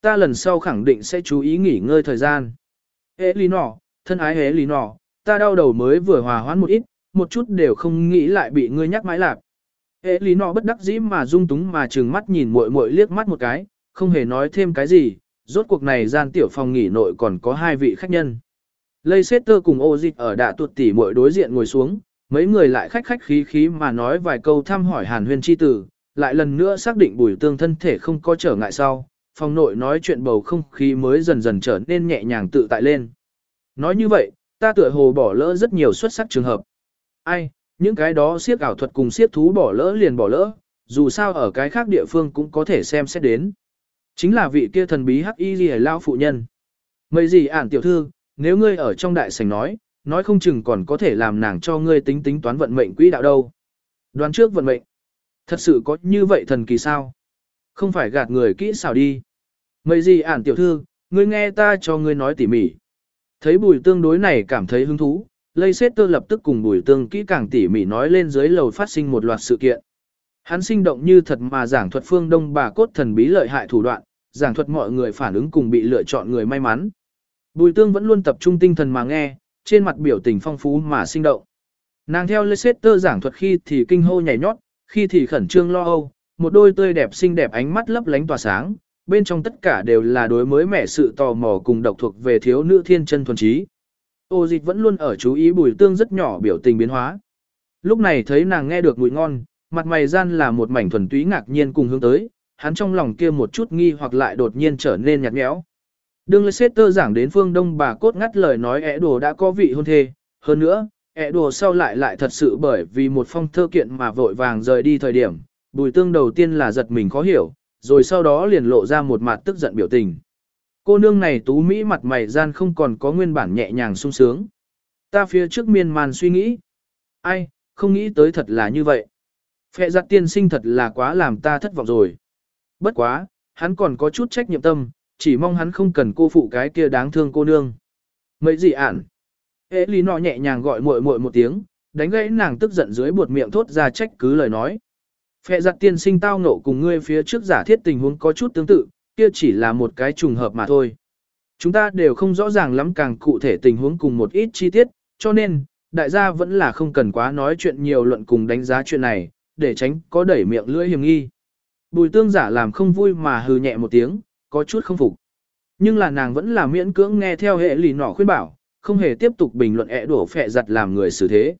ta lần sau khẳng định sẽ chú ý nghỉ ngơi thời gian. Hế lý nọ, thân ái hế lý nọ, ta đau đầu mới vừa hòa hoãn một ít, một chút đều không nghĩ lại bị ngươi nhắc mãi lạp. Hế lý nọ bất đắc dĩ mà dung túng mà trừng mắt nhìn muội muội liếc mắt một cái, không hề nói thêm cái gì, rốt cuộc này gian tiểu phòng nghỉ nội còn có hai vị khách nhân. Lây tơ cùng ô dịch ở đạ tuột tỉ muội đối diện ngồi xuống, mấy người lại khách khách khí khí mà nói vài câu thăm hỏi hàn huyên chi tử, lại lần nữa xác định bùi tương thân thể không có trở ngại sau, phòng nội nói chuyện bầu không khí mới dần dần trở nên nhẹ nhàng tự tại lên. Nói như vậy, ta tựa hồ bỏ lỡ rất nhiều xuất sắc trường hợp. Ai, những cái đó siết ảo thuật cùng siết thú bỏ lỡ liền bỏ lỡ, dù sao ở cái khác địa phương cũng có thể xem xét đến. Chính là vị kia thần bí hắc y gì lao phụ nhân. Mấy gì ản tiểu thư, nếu ngươi ở trong đại sảnh nói, nói không chừng còn có thể làm nàng cho ngươi tính tính toán vận mệnh quỹ đạo đâu. Đoán trước vận mệnh. Thật sự có như vậy thần kỳ sao? Không phải gạt người kỹ xảo đi. Mấy gì ản tiểu thư, ngươi nghe ta cho ngươi nói tỉ mỉ. Thấy bùi tương đối này cảm thấy hứng thú, lây xét tơ lập tức cùng bùi tương kỹ càng tỉ mỉ nói lên dưới lầu phát sinh một loạt sự kiện. Hắn sinh động như thật mà giảng thuật phương đông bà cốt thần bí lợi hại thủ đoạn, giảng thuật mọi người phản ứng cùng bị lựa chọn người may mắn. Bùi tương vẫn luôn tập trung tinh thần mà nghe, trên mặt biểu tình phong phú mà sinh động. Nàng theo Leicester giảng thuật khi thì kinh hô nhảy nhót, khi thì khẩn trương lo âu, một đôi tươi đẹp xinh đẹp ánh mắt lấp lánh tỏa sáng, bên trong tất cả đều là đối mới mẻ sự tò mò cùng độc thuộc về thiếu nữ thiên chân thuần trí. Ô dịch vẫn luôn ở chú ý bùi tương rất nhỏ biểu tình biến hóa. Lúc này thấy nàng nghe được mùi ngon, mặt mày gian là một mảnh thuần túy ngạc nhiên cùng hướng tới, hắn trong lòng kia một chút nghi hoặc lại đột nhiên trở nên nhạt nhẽo. Đương Leicester giảng đến phương Đông bà cốt ngắt lời nói ẻ đồ đã có vị hôn thê, hơn nữa, ẻ đồ sau lại lại thật sự bởi vì một phong thơ kiện mà vội vàng rời đi thời điểm, bùi tương đầu tiên là giật mình khó hiểu, rồi sau đó liền lộ ra một mặt tức giận biểu tình. Cô nương này tú mỹ mặt mày gian không còn có nguyên bản nhẹ nhàng sung sướng. Ta phía trước miên man suy nghĩ. Ai, không nghĩ tới thật là như vậy. Phệ giặt tiên sinh thật là quá làm ta thất vọng rồi. Bất quá, hắn còn có chút trách nhiệm tâm, chỉ mong hắn không cần cô phụ cái kia đáng thương cô nương. Mấy gì ản? Ế lý nọ nhẹ nhàng gọi muội muội một tiếng, đánh gãy nàng tức giận dưới buột miệng thốt ra trách cứ lời nói. Phệ giặt tiên sinh tao nộ cùng ngươi phía trước giả thiết tình huống có chút tương tự, kia chỉ là một cái trùng hợp mà thôi. Chúng ta đều không rõ ràng lắm càng cụ thể tình huống cùng một ít chi tiết, cho nên, đại gia vẫn là không cần quá nói chuyện nhiều luận cùng đánh giá chuyện này, để tránh có đẩy miệng lưỡi hiểm nghi. Bùi tương giả làm không vui mà hừ nhẹ một tiếng, có chút không phục. Nhưng là nàng vẫn là miễn cưỡng nghe theo hệ lì nọ khuyên bảo, không hề tiếp tục bình luận ẹ đổ Phệ giặt làm người xử thế.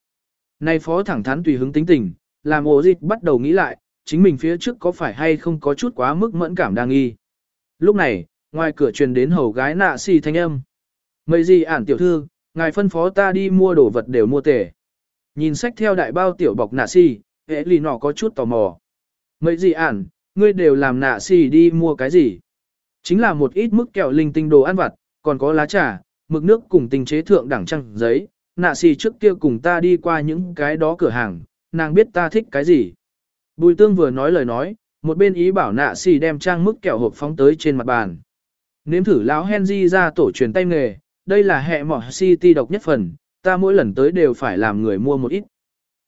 Nay phó thẳng thắn tùy hứng tính tình, làm ổ dịch bắt đầu nghĩ lại, chính mình phía trước có phải hay không có chút quá mức mẫn cảm đang nghi. Lúc này, ngoài cửa truyền đến hầu gái nạ xì thanh âm. Mấy gì ản tiểu thư, ngài phân phó ta đi mua đồ vật đều mua tể. Nhìn sách theo đại bao tiểu bọc nạ xì, hệ lì nọ có chút tò mò. Mấy gì ản, ngươi đều làm nạ xì đi mua cái gì? Chính là một ít mức kẹo linh tinh đồ ăn vặt, còn có lá trà, mực nước cùng tinh chế thượng đẳng trăng giấy. Nạ xì trước kia cùng ta đi qua những cái đó cửa hàng, nàng biết ta thích cái gì. Bùi tương vừa nói lời nói, một bên ý bảo nạ xì đem trang mức kẹo hộp phóng tới trên mặt bàn. Nếm thử lão Henry ra tổ truyền tay nghề, đây là hệ mỏ city độc nhất phần, ta mỗi lần tới đều phải làm người mua một ít.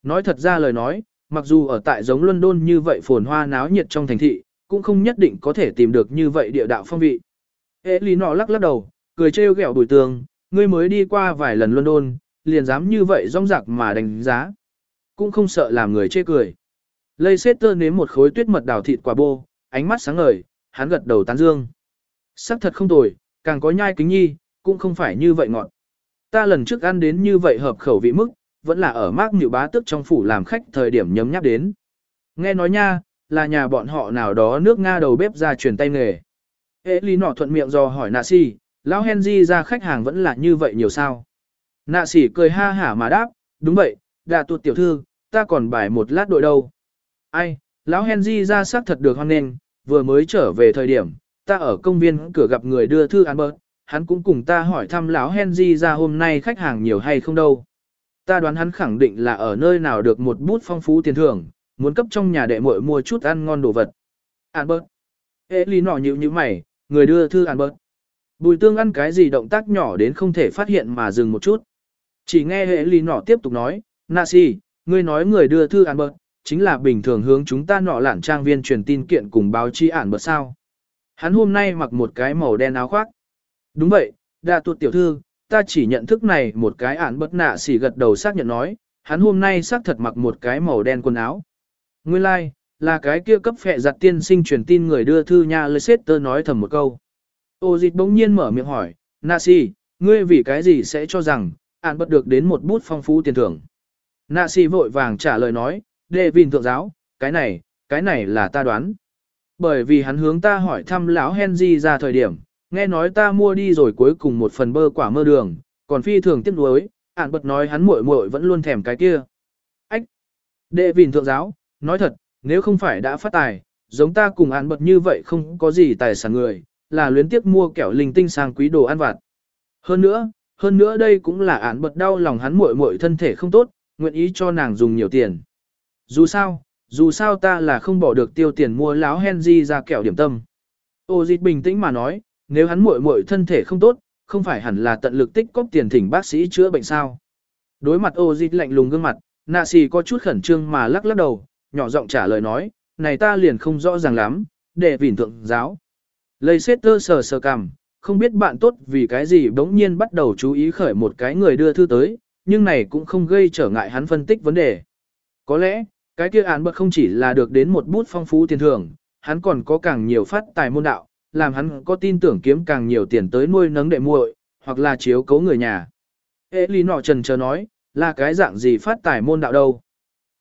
Nói thật ra lời nói, mặc dù ở tại giống London như vậy phồn hoa náo nhiệt trong thành thị, cũng không nhất định có thể tìm được như vậy địa đạo phong vị. Ê lý nọ lắc lắc đầu, cười trêu ghẹo bùi tường, ngươi mới đi qua vài lần London, liền dám như vậy rong rạc mà đánh giá. Cũng không sợ làm người chê cười. Lây xết tơ nếm một khối tuyết mật đào thịt quả bô, ánh mắt sáng ngời, hắn gật đầu tán dương. Sắc thật không tồi, càng có nhai kính nhi, cũng không phải như vậy ngọt. Ta lần trước ăn đến như vậy hợp khẩu vị mức, vẫn là ở mác nhiều bá tức trong phủ làm khách thời điểm nhấm nháp đến. Nghe nói nha, là nhà bọn họ nào đó nước Nga đầu bếp ra truyền tay nghề. Ê lý nọ thuận miệng do hỏi nạ si, lão Henry ra khách hàng vẫn là như vậy nhiều sao. Nạ sĩ cười ha hả mà đáp, đúng vậy, đà tuột tiểu thư, ta còn bài một lát đội đâu. Ai, lão Henry ra xác thật được hoan nghênh, vừa mới trở về thời điểm, ta ở công viên cửa gặp người đưa thư Albert, hắn cũng cùng ta hỏi thăm lão Henry ra hôm nay khách hàng nhiều hay không đâu. Ta đoán hắn khẳng định là ở nơi nào được một bút phong phú tiền thưởng, muốn cấp trong nhà đệ muội mua chút ăn ngon đồ vật. Albert. Ê lý nọ nhịu như mày, người đưa thư Albert. Bùi tương ăn cái gì động tác nhỏ đến không thể phát hiện mà dừng một chút. Chỉ nghe hệ lý nọ tiếp tục nói, nạ si, ngươi nói người đưa thư Albert, chính là bình thường hướng chúng ta nọ lản trang viên truyền tin kiện cùng báo chí ản bật sao. Hắn hôm nay mặc một cái màu đen áo khoác. Đúng vậy, đa tuột tiểu thư, ta chỉ nhận thức này một cái ản bất nạ xỉ gật đầu xác nhận nói, hắn hôm nay xác thật mặc một cái màu đen quần áo. Nguyên lai, like, là cái kia cấp phệ giặt tiên sinh truyền tin người đưa thư nha Leicester nói thầm một câu. Ô dịch bỗng nhiên mở miệng hỏi, nạ xỉ, ngươi vì cái gì sẽ cho rằng, ản bất được đến một bút phong phú tiền thưởng. Nạ xỉ vội vàng trả lời nói, đệ vìn thượng giáo, cái này, cái này là ta đoán. Bởi vì hắn hướng ta hỏi thăm lão Henry ra thời điểm, nghe nói ta mua đi rồi cuối cùng một phần bơ quả mơ đường, còn phi thường tiếc nuối, ản bật nói hắn muội muội vẫn luôn thèm cái kia. Ách! Đệ vìn thượng giáo, nói thật, nếu không phải đã phát tài, giống ta cùng ản bật như vậy không có gì tài sản người, là luyến tiếc mua kẹo linh tinh sang quý đồ ăn vặt. Hơn nữa, hơn nữa đây cũng là ản bật đau lòng hắn muội muội thân thể không tốt, nguyện ý cho nàng dùng nhiều tiền. Dù sao, dù sao ta là không bỏ được tiêu tiền mua láo Henry ra kẹo điểm tâm. Ô dịch bình tĩnh mà nói, nếu hắn muội muội thân thể không tốt, không phải hẳn là tận lực tích cóp tiền thỉnh bác sĩ chữa bệnh sao. Đối mặt ô dịch lạnh lùng gương mặt, nạ xì có chút khẩn trương mà lắc lắc đầu, nhỏ giọng trả lời nói, này ta liền không rõ ràng lắm, để vỉn thượng giáo. Lây xét tơ sờ sờ cằm, không biết bạn tốt vì cái gì bỗng nhiên bắt đầu chú ý khởi một cái người đưa thư tới, nhưng này cũng không gây trở ngại hắn phân tích vấn đề. Có lẽ, cái kia án bật không chỉ là được đến một bút phong phú tiền thưởng, hắn còn có càng nhiều phát tài môn đạo, làm hắn có tin tưởng kiếm càng nhiều tiền tới nuôi nấng đệ muội, hoặc là chiếu cố người nhà. Ê lý nọ trần chờ nói, là cái dạng gì phát tài môn đạo đâu.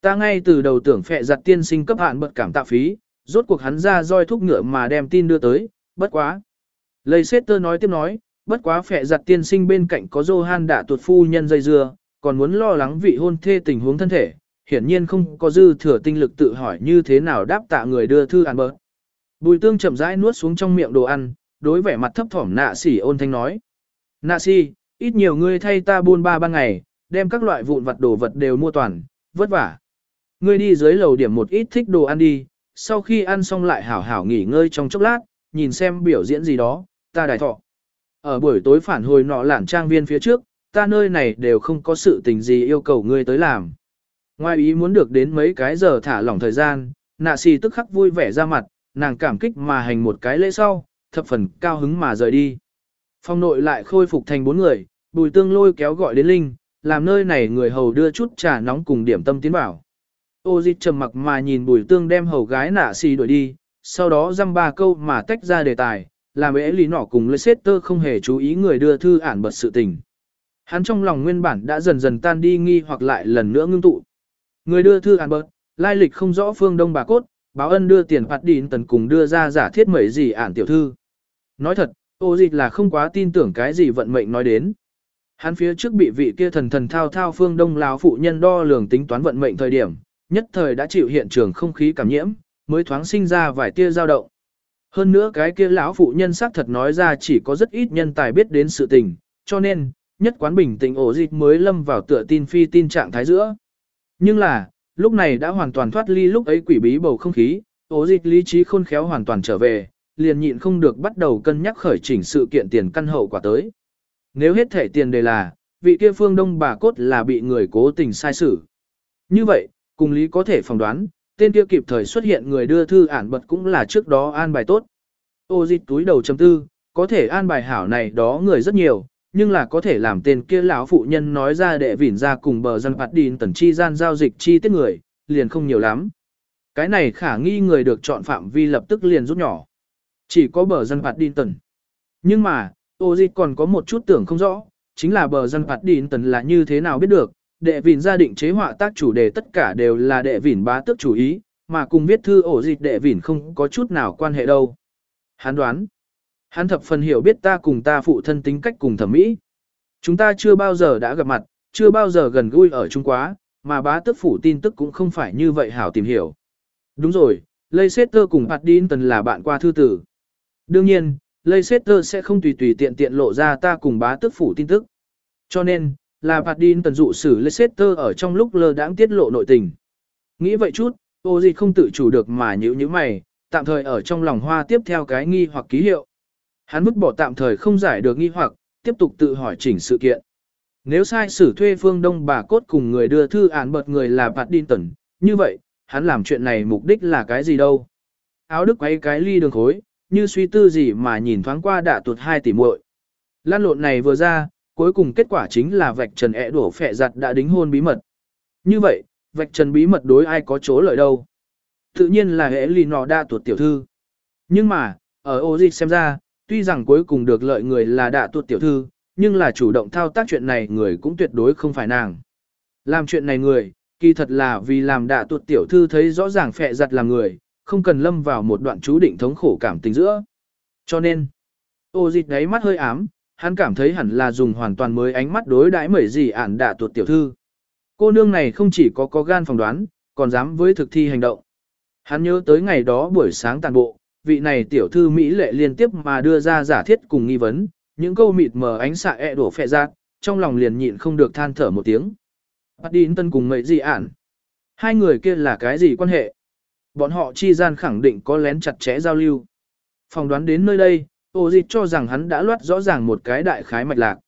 Ta ngay từ đầu tưởng phệ giặt tiên sinh cấp hạn bật cảm tạ phí, rốt cuộc hắn ra roi thúc ngựa mà đem tin đưa tới, bất quá. Lây xét tơ nói tiếp nói, bất quá phệ giặt tiên sinh bên cạnh có Johan đã tuột phu nhân dây dưa, còn muốn lo lắng vị hôn thê tình huống thân thể, hiển nhiên không có dư thừa tinh lực tự hỏi như thế nào đáp tạ người đưa thư ăn bớt. Bùi tương chậm rãi nuốt xuống trong miệng đồ ăn, đối vẻ mặt thấp thỏm nạ sỉ ôn thanh nói. Nạ si, ít nhiều ngươi thay ta buôn ba ban ngày, đem các loại vụn vật đồ vật đều mua toàn, vất vả. Ngươi đi dưới lầu điểm một ít thích đồ ăn đi, sau khi ăn xong lại hảo hảo nghỉ ngơi trong chốc lát, nhìn xem biểu diễn gì đó, ta đài thọ. Ở buổi tối phản hồi nọ lản trang viên phía trước, ta nơi này đều không có sự tình gì yêu cầu ngươi tới làm. Ngoài ý muốn được đến mấy cái giờ thả lỏng thời gian, nạ xì tức khắc vui vẻ ra mặt, nàng cảm kích mà hành một cái lễ sau, thập phần cao hứng mà rời đi. Phong nội lại khôi phục thành bốn người, bùi tương lôi kéo gọi đến Linh, làm nơi này người hầu đưa chút trà nóng cùng điểm tâm tiến bảo. Ô dịch trầm mặc mà nhìn bùi tương đem hầu gái nạ xì đuổi đi, sau đó dăm ba câu mà tách ra đề tài, làm ế lý nọ cùng Leicester không hề chú ý người đưa thư ản bật sự tình. Hắn trong lòng nguyên bản đã dần dần tan đi nghi hoặc lại lần nữa ngưng tụ. Người đưa thư Albert, lai lịch không rõ phương đông bà cốt, báo ân đưa tiền phạt đín tần cùng đưa ra giả thiết mấy gì ản tiểu thư. Nói thật, ô dịch là không quá tin tưởng cái gì vận mệnh nói đến. Hắn phía trước bị vị kia thần thần thao thao phương đông lão phụ nhân đo lường tính toán vận mệnh thời điểm, nhất thời đã chịu hiện trường không khí cảm nhiễm, mới thoáng sinh ra vài tia dao động. Hơn nữa cái kia lão phụ nhân xác thật nói ra chỉ có rất ít nhân tài biết đến sự tình, cho nên, nhất quán bình tĩnh ổ dịch mới lâm vào tựa tin phi tin trạng thái giữa. Nhưng là, lúc này đã hoàn toàn thoát ly lúc ấy quỷ bí bầu không khí, ố dịch lý trí khôn khéo hoàn toàn trở về, liền nhịn không được bắt đầu cân nhắc khởi chỉnh sự kiện tiền căn hậu quả tới. Nếu hết thể tiền đề là, vị kia phương đông bà cốt là bị người cố tình sai xử. Như vậy, cùng lý có thể phỏng đoán, tên kia kịp thời xuất hiện người đưa thư ản bật cũng là trước đó an bài tốt. Ô dịch túi đầu chấm tư, có thể an bài hảo này đó người rất nhiều, nhưng là có thể làm tên kia lão phụ nhân nói ra đệ vỉn ra cùng bờ dân phạt đìn tần chi gian giao dịch chi tiết người, liền không nhiều lắm. Cái này khả nghi người được chọn phạm vi lập tức liền rút nhỏ. Chỉ có bờ dân phạt đìn tần. Nhưng mà, ô dịch còn có một chút tưởng không rõ, chính là bờ dân phạt đìn tần là như thế nào biết được, đệ vỉn gia định chế họa tác chủ đề tất cả đều là đệ vỉn bá tước chủ ý, mà cùng viết thư ổ dịch đệ vỉn không có chút nào quan hệ đâu. Hắn đoán, Hắn thập phần hiểu biết ta cùng ta phụ thân tính cách cùng thẩm mỹ. Chúng ta chưa bao giờ đã gặp mặt, chưa bao giờ gần gũi ở chung quá, mà bá tước phủ tin tức cũng không phải như vậy hảo tìm hiểu. Đúng rồi, Leicester cùng Paddington là bạn qua thư tử. Đương nhiên, Leicester sẽ không tùy tùy tiện tiện lộ ra ta cùng bá tước phủ tin tức. Cho nên, là Paddington dụ xử Leicester ở trong lúc lơ đãng tiết lộ nội tình. Nghĩ vậy chút, ô gì không tự chủ được mà nhữ như mày, tạm thời ở trong lòng hoa tiếp theo cái nghi hoặc ký hiệu. Hắn vứt bỏ tạm thời không giải được nghi hoặc, tiếp tục tự hỏi chỉnh sự kiện. Nếu sai sử thuê phương đông bà cốt cùng người đưa thư án bật người là Bạt Đinh Tần, như vậy, hắn làm chuyện này mục đích là cái gì đâu? Áo đức quay cái ly đường khối, như suy tư gì mà nhìn thoáng qua đã tuột hai tỷ muội. Lan lộn này vừa ra, cuối cùng kết quả chính là vạch trần ẹ đổ phẹ giặt đã đính hôn bí mật. Như vậy, vạch trần bí mật đối ai có chỗ lợi đâu. Tự nhiên là hệ lì nọ đa tuột tiểu thư. Nhưng mà, ở ô dịch xem ra, tuy rằng cuối cùng được lợi người là đạ tuột tiểu thư, nhưng là chủ động thao tác chuyện này người cũng tuyệt đối không phải nàng. Làm chuyện này người, kỳ thật là vì làm đạ tuột tiểu thư thấy rõ ràng phẹ giặt là người, không cần lâm vào một đoạn chú định thống khổ cảm tình giữa. Cho nên, ô dịch đáy mắt hơi ám, hắn cảm thấy hẳn là dùng hoàn toàn mới ánh mắt đối đãi mẩy gì ản đạ tuột tiểu thư. Cô nương này không chỉ có có gan phỏng đoán, còn dám với thực thi hành động. Hắn nhớ tới ngày đó buổi sáng tàn bộ, vị này tiểu thư Mỹ lệ liên tiếp mà đưa ra giả thiết cùng nghi vấn, những câu mịt mờ ánh xạ e đổ phẹ ra, trong lòng liền nhịn không được than thở một tiếng. Bắt đi tân cùng mậy gì ản. Hai người kia là cái gì quan hệ? Bọn họ chi gian khẳng định có lén chặt chẽ giao lưu. Phòng đoán đến nơi đây, ô dịch cho rằng hắn đã loát rõ ràng một cái đại khái mạch lạc.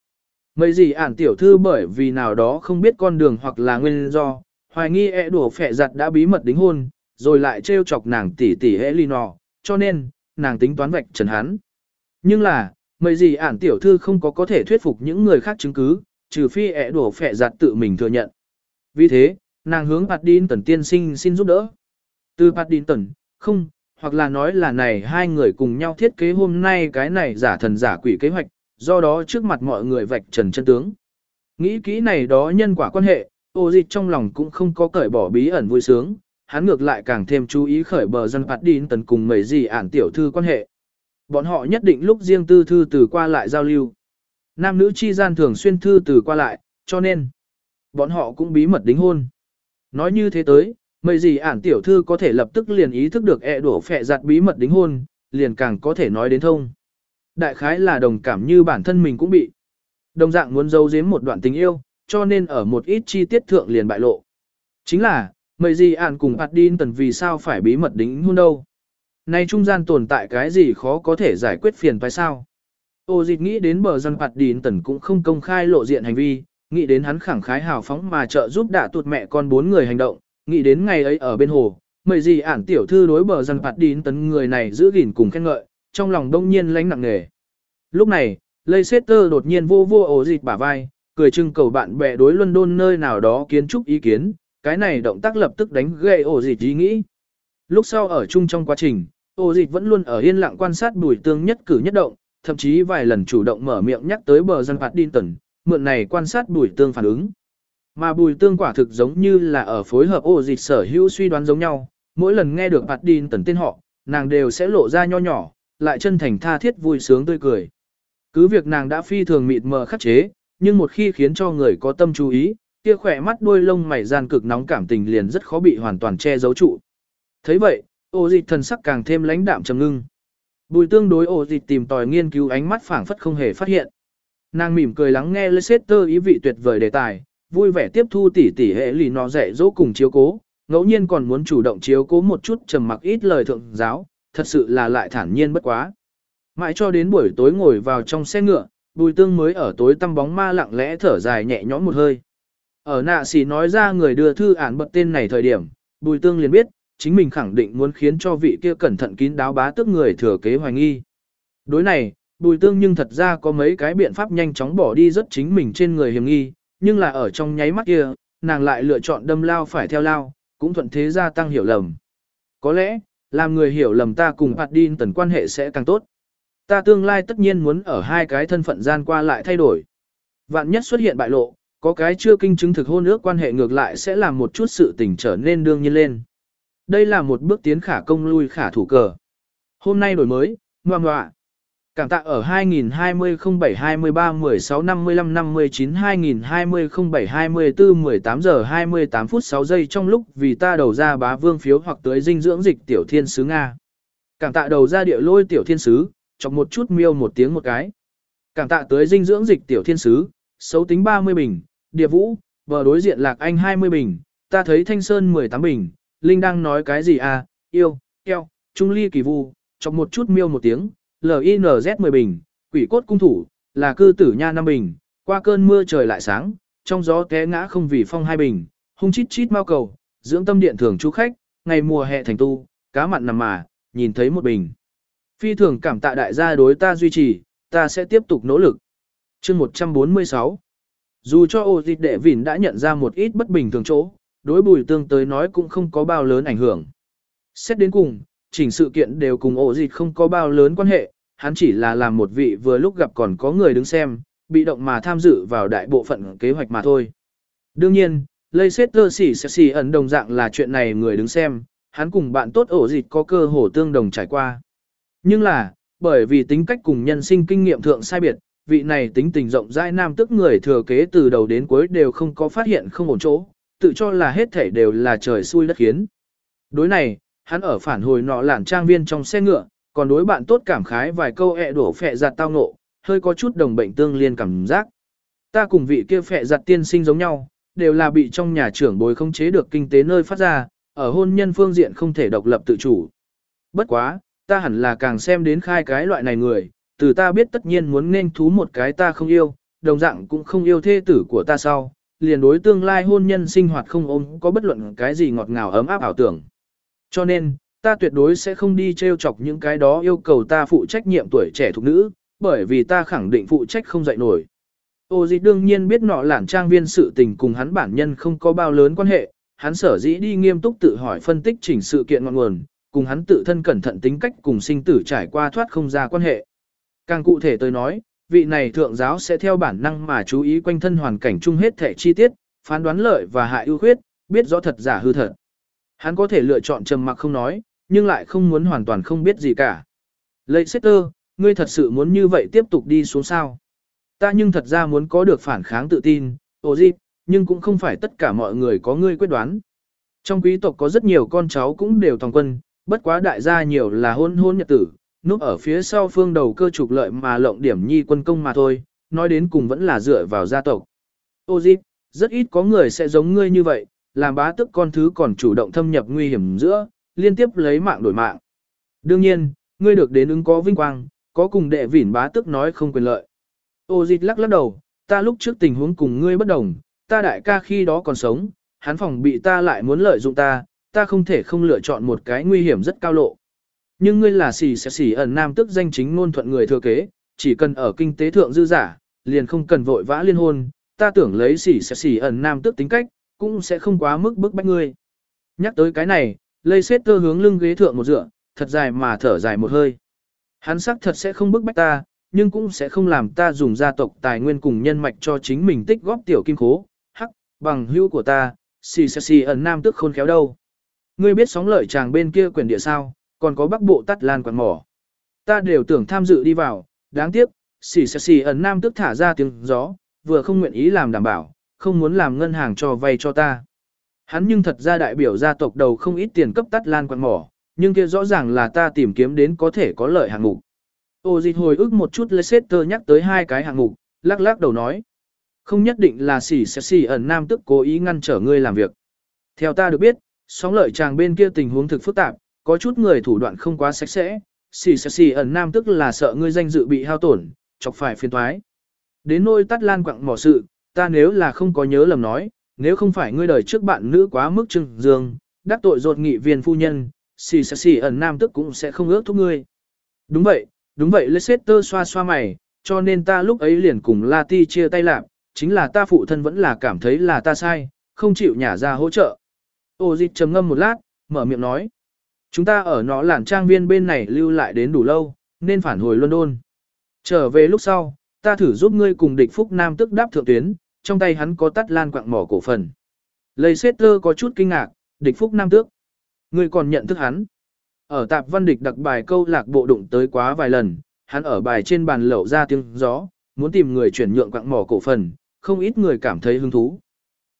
Mấy gì ản tiểu thư bởi vì nào đó không biết con đường hoặc là nguyên do, hoài nghi ẹ e đùa phẻ giặt đã bí mật đính hôn, rồi lại trêu chọc nàng tỷ tỷ Elinor, cho nên, nàng tính toán vạch trần hắn. Nhưng là, mấy gì ản tiểu thư không có có thể thuyết phục những người khác chứng cứ, trừ phi ẹ e đùa phẻ giặt tự mình thừa nhận. Vì thế, nàng hướng Paddington tiên sinh xin giúp đỡ. Từ Paddington, không, hoặc là nói là này hai người cùng nhau thiết kế hôm nay cái này giả thần giả quỷ kế hoạch, do đó trước mặt mọi người vạch trần chân tướng. Nghĩ kỹ này đó nhân quả quan hệ, ô dịch trong lòng cũng không có cởi bỏ bí ẩn vui sướng, hắn ngược lại càng thêm chú ý khởi bờ dân phát đín tấn cùng mấy gì ản tiểu thư quan hệ. Bọn họ nhất định lúc riêng tư thư từ qua lại giao lưu. Nam nữ chi gian thường xuyên thư từ qua lại, cho nên, bọn họ cũng bí mật đính hôn. Nói như thế tới, mấy gì ản tiểu thư có thể lập tức liền ý thức được ẹ e đổ phẹ giặt bí mật đính hôn, liền càng có thể nói đến thông. Đại khái là đồng cảm như bản thân mình cũng bị. Đồng dạng muốn giấu giếm một đoạn tình yêu, cho nên ở một ít chi tiết thượng liền bại lộ. Chính là, mấy gì ản cùng Adin tần vì sao phải bí mật đính hôn đâu. Này trung gian tồn tại cái gì khó có thể giải quyết phiền phải sao? Ô dịch nghĩ đến bờ dân Adin tần cũng không công khai lộ diện hành vi, nghĩ đến hắn khẳng khái hào phóng mà trợ giúp đả tuột mẹ con bốn người hành động, nghĩ đến ngày ấy ở bên hồ, mời gì ản tiểu thư đối bờ rằng phạt đín tấn người này giữ gìn cùng khen ngợi, trong lòng đông nhiên lánh nặng nề. Lúc này, Leicester đột nhiên vô vô ổ dịch bả vai, cười trưng cầu bạn bè đối London nơi nào đó kiến trúc ý kiến, cái này động tác lập tức đánh gây ổ dịch ý nghĩ. Lúc sau ở chung trong quá trình, ổ dịch vẫn luôn ở yên lặng quan sát bùi tương nhất cử nhất động, thậm chí vài lần chủ động mở miệng nhắc tới bờ dân tấn, mượn này quan sát bùi tương phản ứng. Mà bùi tương quả thực giống như là ở phối hợp ổ dịch sở hữu suy đoán giống nhau, mỗi lần nghe được Paddington tên họ, nàng đều sẽ lộ ra nho nhỏ, lại chân thành tha thiết vui sướng tươi cười. Cứ việc nàng đã phi thường mịt mờ khắc chế, nhưng một khi khiến cho người có tâm chú ý, kia khỏe mắt đuôi lông mày gian cực nóng cảm tình liền rất khó bị hoàn toàn che giấu trụ. thấy vậy, ô dịch thần sắc càng thêm lãnh đạm trầm ngưng. Bùi tương đối ô dịch tìm tòi nghiên cứu ánh mắt phảng phất không hề phát hiện. Nàng mỉm cười lắng nghe Leicester ý vị tuyệt vời đề tài, vui vẻ tiếp thu tỉ tỉ hệ lì nó dạy dỗ cùng chiếu cố, ngẫu nhiên còn muốn chủ động chiếu cố một chút trầm mặc ít lời thượng giáo, thật sự là lại thản nhiên bất quá. Mãi cho đến buổi tối ngồi vào trong xe ngựa, bùi tương mới ở tối tăm bóng ma lặng lẽ thở dài nhẹ nhõm một hơi. Ở nạ xì nói ra người đưa thư án bật tên này thời điểm, bùi tương liền biết, chính mình khẳng định muốn khiến cho vị kia cẩn thận kín đáo bá tức người thừa kế hoài nghi. Đối này, bùi tương nhưng thật ra có mấy cái biện pháp nhanh chóng bỏ đi rất chính mình trên người hiểm nghi, nhưng là ở trong nháy mắt kia, nàng lại lựa chọn đâm lao phải theo lao, cũng thuận thế gia tăng hiểu lầm. Có lẽ, làm người hiểu lầm ta cùng Paddin tần quan hệ sẽ càng tốt. Ta tương lai tất nhiên muốn ở hai cái thân phận gian qua lại thay đổi. Vạn nhất xuất hiện bại lộ, có cái chưa kinh chứng thực hôn ước quan hệ ngược lại sẽ làm một chút sự tình trở nên đương nhiên lên. Đây là một bước tiến khả công lui khả thủ cờ. Hôm nay đổi mới, ngoan ngoạ. Cảm tạ ở 2020 07 23 16 55 59 2020 07 24 18 giờ 28 phút 6 giây trong lúc vì ta đầu ra bá vương phiếu hoặc tới dinh dưỡng dịch tiểu thiên sứ Nga. Cảm tạ đầu ra địa lôi tiểu thiên sứ, chọc một chút miêu một tiếng một cái. Cảm tạ tới dinh dưỡng dịch tiểu thiên sứ, xấu tính 30 bình, địa vũ, vợ đối diện lạc anh 20 bình, ta thấy thanh sơn 18 bình, Linh đang nói cái gì à, yêu, keo, trung ly kỳ vu, chọc một chút miêu một tiếng, LINZ 10 bình, quỷ cốt cung thủ, là cư tử nha 5 bình, qua cơn mưa trời lại sáng, trong gió té ngã không vì phong hai bình, hung chít chít mau cầu, dưỡng tâm điện thường chú khách, ngày mùa hè thành tu, cá mặn nằm mà, nhìn thấy một bình. Phi thường cảm tạ đại gia đối ta duy trì, ta sẽ tiếp tục nỗ lực. chương 146 Dù cho ô dịch đệ vỉn đã nhận ra một ít bất bình thường chỗ, đối bùi tương tới nói cũng không có bao lớn ảnh hưởng. Xét đến cùng, chỉnh sự kiện đều cùng ổ dịch không có bao lớn quan hệ, hắn chỉ là làm một vị vừa lúc gặp còn có người đứng xem, bị động mà tham dự vào đại bộ phận kế hoạch mà thôi. Đương nhiên, Leicester xỉ sẽ xỉ ẩn đồng dạng là chuyện này người đứng xem, hắn cùng bạn tốt ổ dịch có cơ hồ tương đồng trải qua. Nhưng là, bởi vì tính cách cùng nhân sinh kinh nghiệm thượng sai biệt, vị này tính tình rộng rãi nam tức người thừa kế từ đầu đến cuối đều không có phát hiện không ổn chỗ, tự cho là hết thể đều là trời xui đất khiến. Đối này, hắn ở phản hồi nọ lản trang viên trong xe ngựa, còn đối bạn tốt cảm khái vài câu ẹ đổ phẹ giặt tao ngộ, hơi có chút đồng bệnh tương liên cảm giác. Ta cùng vị kia phẹ giặt tiên sinh giống nhau, đều là bị trong nhà trưởng bối không chế được kinh tế nơi phát ra, ở hôn nhân phương diện không thể độc lập tự chủ. Bất quá, ta hẳn là càng xem đến khai cái loại này người, từ ta biết tất nhiên muốn nên thú một cái ta không yêu, đồng dạng cũng không yêu thê tử của ta sau, liền đối tương lai hôn nhân sinh hoạt không ôm có bất luận cái gì ngọt ngào ấm áp ảo tưởng. Cho nên, ta tuyệt đối sẽ không đi trêu chọc những cái đó yêu cầu ta phụ trách nhiệm tuổi trẻ thuộc nữ, bởi vì ta khẳng định phụ trách không dạy nổi. Ô dịch đương nhiên biết nọ lản trang viên sự tình cùng hắn bản nhân không có bao lớn quan hệ, hắn sở dĩ đi nghiêm túc tự hỏi phân tích chỉnh sự kiện ngọn nguồn, cùng hắn tự thân cẩn thận tính cách cùng sinh tử trải qua thoát không ra quan hệ. Càng cụ thể tôi nói, vị này thượng giáo sẽ theo bản năng mà chú ý quanh thân hoàn cảnh chung hết thể chi tiết, phán đoán lợi và hại ưu khuyết, biết rõ thật giả hư thật. Hắn có thể lựa chọn trầm mặc không nói, nhưng lại không muốn hoàn toàn không biết gì cả. Leicester, ngươi thật sự muốn như vậy tiếp tục đi xuống sao? Ta nhưng thật ra muốn có được phản kháng tự tin, ồ dịp, nhưng cũng không phải tất cả mọi người có ngươi quyết đoán. Trong quý tộc có rất nhiều con cháu cũng đều thòng quân, bất quá đại gia nhiều là hôn hôn nhật tử, núp ở phía sau phương đầu cơ trục lợi mà lộng điểm nhi quân công mà thôi, nói đến cùng vẫn là dựa vào gia tộc. Ô dịp, rất ít có người sẽ giống ngươi như vậy, làm bá tức con thứ còn chủ động thâm nhập nguy hiểm giữa, liên tiếp lấy mạng đổi mạng. Đương nhiên, ngươi được đến ứng có vinh quang, có cùng đệ vỉn bá tức nói không quyền lợi. Ô dịch lắc lắc đầu, ta lúc trước tình huống cùng ngươi bất đồng, ta đại ca khi đó còn sống, hắn phòng bị ta lại muốn lợi dụng ta, ta không thể không lựa chọn một cái nguy hiểm rất cao lộ. Nhưng ngươi là xì sẽ xì ẩn nam tức danh chính ngôn thuận người thừa kế, chỉ cần ở kinh tế thượng dư giả, liền không cần vội vã liên hôn, ta tưởng lấy xì sẽ xì ẩn nam tức tính cách, cũng sẽ không quá mức bức bách ngươi. Nhắc tới cái này, lây xết tơ hướng lưng ghế thượng một dựa, thật dài mà thở dài một hơi. Hắn sắc thật sẽ không bức bách ta, nhưng cũng sẽ không làm ta dùng gia tộc tài nguyên cùng nhân mạch cho chính mình tích góp tiểu kim khố, hắc, bằng hữu của ta, xì xì xì ẩn nam tức khôn khéo đâu. Ngươi biết sóng lợi chàng bên kia quyền địa sao, còn có bắc bộ tắt lan quạt mỏ. Ta đều tưởng tham dự đi vào, đáng tiếc, xì xì xì ẩn nam tức thả ra tiếng gió, vừa không nguyện ý làm đảm bảo, không muốn làm ngân hàng cho vay cho ta. Hắn nhưng thật ra đại biểu gia tộc đầu không ít tiền cấp tắt lan quạt mỏ, nhưng kia rõ ràng là ta tìm kiếm đến có thể có lợi hạng mục. Ô dịch hồi ức một chút Leicester nhắc tới hai cái hạng mục, lắc lắc đầu nói. Không nhất định là xỉ sẽ xỉ ẩn nam tức cố ý ngăn trở ngươi làm việc. Theo ta được biết, sóng lợi chàng bên kia tình huống thực phức tạp, có chút người thủ đoạn không quá sạch sẽ, xỉ sẽ xỉ ẩn nam tức là sợ ngươi danh dự bị hao tổn, chọc phải phiền toái. Đến nôi tắt lan quặng mỏ sự, ta nếu là không có nhớ lầm nói, nếu không phải ngươi đời trước bạn nữ quá mức trưng dương, đắc tội rột nghị viên phu nhân, xì xì xì ẩn nam tức cũng sẽ không ước thúc ngươi. Đúng vậy, đúng vậy Leicester xoa xoa mày, cho nên ta lúc ấy liền cùng Lati chia tay lạc, chính là ta phụ thân vẫn là cảm thấy là ta sai, không chịu nhả ra hỗ trợ. Ô dịch trầm ngâm một lát, mở miệng nói. Chúng ta ở nó làn trang viên bên này lưu lại đến đủ lâu, nên phản hồi London. Trở về lúc sau, ta thử giúp ngươi cùng địch phúc nam tức đáp thượng tuyến, trong tay hắn có tắt lan quạng mỏ cổ phần. Leicester có chút kinh ngạc, địch phúc nam tước. người còn nhận thức hắn. Ở tạp văn địch đặc bài câu lạc bộ đụng tới quá vài lần, hắn ở bài trên bàn lẩu ra tiếng gió, muốn tìm người chuyển nhượng quạng mỏ cổ phần, không ít người cảm thấy hứng thú.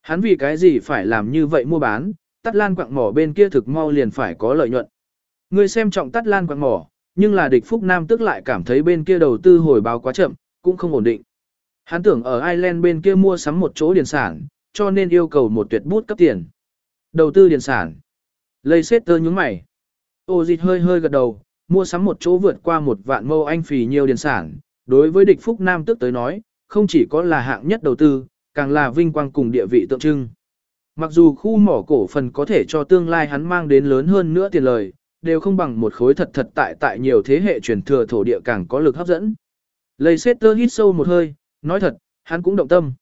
Hắn vì cái gì phải làm như vậy mua bán, tắt lan quạng mỏ bên kia thực mau liền phải có lợi nhuận. Người xem trọng tắt lan quạng mỏ, nhưng là địch phúc nam tức lại cảm thấy bên kia đầu tư hồi báo quá chậm, cũng không ổn định. Hắn tưởng ở Ireland bên kia mua sắm một chỗ điền sản, cho nên yêu cầu một tuyệt bút cấp tiền. Đầu tư điền sản. Lây xết tơ nhúng mày. Ô dịch hơi hơi gật đầu, mua sắm một chỗ vượt qua một vạn mâu anh phì nhiều điền sản. Đối với địch phúc nam tức tới nói, không chỉ có là hạng nhất đầu tư, càng là vinh quang cùng địa vị tượng trưng. Mặc dù khu mỏ cổ phần có thể cho tương lai hắn mang đến lớn hơn nữa tiền lời, đều không bằng một khối thật thật tại tại nhiều thế hệ truyền thừa thổ địa càng có lực hấp dẫn. Leicester hít sâu một hơi, nói thật, hắn cũng động tâm.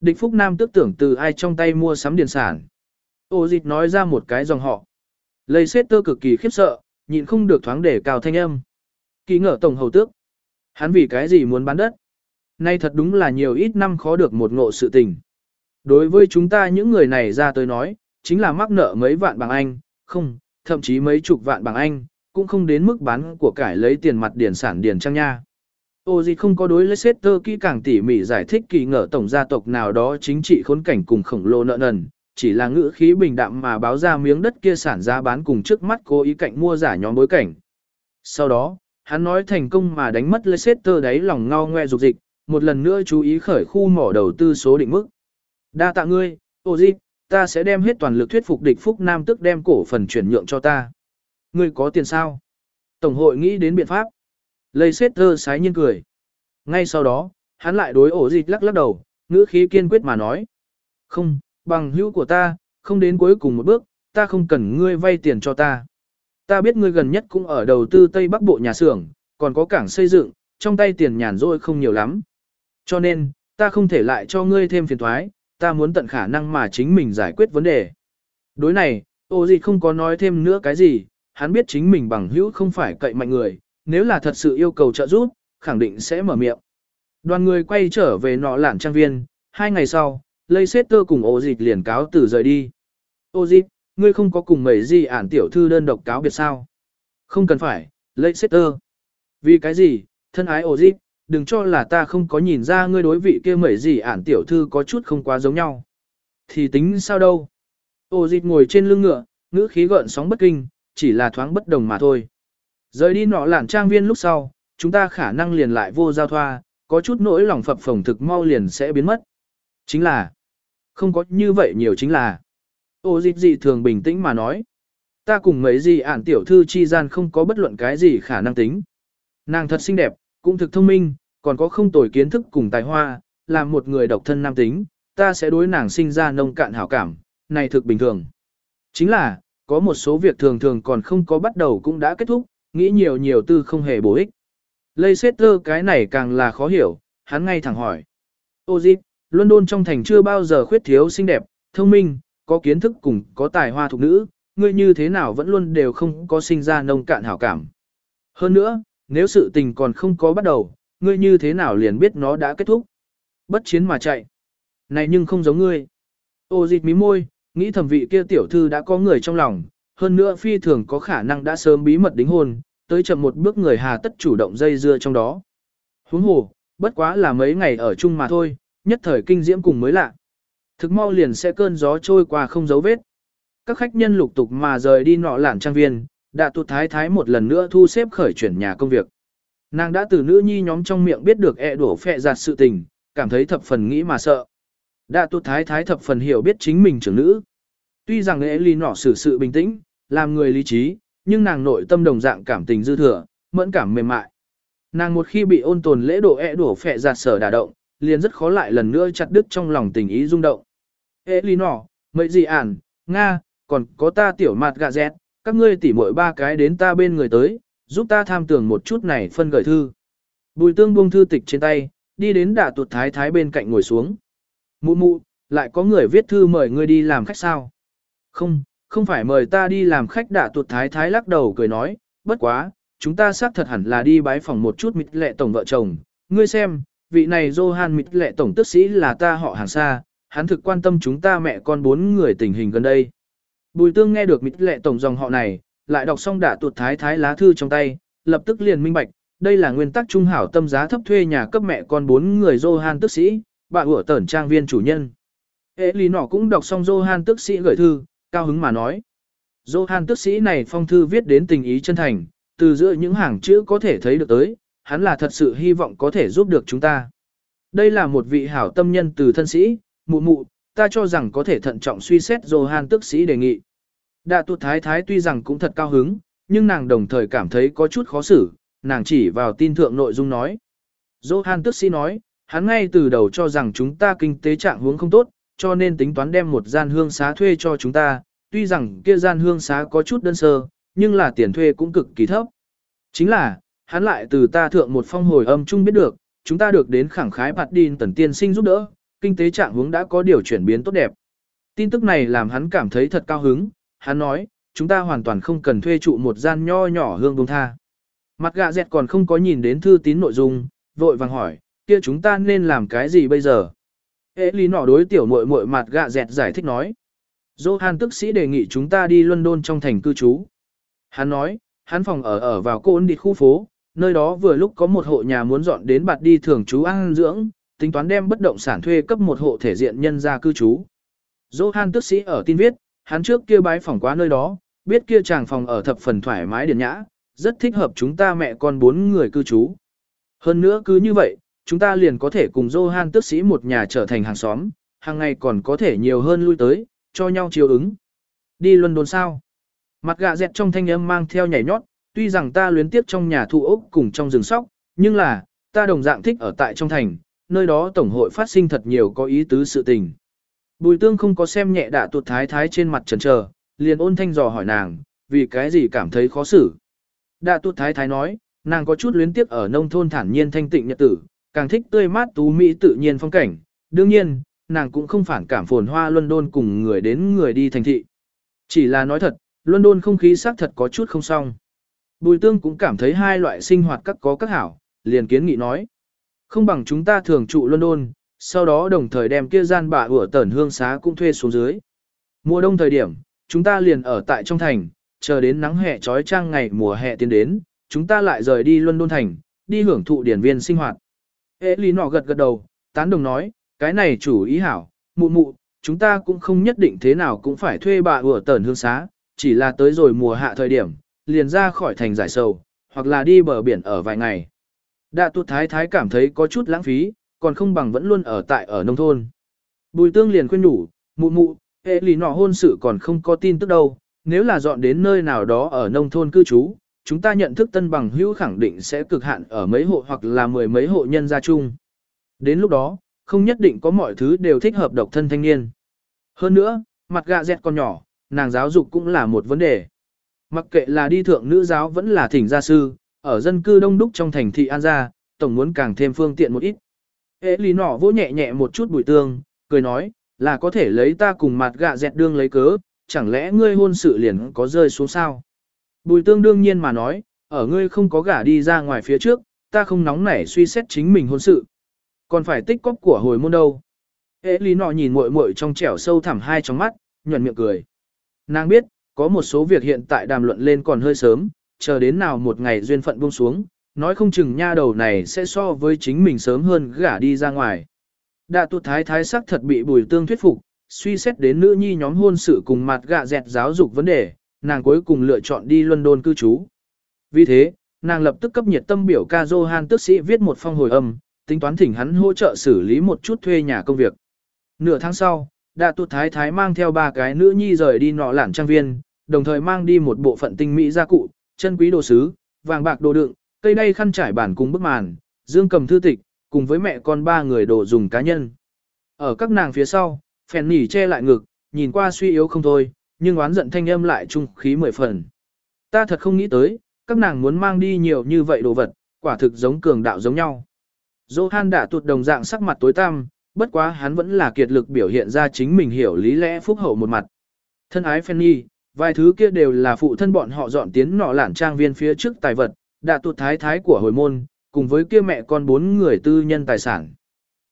Địch Phúc Nam tức tưởng từ ai trong tay mua sắm điền sản. Ô dịch nói ra một cái dòng họ. Lây xét tơ cực kỳ khiếp sợ, nhịn không được thoáng để cao thanh âm. Kỳ ngờ tổng hầu tước. Hắn vì cái gì muốn bán đất? Nay thật đúng là nhiều ít năm khó được một ngộ sự tình. Đối với chúng ta những người này ra tới nói, chính là mắc nợ mấy vạn bằng Anh, không, thậm chí mấy chục vạn bằng Anh, cũng không đến mức bán của cải lấy tiền mặt điển sản điển trang nha. Ô gì không có đối Leicester kỹ càng tỉ mỉ giải thích kỳ ngờ tổng gia tộc nào đó chính trị khốn cảnh cùng khổng lồ nợ nần, chỉ là ngữ khí bình đạm mà báo ra miếng đất kia sản giá bán cùng trước mắt cố ý cạnh mua giả nhóm bối cảnh. Sau đó, hắn nói thành công mà đánh mất Leicester đáy lòng ngao ngoe dục dịch, một lần nữa chú ý khởi khu mỏ đầu tư số định mức. Đa tạ ngươi, ô gì, ta sẽ đem hết toàn lực thuyết phục địch phúc nam tức đem cổ phần chuyển nhượng cho ta. Ngươi có tiền sao? Tổng hội nghĩ đến biện pháp. Leicester sái nhiên cười. Ngay sau đó, hắn lại đối ổ dịch lắc lắc đầu, ngữ khí kiên quyết mà nói. Không, bằng hữu của ta, không đến cuối cùng một bước, ta không cần ngươi vay tiền cho ta. Ta biết ngươi gần nhất cũng ở đầu tư Tây Bắc Bộ nhà xưởng, còn có cảng xây dựng, trong tay tiền nhàn rỗi không nhiều lắm. Cho nên, ta không thể lại cho ngươi thêm phiền thoái, ta muốn tận khả năng mà chính mình giải quyết vấn đề. Đối này, ô gì không có nói thêm nữa cái gì, hắn biết chính mình bằng hữu không phải cậy mạnh người, nếu là thật sự yêu cầu trợ giúp, khẳng định sẽ mở miệng. Đoàn người quay trở về nọ lản trang viên, hai ngày sau, Leicester cùng ô dịch liền cáo từ rời đi. Ô dịch, ngươi không có cùng mấy gì ản tiểu thư đơn độc cáo biệt sao? Không cần phải, Leicester. Vì cái gì, thân ái ô dịch, đừng cho là ta không có nhìn ra ngươi đối vị kia mấy gì ản tiểu thư có chút không quá giống nhau. Thì tính sao đâu? Ô dịch ngồi trên lưng ngựa, ngữ khí gợn sóng bất kinh, chỉ là thoáng bất đồng mà thôi. Rời đi nọ lản trang viên lúc sau, chúng ta khả năng liền lại vô giao thoa, có chút nỗi lòng phập phồng thực mau liền sẽ biến mất. Chính là, không có như vậy nhiều chính là. Ô dịch dị thường bình tĩnh mà nói. Ta cùng mấy gì ản tiểu thư chi gian không có bất luận cái gì khả năng tính. Nàng thật xinh đẹp, cũng thực thông minh, còn có không tồi kiến thức cùng tài hoa, là một người độc thân nam tính, ta sẽ đối nàng sinh ra nông cạn hảo cảm, này thực bình thường. Chính là, có một số việc thường thường còn không có bắt đầu cũng đã kết thúc, nghĩ nhiều nhiều tư không hề bổ ích. Leicester cái này càng là khó hiểu, hắn ngay thẳng hỏi. Ô dịp, London trong thành chưa bao giờ khuyết thiếu xinh đẹp, thông minh, có kiến thức cùng có tài hoa thuộc nữ, ngươi như thế nào vẫn luôn đều không có sinh ra nông cạn hảo cảm. Hơn nữa, nếu sự tình còn không có bắt đầu, ngươi như thế nào liền biết nó đã kết thúc. Bất chiến mà chạy. Này nhưng không giống ngươi. Ô dịch mí môi, nghĩ thẩm vị kia tiểu thư đã có người trong lòng, hơn nữa phi thường có khả năng đã sớm bí mật đính hôn, tới chậm một bước người hà tất chủ động dây dưa trong đó. Huống hồ, bất quá là mấy ngày ở chung mà thôi, nhất thời kinh diễm cùng mới lạ. Thực mau liền sẽ cơn gió trôi qua không dấu vết. Các khách nhân lục tục mà rời đi nọ lản trang viên, đã tụt thái thái một lần nữa thu xếp khởi chuyển nhà công việc. Nàng đã từ nữ nhi nhóm trong miệng biết được e đổ phẹ giặt sự tình, cảm thấy thập phần nghĩ mà sợ. Đã tụt thái thái thập phần hiểu biết chính mình trưởng nữ. Tuy rằng e ly nọ xử sự bình tĩnh, làm người lý trí, nhưng nàng nội tâm đồng dạng cảm tình dư thừa, mẫn cảm mềm mại. Nàng một khi bị ôn tồn lễ độ e đổ phệ giạt sở đả động, liền rất khó lại lần nữa chặt đứt trong lòng tình ý rung động. Ê lý nỏ, mấy gì ản, Nga, còn có ta tiểu mặt gạ dẹt, các ngươi tỉ mỗi ba cái đến ta bên người tới, giúp ta tham tưởng một chút này phân gửi thư. Bùi tương buông thư tịch trên tay, đi đến đả tuột thái thái bên cạnh ngồi xuống. Mụ mụ, lại có người viết thư mời ngươi đi làm khách sao? Không, không phải mời ta đi làm khách đã tuột thái thái lắc đầu cười nói, bất quá, chúng ta xác thật hẳn là đi bái phòng một chút mịt lệ tổng vợ chồng. Ngươi xem, vị này Johan mịt lệ tổng tức sĩ là ta họ hàng xa, hắn thực quan tâm chúng ta mẹ con bốn người tình hình gần đây. Bùi tương nghe được mịt lệ tổng dòng họ này, lại đọc xong đã tuột thái thái lá thư trong tay, lập tức liền minh bạch, đây là nguyên tắc trung hảo tâm giá thấp thuê nhà cấp mẹ con bốn người Johan tức sĩ, bà ủa tẩn trang viên chủ nhân. Ê lý nọ cũng đọc xong Johan tức sĩ gửi thư, cao hứng mà nói. Johan tức sĩ này phong thư viết đến tình ý chân thành, từ giữa những hàng chữ có thể thấy được tới, hắn là thật sự hy vọng có thể giúp được chúng ta. Đây là một vị hảo tâm nhân từ thân sĩ, mụ mụ, ta cho rằng có thể thận trọng suy xét Johan tức sĩ đề nghị. Đạ tuột thái thái tuy rằng cũng thật cao hứng, nhưng nàng đồng thời cảm thấy có chút khó xử, nàng chỉ vào tin thượng nội dung nói. Johan tức sĩ nói, hắn ngay từ đầu cho rằng chúng ta kinh tế trạng huống không tốt, cho nên tính toán đem một gian hương xá thuê cho chúng ta, tuy rằng kia gian hương xá có chút đơn sơ, nhưng là tiền thuê cũng cực kỳ thấp. Chính là, hắn lại từ ta thượng một phong hồi âm chung biết được, chúng ta được đến khẳng khái bạt đin tần tiên sinh giúp đỡ, kinh tế trạng hướng đã có điều chuyển biến tốt đẹp. Tin tức này làm hắn cảm thấy thật cao hứng, hắn nói, chúng ta hoàn toàn không cần thuê trụ một gian nho nhỏ hương bông tha. Mặt gạ dẹt còn không có nhìn đến thư tín nội dung, vội vàng hỏi, kia chúng ta nên làm cái gì bây giờ? Ế lý nọ đối tiểu muội muội mặt gạ dẹt giải thích nói. Johan tức sĩ đề nghị chúng ta đi London trong thành cư trú. Hắn nói, hắn phòng ở ở vào côn đi khu phố, nơi đó vừa lúc có một hộ nhà muốn dọn đến bạt đi thường trú ăn dưỡng, tính toán đem bất động sản thuê cấp một hộ thể diện nhân ra cư trú. Johan tức sĩ ở tin viết, hắn trước kia bái phòng quá nơi đó, biết kia chàng phòng ở thập phần thoải mái điển nhã, rất thích hợp chúng ta mẹ con bốn người cư trú. Hơn nữa cứ như vậy, chúng ta liền có thể cùng Johan tức sĩ một nhà trở thành hàng xóm, hàng ngày còn có thể nhiều hơn lui tới, cho nhau chiều ứng. Đi London sao? Mặt gạ dẹt trong thanh âm mang theo nhảy nhót, tuy rằng ta luyến tiếp trong nhà thu ốc cùng trong rừng sóc, nhưng là, ta đồng dạng thích ở tại trong thành, nơi đó tổng hội phát sinh thật nhiều có ý tứ sự tình. Bùi tương không có xem nhẹ đạ tuột thái thái trên mặt trần trờ, liền ôn thanh dò hỏi nàng, vì cái gì cảm thấy khó xử. Đạ tuột thái thái nói, nàng có chút luyến tiếp ở nông thôn thản nhiên thanh tịnh nhật tử, càng thích tươi mát tú mỹ tự nhiên phong cảnh, đương nhiên, nàng cũng không phản cảm phồn hoa London cùng người đến người đi thành thị. Chỉ là nói thật, London không khí xác thật có chút không xong. Bùi tương cũng cảm thấy hai loại sinh hoạt các có các hảo, liền kiến nghị nói. Không bằng chúng ta thường trụ London, sau đó đồng thời đem kia gian bạ ủa tẩn hương xá cũng thuê xuống dưới. Mùa đông thời điểm, chúng ta liền ở tại trong thành, chờ đến nắng hè trói trang ngày mùa hè tiến đến, chúng ta lại rời đi London thành, đi hưởng thụ điển viên sinh hoạt. Ế lý nọ gật gật đầu, tán đồng nói, cái này chủ ý hảo, mụ mụ, chúng ta cũng không nhất định thế nào cũng phải thuê bà ủa tẩn hương xá, chỉ là tới rồi mùa hạ thời điểm, liền ra khỏi thành giải sầu, hoặc là đi bờ biển ở vài ngày. Đạ tuột thái thái cảm thấy có chút lãng phí, còn không bằng vẫn luôn ở tại ở nông thôn. Bùi tương liền khuyên nhủ, mụ mụ, hệ lì nọ hôn sự còn không có tin tức đâu, nếu là dọn đến nơi nào đó ở nông thôn cư trú, chúng ta nhận thức tân bằng hữu khẳng định sẽ cực hạn ở mấy hộ hoặc là mười mấy hộ nhân gia chung. Đến lúc đó, không nhất định có mọi thứ đều thích hợp độc thân thanh niên. Hơn nữa, mặt gạ dẹt còn nhỏ, nàng giáo dục cũng là một vấn đề. Mặc kệ là đi thượng nữ giáo vẫn là thỉnh gia sư, ở dân cư đông đúc trong thành thị An Gia, tổng muốn càng thêm phương tiện một ít. Ế lý nỏ vỗ nhẹ nhẹ một chút bùi tương, cười nói, là có thể lấy ta cùng mặt gạ dẹt đương lấy cớ, chẳng lẽ ngươi hôn sự liền có rơi xuống sao? Bùi tương đương nhiên mà nói, ở ngươi không có gả đi ra ngoài phía trước, ta không nóng nảy suy xét chính mình hôn sự. Còn phải tích cóp của hồi môn đâu. Hệ lý nọ nhìn muội muội trong trẻo sâu thẳm hai trong mắt, nhuận miệng cười. Nàng biết, có một số việc hiện tại đàm luận lên còn hơi sớm, chờ đến nào một ngày duyên phận buông xuống, nói không chừng nha đầu này sẽ so với chính mình sớm hơn gả đi ra ngoài. Đạ tụt thái thái sắc thật bị bùi tương thuyết phục, suy xét đến nữ nhi nhóm hôn sự cùng mặt gạ dẹt giáo dục vấn đề, nàng cuối cùng lựa chọn đi London cư trú. Vì thế, nàng lập tức cấp nhiệt tâm biểu ca Johan tước sĩ viết một phong hồi âm, tính toán thỉnh hắn hỗ trợ xử lý một chút thuê nhà công việc. Nửa tháng sau, đạ Tụt thái thái mang theo ba cái nữ nhi rời đi nọ lản trang viên, đồng thời mang đi một bộ phận tinh mỹ gia cụ, chân quý đồ sứ, vàng bạc đồ đựng, cây đay khăn trải bản cùng bức màn, dương cầm thư tịch, cùng với mẹ con ba người đồ dùng cá nhân. Ở các nàng phía sau, phèn nỉ che lại ngực, nhìn qua suy yếu không thôi, nhưng oán giận thanh âm lại trung khí mười phần. Ta thật không nghĩ tới, các nàng muốn mang đi nhiều như vậy đồ vật, quả thực giống cường đạo giống nhau. Johan đã tụt đồng dạng sắc mặt tối tăm, bất quá hắn vẫn là kiệt lực biểu hiện ra chính mình hiểu lý lẽ phúc hậu một mặt. Thân ái Fanny, vài thứ kia đều là phụ thân bọn họ dọn tiến nọ lản trang viên phía trước tài vật, đã tụt thái thái của hồi môn, cùng với kia mẹ con bốn người tư nhân tài sản.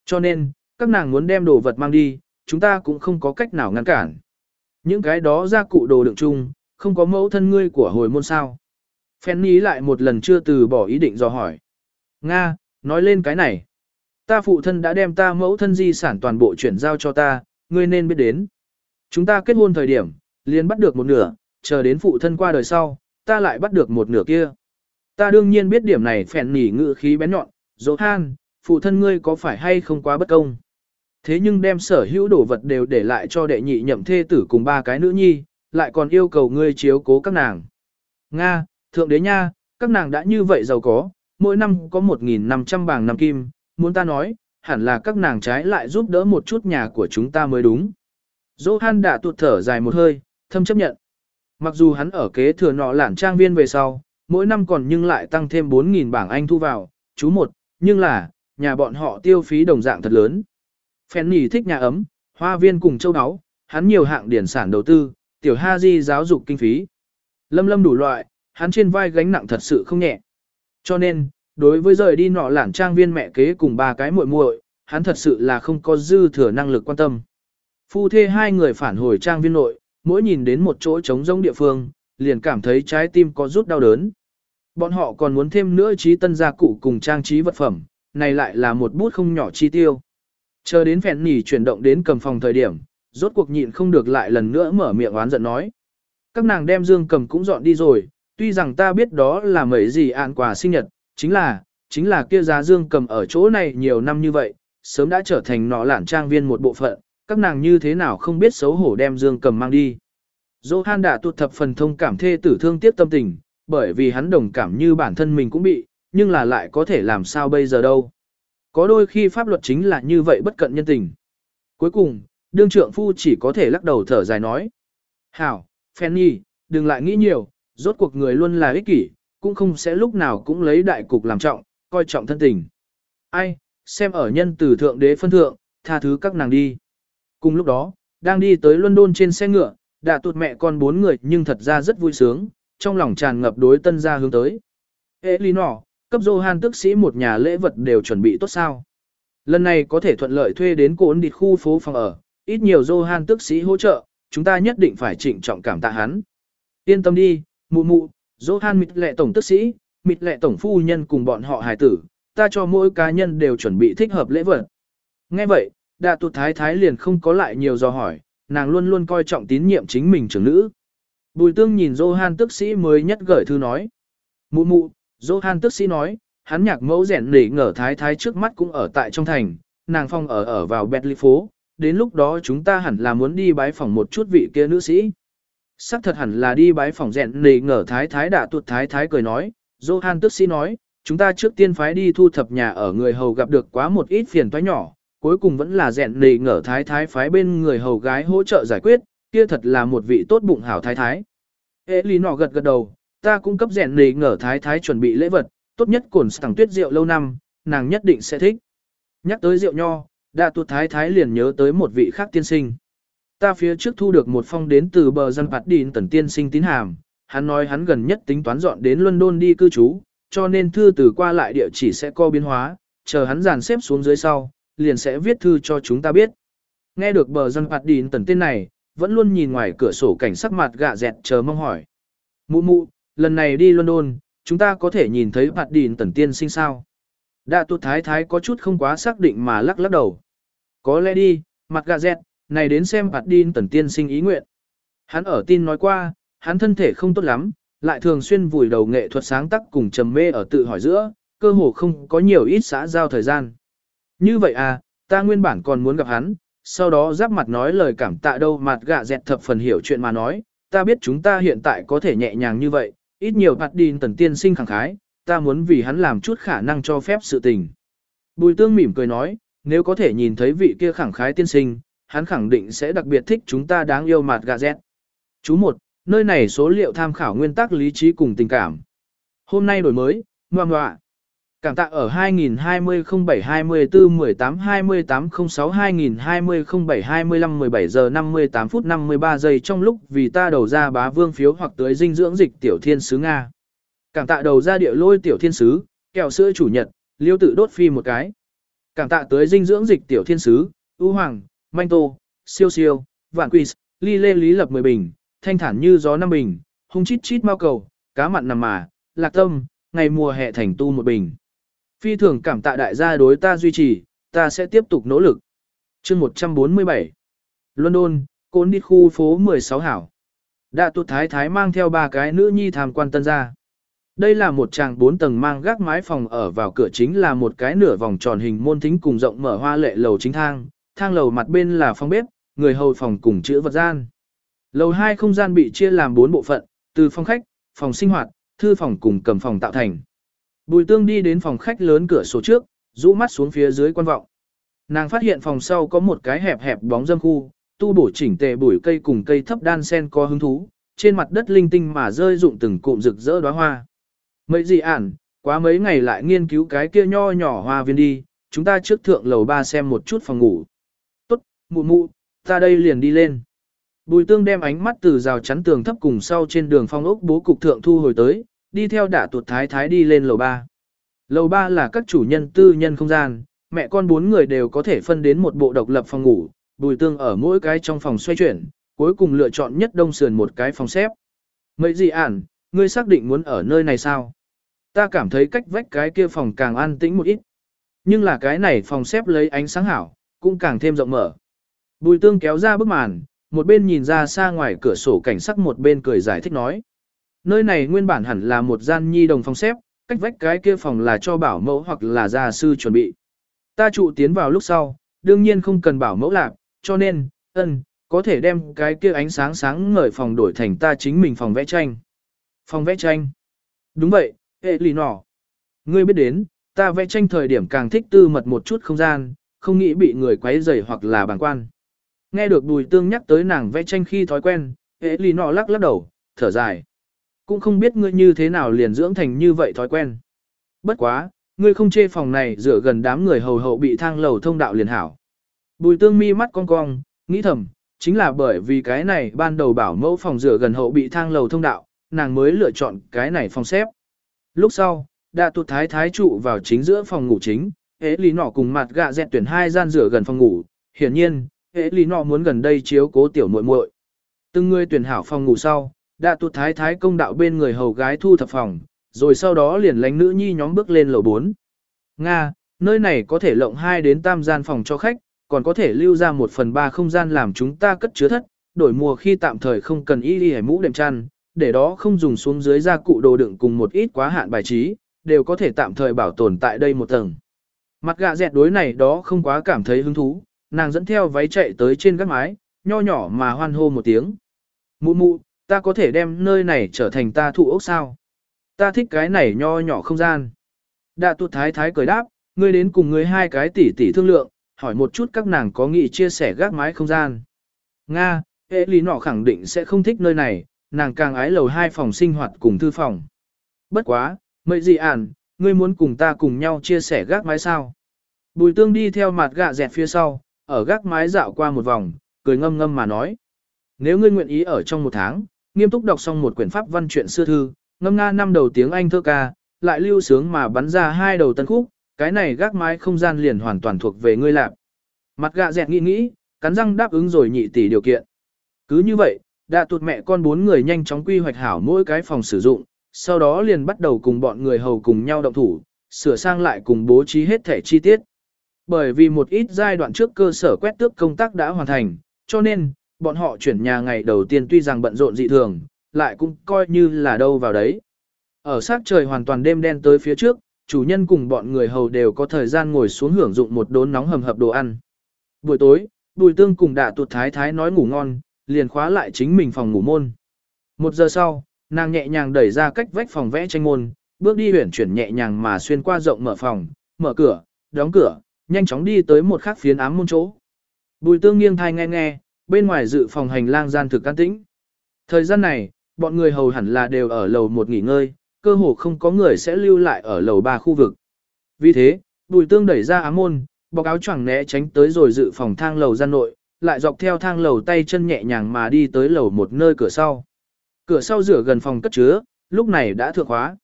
Cho nên, các nàng muốn đem đồ vật mang đi, chúng ta cũng không có cách nào ngăn cản. Những cái đó ra cụ đồ đựng chung, không có mẫu thân ngươi của hồi môn sao. Fanny lại một lần chưa từ bỏ ý định dò hỏi. Nga, nói lên cái này. Ta phụ thân đã đem ta mẫu thân di sản toàn bộ chuyển giao cho ta, ngươi nên biết đến. Chúng ta kết hôn thời điểm, liền bắt được một nửa, chờ đến phụ thân qua đời sau, ta lại bắt được một nửa kia. Ta đương nhiên biết điểm này phèn nỉ ngự khí bén nhọn, dỗ han, phụ thân ngươi có phải hay không quá bất công. Thế nhưng đem sở hữu đồ vật đều để lại cho đệ nhị nhậm thê tử cùng ba cái nữ nhi, lại còn yêu cầu ngươi chiếu cố các nàng. Nga, thượng đế nha, các nàng đã như vậy giàu có, mỗi năm có 1.500 bảng năm kim, muốn ta nói, hẳn là các nàng trái lại giúp đỡ một chút nhà của chúng ta mới đúng. Johan đã tuột thở dài một hơi, thâm chấp nhận. Mặc dù hắn ở kế thừa nọ lản trang viên về sau, mỗi năm còn nhưng lại tăng thêm 4.000 bảng Anh thu vào, chú một, nhưng là, nhà bọn họ tiêu phí đồng dạng thật lớn. Phèn nhỉ thích nhà ấm, hoa viên cùng châu áo, hắn nhiều hạng điển sản đầu tư, tiểu ha di giáo dục kinh phí. Lâm lâm đủ loại, hắn trên vai gánh nặng thật sự không nhẹ. Cho nên, đối với rời đi nọ lản trang viên mẹ kế cùng ba cái muội muội, hắn thật sự là không có dư thừa năng lực quan tâm. Phu thê hai người phản hồi trang viên nội, mỗi nhìn đến một chỗ trống rỗng địa phương, liền cảm thấy trái tim có rút đau đớn. Bọn họ còn muốn thêm nữa trí tân gia cụ cùng trang trí vật phẩm, này lại là một bút không nhỏ chi tiêu. Chờ đến phèn nỉ chuyển động đến cầm phòng thời điểm, rốt cuộc nhịn không được lại lần nữa mở miệng oán giận nói. Các nàng đem dương cầm cũng dọn đi rồi, tuy rằng ta biết đó là mấy gì ạn quà sinh nhật, chính là, chính là kia giá dương cầm ở chỗ này nhiều năm như vậy, sớm đã trở thành nọ lản trang viên một bộ phận, các nàng như thế nào không biết xấu hổ đem dương cầm mang đi. Johan đã tụt thập phần thông cảm thê tử thương tiếc tâm tình, bởi vì hắn đồng cảm như bản thân mình cũng bị, nhưng là lại có thể làm sao bây giờ đâu. Có đôi khi pháp luật chính là như vậy bất cận nhân tình. Cuối cùng, đương trượng phu chỉ có thể lắc đầu thở dài nói. Hảo, Fanny, đừng lại nghĩ nhiều, rốt cuộc người luôn là ích kỷ, cũng không sẽ lúc nào cũng lấy đại cục làm trọng, coi trọng thân tình. Ai, xem ở nhân từ thượng đế phân thượng, tha thứ các nàng đi. Cùng lúc đó, đang đi tới London trên xe ngựa, đã tụt mẹ con bốn người nhưng thật ra rất vui sướng, trong lòng tràn ngập đối tân gia hướng tới. Ê lý nỏ, cấp Johan tức sĩ một nhà lễ vật đều chuẩn bị tốt sao. Lần này có thể thuận lợi thuê đến cô ấn địt khu phố phòng ở, ít nhiều Johan tức sĩ hỗ trợ, chúng ta nhất định phải trịnh trọng cảm tạ hắn. Yên tâm đi, mụ mụ, Johan mịt lệ tổng tức sĩ, mịt lệ tổng phu nhân cùng bọn họ hài tử, ta cho mỗi cá nhân đều chuẩn bị thích hợp lễ vật. Nghe vậy, đạ tụt thái thái liền không có lại nhiều do hỏi, nàng luôn luôn coi trọng tín nhiệm chính mình trưởng nữ. Bùi tương nhìn Johan tức sĩ mới nhất gửi thư nói. Mụ mụ, Johan tức sĩ nói, hắn nhạc mẫu rèn nỉ ngờ thái thái trước mắt cũng ở tại trong thành, nàng phong ở ở vào Bentley phố, đến lúc đó chúng ta hẳn là muốn đi bái phỏng một chút vị kia nữ sĩ. Sắc thật hẳn là đi bái phỏng rèn nề ngở thái thái đã tuột thái thái cười nói, Johan tức sĩ nói, chúng ta trước tiên phái đi thu thập nhà ở người hầu gặp được quá một ít phiền toái nhỏ, cuối cùng vẫn là rèn nề ngở thái thái phái bên người hầu gái hỗ trợ giải quyết, kia thật là một vị tốt bụng hảo thái thái. Ê lý nọ gật gật đầu, ta cung cấp rèn nề ngở thái thái chuẩn bị lễ vật, tốt nhất cồn sẵn tuyết rượu lâu năm, nàng nhất định sẽ thích. Nhắc tới rượu nho, đã tuột thái thái liền nhớ tới một vị khác tiên sinh. Ta phía trước thu được một phong đến từ bờ dân Bạt Đìn tần tiên sinh tín hàm, hắn nói hắn gần nhất tính toán dọn đến London đi cư trú, cho nên thư từ qua lại địa chỉ sẽ co biến hóa, chờ hắn dàn xếp xuống dưới sau, liền sẽ viết thư cho chúng ta biết. Nghe được bờ dân Bạt Đìn tần tên này, vẫn luôn nhìn ngoài cửa sổ cảnh sắc mặt gạ dẹt chờ mong hỏi. Mụ mụ, lần này đi London, chúng ta có thể nhìn thấy Phạt Đìn tần tiên sinh sao? Đạ tuột thái thái có chút không quá xác định mà lắc lắc đầu. Có lẽ đi, mặt gạ dẹt, này đến xem hạt Đìn tần tiên sinh ý nguyện. Hắn ở tin nói qua, hắn thân thể không tốt lắm, lại thường xuyên vùi đầu nghệ thuật sáng tác cùng trầm mê ở tự hỏi giữa, cơ hồ không có nhiều ít xã giao thời gian. Như vậy à, ta nguyên bản còn muốn gặp hắn, sau đó giáp mặt nói lời cảm tạ đâu mặt gạ dẹt thập phần hiểu chuyện mà nói, ta biết chúng ta hiện tại có thể nhẹ nhàng như vậy, ít nhiều hạt đi tần tiên sinh khẳng khái, ta muốn vì hắn làm chút khả năng cho phép sự tình. Bùi tương mỉm cười nói, nếu có thể nhìn thấy vị kia khẳng khái tiên sinh, hắn khẳng định sẽ đặc biệt thích chúng ta đáng yêu mặt gà dẹt. Chú một, nơi này số liệu tham khảo nguyên tắc lý trí cùng tình cảm. Hôm nay đổi mới, ngoan ngoạ. Cảm tạ ở 2020-07-24-18-28-06-2020-07-25-17 giờ 58 phút 53 giây trong lúc vì ta đầu ra bá vương phiếu hoặc tới dinh dưỡng dịch tiểu thiên sứ Nga. Cảm tạ đầu ra địa lôi tiểu thiên sứ, kẹo sữa chủ nhật, liêu tự đốt phi một cái. Cảm tạ tới dinh dưỡng dịch tiểu thiên sứ, ưu hoàng, manh tô, siêu siêu, vạn quỷ, ly lê lý lập 10 bình, thanh thản như gió năm bình, hung chít chít mau cầu, cá mặn nằm mà, lạc tâm, ngày mùa hè thành tu một bình. Phi thường cảm tạ đại gia đối ta duy trì, ta sẽ tiếp tục nỗ lực. chương 147 London, Côn đi khu phố 16 hảo. Đạ tuột thái thái mang theo ba cái nữ nhi tham quan tân gia. Đây là một tràng bốn tầng mang gác mái phòng ở vào cửa chính là một cái nửa vòng tròn hình môn thính cùng rộng mở hoa lệ lầu chính thang, thang lầu mặt bên là phòng bếp, người hầu phòng cùng chữ vật gian. Lầu hai không gian bị chia làm bốn bộ phận, từ phòng khách, phòng sinh hoạt, thư phòng cùng cầm phòng tạo thành. Bùi tương đi đến phòng khách lớn cửa sổ trước, rũ mắt xuống phía dưới quan vọng. Nàng phát hiện phòng sau có một cái hẹp hẹp bóng dâm khu, tu bổ chỉnh tề bụi cây cùng cây thấp đan sen có hứng thú, trên mặt đất linh tinh mà rơi rụng từng cụm rực rỡ đóa hoa. Mấy gì ản, quá mấy ngày lại nghiên cứu cái kia nho nhỏ hoa viên đi, chúng ta trước thượng lầu ba xem một chút phòng ngủ. Mụ mụ, ta đây liền đi lên. Bùi tương đem ánh mắt từ rào chắn tường thấp cùng sau trên đường phong ốc bố cục thượng thu hồi tới, đi theo đả tuột thái thái đi lên lầu ba. Lầu ba là các chủ nhân tư nhân không gian, mẹ con bốn người đều có thể phân đến một bộ độc lập phòng ngủ, bùi tương ở mỗi cái trong phòng xoay chuyển, cuối cùng lựa chọn nhất đông sườn một cái phòng xếp. Mấy gì ản, ngươi xác định muốn ở nơi này sao? Ta cảm thấy cách vách cái kia phòng càng an tĩnh một ít. Nhưng là cái này phòng xếp lấy ánh sáng hảo, cũng càng thêm rộng mở. Bùi tương kéo ra bức màn, một bên nhìn ra xa ngoài cửa sổ cảnh sắc một bên cười giải thích nói. Nơi này nguyên bản hẳn là một gian nhi đồng phòng xếp, cách vách cái kia phòng là cho bảo mẫu hoặc là gia sư chuẩn bị. Ta trụ tiến vào lúc sau, đương nhiên không cần bảo mẫu lạc, cho nên, ân, có thể đem cái kia ánh sáng sáng ngời phòng đổi thành ta chính mình phòng vẽ tranh. Phòng vẽ tranh. Đúng vậy, hệ lì nỏ. Ngươi biết đến, ta vẽ tranh thời điểm càng thích tư mật một chút không gian, không nghĩ bị người quấy rầy hoặc là bàng quan. Nghe được bùi tương nhắc tới nàng vẽ tranh khi thói quen, hệ lì nọ lắc lắc đầu, thở dài. Cũng không biết ngươi như thế nào liền dưỡng thành như vậy thói quen. Bất quá, ngươi không chê phòng này dựa gần đám người hầu hậu bị thang lầu thông đạo liền hảo. Bùi tương mi mắt cong cong, nghĩ thầm, chính là bởi vì cái này ban đầu bảo mẫu phòng rửa gần hậu bị thang lầu thông đạo, nàng mới lựa chọn cái này phòng xếp. Lúc sau, đã tụt thái thái trụ vào chính giữa phòng ngủ chính, hễ lý nọ cùng mặt gạ dẹt tuyển hai gian rửa gần phòng ngủ, hiển nhiên, Hệ lý nọ muốn gần đây chiếu cố tiểu muội muội. Từng người tuyển hảo phòng ngủ sau, đã tụt thái thái công đạo bên người hầu gái thu thập phòng, rồi sau đó liền lánh nữ nhi nhóm bước lên lầu 4. Nga, nơi này có thể lộng 2 đến tam gian phòng cho khách, còn có thể lưu ra 1 phần 3 không gian làm chúng ta cất chứa thất, đổi mùa khi tạm thời không cần y đi mũ đệm chăn, để đó không dùng xuống dưới gia cụ đồ đựng cùng một ít quá hạn bài trí, đều có thể tạm thời bảo tồn tại đây một tầng. Mặt gạ dẹt đối này đó không quá cảm thấy hứng thú, nàng dẫn theo váy chạy tới trên gác mái, nho nhỏ mà hoan hô một tiếng. Mụ mụ, ta có thể đem nơi này trở thành ta thụ ốc sao? Ta thích cái này nho nhỏ không gian. Đạ tuột thái thái cười đáp, ngươi đến cùng ngươi hai cái tỷ tỷ thương lượng, hỏi một chút các nàng có nghị chia sẻ gác mái không gian. Nga, hệ lý nọ khẳng định sẽ không thích nơi này, nàng càng ái lầu hai phòng sinh hoạt cùng thư phòng. Bất quá, mấy gì ản, ngươi muốn cùng ta cùng nhau chia sẻ gác mái sao? Bùi tương đi theo mặt gạ dẹt phía sau, ở gác mái dạo qua một vòng, cười ngâm ngâm mà nói. Nếu ngươi nguyện ý ở trong một tháng, nghiêm túc đọc xong một quyển pháp văn truyện xưa thư, ngâm nga năm đầu tiếng Anh thơ ca, lại lưu sướng mà bắn ra hai đầu tân khúc, cái này gác mái không gian liền hoàn toàn thuộc về ngươi lạc. Mặt gạ dẹt nghĩ nghĩ, cắn răng đáp ứng rồi nhị tỷ điều kiện. Cứ như vậy, đã tuột mẹ con bốn người nhanh chóng quy hoạch hảo mỗi cái phòng sử dụng, sau đó liền bắt đầu cùng bọn người hầu cùng nhau động thủ, sửa sang lại cùng bố trí hết thể chi tiết. Bởi vì một ít giai đoạn trước cơ sở quét tước công tác đã hoàn thành, cho nên, bọn họ chuyển nhà ngày đầu tiên tuy rằng bận rộn dị thường, lại cũng coi như là đâu vào đấy. Ở sát trời hoàn toàn đêm đen tới phía trước, chủ nhân cùng bọn người hầu đều có thời gian ngồi xuống hưởng dụng một đốn nóng hầm hập đồ ăn. Buổi tối, Bùi Tương cùng đạ tuột thái thái nói ngủ ngon, liền khóa lại chính mình phòng ngủ môn. Một giờ sau, nàng nhẹ nhàng đẩy ra cách vách phòng vẽ tranh môn, bước đi huyển chuyển nhẹ nhàng mà xuyên qua rộng mở phòng, mở cửa, đóng cửa, nhanh chóng đi tới một khắc phiến ám môn chỗ. Bùi Tương nghiêng thai nghe nghe, bên ngoài dự phòng hành lang gian thực an tĩnh. Thời gian này, bọn người hầu hẳn là đều ở lầu một nghỉ ngơi, cơ hồ không có người sẽ lưu lại ở lầu ba khu vực. Vì thế, bùi tương đẩy ra ám môn, bọc áo choàng né tránh tới rồi dự phòng thang lầu gian nội, lại dọc theo thang lầu tay chân nhẹ nhàng mà đi tới lầu một nơi cửa sau. Cửa sau rửa gần phòng cất chứa, lúc này đã thượng khóa.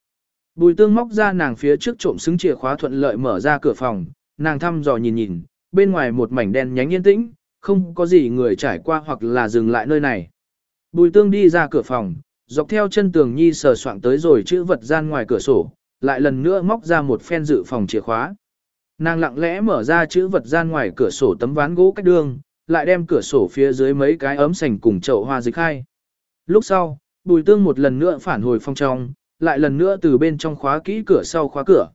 Bùi tương móc ra nàng phía trước trộm xứng chìa khóa thuận lợi mở ra cửa phòng, nàng thăm dò nhìn nhìn, bên ngoài một mảnh đen nhánh yên tĩnh, không có gì người trải qua hoặc là dừng lại nơi này. Bùi tương đi ra cửa phòng, dọc theo chân tường nhi sờ soạng tới rồi chữ vật gian ngoài cửa sổ, lại lần nữa móc ra một phen dự phòng chìa khóa. Nàng lặng lẽ mở ra chữ vật gian ngoài cửa sổ tấm ván gỗ cách đường, lại đem cửa sổ phía dưới mấy cái ấm sành cùng chậu hoa dịch khai. Lúc sau, bùi tương một lần nữa phản hồi phong trong, lại lần nữa từ bên trong khóa kỹ cửa sau khóa cửa.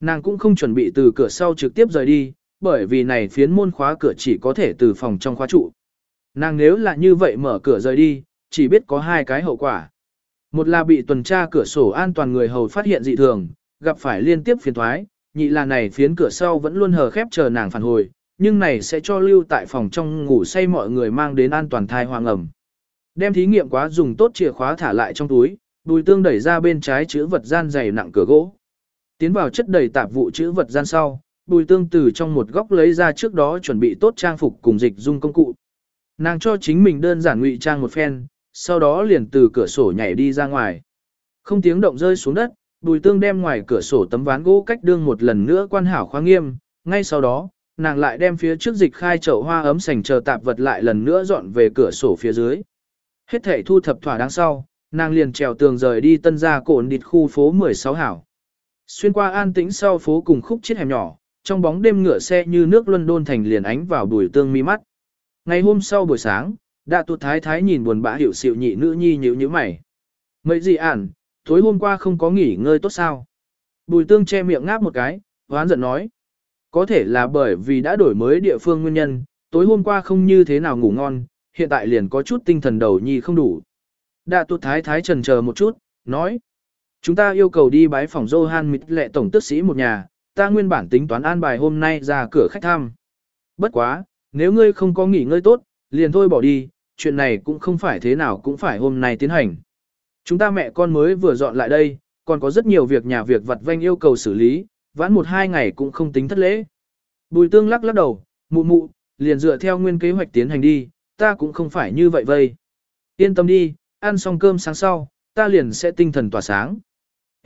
Nàng cũng không chuẩn bị từ cửa sau trực tiếp rời đi, bởi vì này phiến môn khóa cửa chỉ có thể từ phòng trong khóa trụ. Nàng nếu là như vậy mở cửa rời đi, chỉ biết có hai cái hậu quả. Một là bị tuần tra cửa sổ an toàn người hầu phát hiện dị thường, gặp phải liên tiếp phiền thoái, nhị là này phiến cửa sau vẫn luôn hờ khép chờ nàng phản hồi, nhưng này sẽ cho lưu tại phòng trong ngủ say mọi người mang đến an toàn thai hoang ẩm. Đem thí nghiệm quá dùng tốt chìa khóa thả lại trong túi, đùi tương đẩy ra bên trái chữ vật gian dày nặng cửa gỗ. Tiến vào chất đầy tạp vụ chữ vật gian sau, bùi tương từ trong một góc lấy ra trước đó chuẩn bị tốt trang phục cùng dịch dung công cụ. Nàng cho chính mình đơn giản ngụy trang một phen, sau đó liền từ cửa sổ nhảy đi ra ngoài. Không tiếng động rơi xuống đất, bùi tương đem ngoài cửa sổ tấm ván gỗ cách đương một lần nữa quan hảo khoa nghiêm, ngay sau đó, nàng lại đem phía trước dịch khai chậu hoa ấm sành chờ tạp vật lại lần nữa dọn về cửa sổ phía dưới. Hết thể thu thập thỏa đáng sau, nàng liền trèo tường rời đi tân ra cổn địt khu phố 16 hảo. Xuyên qua an tĩnh sau phố cùng khúc chiếc hẻm nhỏ, trong bóng đêm ngựa xe như nước London thành liền ánh vào bùi tương mi mắt. Ngày hôm sau buổi sáng, đạ tuột thái thái nhìn buồn bã hiểu xịu nhị nữ nhi nhíu nhíu mày. Mấy gì ản, tối hôm qua không có nghỉ ngơi tốt sao? Bùi tương che miệng ngáp một cái, hoán giận nói. Có thể là bởi vì đã đổi mới địa phương nguyên nhân, tối hôm qua không như thế nào ngủ ngon, hiện tại liền có chút tinh thần đầu nhi không đủ. Đạ tuột thái thái trần chờ một chút, nói. Chúng ta yêu cầu đi bái phòng Johan Mịt lệ tổng tức sĩ một nhà, ta nguyên bản tính toán an bài hôm nay ra cửa khách thăm. Bất quá, nếu ngươi không có nghỉ ngơi tốt, liền thôi bỏ đi, chuyện này cũng không phải thế nào cũng phải hôm nay tiến hành. Chúng ta mẹ con mới vừa dọn lại đây, còn có rất nhiều việc nhà việc vặt vanh yêu cầu xử lý, vãn một hai ngày cũng không tính thất lễ. Bùi tương lắc lắc đầu, mụ mụ, liền dựa theo nguyên kế hoạch tiến hành đi, ta cũng không phải như vậy vây. Yên tâm đi, ăn xong cơm sáng sau, ta liền sẽ tinh thần tỏa sáng.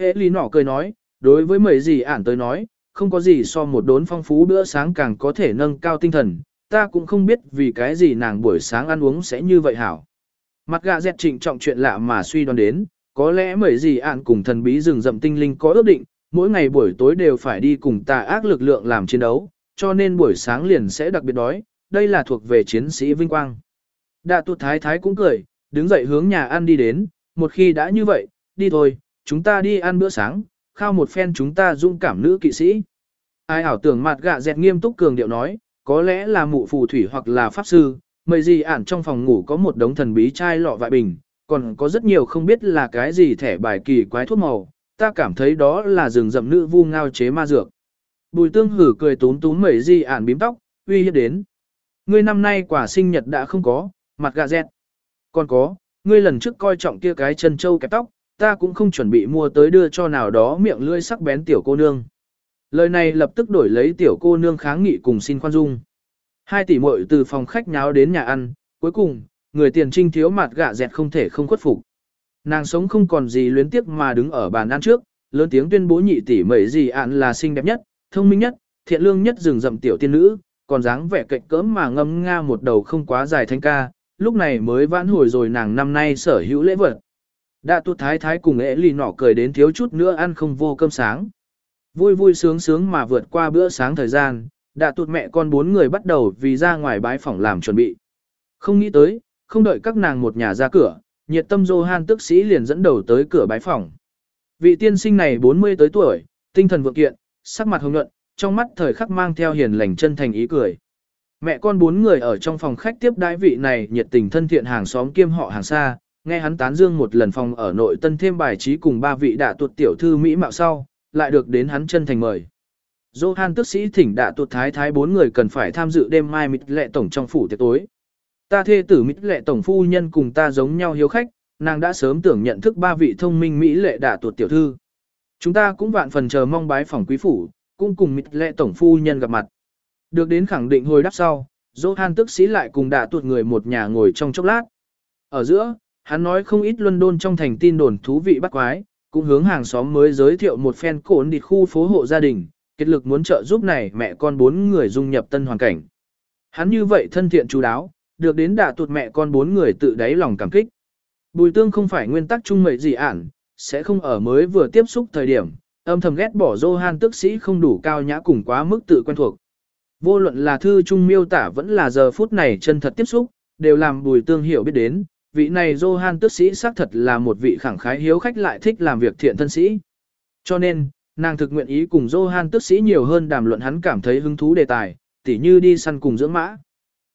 Ê lý nỏ cười nói, đối với mấy gì ản tới nói, không có gì so một đốn phong phú bữa sáng càng có thể nâng cao tinh thần, ta cũng không biết vì cái gì nàng buổi sáng ăn uống sẽ như vậy hảo. Mặt gà dẹt trịnh trọng chuyện lạ mà suy đoán đến, có lẽ mấy gì ản cùng thần bí rừng rậm tinh linh có ước định, mỗi ngày buổi tối đều phải đi cùng tà ác lực lượng làm chiến đấu, cho nên buổi sáng liền sẽ đặc biệt đói, đây là thuộc về chiến sĩ vinh quang. Đạ tuột thái thái cũng cười, đứng dậy hướng nhà ăn đi đến, một khi đã như vậy, đi thôi, chúng ta đi ăn bữa sáng, khao một phen chúng ta dung cảm nữ kỵ sĩ. Ai ảo tưởng mặt gạ dẹt nghiêm túc cường điệu nói, có lẽ là mụ phù thủy hoặc là pháp sư, mời gì ản trong phòng ngủ có một đống thần bí chai lọ vại bình, còn có rất nhiều không biết là cái gì thẻ bài kỳ quái thuốc màu, ta cảm thấy đó là rừng rậm nữ vu ngao chế ma dược. Bùi tương hử cười tún tún mẩy di ản bím tóc, uy hiếp đến. Ngươi năm nay quả sinh nhật đã không có, mặt gà dẹt. Còn có, ngươi lần trước coi trọng kia cái chân châu kẹp tóc, ta cũng không chuẩn bị mua tới đưa cho nào đó miệng lưỡi sắc bén tiểu cô nương. Lời này lập tức đổi lấy tiểu cô nương kháng nghị cùng xin khoan dung. Hai tỷ muội từ phòng khách nháo đến nhà ăn, cuối cùng, người tiền trinh thiếu mặt gạ dẹt không thể không khuất phục. Nàng sống không còn gì luyến tiếc mà đứng ở bàn ăn trước, lớn tiếng tuyên bố nhị tỷ mẩy gì ạn là xinh đẹp nhất, thông minh nhất, thiện lương nhất rừng rậm tiểu tiên nữ, còn dáng vẻ cạnh cỡm mà ngâm nga một đầu không quá dài thanh ca, lúc này mới vãn hồi rồi nàng năm nay sở hữu lễ vật. Đã tuột thái thái cùng ế lì nọ cười đến thiếu chút nữa ăn không vô cơm sáng. Vui vui sướng sướng mà vượt qua bữa sáng thời gian, đã tuột mẹ con bốn người bắt đầu vì ra ngoài bái phòng làm chuẩn bị. Không nghĩ tới, không đợi các nàng một nhà ra cửa, nhiệt tâm Johan tức sĩ liền dẫn đầu tới cửa bái phòng. Vị tiên sinh này 40 tới tuổi, tinh thần vượng kiện, sắc mặt hồng nhuận, trong mắt thời khắc mang theo hiền lành chân thành ý cười. Mẹ con bốn người ở trong phòng khách tiếp đãi vị này nhiệt tình thân thiện hàng xóm kiêm họ hàng xa, nghe hắn tán dương một lần phòng ở nội tân thêm bài trí cùng ba vị đạ tuột tiểu thư Mỹ mạo sau, lại được đến hắn chân thành mời. Johan tức sĩ thỉnh đạ tuột thái thái bốn người cần phải tham dự đêm mai mịt lệ tổng trong phủ tiệc tối. Ta thê tử mịt lệ tổng phu nhân cùng ta giống nhau hiếu khách, nàng đã sớm tưởng nhận thức ba vị thông minh Mỹ lệ đạ tuột tiểu thư. Chúng ta cũng vạn phần chờ mong bái phòng quý phủ, cũng cùng mịt lệ tổng phu nhân gặp mặt. Được đến khẳng định hồi đáp sau, Johan tức sĩ lại cùng đạ tuột người một nhà ngồi trong chốc lát. Ở giữa, hắn nói không ít London trong thành tin đồn thú vị bắt quái, cũng hướng hàng xóm mới giới thiệu một phen cổn đi khu phố hộ gia đình, kết lực muốn trợ giúp này mẹ con bốn người dung nhập tân hoàn cảnh. Hắn như vậy thân thiện chú đáo, được đến đả tuột mẹ con bốn người tự đáy lòng cảm kích. Bùi tương không phải nguyên tắc chung mệnh gì ản, sẽ không ở mới vừa tiếp xúc thời điểm, âm thầm ghét bỏ Johan tức sĩ không đủ cao nhã cùng quá mức tự quen thuộc. Vô luận là thư trung miêu tả vẫn là giờ phút này chân thật tiếp xúc, đều làm bùi tương hiểu biết đến, vị này Johan tức sĩ xác thật là một vị khẳng khái hiếu khách lại thích làm việc thiện thân sĩ. Cho nên, nàng thực nguyện ý cùng Johan tức sĩ nhiều hơn đàm luận hắn cảm thấy hứng thú đề tài, tỉ như đi săn cùng dưỡng mã.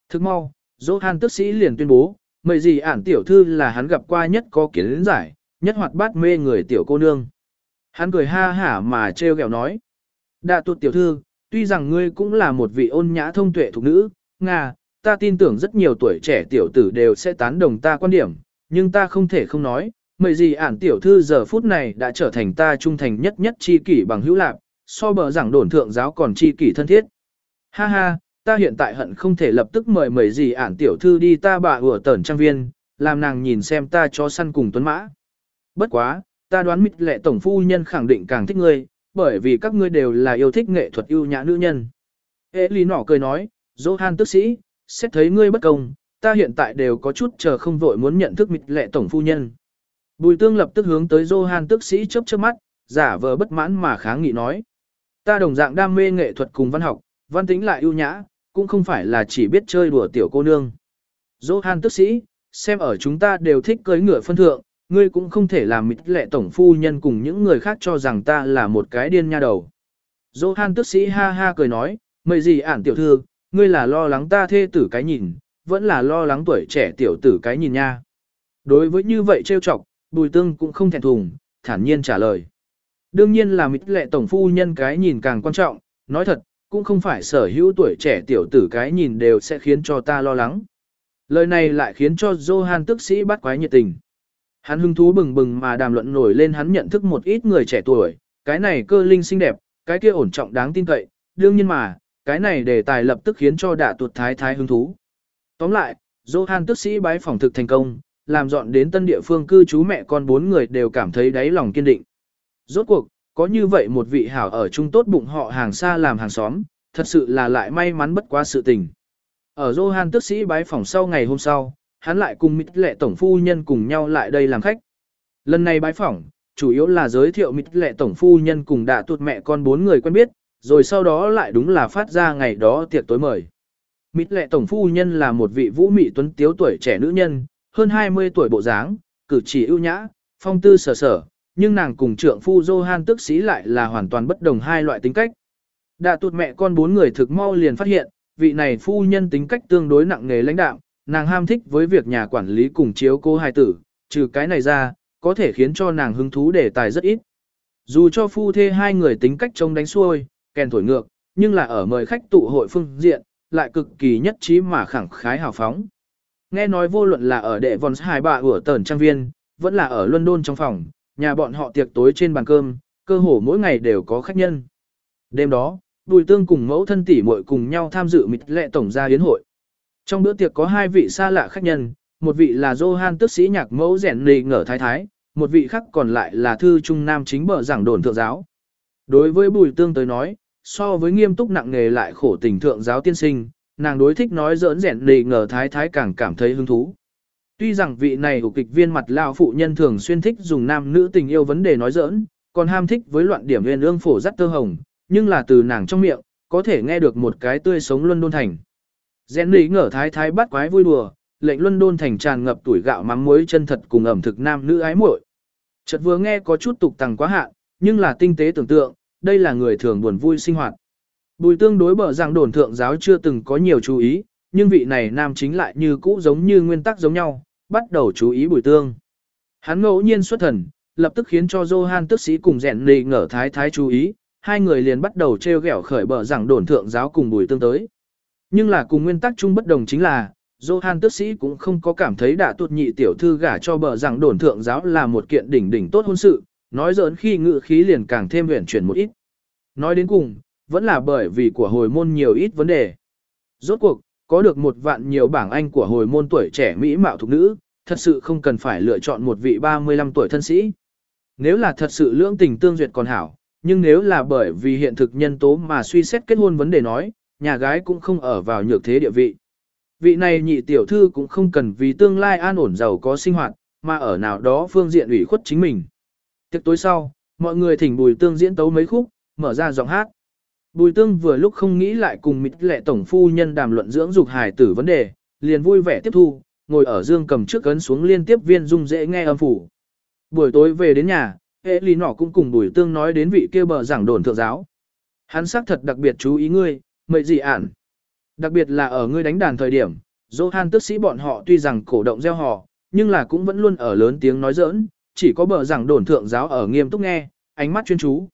Thức mau, Johan tức sĩ liền tuyên bố, mời gì ản tiểu thư là hắn gặp qua nhất có kiến giải, nhất hoạt bát mê người tiểu cô nương. Hắn cười ha hả mà trêu ghẹo nói. Đạ tuột tiểu thư, tuy rằng ngươi cũng là một vị ôn nhã thông tuệ thuộc nữ, Nga, ta tin tưởng rất nhiều tuổi trẻ tiểu tử đều sẽ tán đồng ta quan điểm, nhưng ta không thể không nói, mời gì ản tiểu thư giờ phút này đã trở thành ta trung thành nhất nhất chi kỷ bằng hữu lạc, so bờ giảng đồn thượng giáo còn chi kỷ thân thiết. Ha ha, ta hiện tại hận không thể lập tức mời mời gì ản tiểu thư đi ta bà ủa tẩn trang viên, làm nàng nhìn xem ta cho săn cùng tuấn mã. Bất quá, ta đoán mịt lệ tổng phu nhân khẳng định càng thích ngươi, bởi vì các ngươi đều là yêu thích nghệ thuật yêu nhã nữ nhân. Ê lý nỏ cười nói, Johan tức sĩ, xét thấy ngươi bất công, ta hiện tại đều có chút chờ không vội muốn nhận thức mịt lệ tổng phu nhân. Bùi tương lập tức hướng tới Johan tức sĩ chớp chớp mắt, giả vờ bất mãn mà kháng nghị nói. Ta đồng dạng đam mê nghệ thuật cùng văn học, văn tính lại ưu nhã, cũng không phải là chỉ biết chơi đùa tiểu cô nương. Johan tức sĩ, xem ở chúng ta đều thích cưới ngựa phân thượng, ngươi cũng không thể làm mịt lệ tổng phu nhân cùng những người khác cho rằng ta là một cái điên nha đầu. Johan tức sĩ ha ha cười nói, mời gì ản tiểu thư, ngươi là lo lắng ta thê tử cái nhìn, vẫn là lo lắng tuổi trẻ tiểu tử cái nhìn nha. Đối với như vậy trêu chọc, bùi tương cũng không thẹn thùng, thản nhiên trả lời. Đương nhiên là mịt lệ tổng phu nhân cái nhìn càng quan trọng, nói thật, cũng không phải sở hữu tuổi trẻ tiểu tử cái nhìn đều sẽ khiến cho ta lo lắng. Lời này lại khiến cho Johan tức sĩ bắt quái nhiệt tình. Hắn hứng thú bừng bừng mà đàm luận nổi lên hắn nhận thức một ít người trẻ tuổi, cái này cơ linh xinh đẹp, cái kia ổn trọng đáng tin cậy, đương nhiên mà, cái này đề tài lập tức khiến cho đạ tuột thái thái hứng thú. Tóm lại, Johan tức sĩ bái phỏng thực thành công, làm dọn đến tân địa phương cư trú mẹ con bốn người đều cảm thấy đáy lòng kiên định. Rốt cuộc, có như vậy một vị hảo ở chung tốt bụng họ hàng xa làm hàng xóm, thật sự là lại may mắn bất quá sự tình. Ở Johan tức sĩ bái phỏng sau ngày hôm sau, hắn lại cùng mít lệ tổng phu nhân cùng nhau lại đây làm khách. Lần này bái phỏng, chủ yếu là giới thiệu mít lệ tổng phu nhân cùng đã tuột mẹ con bốn người quen biết, rồi sau đó lại đúng là phát ra ngày đó tiệc tối mời. Mít lệ tổng phu nhân là một vị vũ mị tuấn tiếu tuổi trẻ nữ nhân, hơn 20 tuổi bộ dáng, cử chỉ ưu nhã, phong tư sở sở, nhưng nàng cùng trượng phu Johan tức sĩ lại là hoàn toàn bất đồng hai loại tính cách. Đã tuột mẹ con bốn người thực mau liền phát hiện, vị này phu nhân tính cách tương đối nặng nề lãnh đạo, nàng ham thích với việc nhà quản lý cùng chiếu cô hài tử, trừ cái này ra, có thể khiến cho nàng hứng thú đề tài rất ít. Dù cho phu thê hai người tính cách trông đánh xuôi, kèn thổi ngược, nhưng là ở mời khách tụ hội phương diện, lại cực kỳ nhất trí mà khẳng khái hào phóng. Nghe nói vô luận là ở đệ von hải bạ ở tờn trang viên, vẫn là ở London trong phòng, nhà bọn họ tiệc tối trên bàn cơm, cơ hồ mỗi ngày đều có khách nhân. Đêm đó, Bùi Tương cùng mẫu thân tỷ muội cùng nhau tham dự mịt lệ tổng gia yến hội. Trong bữa tiệc có hai vị xa lạ khách nhân, một vị là Johan tước sĩ nhạc mẫu rèn nề ngở thái thái, một vị khác còn lại là thư trung nam chính bờ giảng đồn thượng giáo. Đối với Bùi Tương tới nói, so với nghiêm túc nặng nghề lại khổ tình thượng giáo tiên sinh, nàng đối thích nói giỡn rẻn nề ngờ thái thái càng cảm thấy hứng thú. Tuy rằng vị này của kịch viên mặt lao phụ nhân thường xuyên thích dùng nam nữ tình yêu vấn đề nói giỡn, còn ham thích với loạn điểm nguyên ương phổ dắt tơ hồng, nhưng là từ nàng trong miệng, có thể nghe được một cái tươi sống luân đôn thành. Rèn lý ngở thái thái bắt quái vui đùa, lệnh luân đôn thành tràn ngập tuổi gạo mắm muối chân thật cùng ẩm thực nam nữ ái muội. Chợt vừa nghe có chút tục tằng quá hạn, nhưng là tinh tế tưởng tượng, đây là người thường buồn vui sinh hoạt. Bùi tương đối bở rằng đồn thượng giáo chưa từng có nhiều chú ý, nhưng vị này nam chính lại như cũ giống như nguyên tắc giống nhau, bắt đầu chú ý bùi tương. Hắn ngẫu nhiên xuất thần, lập tức khiến cho Johan tức sĩ cùng rèn nì ngở thái thái chú ý, hai người liền bắt đầu treo gẻo khởi bờ rằng đồn thượng giáo cùng bùi tương tới. Nhưng là cùng nguyên tắc chung bất đồng chính là, Johan tước sĩ cũng không có cảm thấy đã tuột nhị tiểu thư gả cho bờ rằng đồn thượng giáo là một kiện đỉnh đỉnh tốt hôn sự, nói giỡn khi ngự khí liền càng thêm huyển chuyển một ít. Nói đến cùng, vẫn là bởi vì của hồi môn nhiều ít vấn đề. Rốt cuộc, có được một vạn nhiều bảng anh của hồi môn tuổi trẻ mỹ mạo thục nữ, thật sự không cần phải lựa chọn một vị 35 tuổi thân sĩ. Nếu là thật sự lưỡng tình tương duyệt còn hảo, nhưng nếu là bởi vì hiện thực nhân tố mà suy xét kết hôn vấn đề nói, nhà gái cũng không ở vào nhược thế địa vị. Vị này nhị tiểu thư cũng không cần vì tương lai an ổn giàu có sinh hoạt, mà ở nào đó phương diện ủy khuất chính mình. Tiệc tối sau, mọi người thỉnh Bùi Tương diễn tấu mấy khúc, mở ra giọng hát. Bùi Tương vừa lúc không nghĩ lại cùng mịt lệ tổng phu nhân đàm luận dưỡng dục hài tử vấn đề, liền vui vẻ tiếp thu, ngồi ở dương cầm trước ấn xuống liên tiếp viên dung dễ nghe âm phủ. Buổi tối về đến nhà, hệ lý nọ cũng cùng Bùi Tương nói đến vị kia bờ giảng đồn thượng giáo. Hắn xác thật đặc biệt chú ý ngươi, mệnh gì ản. Đặc biệt là ở ngươi đánh đàn thời điểm, Johan tức sĩ bọn họ tuy rằng cổ động gieo họ, nhưng là cũng vẫn luôn ở lớn tiếng nói giỡn, chỉ có bờ giảng đồn thượng giáo ở nghiêm túc nghe, ánh mắt chuyên chú.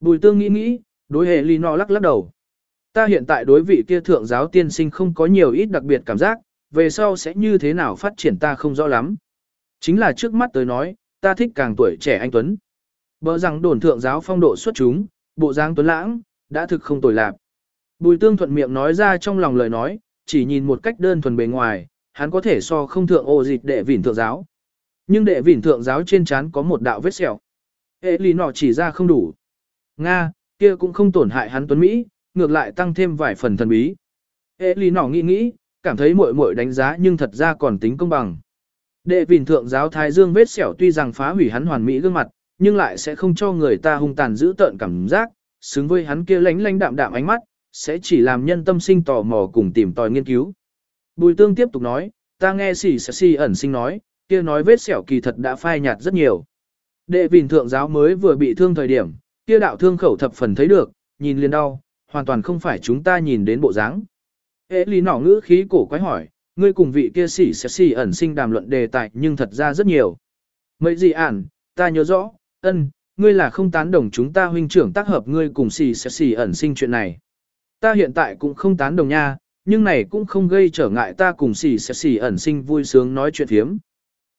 Bùi tương nghĩ nghĩ, đối hệ ly no lắc lắc đầu. Ta hiện tại đối vị kia thượng giáo tiên sinh không có nhiều ít đặc biệt cảm giác, về sau sẽ như thế nào phát triển ta không rõ lắm. Chính là trước mắt tới nói, ta thích càng tuổi trẻ anh Tuấn. Bờ rằng đồn thượng giáo phong độ xuất chúng, bộ dáng tuấn lãng, đã thực không tồi lạc. Bùi tương thuận miệng nói ra trong lòng lời nói, chỉ nhìn một cách đơn thuần bề ngoài, hắn có thể so không thượng ô dịch đệ vỉn thượng giáo. Nhưng đệ vỉn thượng giáo trên trán có một đạo vết sẹo. Hệ lý nọ chỉ ra không đủ. Nga, kia cũng không tổn hại hắn tuấn Mỹ, ngược lại tăng thêm vài phần thần bí. Hệ lý nọ nghĩ nghĩ, cảm thấy muội muội đánh giá nhưng thật ra còn tính công bằng. Đệ vỉn thượng giáo thái dương vết sẹo tuy rằng phá hủy hắn hoàn mỹ gương mặt, nhưng lại sẽ không cho người ta hung tàn giữ tợn cảm giác, xứng với hắn kia lánh lánh đạm đạm ánh mắt, sẽ chỉ làm nhân tâm sinh tò mò cùng tìm tòi nghiên cứu. Bùi tương tiếp tục nói, ta nghe xỉ xỉ ẩn sinh nói, kia nói vết sẹo kỳ thật đã phai nhạt rất nhiều. Đệ vìn thượng giáo mới vừa bị thương thời điểm, kia đạo thương khẩu thập phần thấy được, nhìn liền đau, hoàn toàn không phải chúng ta nhìn đến bộ dáng. Ế lý nỏ ngữ khí cổ quái hỏi, ngươi cùng vị kia xỉ xỉ xỉ ẩn sinh đàm luận đề tài nhưng thật ra rất nhiều. Mấy gì ản, ta nhớ rõ, ân, ngươi là không tán đồng chúng ta huynh trưởng tác hợp ngươi cùng xỉ xỉ xỉ ẩn sinh chuyện này. Ta hiện tại cũng không tán đồng nha, nhưng này cũng không gây trở ngại ta cùng xỉ xỉ xỉ ẩn sinh vui sướng nói chuyện thiếm.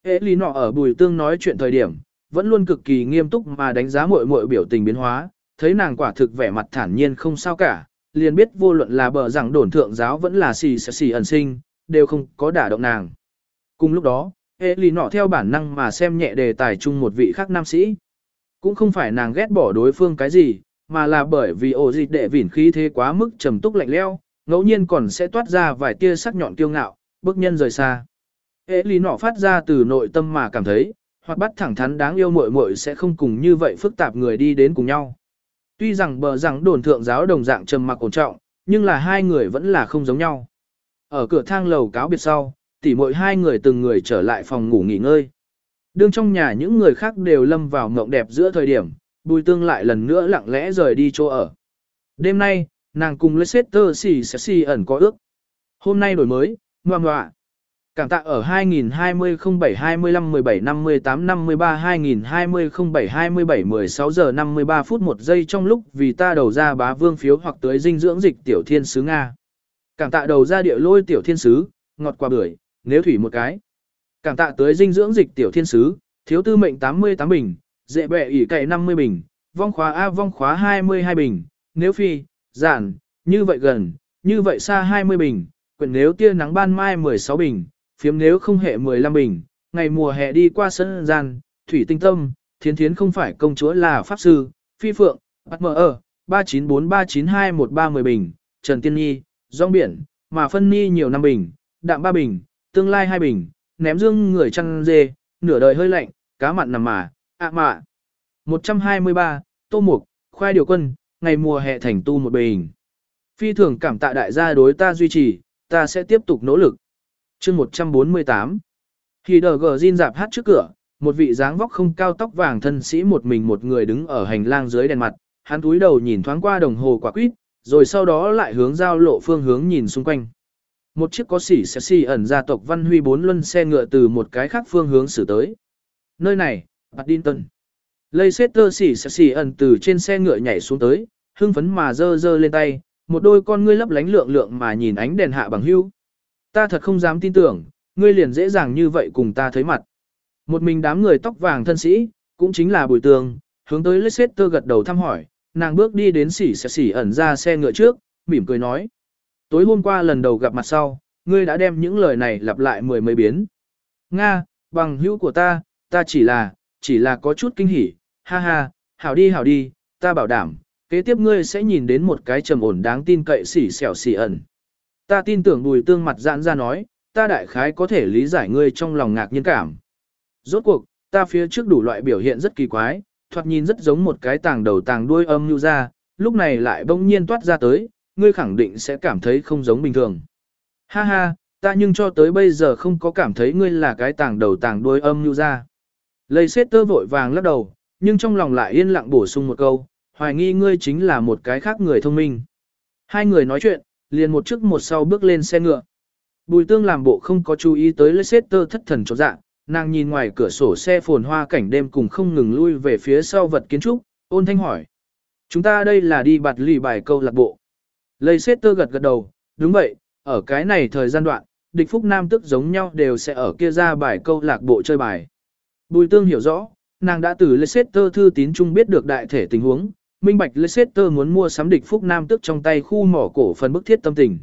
Ế lý nọ ở bùi tương nói chuyện thời điểm, vẫn luôn cực kỳ nghiêm túc mà đánh giá muội muội biểu tình biến hóa, thấy nàng quả thực vẻ mặt thản nhiên không sao cả, liền biết vô luận là bờ rằng đồn thượng giáo vẫn là xì xì xì ẩn sinh, đều không có đả động nàng. Cùng lúc đó, hệ lì nọ theo bản năng mà xem nhẹ đề tài chung một vị khác nam sĩ. Cũng không phải nàng ghét bỏ đối phương cái gì, mà là bởi vì ổ dịch đệ vỉn khí thế quá mức trầm túc lạnh leo, ngẫu nhiên còn sẽ toát ra vài tia sắc nhọn kiêu ngạo, bước nhân rời xa. Hệ lý nọ phát ra từ nội tâm mà cảm thấy, hoặc bắt thẳng thắn đáng yêu muội muội sẽ không cùng như vậy phức tạp người đi đến cùng nhau. Tuy rằng bờ rằng đồn thượng giáo đồng dạng trầm mặc ổn trọng, nhưng là hai người vẫn là không giống nhau. Ở cửa thang lầu cáo biệt sau, tỉ muội hai người từng người trở lại phòng ngủ nghỉ ngơi. Đương trong nhà những người khác đều lâm vào mộng đẹp giữa thời điểm, bùi tương lại lần nữa lặng lẽ rời đi chỗ ở. Đêm nay, nàng cùng Leicester xì xì ẩn có ước. Hôm nay đổi mới, ngoan ngoạ. Cảm tạ ở 2020 07 25 17 58 53 2020 07 27 16 giờ 53 phút 1 giây trong lúc vì ta đầu ra bá vương phiếu hoặc tới dinh dưỡng dịch tiểu thiên sứ Nga. Cảm tạ đầu ra địa lôi tiểu thiên sứ, ngọt quả bưởi, nếu thủy một cái. Cảm tạ tới dinh dưỡng dịch tiểu thiên sứ, thiếu tư mệnh 88 bình, dễ bẹ ỉ cậy 50 bình, vong khóa A vong khóa 22 bình, nếu phi, giản, như vậy gần, như vậy xa 20 bình, quyển nếu tia nắng ban mai 16 bình phiếm nếu không hệ 15 bình, ngày mùa hè đi qua sân gian, thủy tinh tâm, thiến thiến không phải công chúa là pháp sư, phi phượng, bắt mở ở, 394392130 bình, Trần Tiên Nhi, rong biển, mà phân ni nhiều năm bình, đạm ba bình, tương lai hai bình, ném dương người chăn dê, nửa đời hơi lạnh, cá mặn nằm mà, ạ à mạ. 123, tô mục, khoai điều quân, ngày mùa hè thành tu một bình. Phi thường cảm tạ đại gia đối ta duy trì, ta sẽ tiếp tục nỗ lực chương 148 Khi đờ gờ Jin dạp hát trước cửa, một vị dáng vóc không cao tóc vàng thân sĩ một mình một người đứng ở hành lang dưới đèn mặt, hắn túi đầu nhìn thoáng qua đồng hồ quả quýt, rồi sau đó lại hướng giao lộ phương hướng nhìn xung quanh. Một chiếc có xỉ xe xỉ ẩn gia tộc Văn Huy bốn luân xe ngựa từ một cái khác phương hướng xử tới. Nơi này, Paddington. Leicester xỉ xe xỉ ẩn từ trên xe ngựa nhảy xuống tới, hưng phấn mà dơ dơ lên tay, một đôi con ngươi lấp lánh lượng lượng mà nhìn ánh đèn hạ bằng hưu. Ta thật không dám tin tưởng, ngươi liền dễ dàng như vậy cùng ta thấy mặt. Một mình đám người tóc vàng thân sĩ, cũng chính là bùi tường, hướng tới Leicester gật đầu thăm hỏi, nàng bước đi đến xỉ xẻ xỉ ẩn ra xe ngựa trước, mỉm cười nói. Tối hôm qua lần đầu gặp mặt sau, ngươi đã đem những lời này lặp lại mười mấy biến. Nga, bằng hữu của ta, ta chỉ là, chỉ là có chút kinh hỉ, ha ha, hảo đi hảo đi, ta bảo đảm, kế tiếp ngươi sẽ nhìn đến một cái trầm ổn đáng tin cậy xỉ xẻo xỉ ẩn. Ta tin tưởng bùi tương mặt giãn ra nói, ta đại khái có thể lý giải ngươi trong lòng ngạc nhiên cảm. Rốt cuộc, ta phía trước đủ loại biểu hiện rất kỳ quái, thoạt nhìn rất giống một cái tàng đầu tàng đuôi âm như ra, lúc này lại bỗng nhiên toát ra tới, ngươi khẳng định sẽ cảm thấy không giống bình thường. Ha ha, ta nhưng cho tới bây giờ không có cảm thấy ngươi là cái tàng đầu tàng đuôi âm như ra. Lây xét tơ vội vàng lắc đầu, nhưng trong lòng lại yên lặng bổ sung một câu, hoài nghi ngươi chính là một cái khác người thông minh. Hai người nói chuyện, liền một trước một sau bước lên xe ngựa. Bùi tương làm bộ không có chú ý tới Leicester thất thần chỗ dạng, nàng nhìn ngoài cửa sổ xe phồn hoa cảnh đêm cùng không ngừng lui về phía sau vật kiến trúc, ôn thanh hỏi. Chúng ta đây là đi bạt lì bài câu lạc bộ. Leicester gật gật đầu, đúng vậy, ở cái này thời gian đoạn, địch phúc nam tức giống nhau đều sẽ ở kia ra bài câu lạc bộ chơi bài. Bùi tương hiểu rõ, nàng đã từ Leicester thư tín chung biết được đại thể tình huống, minh bạch Leicester muốn mua sắm địch phúc nam tức trong tay khu mỏ cổ phần bức thiết tâm tình.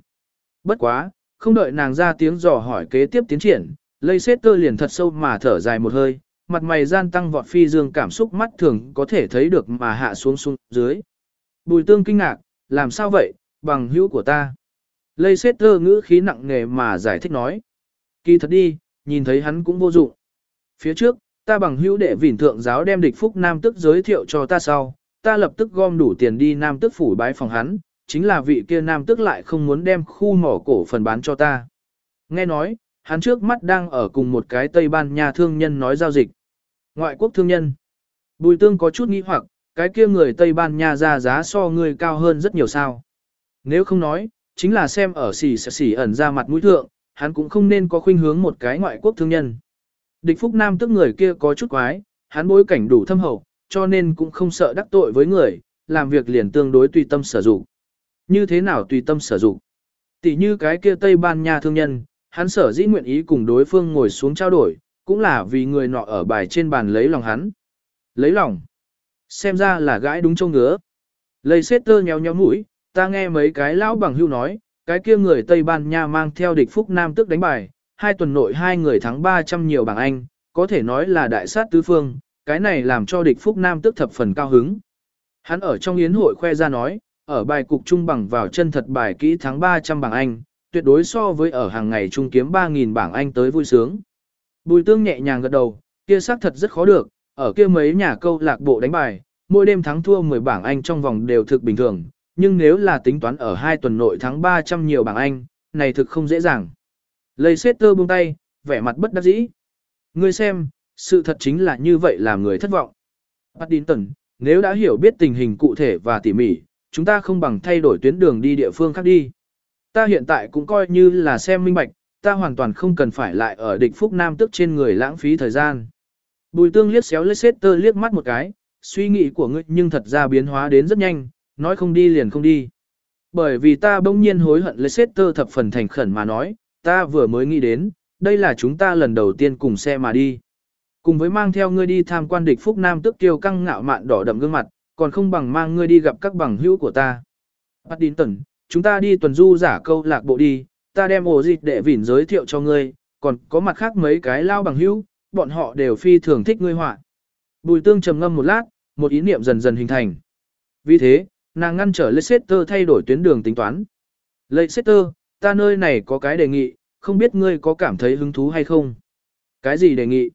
Bất quá, không đợi nàng ra tiếng dò hỏi kế tiếp tiến triển, Leicester liền thật sâu mà thở dài một hơi, mặt mày gian tăng vọt phi dương cảm xúc mắt thường có thể thấy được mà hạ xuống xuống dưới. Bùi tương kinh ngạc, làm sao vậy, bằng hữu của ta. Leicester ngữ khí nặng nề mà giải thích nói. Kỳ thật đi, nhìn thấy hắn cũng vô dụng. Phía trước, ta bằng hữu đệ vỉn thượng giáo đem địch phúc nam tức giới thiệu cho ta sau, ta lập tức gom đủ tiền đi nam tức phủ bái phòng hắn, chính là vị kia nam tức lại không muốn đem khu mỏ cổ phần bán cho ta. Nghe nói, hắn trước mắt đang ở cùng một cái Tây Ban Nha thương nhân nói giao dịch. Ngoại quốc thương nhân. Bùi tương có chút nghi hoặc, cái kia người Tây Ban Nha ra giá so người cao hơn rất nhiều sao. Nếu không nói, chính là xem ở xỉ xỉ ẩn ra mặt mũi thượng, hắn cũng không nên có khuynh hướng một cái ngoại quốc thương nhân. Địch Phúc Nam tức người kia có chút quái, hắn bối cảnh đủ thâm hậu, cho nên cũng không sợ đắc tội với người, làm việc liền tương đối tùy tâm sử dụng. Như thế nào tùy tâm sử dụng? Tỷ như cái kia Tây Ban Nha thương nhân, hắn sở dĩ nguyện ý cùng đối phương ngồi xuống trao đổi, cũng là vì người nọ ở bài trên bàn lấy lòng hắn. Lấy lòng? Xem ra là gãi đúng châu ngứa. Lây xét tơ nhéo nhéo mũi, ta nghe mấy cái lão bằng hưu nói, cái kia người Tây Ban Nha mang theo địch Phúc Nam tức đánh bài, hai tuần nội hai người thắng 300 nhiều bảng Anh, có thể nói là đại sát tứ phương, cái này làm cho địch Phúc Nam tức thập phần cao hứng. Hắn ở trong yến hội khoe ra nói, ở bài cục trung bằng vào chân thật bài kỹ thắng 300 bảng Anh, tuyệt đối so với ở hàng ngày trung kiếm 3.000 bảng Anh tới vui sướng. Bùi tương nhẹ nhàng gật đầu, kia xác thật rất khó được, ở kia mấy nhà câu lạc bộ đánh bài, mỗi đêm thắng thua 10 bảng Anh trong vòng đều thực bình thường, nhưng nếu là tính toán ở hai tuần nội thắng 300 nhiều bảng Anh, này thực không dễ dàng. Lây xét tơ buông tay, vẻ mặt bất đắc dĩ. Ngươi xem, sự thật chính là như vậy làm người thất vọng. Paddington, nếu đã hiểu biết tình hình cụ thể và tỉ mỉ, chúng ta không bằng thay đổi tuyến đường đi địa phương khác đi. Ta hiện tại cũng coi như là xem minh bạch, ta hoàn toàn không cần phải lại ở địch phúc nam tức trên người lãng phí thời gian. Bùi tương liếc xéo Leicester liếc mắt một cái, suy nghĩ của ngươi nhưng thật ra biến hóa đến rất nhanh, nói không đi liền không đi. Bởi vì ta bỗng nhiên hối hận Leicester thập phần thành khẩn mà nói, ta vừa mới nghĩ đến, đây là chúng ta lần đầu tiên cùng xe mà đi. Cùng với mang theo ngươi đi tham quan địch phúc nam tức kiêu căng ngạo mạn đỏ đậm gương mặt, còn không bằng mang ngươi đi gặp các bằng hữu của ta. Paddington, chúng ta đi tuần du giả câu lạc bộ đi, ta đem ổ dịch đệ vỉn giới thiệu cho ngươi, còn có mặt khác mấy cái lao bằng hữu, bọn họ đều phi thường thích ngươi họa. Bùi tương trầm ngâm một lát, một ý niệm dần dần hình thành. Vì thế, nàng ngăn trở Leicester thay đổi tuyến đường tính toán. Leicester, ta nơi này có cái đề nghị, không biết ngươi có cảm thấy hứng thú hay không? Cái gì đề nghị?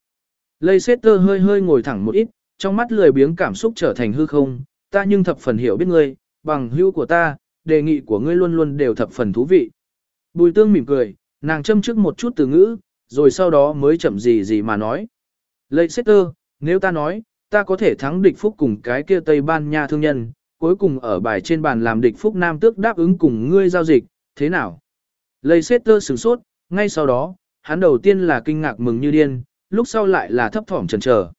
Leicester hơi hơi ngồi thẳng một ít, trong mắt lười biếng cảm xúc trở thành hư không, ta nhưng thập phần hiểu biết ngươi, bằng hữu của ta, đề nghị của ngươi luôn luôn đều thập phần thú vị. Bùi tương mỉm cười, nàng châm trước một chút từ ngữ, rồi sau đó mới chậm gì gì mà nói. Leicester, nếu ta nói, ta có thể thắng địch phúc cùng cái kia Tây Ban Nha thương nhân, cuối cùng ở bài trên bàn làm địch phúc nam tước đáp ứng cùng ngươi giao dịch, thế nào? Leicester sửng sốt, ngay sau đó, hắn đầu tiên là kinh ngạc mừng như điên, lúc sau lại là thấp thỏm chần chờ.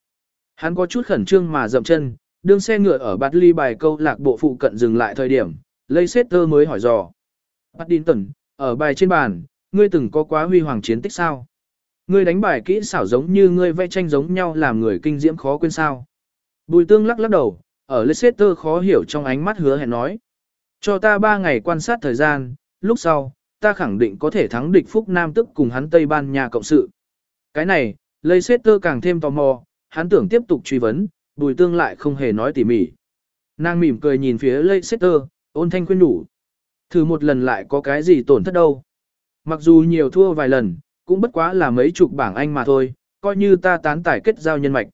Hắn có chút khẩn trương mà dậm chân, đương xe ngựa ở bát ly bài câu lạc bộ phụ cận dừng lại thời điểm, Leicester mới hỏi dò. Paddington, ở bài trên bàn, ngươi từng có quá huy hoàng chiến tích sao? Ngươi đánh bài kỹ xảo giống như ngươi vẽ tranh giống nhau làm người kinh diễm khó quên sao? Bùi tương lắc lắc đầu, ở Leicester khó hiểu trong ánh mắt hứa hẹn nói. Cho ta ba ngày quan sát thời gian, lúc sau, ta khẳng định có thể thắng địch Phúc Nam tức cùng hắn Tây Ban Nha cộng sự. Cái này, Leicester càng thêm tò mò, hắn tưởng tiếp tục truy vấn, bùi tương lại không hề nói tỉ mỉ. Nàng mỉm cười nhìn phía Leicester, ôn thanh khuyên đủ. Thử một lần lại có cái gì tổn thất đâu. Mặc dù nhiều thua vài lần, cũng bất quá là mấy chục bảng Anh mà thôi, coi như ta tán tải kết giao nhân mạch.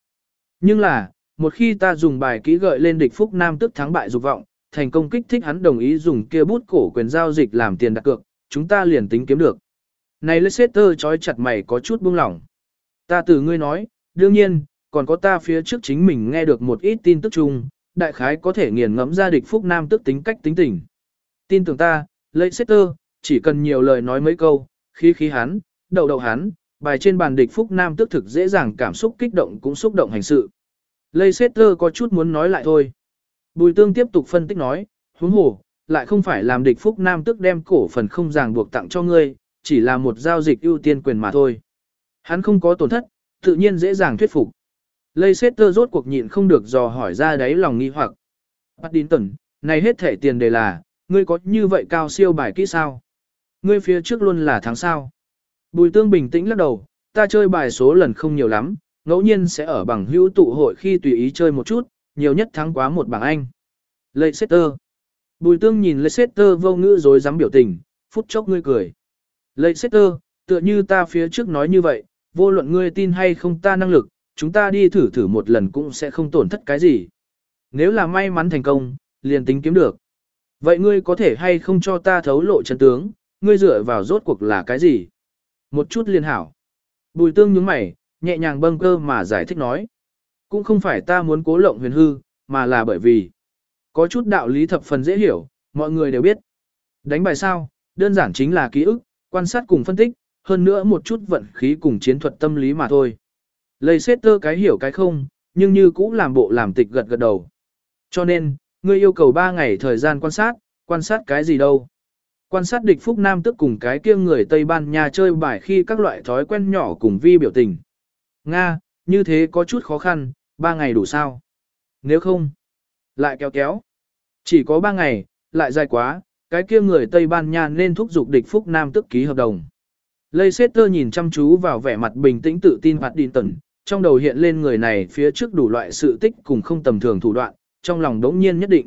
Nhưng là, một khi ta dùng bài kỹ gợi lên địch Phúc Nam tức thắng bại dục vọng, thành công kích thích hắn đồng ý dùng kia bút cổ quyền giao dịch làm tiền đặt cược, chúng ta liền tính kiếm được. Này Leicester chói chặt mày có chút buông lỏng. Ta từ ngươi nói, đương nhiên, còn có ta phía trước chính mình nghe được một ít tin tức chung, đại khái có thể nghiền ngẫm ra địch phúc nam tức tính cách tính tình. Tin tưởng ta, Leicester, chỉ cần nhiều lời nói mấy câu, khí khí hắn, đầu đầu hắn, bài trên bàn địch phúc nam tức thực dễ dàng cảm xúc kích động cũng xúc động hành sự. Leicester có chút muốn nói lại thôi. Bùi tương tiếp tục phân tích nói, huống hồ, lại không phải làm địch phúc nam tức đem cổ phần không ràng buộc tặng cho ngươi, chỉ là một giao dịch ưu tiên quyền mà thôi. Hắn không có tổn thất, tự nhiên dễ dàng thuyết phục. lê xét tơ rốt cuộc nhịn không được dò hỏi ra đáy lòng nghi hoặc. Bắt đín tẩn, này hết thể tiền đề là, ngươi có như vậy cao siêu bài kỹ sao? Ngươi phía trước luôn là tháng sao? Bùi tương bình tĩnh lắc đầu, ta chơi bài số lần không nhiều lắm, ngẫu nhiên sẽ ở bằng hữu tụ hội khi tùy ý chơi một chút, nhiều nhất thắng quá một bảng Anh. Leicester. Bùi tương nhìn Leicester vô ngữ rồi dám biểu tình, phút chốc ngươi cười. Leicester, tựa như ta phía trước nói như vậy, vô luận ngươi tin hay không ta năng lực, chúng ta đi thử thử một lần cũng sẽ không tổn thất cái gì. Nếu là may mắn thành công, liền tính kiếm được. Vậy ngươi có thể hay không cho ta thấu lộ chân tướng, ngươi dựa vào rốt cuộc là cái gì? Một chút liên hảo. Bùi tương nhướng mày, nhẹ nhàng bâng cơ mà giải thích nói. Cũng không phải ta muốn cố lộng huyền hư, mà là bởi vì có chút đạo lý thập phần dễ hiểu, mọi người đều biết. Đánh bài sao, đơn giản chính là ký ức, quan sát cùng phân tích, hơn nữa một chút vận khí cùng chiến thuật tâm lý mà thôi. Lây xét tơ cái hiểu cái không, nhưng như cũ làm bộ làm tịch gật gật đầu. Cho nên, ngươi yêu cầu 3 ngày thời gian quan sát, quan sát cái gì đâu. Quan sát địch Phúc Nam tức cùng cái kia người Tây Ban Nha chơi bài khi các loại thói quen nhỏ cùng vi biểu tình. Nga, như thế có chút khó khăn, 3 ngày đủ sao? Nếu không, lại kéo kéo. Chỉ có 3 ngày, lại dài quá, cái kia người Tây Ban Nha nên thúc giục địch Phúc Nam tức ký hợp đồng. Leicester nhìn chăm chú vào vẻ mặt bình tĩnh tự tin Hoạt Đinh Tần, trong đầu hiện lên người này phía trước đủ loại sự tích cùng không tầm thường thủ đoạn, trong lòng đống nhiên nhất định.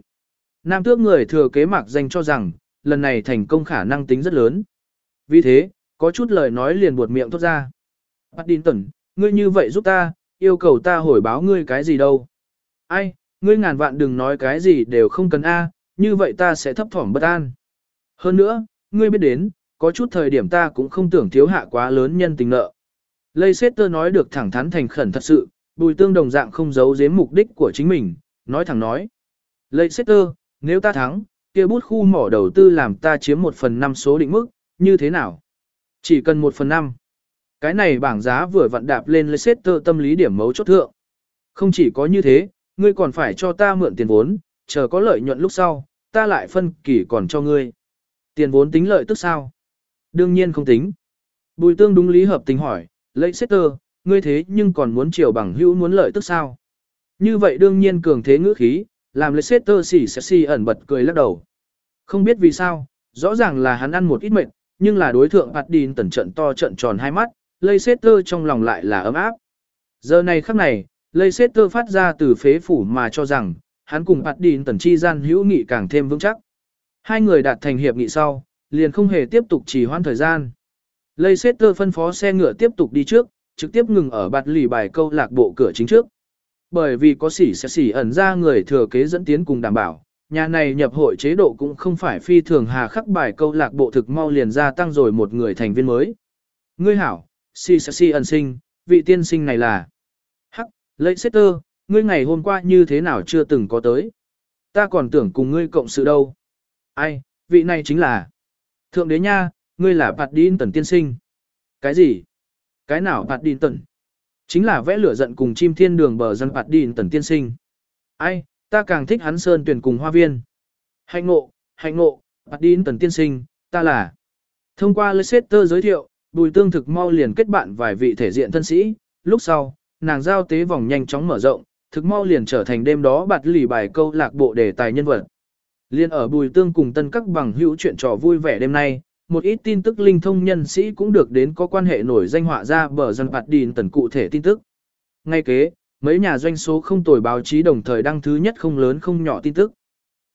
Nam tước người thừa kế mạc danh cho rằng, lần này thành công khả năng tính rất lớn. Vì thế, có chút lời nói liền buột miệng thốt ra. Hoạt Đinh Tần, ngươi như vậy giúp ta, yêu cầu ta hồi báo ngươi cái gì đâu. Ai, ngươi ngàn vạn đừng nói cái gì đều không cần A, như vậy ta sẽ thấp thỏm bất an. Hơn nữa, ngươi biết đến, có chút thời điểm ta cũng không tưởng thiếu hạ quá lớn nhân tình nợ. Leicester nói được thẳng thắn thành khẩn thật sự, bùi tương đồng dạng không giấu giếm mục đích của chính mình, nói thẳng nói. Leicester, nếu ta thắng, kia bút khu mỏ đầu tư làm ta chiếm một phần năm số định mức, như thế nào? Chỉ cần một phần năm. Cái này bảng giá vừa vặn đạp lên Leicester tâm lý điểm mấu chốt thượng. Không chỉ có như thế, ngươi còn phải cho ta mượn tiền vốn, chờ có lợi nhuận lúc sau, ta lại phân kỳ còn cho ngươi. Tiền vốn tính lợi tức sao? Đương nhiên không tính. Bùi tương đúng lý hợp tình hỏi, lấy xét tơ, ngươi thế nhưng còn muốn chiều bằng hữu muốn lợi tức sao? Như vậy đương nhiên cường thế ngữ khí, làm lấy xét tơ xỉ sẽ xì ẩn bật cười lắc đầu. Không biết vì sao, rõ ràng là hắn ăn một ít mệt, nhưng là đối thượng hạt đìn tẩn trận to trận tròn hai mắt, lây xét tơ trong lòng lại là ấm áp. Giờ này khắc này, lây xét tơ phát ra từ phế phủ mà cho rằng, hắn cùng hạt đìn tẩn chi gian hữu nghị càng thêm vững chắc. Hai người đạt thành hiệp nghị sau, liền không hề tiếp tục trì hoãn thời gian. Leicester phân phó xe ngựa tiếp tục đi trước, trực tiếp ngừng ở bạt lì bài câu lạc bộ cửa chính trước. Bởi vì có sỉ sẽ sỉ ẩn ra người thừa kế dẫn tiến cùng đảm bảo, nhà này nhập hội chế độ cũng không phải phi thường hà khắc bài câu lạc bộ thực mau liền ra tăng rồi một người thành viên mới. Ngươi hảo, sỉ sẽ sỉ ẩn sinh, vị tiên sinh này là Hắc, Leicester, ngươi ngày hôm qua như thế nào chưa từng có tới. Ta còn tưởng cùng ngươi cộng sự đâu. Ai, vị này chính là Thượng đế nha, ngươi là Bạt Đin Tần tiên sinh. Cái gì? Cái nào Bạt Đin Tần? Chính là vẽ lửa giận cùng chim thiên đường bờ dân Bạt Đin Tần tiên sinh. Ai, ta càng thích hắn sơn tuyển cùng hoa viên. Hạnh ngộ, hạnh ngộ, Bạt Đin Tần tiên sinh, ta là. Thông qua Leicester giới thiệu, Bùi Tương thực mau liền kết bạn vài vị thể diện thân sĩ, lúc sau, nàng giao tế vòng nhanh chóng mở rộng, thực mau liền trở thành đêm đó bạt lì bài câu lạc bộ đề tài nhân vật. Liên ở Bùi Tương cùng tân các bằng hữu chuyện trò vui vẻ đêm nay, một ít tin tức linh thông nhân sĩ cũng được đến có quan hệ nổi danh họa ra bờ dân bạt đìn tần cụ thể tin tức. Ngay kế, mấy nhà doanh số không tồi báo chí đồng thời đăng thứ nhất không lớn không nhỏ tin tức.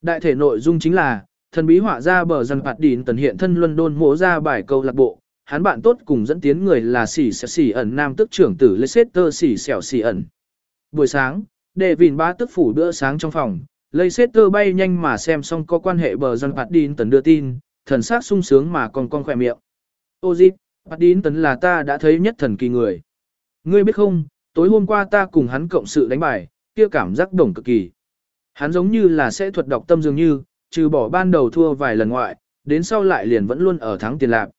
Đại thể nội dung chính là, thần bí họa ra bờ dân bạt đìn tần hiện thân London mổ ra bài câu lạc bộ, hắn bạn tốt cùng dẫn tiến người là xỉ xẻo xỉ ẩn nam tức trưởng tử Leicester xỉ xẻo xỉ ẩn. Buổi sáng, đệ vìn ba tức phủ bữa sáng trong phòng, Leicester bay nhanh mà xem xong có quan hệ bờ dân Padin tấn đưa tin, thần sắc sung sướng mà còn con khỏe miệng. Ô dịp, Padin tấn là ta đã thấy nhất thần kỳ người. Ngươi biết không, tối hôm qua ta cùng hắn cộng sự đánh bài, kia cảm giác đồng cực kỳ. Hắn giống như là sẽ thuật đọc tâm dường như, trừ bỏ ban đầu thua vài lần ngoại, đến sau lại liền vẫn luôn ở thắng tiền lạc.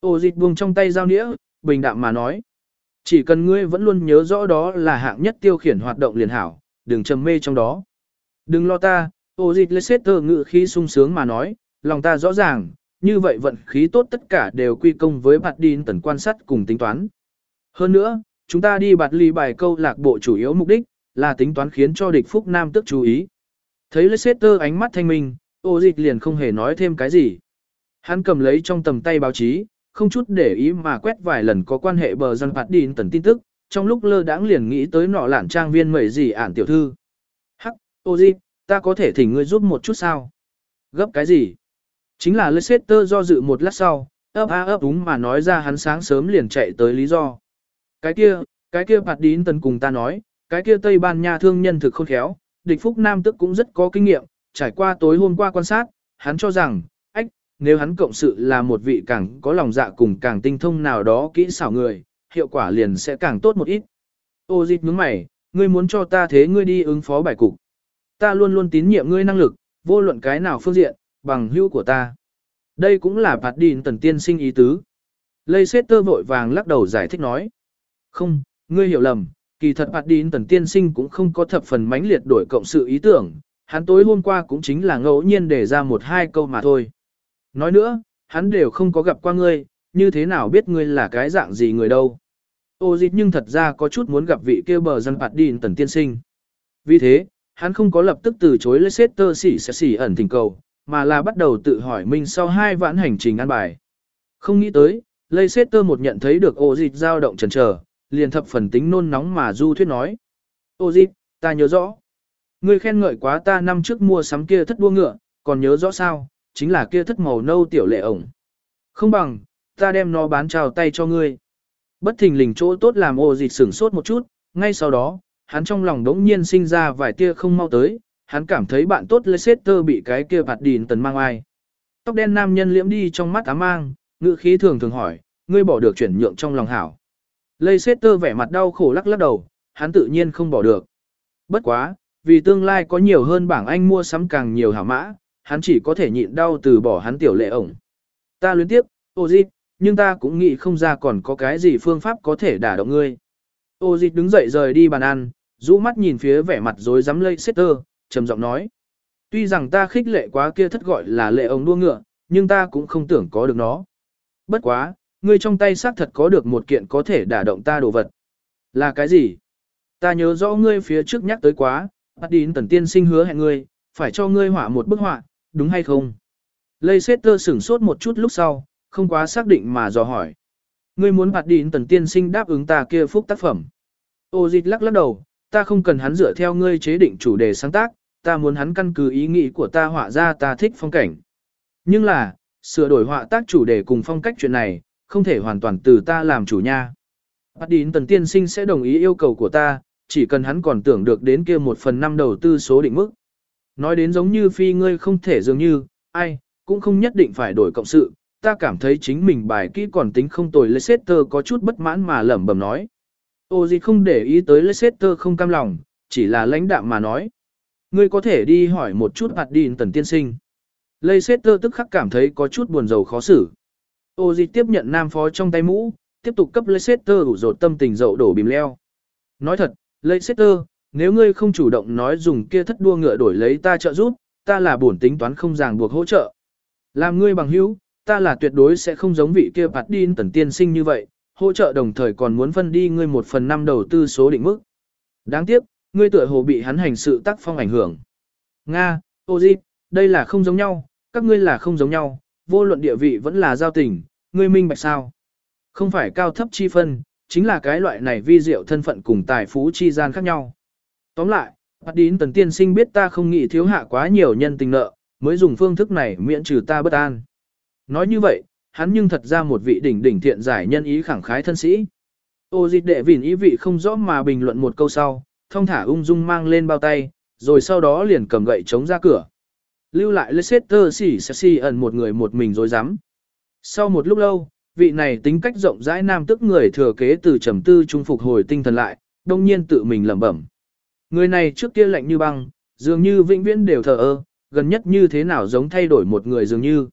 Ô dịch buông trong tay giao nĩa, bình đạm mà nói. Chỉ cần ngươi vẫn luôn nhớ rõ đó là hạng nhất tiêu khiển hoạt động liền hảo, đừng trầm mê trong đó. Đừng lo ta, ô dịch Leicester ngự khí sung sướng mà nói, lòng ta rõ ràng, như vậy vận khí tốt tất cả đều quy công với bạt đin tần quan sát cùng tính toán. Hơn nữa, chúng ta đi bạt ly bài câu lạc bộ chủ yếu mục đích, là tính toán khiến cho địch Phúc Nam tức chú ý. Thấy Leicester ánh mắt thanh minh, ô dịch liền không hề nói thêm cái gì. Hắn cầm lấy trong tầm tay báo chí, không chút để ý mà quét vài lần có quan hệ bờ dân phạt điên tần tin tức, trong lúc lơ đãng liền nghĩ tới nọ lản trang viên mẩy gì ản tiểu thư. Ô Di, ta có thể thỉnh ngươi giúp một chút sao? Gấp cái gì? Chính là Leicester do dự một lát sau, ấp a ấp đúng mà nói ra hắn sáng sớm liền chạy tới lý do. Cái kia, cái kia phạt Đín tần cùng ta nói, cái kia Tây Ban Nha thương nhân thực khôn khéo, địch phúc nam tức cũng rất có kinh nghiệm, trải qua tối hôm qua quan sát, hắn cho rằng, ách, nếu hắn cộng sự là một vị càng có lòng dạ cùng càng tinh thông nào đó kỹ xảo người, hiệu quả liền sẽ càng tốt một ít. Ô dịch nhướng mày, ngươi muốn cho ta thế ngươi đi ứng phó bài cục. Ta luôn luôn tín nhiệm ngươi năng lực, vô luận cái nào phương diện, bằng hữu của ta. Đây cũng là bạt đìn tần tiên sinh ý tứ. Lây xét tơ vội vàng lắc đầu giải thích nói. Không, ngươi hiểu lầm, kỳ thật bạt đìn tần tiên sinh cũng không có thập phần mãnh liệt đổi cộng sự ý tưởng, hắn tối hôm qua cũng chính là ngẫu nhiên để ra một hai câu mà thôi. Nói nữa, hắn đều không có gặp qua ngươi, như thế nào biết ngươi là cái dạng gì người đâu. Ô dịch nhưng thật ra có chút muốn gặp vị kia bờ dân bạt đìn tần tiên sinh. Vì thế, hắn không có lập tức từ chối Leicester xỉ sẽ xỉ ẩn tình cầu, mà là bắt đầu tự hỏi mình sau hai vãn hành trình ăn bài. Không nghĩ tới, Leicester một nhận thấy được ô dịch dao động chần trở, liền thập phần tính nôn nóng mà du thuyết nói. Ô dịch, ta nhớ rõ. Ngươi khen ngợi quá ta năm trước mua sắm kia thất đua ngựa, còn nhớ rõ sao, chính là kia thất màu nâu tiểu lệ ổng. Không bằng, ta đem nó bán trào tay cho ngươi. Bất thình lình chỗ tốt làm ô dịch sửng sốt một chút, ngay sau đó, hắn trong lòng đống nhiên sinh ra vài tia không mau tới, hắn cảm thấy bạn tốt Leicester bị cái kia bạt đìn tần mang ai. Tóc đen nam nhân liễm đi trong mắt ám mang, ngữ khí thường thường hỏi, ngươi bỏ được chuyển nhượng trong lòng hảo. Leicester vẻ mặt đau khổ lắc lắc đầu, hắn tự nhiên không bỏ được. Bất quá, vì tương lai có nhiều hơn bảng Anh mua sắm càng nhiều hảo mã, hắn chỉ có thể nhịn đau từ bỏ hắn tiểu lệ ổng. Ta luyến tiếp, ô dịch, nhưng ta cũng nghĩ không ra còn có cái gì phương pháp có thể đả động ngươi. Ô dịch đứng dậy rời đi bàn ăn, rũ mắt nhìn phía vẻ mặt rối rắm lây Leicester, trầm giọng nói. Tuy rằng ta khích lệ quá kia thất gọi là lệ ông đua ngựa, nhưng ta cũng không tưởng có được nó. Bất quá, ngươi trong tay xác thật có được một kiện có thể đả động ta đồ vật. Là cái gì? Ta nhớ rõ ngươi phía trước nhắc tới quá, bắt đến tần tiên sinh hứa hẹn ngươi, phải cho ngươi họa một bức họa, đúng hay không? Lây Sester sửng sốt một chút lúc sau, không quá xác định mà dò hỏi. Ngươi muốn bắt đín tần tiên sinh đáp ứng ta kia phúc tác phẩm. Ô dịch lắc lắc đầu, ta không cần hắn dựa theo ngươi chế định chủ đề sáng tác, ta muốn hắn căn cứ ý nghĩ của ta họa ra ta thích phong cảnh. Nhưng là, sửa đổi họa tác chủ đề cùng phong cách chuyện này, không thể hoàn toàn từ ta làm chủ nha. Bắt đến tần tiên sinh sẽ đồng ý yêu cầu của ta, chỉ cần hắn còn tưởng được đến kia một phần năm đầu tư số định mức. Nói đến giống như phi ngươi không thể dường như, ai, cũng không nhất định phải đổi cộng sự, ta cảm thấy chính mình bài kỹ còn tính không tồi Leicester có chút bất mãn mà lẩm bẩm nói. Ô gì không để ý tới Leicester không cam lòng, chỉ là lãnh đạm mà nói. Ngươi có thể đi hỏi một chút hạt đìn tần tiên sinh. Leicester tức khắc cảm thấy có chút buồn rầu khó xử. Ô gì tiếp nhận nam phó trong tay mũ, tiếp tục cấp Leicester đủ rột tâm tình dậu đổ bìm leo. Nói thật, Leicester, nếu ngươi không chủ động nói dùng kia thất đua ngựa đổi lấy ta trợ giúp, ta là bổn tính toán không ràng buộc hỗ trợ. Làm ngươi bằng hữu, ta là tuyệt đối sẽ không giống vị kia bạt điên tần tiên sinh như vậy, hỗ trợ đồng thời còn muốn phân đi ngươi một phần năm đầu tư số định mức. Đáng tiếc, ngươi tựa hồ bị hắn hành sự tác phong ảnh hưởng. Nga, Oji, đây là không giống nhau, các ngươi là không giống nhau, vô luận địa vị vẫn là giao tình, ngươi minh bạch sao. Không phải cao thấp chi phân, chính là cái loại này vi diệu thân phận cùng tài phú chi gian khác nhau. Tóm lại, bắt đến Tần Tiên Sinh biết ta không nghĩ thiếu hạ quá nhiều nhân tình nợ, mới dùng phương thức này miễn trừ ta bất an. Nói như vậy, hắn nhưng thật ra một vị đỉnh đỉnh thiện giải nhân ý khẳng khái thân sĩ. Ô dịch đệ vỉn ý vị không rõ mà bình luận một câu sau, thông thả ung dung mang lên bao tay, rồi sau đó liền cầm gậy chống ra cửa. Lưu lại Leicester xỉ xỉ ẩn một người một mình rồi rắm Sau một lúc lâu, vị này tính cách rộng rãi nam tức người thừa kế từ trầm tư trung phục hồi tinh thần lại, đông nhiên tự mình lẩm bẩm. Người này trước kia lạnh như băng, dường như vĩnh viễn đều thờ ơ, gần nhất như thế nào giống thay đổi một người dường như.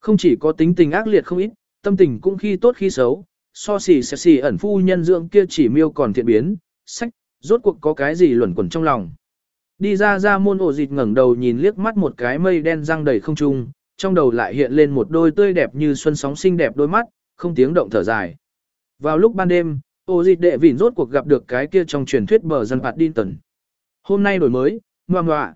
Không chỉ có tính tình ác liệt không ít, tâm tình cũng khi tốt khi xấu, so xỉ sẽ xỉ ẩn phu nhân dưỡng kia chỉ miêu còn thiện biến, sách, rốt cuộc có cái gì luẩn quẩn trong lòng. Đi ra ra môn ổ dịch ngẩng đầu nhìn liếc mắt một cái mây đen răng đầy không trung, trong đầu lại hiện lên một đôi tươi đẹp như xuân sóng xinh đẹp đôi mắt, không tiếng động thở dài. Vào lúc ban đêm, ổ dịch đệ vỉn rốt cuộc gặp được cái kia trong truyền thuyết bờ dân phạt Hôm nay đổi mới, ngoan ngoạ.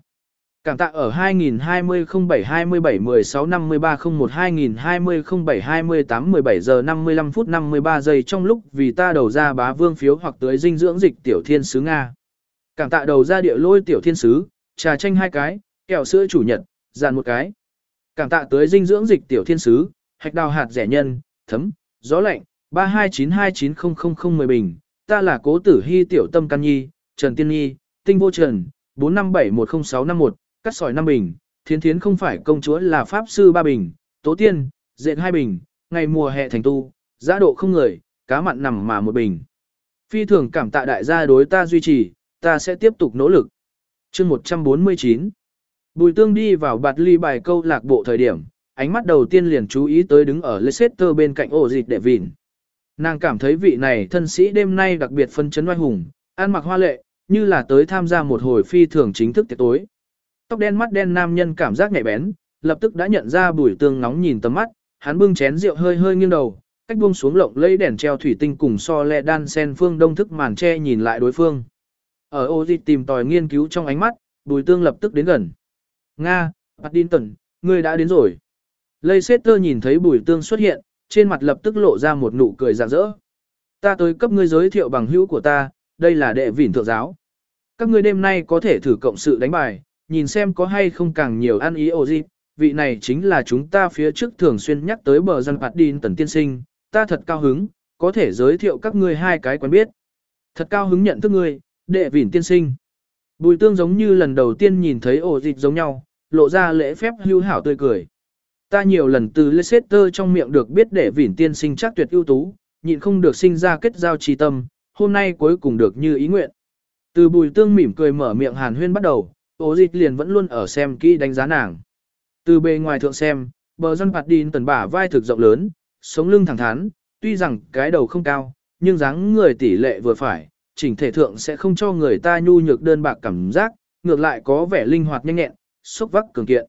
Cảm tạ ở 2020 07 27 16 53 01 2020 07 28 17 giờ 55 phút 53 giây trong lúc vì ta đầu ra bá vương phiếu hoặc tới dinh dưỡng dịch tiểu thiên sứ Nga. Cảm tạ đầu ra địa lôi tiểu thiên sứ, trà chanh hai cái, kẹo sữa chủ nhật, dàn một cái. Cảm tạ tới dinh dưỡng dịch tiểu thiên sứ, hạch đào hạt rẻ nhân, thấm, gió lạnh, 3292900010 bình, ta là cố tử hy tiểu tâm căn nhi, Trần Tiên Nhi, Tinh Vô Trần, 45710651, cắt sỏi 5 bình, thiến thiến không phải công chúa là pháp sư 3 bình, tố tiên, dệt 2 bình, ngày mùa hè thành tu, giá độ không người, cá mặn nằm mà một bình. Phi thường cảm tạ đại gia đối ta duy trì, ta sẽ tiếp tục nỗ lực. chương 149 Bùi tương đi vào bạt ly bài câu lạc bộ thời điểm, ánh mắt đầu tiên liền chú ý tới đứng ở Leicester bên cạnh ổ dịch đệ vịn. Nàng cảm thấy vị này thân sĩ đêm nay đặc biệt phân chấn oai hùng, ăn mặc hoa lệ, như là tới tham gia một hồi phi thường chính thức tiệc tối. Tóc đen mắt đen nam nhân cảm giác nhạy bén, lập tức đã nhận ra bùi tương nóng nhìn tầm mắt, hắn bưng chén rượu hơi hơi nghiêng đầu, cách buông xuống lộng lấy đèn treo thủy tinh cùng so le đan sen phương đông thức màn che nhìn lại đối phương. Ở ô dịch tìm tòi nghiên cứu trong ánh mắt, bùi tương lập tức đến gần. Nga, Paddington, ngươi đã đến rồi. Leicester nhìn thấy bùi tương xuất hiện, trên mặt lập tức lộ ra một nụ cười rạng rỡ. Ta tới cấp ngươi giới thiệu bằng hữu của ta, đây là đệ vỉn thượng giáo. Các ngươi đêm nay có thể thử cộng sự đánh bài, nhìn xem có hay không càng nhiều ăn ý ổ dịp. Vị này chính là chúng ta phía trước thường xuyên nhắc tới bờ dân phạt đin tần tiên sinh, ta thật cao hứng, có thể giới thiệu các ngươi hai cái quen biết. Thật cao hứng nhận thức ngươi, đệ vỉn tiên sinh. Bùi tương giống như lần đầu tiên nhìn thấy ổ dịch giống nhau, lộ ra lễ phép hưu hảo tươi cười. Ta nhiều lần từ Leicester trong miệng được biết để vỉn tiên sinh chắc tuyệt ưu tú, nhịn không được sinh ra kết giao trí tâm, hôm nay cuối cùng được như ý nguyện. Từ bùi tương mỉm cười mở miệng hàn huyên bắt đầu, ổ dịch liền vẫn luôn ở xem kỹ đánh giá nàng. Từ bề ngoài thượng xem, bờ dân phạt đin tần bả vai thực rộng lớn, sống lưng thẳng thắn, tuy rằng cái đầu không cao, nhưng dáng người tỷ lệ vừa phải, chỉnh thể thượng sẽ không cho người ta nhu nhược đơn bạc cảm giác, ngược lại có vẻ linh hoạt nhanh nhẹn, xúc vắc cường kiện.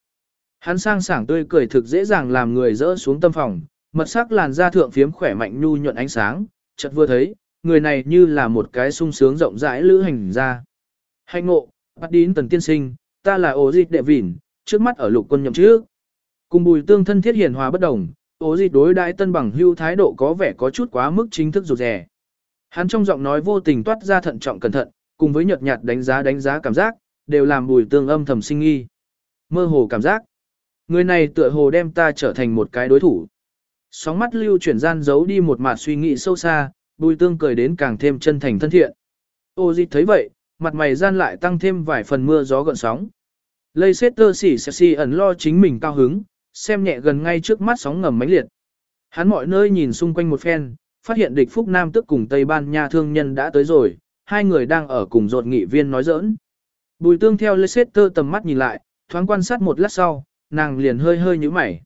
Hắn sang sảng tươi cười thực dễ dàng làm người rỡ xuống tâm phòng, mật sắc làn da thượng phiếm khỏe mạnh nhu nhuận ánh sáng, chợt vừa thấy, người này như là một cái sung sướng rộng rãi lữ hành ra. Hạnh ngộ, bắt đến tần tiên sinh, ta là ổ dịch đệ vỉn, trước mắt ở lục quân nhậm trước. Cùng bùi tương thân thiết hiền hòa bất đồng, ổ dịch đối đại tân bằng hưu thái độ có vẻ có chút quá mức chính thức rụt rè. Hắn trong giọng nói vô tình toát ra thận trọng cẩn thận, cùng với nhợt nhạt đánh giá đánh giá cảm giác, đều làm bùi tương âm thầm sinh nghi. Mơ hồ cảm giác. Người này tựa hồ đem ta trở thành một cái đối thủ. Sóng mắt lưu chuyển gian giấu đi một mặt suy nghĩ sâu xa, bùi tương cười đến càng thêm chân thành thân thiện. Ô dịch thấy vậy, mặt mày gian lại tăng thêm vài phần mưa gió gợn sóng. Lây xét tơ xỉ xì ẩn lo chính mình cao hứng, xem nhẹ gần ngay trước mắt sóng ngầm mãnh liệt. Hắn mọi nơi nhìn xung quanh một phen, phát hiện địch phúc nam tức cùng Tây Ban Nha thương nhân đã tới rồi, hai người đang ở cùng rột nghị viên nói giỡn. Bùi tương theo Leicester tầm mắt nhìn lại, thoáng quan sát một lát sau, nàng liền hơi hơi nhíu mày.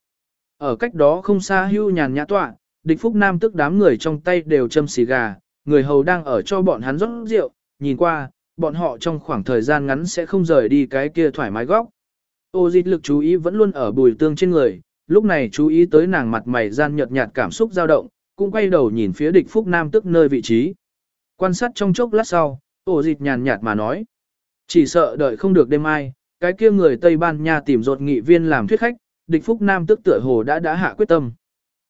Ở cách đó không xa hưu nhàn nhã tọa, địch phúc nam tức đám người trong tay đều châm xì gà, người hầu đang ở cho bọn hắn rót rượu, nhìn qua, bọn họ trong khoảng thời gian ngắn sẽ không rời đi cái kia thoải mái góc. Ô dịch lực chú ý vẫn luôn ở bùi tương trên người, lúc này chú ý tới nàng mặt mày gian nhợt nhạt cảm xúc dao động, cũng quay đầu nhìn phía địch phúc nam tức nơi vị trí. Quan sát trong chốc lát sau, ô dịch nhàn nhạt mà nói. Chỉ sợ đợi không được đêm mai, cái kia người Tây Ban Nha tìm rột nghị viên làm thuyết khách, địch phúc nam tức tựa hồ đã đã hạ quyết tâm.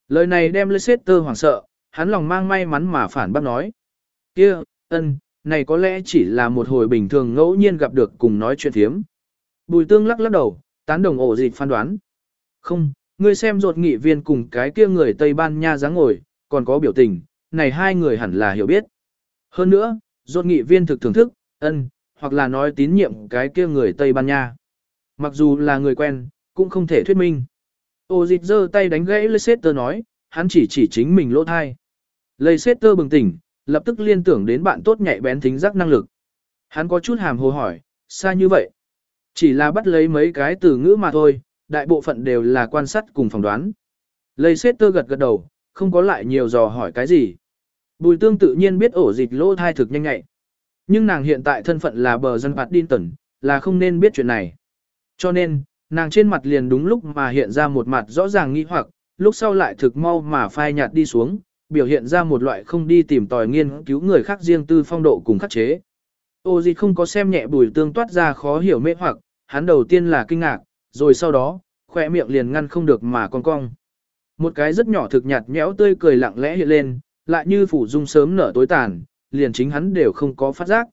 Lời này đem Leicester hoảng sợ, hắn lòng mang may mắn mà phản bác nói. kia ân, này có lẽ chỉ là một hồi bình thường ngẫu nhiên gặp được cùng nói chuyện thiếm. Bùi tương lắc lắc đầu, tán đồng ổ dịch phán đoán. Không, ngươi xem ruột nghị viên cùng cái kia người Tây Ban Nha dáng ngồi, còn có biểu tình, này hai người hẳn là hiểu biết. Hơn nữa, ruột nghị viên thực thưởng thức, ân, hoặc là nói tín nhiệm cái kia người Tây Ban Nha. Mặc dù là người quen, cũng không thể thuyết minh. Ô dịch giơ tay đánh gãy Leicester nói, hắn chỉ chỉ chính mình lỗ thai. Leicester bừng tỉnh, lập tức liên tưởng đến bạn tốt nhạy bén thính giác năng lực. Hắn có chút hàm hồ hỏi, xa như vậy? Chỉ là bắt lấy mấy cái từ ngữ mà thôi, đại bộ phận đều là quan sát cùng phỏng đoán. Lây xuyết tơ gật gật đầu, không có lại nhiều dò hỏi cái gì. Bùi tương tự nhiên biết ổ dịch lỗ thai thực nhanh nhạy. Nhưng nàng hiện tại thân phận là bờ dân phạt điên tẩn, là không nên biết chuyện này. Cho nên, nàng trên mặt liền đúng lúc mà hiện ra một mặt rõ ràng nghi hoặc, lúc sau lại thực mau mà phai nhạt đi xuống, biểu hiện ra một loại không đi tìm tòi nghiên cứu người khác riêng tư phong độ cùng khắc chế. Ô dịch không có xem nhẹ bùi tương toát ra khó hiểu mê hoặc, hắn đầu tiên là kinh ngạc, rồi sau đó, khỏe miệng liền ngăn không được mà con cong. Một cái rất nhỏ thực nhạt nhẽo tươi cười lặng lẽ hiện lên, lại như phủ dung sớm nở tối tàn, liền chính hắn đều không có phát giác.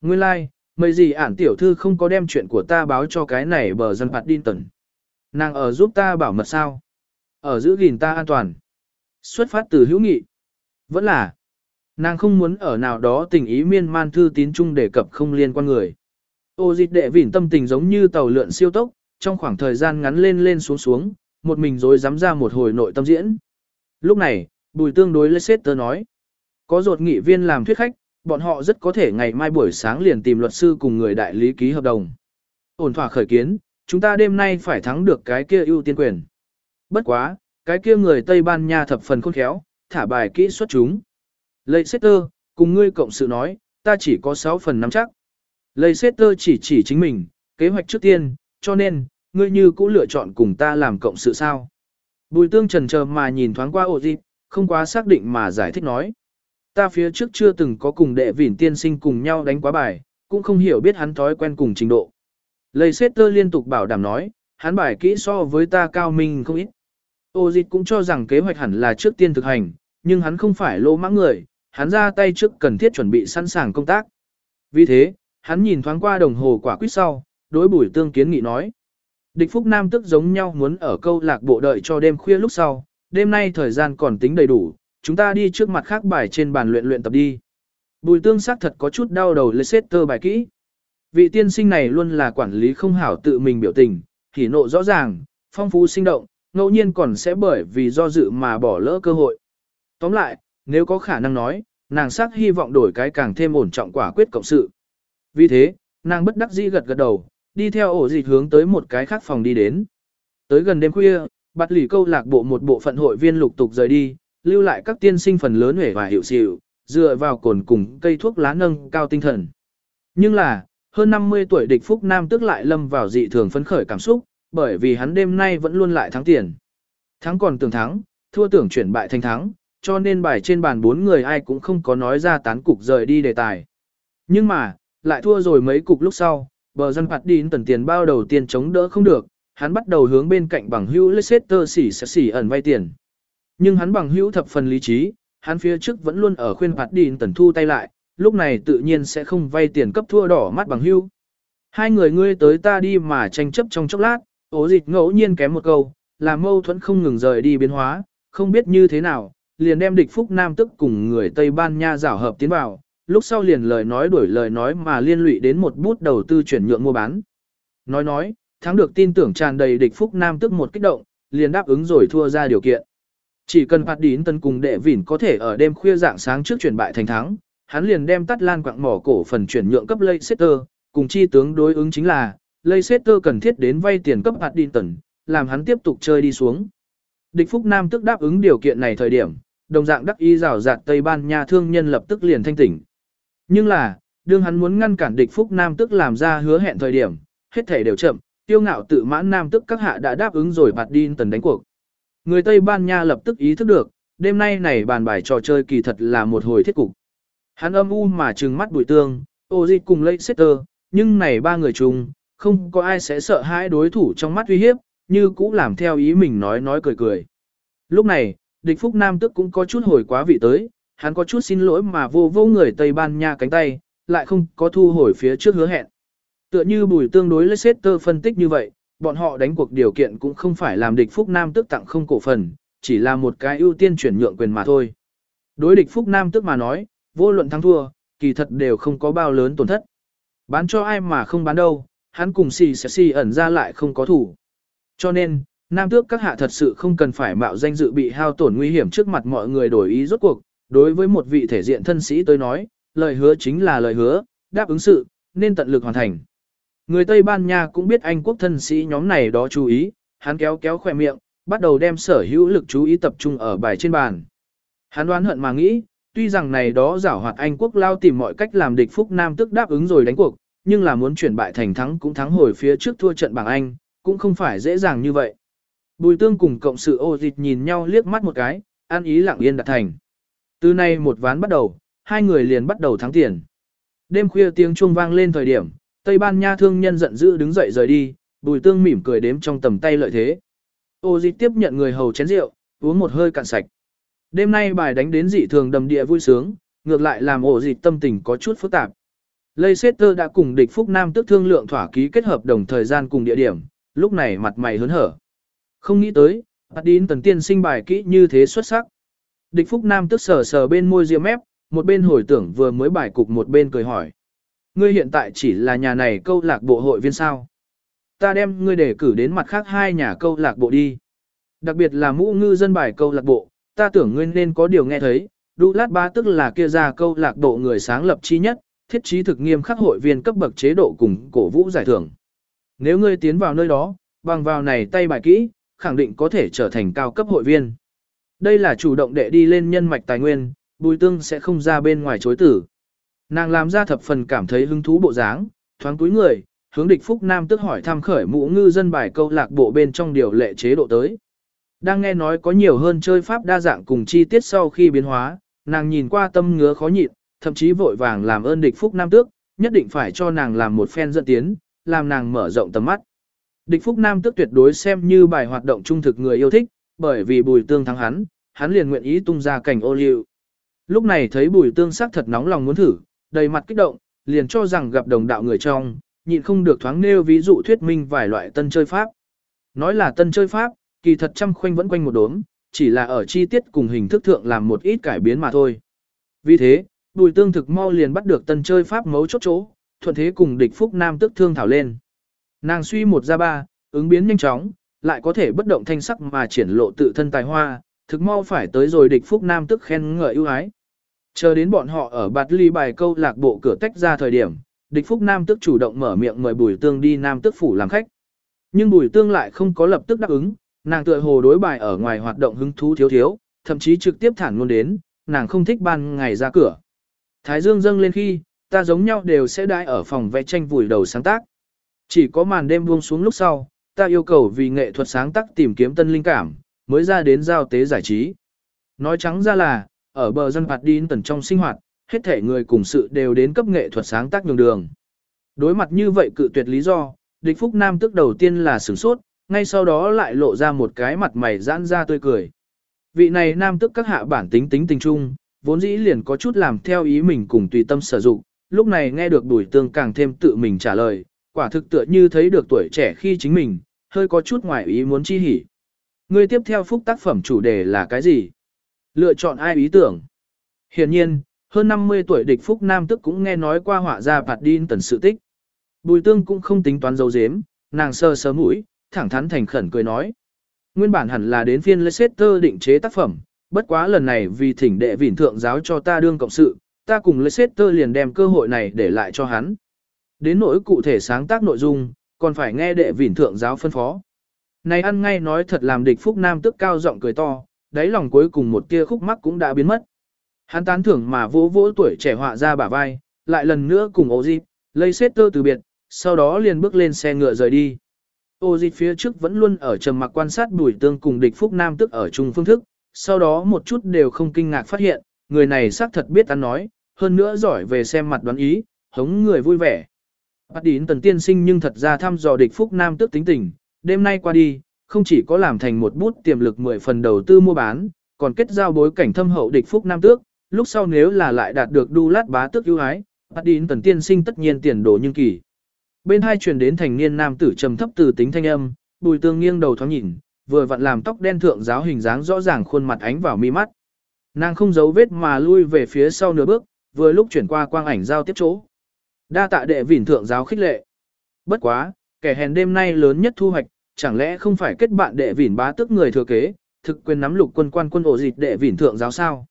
Nguyên lai, like, mấy gì ản tiểu thư không có đem chuyện của ta báo cho cái này bờ dân phạt điên tẩn. Nàng ở giúp ta bảo mật sao? Ở giữ gìn ta an toàn. Xuất phát từ hữu nghị. Vẫn là, nàng không muốn ở nào đó tình ý miên man thư tín chung đề cập không liên quan người. Ô dịch đệ vỉn tâm tình giống như tàu lượn siêu tốc, trong khoảng thời gian ngắn lên lên xuống xuống, một mình rồi dám ra một hồi nội tâm diễn. Lúc này, bùi tương đối Leicester nói, có ruột nghị viên làm thuyết khách, bọn họ rất có thể ngày mai buổi sáng liền tìm luật sư cùng người đại lý ký hợp đồng. Ổn thỏa khởi kiến, chúng ta đêm nay phải thắng được cái kia ưu tiên quyền. Bất quá, cái kia người Tây Ban Nha thập phần khôn khéo, thả bài kỹ xuất chúng. Leicester, cùng ngươi cộng sự nói, ta chỉ có 6 phần nắm chắc. Leicester chỉ chỉ chính mình, kế hoạch trước tiên, cho nên, ngươi như cũ lựa chọn cùng ta làm cộng sự sao. Bùi tương trần chờ mà nhìn thoáng qua ổ dịp, không quá xác định mà giải thích nói. Ta phía trước chưa từng có cùng đệ vỉn tiên sinh cùng nhau đánh quá bài, cũng không hiểu biết hắn thói quen cùng trình độ. Leicester liên tục bảo đảm nói, hắn bài kỹ so với ta cao minh không ít. Ô dịch cũng cho rằng kế hoạch hẳn là trước tiên thực hành, nhưng hắn không phải lô mãng người, hắn ra tay trước cần thiết chuẩn bị sẵn sàng công tác. Vì thế, hắn nhìn thoáng qua đồng hồ quả quyết sau, đối bùi tương kiến nghị nói. Địch Phúc Nam tức giống nhau muốn ở câu lạc bộ đợi cho đêm khuya lúc sau, đêm nay thời gian còn tính đầy đủ, chúng ta đi trước mặt khác bài trên bàn luyện luyện tập đi. Bùi tương sắc thật có chút đau đầu Leicester bài kỹ. Vị tiên sinh này luôn là quản lý không hảo tự mình biểu tình, hỉ nộ rõ ràng, phong phú sinh động, ngẫu nhiên còn sẽ bởi vì do dự mà bỏ lỡ cơ hội. Tóm lại, nếu có khả năng nói, nàng sắc hy vọng đổi cái càng thêm ổn trọng quả quyết cộng sự. Vì thế, nàng bất đắc dĩ gật gật đầu, đi theo ổ dịch hướng tới một cái khác phòng đi đến. Tới gần đêm khuya, bạt lì câu lạc bộ một bộ phận hội viên lục tục rời đi, lưu lại các tiên sinh phần lớn hể và hiệu xịu, dựa vào cồn cùng cây thuốc lá nâng cao tinh thần. Nhưng là, hơn 50 tuổi địch phúc nam tức lại lâm vào dị thường phấn khởi cảm xúc, bởi vì hắn đêm nay vẫn luôn lại thắng tiền. Thắng còn tưởng thắng, thua tưởng chuyển bại thành thắng, cho nên bài trên bàn bốn người ai cũng không có nói ra tán cục rời đi đề tài. Nhưng mà, lại thua rồi mấy cục lúc sau, bờ dân phạt đi tần tiền bao đầu tiên chống đỡ không được, hắn bắt đầu hướng bên cạnh bằng hữu Leicester xỉ xỉ ẩn vay tiền. Nhưng hắn bằng hữu thập phần lý trí, hắn phía trước vẫn luôn ở khuyên phạt đi tần thu tay lại, lúc này tự nhiên sẽ không vay tiền cấp thua đỏ mắt bằng hữu. Hai người ngươi tới ta đi mà tranh chấp trong chốc lát, ố dịch ngẫu nhiên kém một câu, làm mâu thuẫn không ngừng rời đi biến hóa, không biết như thế nào, liền đem địch phúc nam tức cùng người Tây Ban Nha rảo hợp tiến vào, lúc sau liền lời nói đuổi lời nói mà liên lụy đến một bút đầu tư chuyển nhượng mua bán. Nói nói, thắng được tin tưởng tràn đầy địch phúc nam tức một kích động, liền đáp ứng rồi thua ra điều kiện. Chỉ cần phạt đín tân cùng đệ vỉn có thể ở đêm khuya dạng sáng trước chuyển bại thành thắng, hắn liền đem tắt lan quạng mỏ cổ phần chuyển nhượng cấp Leicester, cùng chi tướng đối ứng chính là, Leicester cần thiết đến vay tiền cấp hạt đi tần, làm hắn tiếp tục chơi đi xuống. Địch Phúc Nam tức đáp ứng điều kiện này thời điểm, đồng dạng đắc y rào rạt Tây Ban Nha thương nhân lập tức liền thanh tỉnh. Nhưng là, đương hắn muốn ngăn cản địch phúc nam tức làm ra hứa hẹn thời điểm, hết thể đều chậm, tiêu ngạo tự mãn nam tức các hạ đã đáp ứng rồi bạt đi tần đánh cuộc. Người Tây Ban Nha lập tức ý thức được, đêm nay này bàn bài trò chơi kỳ thật là một hồi thiết cục. Hắn âm u mà trừng mắt bụi tương, ô cùng Leicester, nhưng này ba người chung, không có ai sẽ sợ hãi đối thủ trong mắt uy hiếp, như cũ làm theo ý mình nói nói cười cười. Lúc này, địch phúc nam tức cũng có chút hồi quá vị tới, hắn có chút xin lỗi mà vô vô người Tây Ban Nha cánh tay, lại không có thu hồi phía trước hứa hẹn. Tựa như bùi tương đối Leicester phân tích như vậy, bọn họ đánh cuộc điều kiện cũng không phải làm địch Phúc Nam tức tặng không cổ phần, chỉ là một cái ưu tiên chuyển nhượng quyền mà thôi. Đối địch Phúc Nam tức mà nói, vô luận thắng thua, kỳ thật đều không có bao lớn tổn thất. Bán cho ai mà không bán đâu, hắn cùng xì xì xì ẩn ra lại không có thủ. Cho nên, Nam tước các hạ thật sự không cần phải mạo danh dự bị hao tổn nguy hiểm trước mặt mọi người đổi ý rốt cuộc, đối với một vị thể diện thân sĩ tôi nói, lời hứa chính là lời hứa, đáp ứng sự, nên tận lực hoàn thành. Người Tây Ban Nha cũng biết Anh quốc thân sĩ nhóm này đó chú ý, hắn kéo kéo khỏe miệng, bắt đầu đem sở hữu lực chú ý tập trung ở bài trên bàn. Hắn đoán hận mà nghĩ, tuy rằng này đó giảo hoạt Anh quốc lao tìm mọi cách làm địch phúc Nam tức đáp ứng rồi đánh cuộc, nhưng là muốn chuyển bại thành thắng cũng thắng hồi phía trước thua trận bảng Anh, cũng không phải dễ dàng như vậy. Bùi tương cùng cộng sự ô dịch nhìn nhau liếc mắt một cái, an ý lặng yên đạt thành. Từ nay một ván bắt đầu, hai người liền bắt đầu thắng tiền. Đêm khuya tiếng chuông vang lên thời điểm, Tây Ban Nha thương nhân giận dữ đứng dậy rời đi, Bùi Tương mỉm cười đếm trong tầm tay lợi thế. Ô Dịch tiếp nhận người hầu chén rượu, uống một hơi cạn sạch. Đêm nay bài đánh đến dị thường đầm địa vui sướng, ngược lại làm ổ Dịch tâm tình có chút phức tạp. Leicester đã cùng địch Phúc Nam tức thương lượng thỏa ký kết hợp đồng thời gian cùng địa điểm, lúc này mặt mày hớn hở. Không nghĩ tới, Adin tần tiên sinh bài kỹ như thế xuất sắc. Địch Phúc Nam tức sờ sờ bên môi riêng mép, một bên hồi tưởng vừa mới bài cục một bên cười hỏi. Ngươi hiện tại chỉ là nhà này câu lạc bộ hội viên sao. Ta đem ngươi để cử đến mặt khác hai nhà câu lạc bộ đi. Đặc biệt là mũ ngư dân bài câu lạc bộ, ta tưởng ngươi nên có điều nghe thấy, Đu Lát Ba tức là kia ra câu lạc bộ người sáng lập chi nhất, thiết trí thực nghiêm khắc hội viên cấp bậc chế độ cùng cổ vũ giải thưởng. Nếu ngươi tiến vào nơi đó, bằng vào này tay bài kỹ, khẳng định có thể trở thành cao cấp hội viên. Đây là chủ động để đi lên nhân mạch tài nguyên, bùi tương sẽ không ra bên ngoài chối tử. Nàng làm ra thập phần cảm thấy hứng thú bộ dáng, thoáng túi người, hướng địch phúc nam tức hỏi thăm khởi mũ ngư dân bài câu lạc bộ bên trong điều lệ chế độ tới. Đang nghe nói có nhiều hơn chơi pháp đa dạng cùng chi tiết sau khi biến hóa, nàng nhìn qua tâm ngứa khó nhịn, thậm chí vội vàng làm ơn địch phúc nam tước, nhất định phải cho nàng làm một phen dẫn tiến, làm nàng mở rộng tầm mắt. Địch phúc nam tước tuyệt đối xem như bài hoạt động trung thực người yêu thích, bởi vì bùi tương thắng hắn, hắn liền nguyện ý tung ra cảnh ô liu. Lúc này thấy bùi tương sắc thật nóng lòng muốn thử, đầy mặt kích động, liền cho rằng gặp đồng đạo người trong, nhịn không được thoáng nêu ví dụ thuyết minh vài loại tân chơi pháp. Nói là tân chơi pháp, kỳ thật trăm khoanh vẫn quanh một đốm, chỉ là ở chi tiết cùng hình thức thượng làm một ít cải biến mà thôi. Vì thế, bùi tương thực mau liền bắt được tân chơi pháp mấu chốt chỗ, thuận thế cùng địch phúc nam tức thương thảo lên. Nàng suy một ra ba, ứng biến nhanh chóng, lại có thể bất động thanh sắc mà triển lộ tự thân tài hoa, thực mau phải tới rồi địch phúc nam tức khen ngợi ưu ái. Chờ đến bọn họ ở bạt ly bài câu lạc bộ cửa tách ra thời điểm, địch phúc nam tức chủ động mở miệng mời bùi tương đi nam tức phủ làm khách. Nhưng bùi tương lại không có lập tức đáp ứng, nàng tựa hồ đối bài ở ngoài hoạt động hứng thú thiếu thiếu, thậm chí trực tiếp thản luôn đến, nàng không thích ban ngày ra cửa. Thái dương dâng lên khi, ta giống nhau đều sẽ đãi ở phòng vẽ tranh vùi đầu sáng tác. Chỉ có màn đêm buông xuống lúc sau, ta yêu cầu vì nghệ thuật sáng tác tìm kiếm tân linh cảm, mới ra đến giao tế giải trí. Nói trắng ra là, ở bờ dân phạt đi tần trong sinh hoạt, hết thể người cùng sự đều đến cấp nghệ thuật sáng tác nhường đường. Đối mặt như vậy cự tuyệt lý do, địch phúc nam tức đầu tiên là sửng sốt, ngay sau đó lại lộ ra một cái mặt mày giãn ra tươi cười. Vị này nam tức các hạ bản tính tính tình trung, vốn dĩ liền có chút làm theo ý mình cùng tùy tâm sử dụng, lúc này nghe được đuổi tương càng thêm tự mình trả lời, quả thực tựa như thấy được tuổi trẻ khi chính mình, hơi có chút ngoài ý muốn chi hỉ. Người tiếp theo phúc tác phẩm chủ đề là cái gì? Lựa chọn ai ý tưởng? Hiển nhiên, hơn 50 tuổi địch phúc nam tức cũng nghe nói qua họa ra bạt đi tần sự tích. Bùi tương cũng không tính toán dấu dếm, nàng sơ sớm mũi, thẳng thắn thành khẩn cười nói. Nguyên bản hẳn là đến phiên Leicester định chế tác phẩm, bất quá lần này vì thỉnh đệ vỉn thượng giáo cho ta đương cộng sự, ta cùng Leicester liền đem cơ hội này để lại cho hắn. Đến nỗi cụ thể sáng tác nội dung, còn phải nghe đệ vỉn thượng giáo phân phó. Này ăn ngay nói thật làm địch phúc nam tức cao giọng cười to, đáy lòng cuối cùng một tia khúc mắc cũng đã biến mất. Hắn tán thưởng mà vỗ vỗ tuổi trẻ họa ra bả vai, lại lần nữa cùng ô dịp, lấy xét tơ từ biệt, sau đó liền bước lên xe ngựa rời đi. Ô dịp phía trước vẫn luôn ở trầm mặc quan sát bùi tương cùng địch phúc nam tức ở chung phương thức, sau đó một chút đều không kinh ngạc phát hiện, người này xác thật biết ăn nói, hơn nữa giỏi về xem mặt đoán ý, hống người vui vẻ. Bắt đến tần tiên sinh nhưng thật ra thăm dò địch phúc nam tức tính tình, đêm nay qua đi, không chỉ có làm thành một bút tiềm lực 10 phần đầu tư mua bán, còn kết giao bối cảnh thâm hậu địch phúc nam tước, lúc sau nếu là lại đạt được đu lát bá tước ưu ái, bắt đến tần tiên sinh tất nhiên tiền đồ nhưng kỳ. Bên hai truyền đến thành niên nam tử trầm thấp từ tính thanh âm, bùi tương nghiêng đầu thoáng nhìn, vừa vặn làm tóc đen thượng giáo hình dáng rõ ràng khuôn mặt ánh vào mi mắt. Nàng không giấu vết mà lui về phía sau nửa bước, vừa lúc chuyển qua quang ảnh giao tiếp chỗ. Đa tạ đệ vỉn thượng giáo khích lệ. Bất quá, kẻ hèn đêm nay lớn nhất thu hoạch, chẳng lẽ không phải kết bạn đệ vỉn bá tức người thừa kế, thực quyền nắm lục quân quan quân ổ dịch đệ vỉn thượng giáo sao.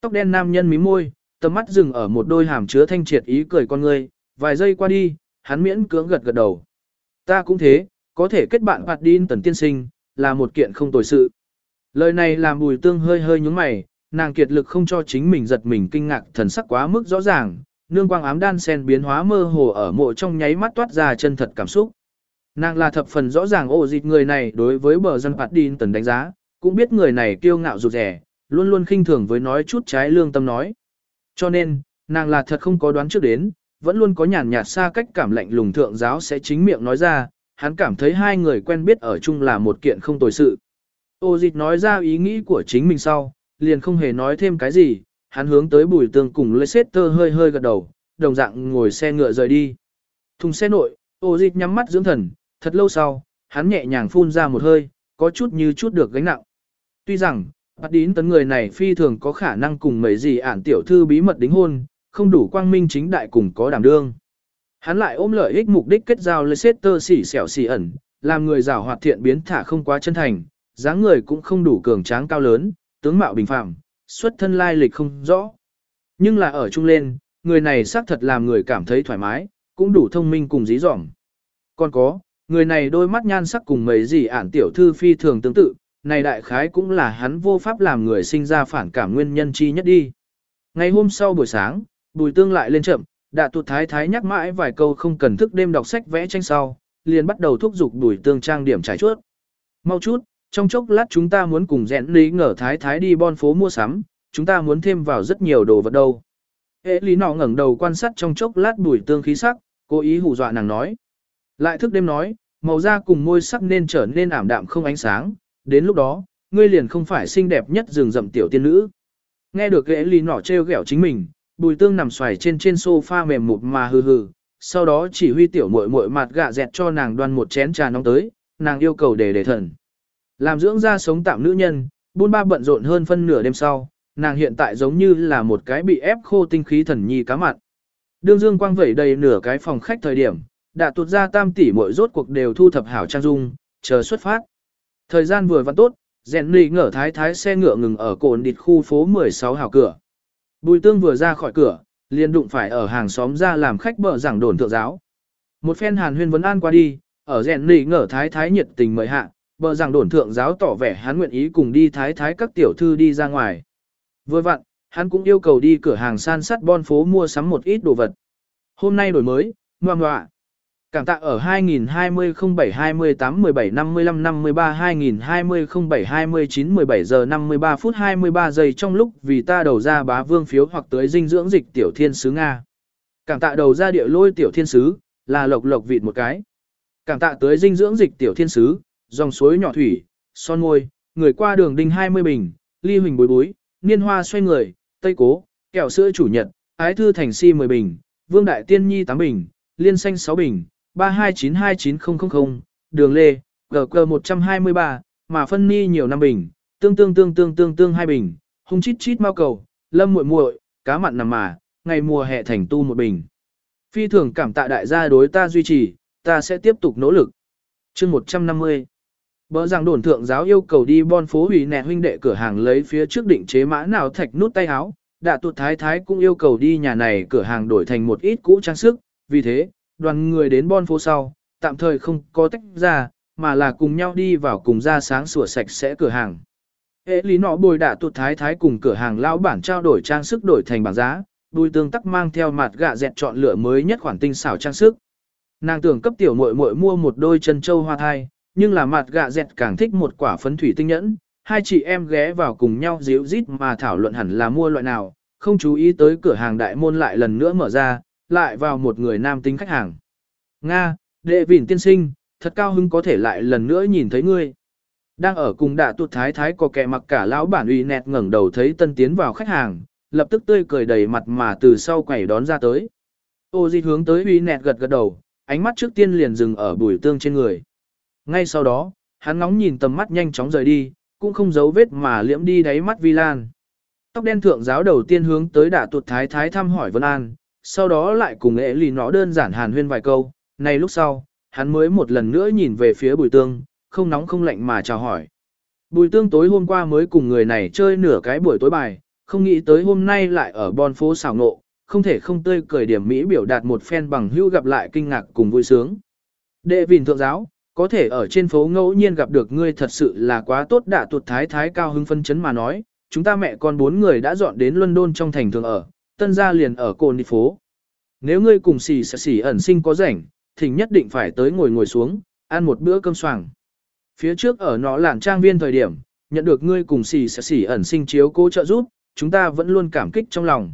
Tóc đen nam nhân mí môi, tầm mắt dừng ở một đôi hàm chứa thanh triệt ý cười con người, vài giây qua đi, hắn miễn cưỡng gật gật đầu. Ta cũng thế, có thể kết bạn hoạt đi tần tiên sinh, là một kiện không tồi sự. Lời này làm bùi tương hơi hơi nhúng mày, nàng kiệt lực không cho chính mình giật mình kinh ngạc thần sắc quá mức rõ ràng, nương quang ám đan sen biến hóa mơ hồ ở mộ trong nháy mắt toát ra chân thật cảm xúc. Nàng là thập phần rõ ràng ổ dịch người này đối với bờ dân phạt đi tần đánh giá, cũng biết người này kiêu ngạo rụt rẻ, luôn luôn khinh thường với nói chút trái lương tâm nói. Cho nên, nàng là thật không có đoán trước đến, vẫn luôn có nhàn nhạt xa cách cảm lạnh lùng thượng giáo sẽ chính miệng nói ra, hắn cảm thấy hai người quen biết ở chung là một kiện không tồi sự. Ô dịch nói ra ý nghĩ của chính mình sau, liền không hề nói thêm cái gì, hắn hướng tới bùi tương cùng Leicester hơi hơi gật đầu, đồng dạng ngồi xe ngựa rời đi. Thùng xe nội, ô dịch nhắm mắt dưỡng thần, thật lâu sau, hắn nhẹ nhàng phun ra một hơi, có chút như chút được gánh nặng. Tuy rằng, bắt đín tấn người này phi thường có khả năng cùng mấy gì ản tiểu thư bí mật đính hôn, không đủ quang minh chính đại cùng có đảm đương. Hắn lại ôm lợi ích mục đích kết giao Leicester xỉ xẻo xỉ ẩn, làm người giàu hoạt thiện biến thả không quá chân thành, dáng người cũng không đủ cường tráng cao lớn, tướng mạo bình phàm, xuất thân lai lịch không rõ. Nhưng là ở chung lên, người này xác thật làm người cảm thấy thoải mái, cũng đủ thông minh cùng dí dỏm. Còn có, người này đôi mắt nhan sắc cùng mấy gì ản tiểu thư phi thường tương tự, này đại khái cũng là hắn vô pháp làm người sinh ra phản cảm nguyên nhân chi nhất đi. Ngày hôm sau buổi sáng, bùi tương lại lên chậm, đã tụt thái thái nhắc mãi vài câu không cần thức đêm đọc sách vẽ tranh sau, liền bắt đầu thúc giục đuổi tương trang điểm trải chuốt. Mau chút, trong chốc lát chúng ta muốn cùng rẽn lý ngờ thái thái đi bon phố mua sắm, chúng ta muốn thêm vào rất nhiều đồ vật đâu. Hệ lý nọ ngẩng đầu quan sát trong chốc lát đuổi tương khí sắc, cố ý hù dọa nàng nói. Lại thức đêm nói, màu da cùng môi sắc nên trở nên ảm đạm không ánh sáng, đến lúc đó, ngươi liền không phải xinh đẹp nhất rừng rậm tiểu tiên nữ. Nghe được ghế lý nọ trêu ghẹo chính mình, bùi tương nằm xoài trên trên sofa mềm mụt mà hừ hừ, sau đó chỉ huy tiểu muội muội mặt gạ dẹt cho nàng đoan một chén trà nóng tới, nàng yêu cầu để để thần. Làm dưỡng ra sống tạm nữ nhân, buôn ba bận rộn hơn phân nửa đêm sau, nàng hiện tại giống như là một cái bị ép khô tinh khí thần nhi cá mặn. Đương dương quang vẩy đầy nửa cái phòng khách thời điểm, đã tuột ra tam tỷ muội rốt cuộc đều thu thập hảo trang dung, chờ xuất phát. Thời gian vừa vặn tốt, rèn lì ngở thái thái xe ngựa ngừng ở cồn địt khu phố 16 hảo cửa. Bùi tương vừa ra khỏi cửa, liền đụng phải ở hàng xóm ra làm khách bờ giảng đồn thượng giáo. Một phen hàn huyên vấn an qua đi, ở rèn nỉ ngở thái thái nhiệt tình mời hạ, bờ giảng đồn thượng giáo tỏ vẻ hắn nguyện ý cùng đi thái thái các tiểu thư đi ra ngoài. Vừa vặn, hắn cũng yêu cầu đi cửa hàng san sắt bon phố mua sắm một ít đồ vật. Hôm nay đổi mới, ngoan ngoạ. Cảm tạ ở 2020 07 28 17 55 53 2020 07 29 17 giờ 53 phút 23 giây trong lúc vì ta đầu ra bá vương phiếu hoặc tới dinh dưỡng dịch tiểu thiên sứ Nga. Cảm tạ đầu ra địa lôi tiểu thiên sứ, là lộc lộc vịt một cái. Cảm tạ tới dinh dưỡng dịch tiểu thiên sứ, dòng suối nhỏ thủy, son môi, người qua đường đinh 20 bình, ly huỳnh bối bối, niên hoa xoay người, tây cố, kẹo sữa chủ nhật, ái thư thành si 10 bình, vương đại tiên nhi 8 bình, liên xanh 6 bình 329299000, đường lê, GQ 123, mà phân ni nhiều năm bình, tương tương tương tương tương tương hai bình, hung chít chít mau cầu, lâm muội muội, cá mặn nằm mà, ngày mùa hè thành tu một bình. Phi thường cảm tạ đại gia đối ta duy trì, ta sẽ tiếp tục nỗ lực. chương 150 Bỡ rằng đồn thượng giáo yêu cầu đi bon phố hủy nẹ huynh đệ cửa hàng lấy phía trước định chế mã nào thạch nút tay áo, đạ tuột thái thái cũng yêu cầu đi nhà này cửa hàng đổi thành một ít cũ trang sức, vì thế, đoàn người đến bon phố sau, tạm thời không có tách ra, mà là cùng nhau đi vào cùng ra sáng sủa sạch sẽ cửa hàng. Hệ lý nọ bồi đạ tụt thái thái cùng cửa hàng lão bản trao đổi trang sức đổi thành bảng giá, đuôi tương tắc mang theo mặt gạ dẹt chọn lựa mới nhất khoản tinh xảo trang sức. Nàng tưởng cấp tiểu muội muội mua một đôi chân châu hoa thai, nhưng là mặt gạ dẹt càng thích một quả phấn thủy tinh nhẫn. Hai chị em ghé vào cùng nhau díu rít mà thảo luận hẳn là mua loại nào, không chú ý tới cửa hàng đại môn lại lần nữa mở ra, lại vào một người nam tính khách hàng. Nga, đệ vỉn tiên sinh, thật cao hứng có thể lại lần nữa nhìn thấy ngươi. Đang ở cùng đạ tuột thái thái có kẻ mặc cả lão bản uy nẹt ngẩng đầu thấy tân tiến vào khách hàng, lập tức tươi cười đầy mặt mà từ sau quẩy đón ra tới. Ô di hướng tới uy nẹt gật gật đầu, ánh mắt trước tiên liền dừng ở bùi tương trên người. Ngay sau đó, hắn ngóng nhìn tầm mắt nhanh chóng rời đi, cũng không giấu vết mà liễm đi đáy mắt vi lan. Tóc đen thượng giáo đầu tiên hướng tới đạ tuột thái thái thăm hỏi Vân An, sau đó lại cùng ế lì nó đơn giản hàn huyên vài câu, này lúc sau, hắn mới một lần nữa nhìn về phía bùi tương, không nóng không lạnh mà chào hỏi. Bùi tương tối hôm qua mới cùng người này chơi nửa cái buổi tối bài, không nghĩ tới hôm nay lại ở bon phố xảo nộ, không thể không tươi cười điểm Mỹ biểu đạt một phen bằng hữu gặp lại kinh ngạc cùng vui sướng. Đệ vìn thượng giáo, có thể ở trên phố ngẫu nhiên gặp được ngươi thật sự là quá tốt đã tuột thái thái cao hưng phân chấn mà nói, chúng ta mẹ con bốn người đã dọn đến London trong thành thường ở, tân gia liền ở cồn đi phố. Nếu ngươi cùng xì xì, xì ẩn sinh có rảnh, thỉnh nhất định phải tới ngồi ngồi xuống, ăn một bữa cơm soảng. Phía trước ở nó làng trang viên thời điểm, nhận được ngươi cùng xì xì xì ẩn sinh chiếu cố trợ giúp, chúng ta vẫn luôn cảm kích trong lòng.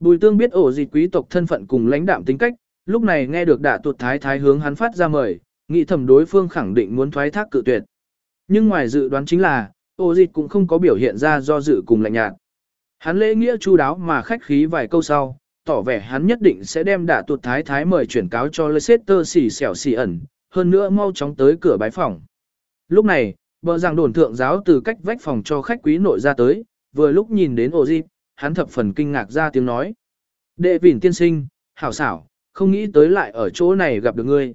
Bùi tương biết ổ dịch quý tộc thân phận cùng lãnh đạm tính cách, lúc này nghe được đạ tuột thái thái hướng hắn phát ra mời, nghĩ thầm đối phương khẳng định muốn thoái thác cự tuyệt. Nhưng ngoài dự đoán chính là, ổ dịch cũng không có biểu hiện ra do dự cùng lạnh nhạt. Hắn lễ nghĩa chu đáo mà khách khí vài câu sau, tỏ vẻ hắn nhất định sẽ đem đả tuột thái thái mời chuyển cáo cho Leicester xỉ xẻo xỉ ẩn, hơn nữa mau chóng tới cửa bái phòng. Lúc này, bờ rằng đồn thượng giáo từ cách vách phòng cho khách quý nội ra tới, vừa lúc nhìn đến ổ dịp, hắn thập phần kinh ngạc ra tiếng nói. Đệ vỉn tiên sinh, hảo xảo, không nghĩ tới lại ở chỗ này gặp được ngươi.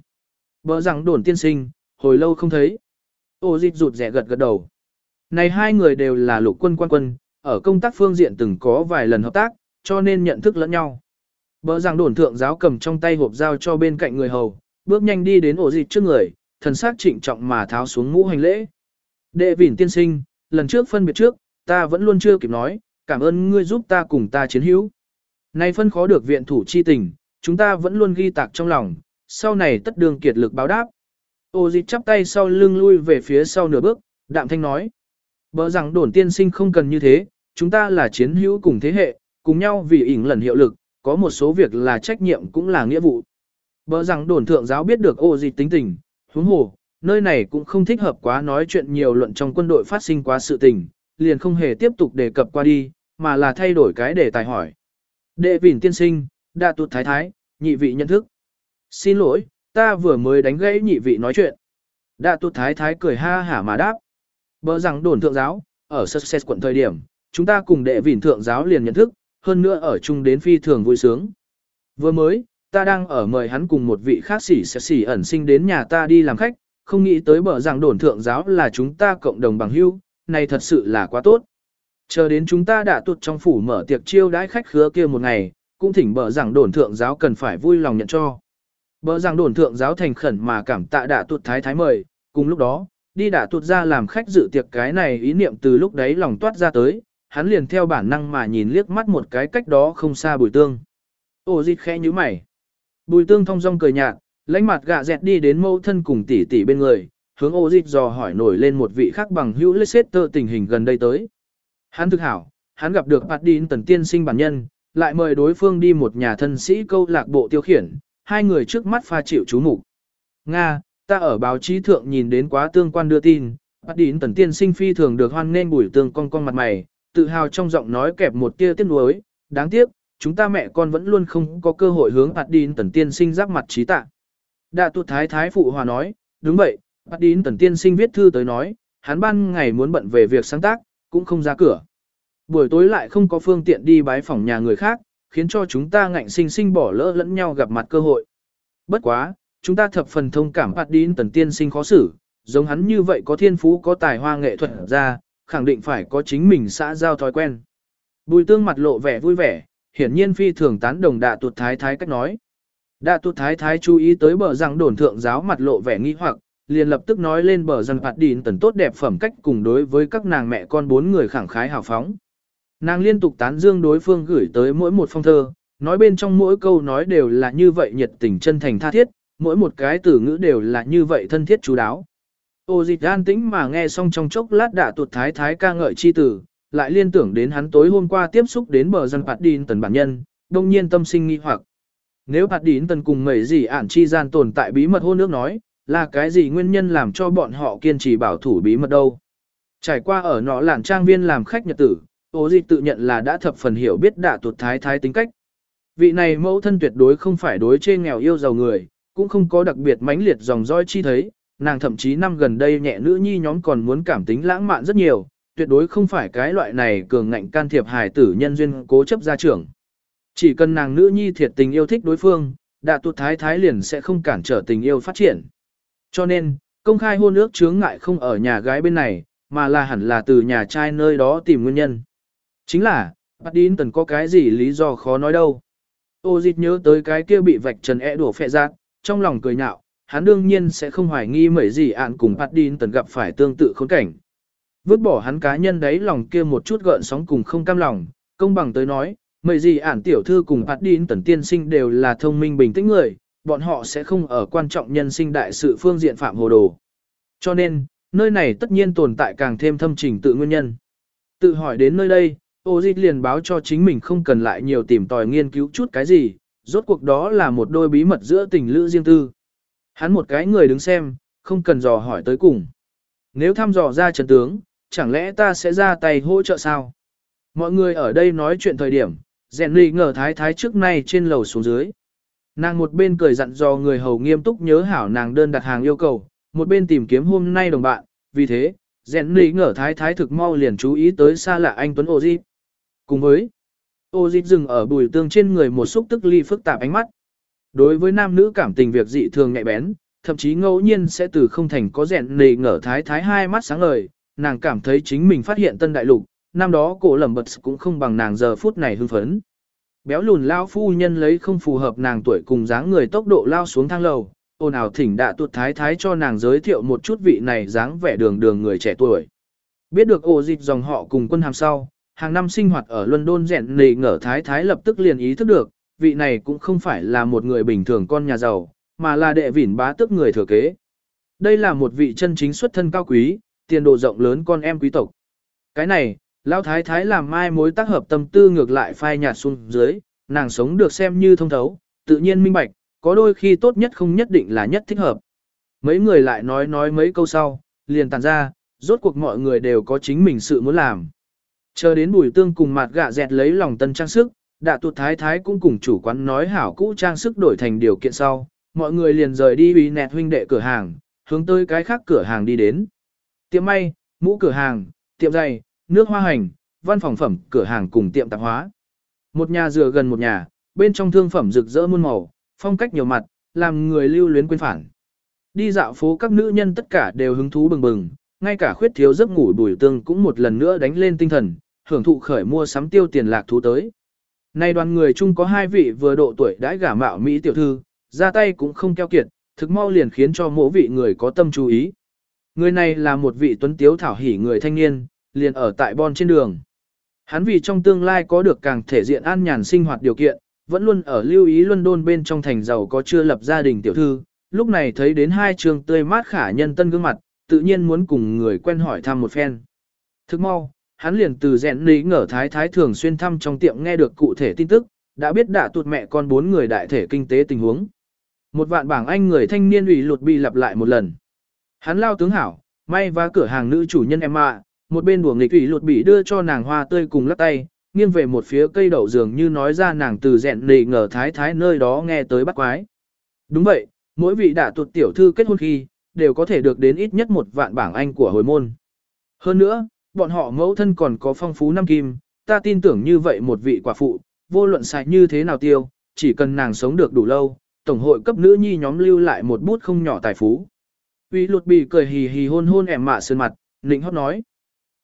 Bờ rằng đồn tiên sinh, hồi lâu không thấy. Ô dịp rụt rẻ gật gật đầu. Này hai người đều là lục quân quan quân, ở công tác phương diện từng có vài lần hợp tác, cho nên nhận thức lẫn nhau. Bỡ rằng đồn thượng giáo cầm trong tay hộp dao cho bên cạnh người hầu, bước nhanh đi đến ổ dịch trước người, thần sắc trịnh trọng mà tháo xuống mũ hành lễ. Đệ vỉn tiên sinh, lần trước phân biệt trước, ta vẫn luôn chưa kịp nói, cảm ơn ngươi giúp ta cùng ta chiến hữu. Nay phân khó được viện thủ chi tình, chúng ta vẫn luôn ghi tạc trong lòng, sau này tất đường kiệt lực báo đáp. Ô dịch chắp tay sau lưng lui về phía sau nửa bước, đạm thanh nói. Bỡ rằng đồn tiên sinh không cần như thế, chúng ta là chiến hữu cùng thế hệ, cùng nhau vì ỉn lần hiệu lực, có một số việc là trách nhiệm cũng là nghĩa vụ. Bỡ rằng đồn thượng giáo biết được ô dịch tính tình, huống hồ, nơi này cũng không thích hợp quá nói chuyện nhiều luận trong quân đội phát sinh quá sự tình, liền không hề tiếp tục đề cập qua đi, mà là thay đổi cái đề tài hỏi. Đệ vỉn tiên sinh, đa tụt thái thái, nhị vị nhận thức. Xin lỗi, ta vừa mới đánh gãy nhị vị nói chuyện. Đa tụt thái thái cười ha hả mà đáp. Bỡ rằng đồn thượng giáo, ở Sussex quận thời điểm, chúng ta cùng đệ vỉn thượng giáo liền nhận thức, hơn nữa ở chung đến phi thường vui sướng. Vừa mới, ta đang ở mời hắn cùng một vị khác xỉ sẽ xỉ ẩn sinh đến nhà ta đi làm khách, không nghĩ tới bở rằng đồn thượng giáo là chúng ta cộng đồng bằng hữu, này thật sự là quá tốt. Chờ đến chúng ta đã tụt trong phủ mở tiệc chiêu đãi khách khứa kia một ngày, cũng thỉnh bở rằng đồn thượng giáo cần phải vui lòng nhận cho. Bở rằng đồn thượng giáo thành khẩn mà cảm tạ đã tụt thái thái mời, cùng lúc đó, đi đã tụt ra làm khách dự tiệc cái này ý niệm từ lúc đấy lòng toát ra tới, hắn liền theo bản năng mà nhìn liếc mắt một cái cách đó không xa bùi tương. Ô dịch khẽ như mày. Bùi tương thong dong cười nhạt, lãnh mặt gạ dẹt đi đến mâu thân cùng tỷ tỷ bên người, hướng ô dịch dò hỏi nổi lên một vị khác bằng hữu Leicester tình hình gần đây tới. Hắn thực hảo, hắn gặp được Bạt Đín tần tiên sinh bản nhân, lại mời đối phương đi một nhà thân sĩ câu lạc bộ tiêu khiển, hai người trước mắt pha chịu chú mục Nga, ta ở báo chí thượng nhìn đến quá tương quan đưa tin, Bạt Đín tần tiên sinh phi thường được hoan nên bùi tương con con mặt mày, tự hào trong giọng nói kẹp một tia tiếc nuối, đáng tiếc, chúng ta mẹ con vẫn luôn không có cơ hội hướng Bạt Đín tần tiên sinh giáp mặt trí tạ. Đạ tuột thái thái phụ hòa nói, đúng vậy, Bạt Đín tần tiên sinh viết thư tới nói, hắn ban ngày muốn bận về việc sáng tác, cũng không ra cửa. Buổi tối lại không có phương tiện đi bái phòng nhà người khác, khiến cho chúng ta ngạnh sinh sinh bỏ lỡ lẫn nhau gặp mặt cơ hội. Bất quá, chúng ta thập phần thông cảm Bạt Đín tần tiên sinh khó xử, giống hắn như vậy có thiên phú có tài hoa nghệ thuật ra, khẳng định phải có chính mình xã giao thói quen. Bùi tương mặt lộ vẻ vui vẻ, hiển nhiên phi thường tán đồng đạ tuột thái thái cách nói. Đạ tuột thái thái chú ý tới bờ răng đồn thượng giáo mặt lộ vẻ nghi hoặc, liền lập tức nói lên bờ răng phạt đỉn tần tốt đẹp phẩm cách cùng đối với các nàng mẹ con bốn người khẳng khái hào phóng. Nàng liên tục tán dương đối phương gửi tới mỗi một phong thơ, nói bên trong mỗi câu nói đều là như vậy nhiệt tình chân thành tha thiết, mỗi một cái từ ngữ đều là như vậy thân thiết chú đáo. Ô dịch an tĩnh mà nghe xong trong chốc lát đã tuột thái thái ca ngợi chi tử, lại liên tưởng đến hắn tối hôm qua tiếp xúc đến bờ dân Phạt Đín tần bản nhân, đông nhiên tâm sinh nghi hoặc. Nếu Phạt Đín tần cùng mấy gì ản chi gian tồn tại bí mật hôn nước nói, là cái gì nguyên nhân làm cho bọn họ kiên trì bảo thủ bí mật đâu. Trải qua ở nọ làng trang viên làm khách nhật tử, ô dịch tự nhận là đã thập phần hiểu biết đạ tuột thái thái tính cách. Vị này mẫu thân tuyệt đối không phải đối chê nghèo yêu giàu người, cũng không có đặc biệt mãnh liệt dòng dõi chi thấy, nàng thậm chí năm gần đây nhẹ nữ nhi nhóm còn muốn cảm tính lãng mạn rất nhiều, tuyệt đối không phải cái loại này cường ngạnh can thiệp hài tử nhân duyên cố chấp gia trưởng. Chỉ cần nàng nữ nhi thiệt tình yêu thích đối phương, đạ tuột thái thái liền sẽ không cản trở tình yêu phát triển. Cho nên, công khai hôn ước chướng ngại không ở nhà gái bên này, mà là hẳn là từ nhà trai nơi đó tìm nguyên nhân. Chính là, bắt Đín Tần có cái gì lý do khó nói đâu. Ô dịch nhớ tới cái kia bị vạch trần e đổ phẹ giác, trong lòng cười nhạo, hắn đương nhiên sẽ không hoài nghi mấy gì ạn cùng Bát Đín Tần gặp phải tương tự khốn cảnh. Vứt bỏ hắn cá nhân đấy lòng kia một chút gợn sóng cùng không cam lòng, công bằng tới nói, mấy gì ạn tiểu thư cùng Bát Đín Tần tiên sinh đều là thông minh bình tĩnh người, bọn họ sẽ không ở quan trọng nhân sinh đại sự phương diện phạm hồ đồ. Cho nên, Nơi này tất nhiên tồn tại càng thêm thâm trình tự nguyên nhân. Tự hỏi đến nơi đây, ô dịch liền báo cho chính mình không cần lại nhiều tìm tòi nghiên cứu chút cái gì, rốt cuộc đó là một đôi bí mật giữa tình lữ riêng tư. Hắn một cái người đứng xem, không cần dò hỏi tới cùng. Nếu thăm dò ra trận tướng, chẳng lẽ ta sẽ ra tay hỗ trợ sao? Mọi người ở đây nói chuyện thời điểm, rèn lì ngờ thái thái trước nay trên lầu xuống dưới. Nàng một bên cười dặn dò người hầu nghiêm túc nhớ hảo nàng đơn đặt hàng yêu cầu, một bên tìm kiếm hôm nay đồng bạn, vì thế, rèn lì ngờ thái thái thực mau liền chú ý tới xa lạ anh Tuấn Ô Di. Cùng với, Ô Di dừng ở bùi tương trên người một xúc tức ly phức tạp ánh mắt. Đối với nam nữ cảm tình việc dị thường nhạy bén, thậm chí ngẫu nhiên sẽ từ không thành có rèn nề ngở thái thái hai mắt sáng ngời, nàng cảm thấy chính mình phát hiện tân đại lục, năm đó cổ lầm bật cũng không bằng nàng giờ phút này hưng phấn. Béo lùn lao phu nhân lấy không phù hợp nàng tuổi cùng dáng người tốc độ lao xuống thang lầu, ồn ào thỉnh đạ tuột thái thái cho nàng giới thiệu một chút vị này dáng vẻ đường đường người trẻ tuổi. Biết được ổ dịch dòng họ cùng quân hàm sau, hàng năm sinh hoạt ở London rèn nề ngở thái thái lập tức liền ý thức được, vị này cũng không phải là một người bình thường con nhà giàu, mà là đệ vỉn bá tức người thừa kế. Đây là một vị chân chính xuất thân cao quý, tiền đồ rộng lớn con em quý tộc. Cái này, Lão Thái Thái làm mai mối tác hợp tâm tư ngược lại phai nhạt xuống dưới, nàng sống được xem như thông thấu, tự nhiên minh bạch, có đôi khi tốt nhất không nhất định là nhất thích hợp. Mấy người lại nói nói mấy câu sau, liền tàn ra, rốt cuộc mọi người đều có chính mình sự muốn làm. Chờ đến bùi tương cùng mặt gạ dẹt lấy lòng tân trang sức, đạ tụt thái thái cũng cùng chủ quán nói hảo cũ trang sức đổi thành điều kiện sau, mọi người liền rời đi uy nẹt huynh đệ cửa hàng, hướng tới cái khác cửa hàng đi đến. Tiệm may, mũ cửa hàng, tiệm giày, nước hoa hành, văn phòng phẩm cửa hàng cùng tiệm tạp hóa. Một nhà dựa gần một nhà, bên trong thương phẩm rực rỡ muôn màu, phong cách nhiều mặt, làm người lưu luyến quên phản. Đi dạo phố các nữ nhân tất cả đều hứng thú bừng bừng, ngay cả khuyết thiếu giấc ngủ bùi tương cũng một lần nữa đánh lên tinh thần, hưởng thụ khởi mua sắm tiêu tiền lạc thú tới. Nay đoàn người chung có hai vị vừa độ tuổi đãi gả mạo Mỹ tiểu thư, ra tay cũng không keo kiệt, thực mau liền khiến cho mỗi vị người có tâm chú ý. Người này là một vị tuấn tiếu thảo hỉ người thanh niên, liền ở tại Bon trên đường. Hắn vì trong tương lai có được càng thể diện an nhàn sinh hoạt điều kiện, vẫn luôn ở lưu ý London bên trong thành giàu có chưa lập gia đình tiểu thư, lúc này thấy đến hai trường tươi mát khả nhân tân gương mặt, tự nhiên muốn cùng người quen hỏi thăm một phen. Thức mau, hắn liền từ rèn lý ngở thái thái thường xuyên thăm trong tiệm nghe được cụ thể tin tức, đã biết đã tuột mẹ con bốn người đại thể kinh tế tình huống. Một vạn bảng anh người thanh niên ủy lụt bị lặp lại một lần. Hắn lao tướng hảo, may và cửa hàng nữ chủ nhân em ạ, một bên đùa nghịch ủy lụt bị đưa cho nàng hoa tươi cùng lắc tay, nghiêng về một phía cây đậu dường như nói ra nàng từ rèn nề ngờ thái thái nơi đó nghe tới bắt quái. Đúng vậy, mỗi vị đã tuột tiểu thư kết hôn khi, đều có thể được đến ít nhất một vạn bảng anh của hồi môn. Hơn nữa, bọn họ mẫu thân còn có phong phú năm kim, ta tin tưởng như vậy một vị quả phụ, vô luận xài như thế nào tiêu, chỉ cần nàng sống được đủ lâu, tổng hội cấp nữ nhi nhóm lưu lại một bút không nhỏ tài phú. Uy lụt bị cười hì hì hôn hôn em mạ sơn mặt, nịnh hót nói.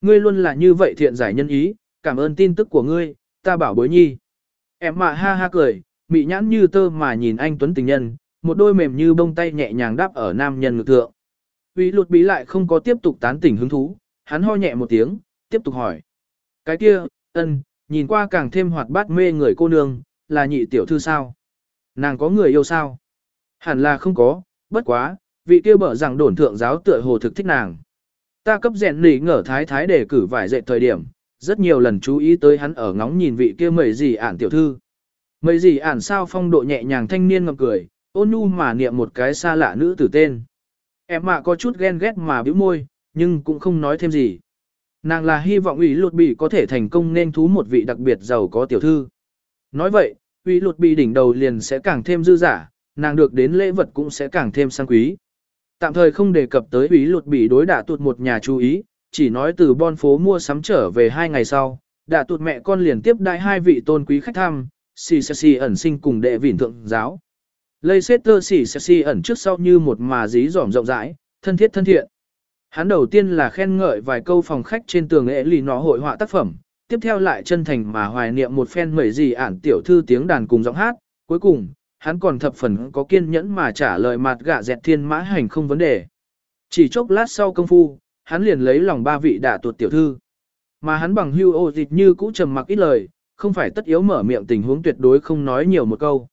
Ngươi luôn là như vậy thiện giải nhân ý, cảm ơn tin tức của ngươi, ta bảo bối nhi. Em mạ ha ha cười, mị nhãn như tơ mà nhìn anh Tuấn tình nhân, một đôi mềm như bông tay nhẹ nhàng đáp ở nam nhân ngực thượng. Uy lụt bí lại không có tiếp tục tán tỉnh hứng thú, hắn ho nhẹ một tiếng, tiếp tục hỏi. Cái kia, ân, nhìn qua càng thêm hoạt bát mê người cô nương, là nhị tiểu thư sao? Nàng có người yêu sao? Hẳn là không có, bất quá, vị kia bở rằng đổn thượng giáo tựa hồ thực thích nàng. Ta cấp rèn nỉ ngở thái thái để cử vải dậy thời điểm, rất nhiều lần chú ý tới hắn ở ngóng nhìn vị kia mầy gì ản tiểu thư. Mầy gì ản sao phong độ nhẹ nhàng thanh niên ngậm cười, ôn nhu mà niệm một cái xa lạ nữ tử tên. Em mà có chút ghen ghét mà bĩu môi, nhưng cũng không nói thêm gì. Nàng là hy vọng ủy luật bị có thể thành công nên thú một vị đặc biệt giàu có tiểu thư. Nói vậy, ủy luật bị đỉnh đầu liền sẽ càng thêm dư giả, nàng được đến lễ vật cũng sẽ càng thêm sang quý. Tạm thời không đề cập tới ủy luật bị đối đả tuột một nhà chú ý, chỉ nói từ bon phố mua sắm trở về hai ngày sau, đả tuột mẹ con liền tiếp đại hai vị tôn quý khách thăm, xì xì xì ẩn sinh cùng đệ vỉn thượng giáo. Leicester xì xì xì ẩn trước sau như một mà dí dỏm rộng rãi, thân thiết thân thiện. Hắn đầu tiên là khen ngợi vài câu phòng khách trên tường ế lì nó hội họa tác phẩm, tiếp theo lại chân thành mà hoài niệm một phen mẩy gì ản tiểu thư tiếng đàn cùng giọng hát, cuối cùng, hắn còn thập phần có kiên nhẫn mà trả lời mặt gạ dẹt thiên mã hành không vấn đề. Chỉ chốc lát sau công phu, hắn liền lấy lòng ba vị đả tuột tiểu thư. Mà hắn bằng hưu ô dịch như cũ trầm mặc ít lời, không phải tất yếu mở miệng tình huống tuyệt đối không nói nhiều một câu.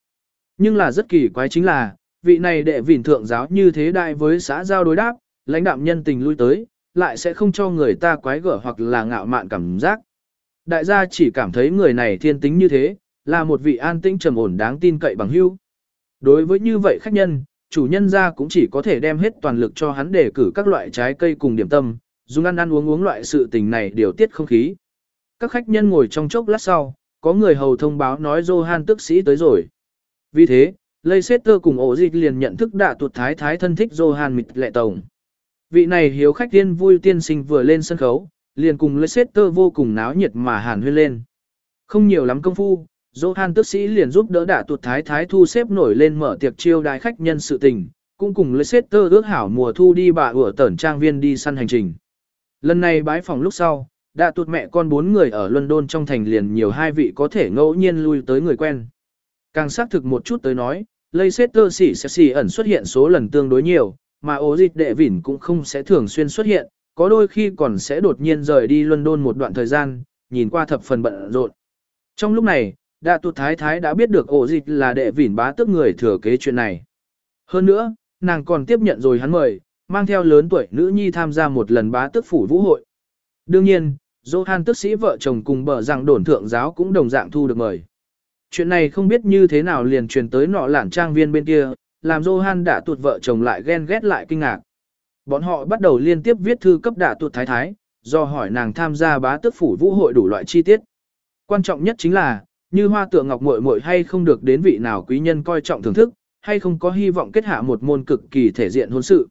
Nhưng là rất kỳ quái chính là, vị này đệ vỉn thượng giáo như thế đại với xã giao đối đáp, lãnh đạm nhân tình lui tới, lại sẽ không cho người ta quái gở hoặc là ngạo mạn cảm giác. Đại gia chỉ cảm thấy người này thiên tính như thế, là một vị an tĩnh trầm ổn đáng tin cậy bằng hữu. Đối với như vậy khách nhân, chủ nhân gia cũng chỉ có thể đem hết toàn lực cho hắn để cử các loại trái cây cùng điểm tâm, dùng ăn ăn uống uống loại sự tình này điều tiết không khí. Các khách nhân ngồi trong chốc lát sau, có người hầu thông báo nói Johan tức sĩ tới rồi. Vì thế, Leicester cùng ổ dịch liền nhận thức đã tuột thái thái thân thích Johan mịt lệ tổng. Vị này hiếu khách tiên vui tiên sinh vừa lên sân khấu, liền cùng Leicester vô cùng náo nhiệt mà hàn huyên lên. Không nhiều lắm công phu, Johan tức sĩ liền giúp đỡ đả tuột thái thái thu xếp nổi lên mở tiệc chiêu đái khách nhân sự tình, cũng cùng Leicester ước hảo mùa thu đi bà ủa tẩn trang viên đi săn hành trình. Lần này bái phòng lúc sau, đã tuột mẹ con bốn người ở London trong thành liền nhiều hai vị có thể ngẫu nhiên lui tới người quen. Càng xác thực một chút tới nói, Leicester xỉ sẽ xỉ ẩn xuất hiện số lần tương đối nhiều, mà ố dịch đệ vỉn cũng không sẽ thường xuyên xuất hiện, có đôi khi còn sẽ đột nhiên rời đi London một đoạn thời gian, nhìn qua thập phần bận rộn. Trong lúc này, Đạ tụt thái thái đã biết được ổ dịch là đệ vỉn bá tước người thừa kế chuyện này. Hơn nữa, nàng còn tiếp nhận rồi hắn mời, mang theo lớn tuổi nữ nhi tham gia một lần bá tước phủ vũ hội. Đương nhiên, Johan tức sĩ vợ chồng cùng bờ rằng đồn thượng giáo cũng đồng dạng thu được mời. Chuyện này không biết như thế nào liền truyền tới nọ lản trang viên bên kia, làm Johan đã tuột vợ chồng lại ghen ghét lại kinh ngạc. Bọn họ bắt đầu liên tiếp viết thư cấp đã tuột thái thái, do hỏi nàng tham gia bá tước phủ vũ hội đủ loại chi tiết. Quan trọng nhất chính là, như hoa tượng ngọc muội muội hay không được đến vị nào quý nhân coi trọng thưởng thức, hay không có hy vọng kết hạ một môn cực kỳ thể diện hôn sự.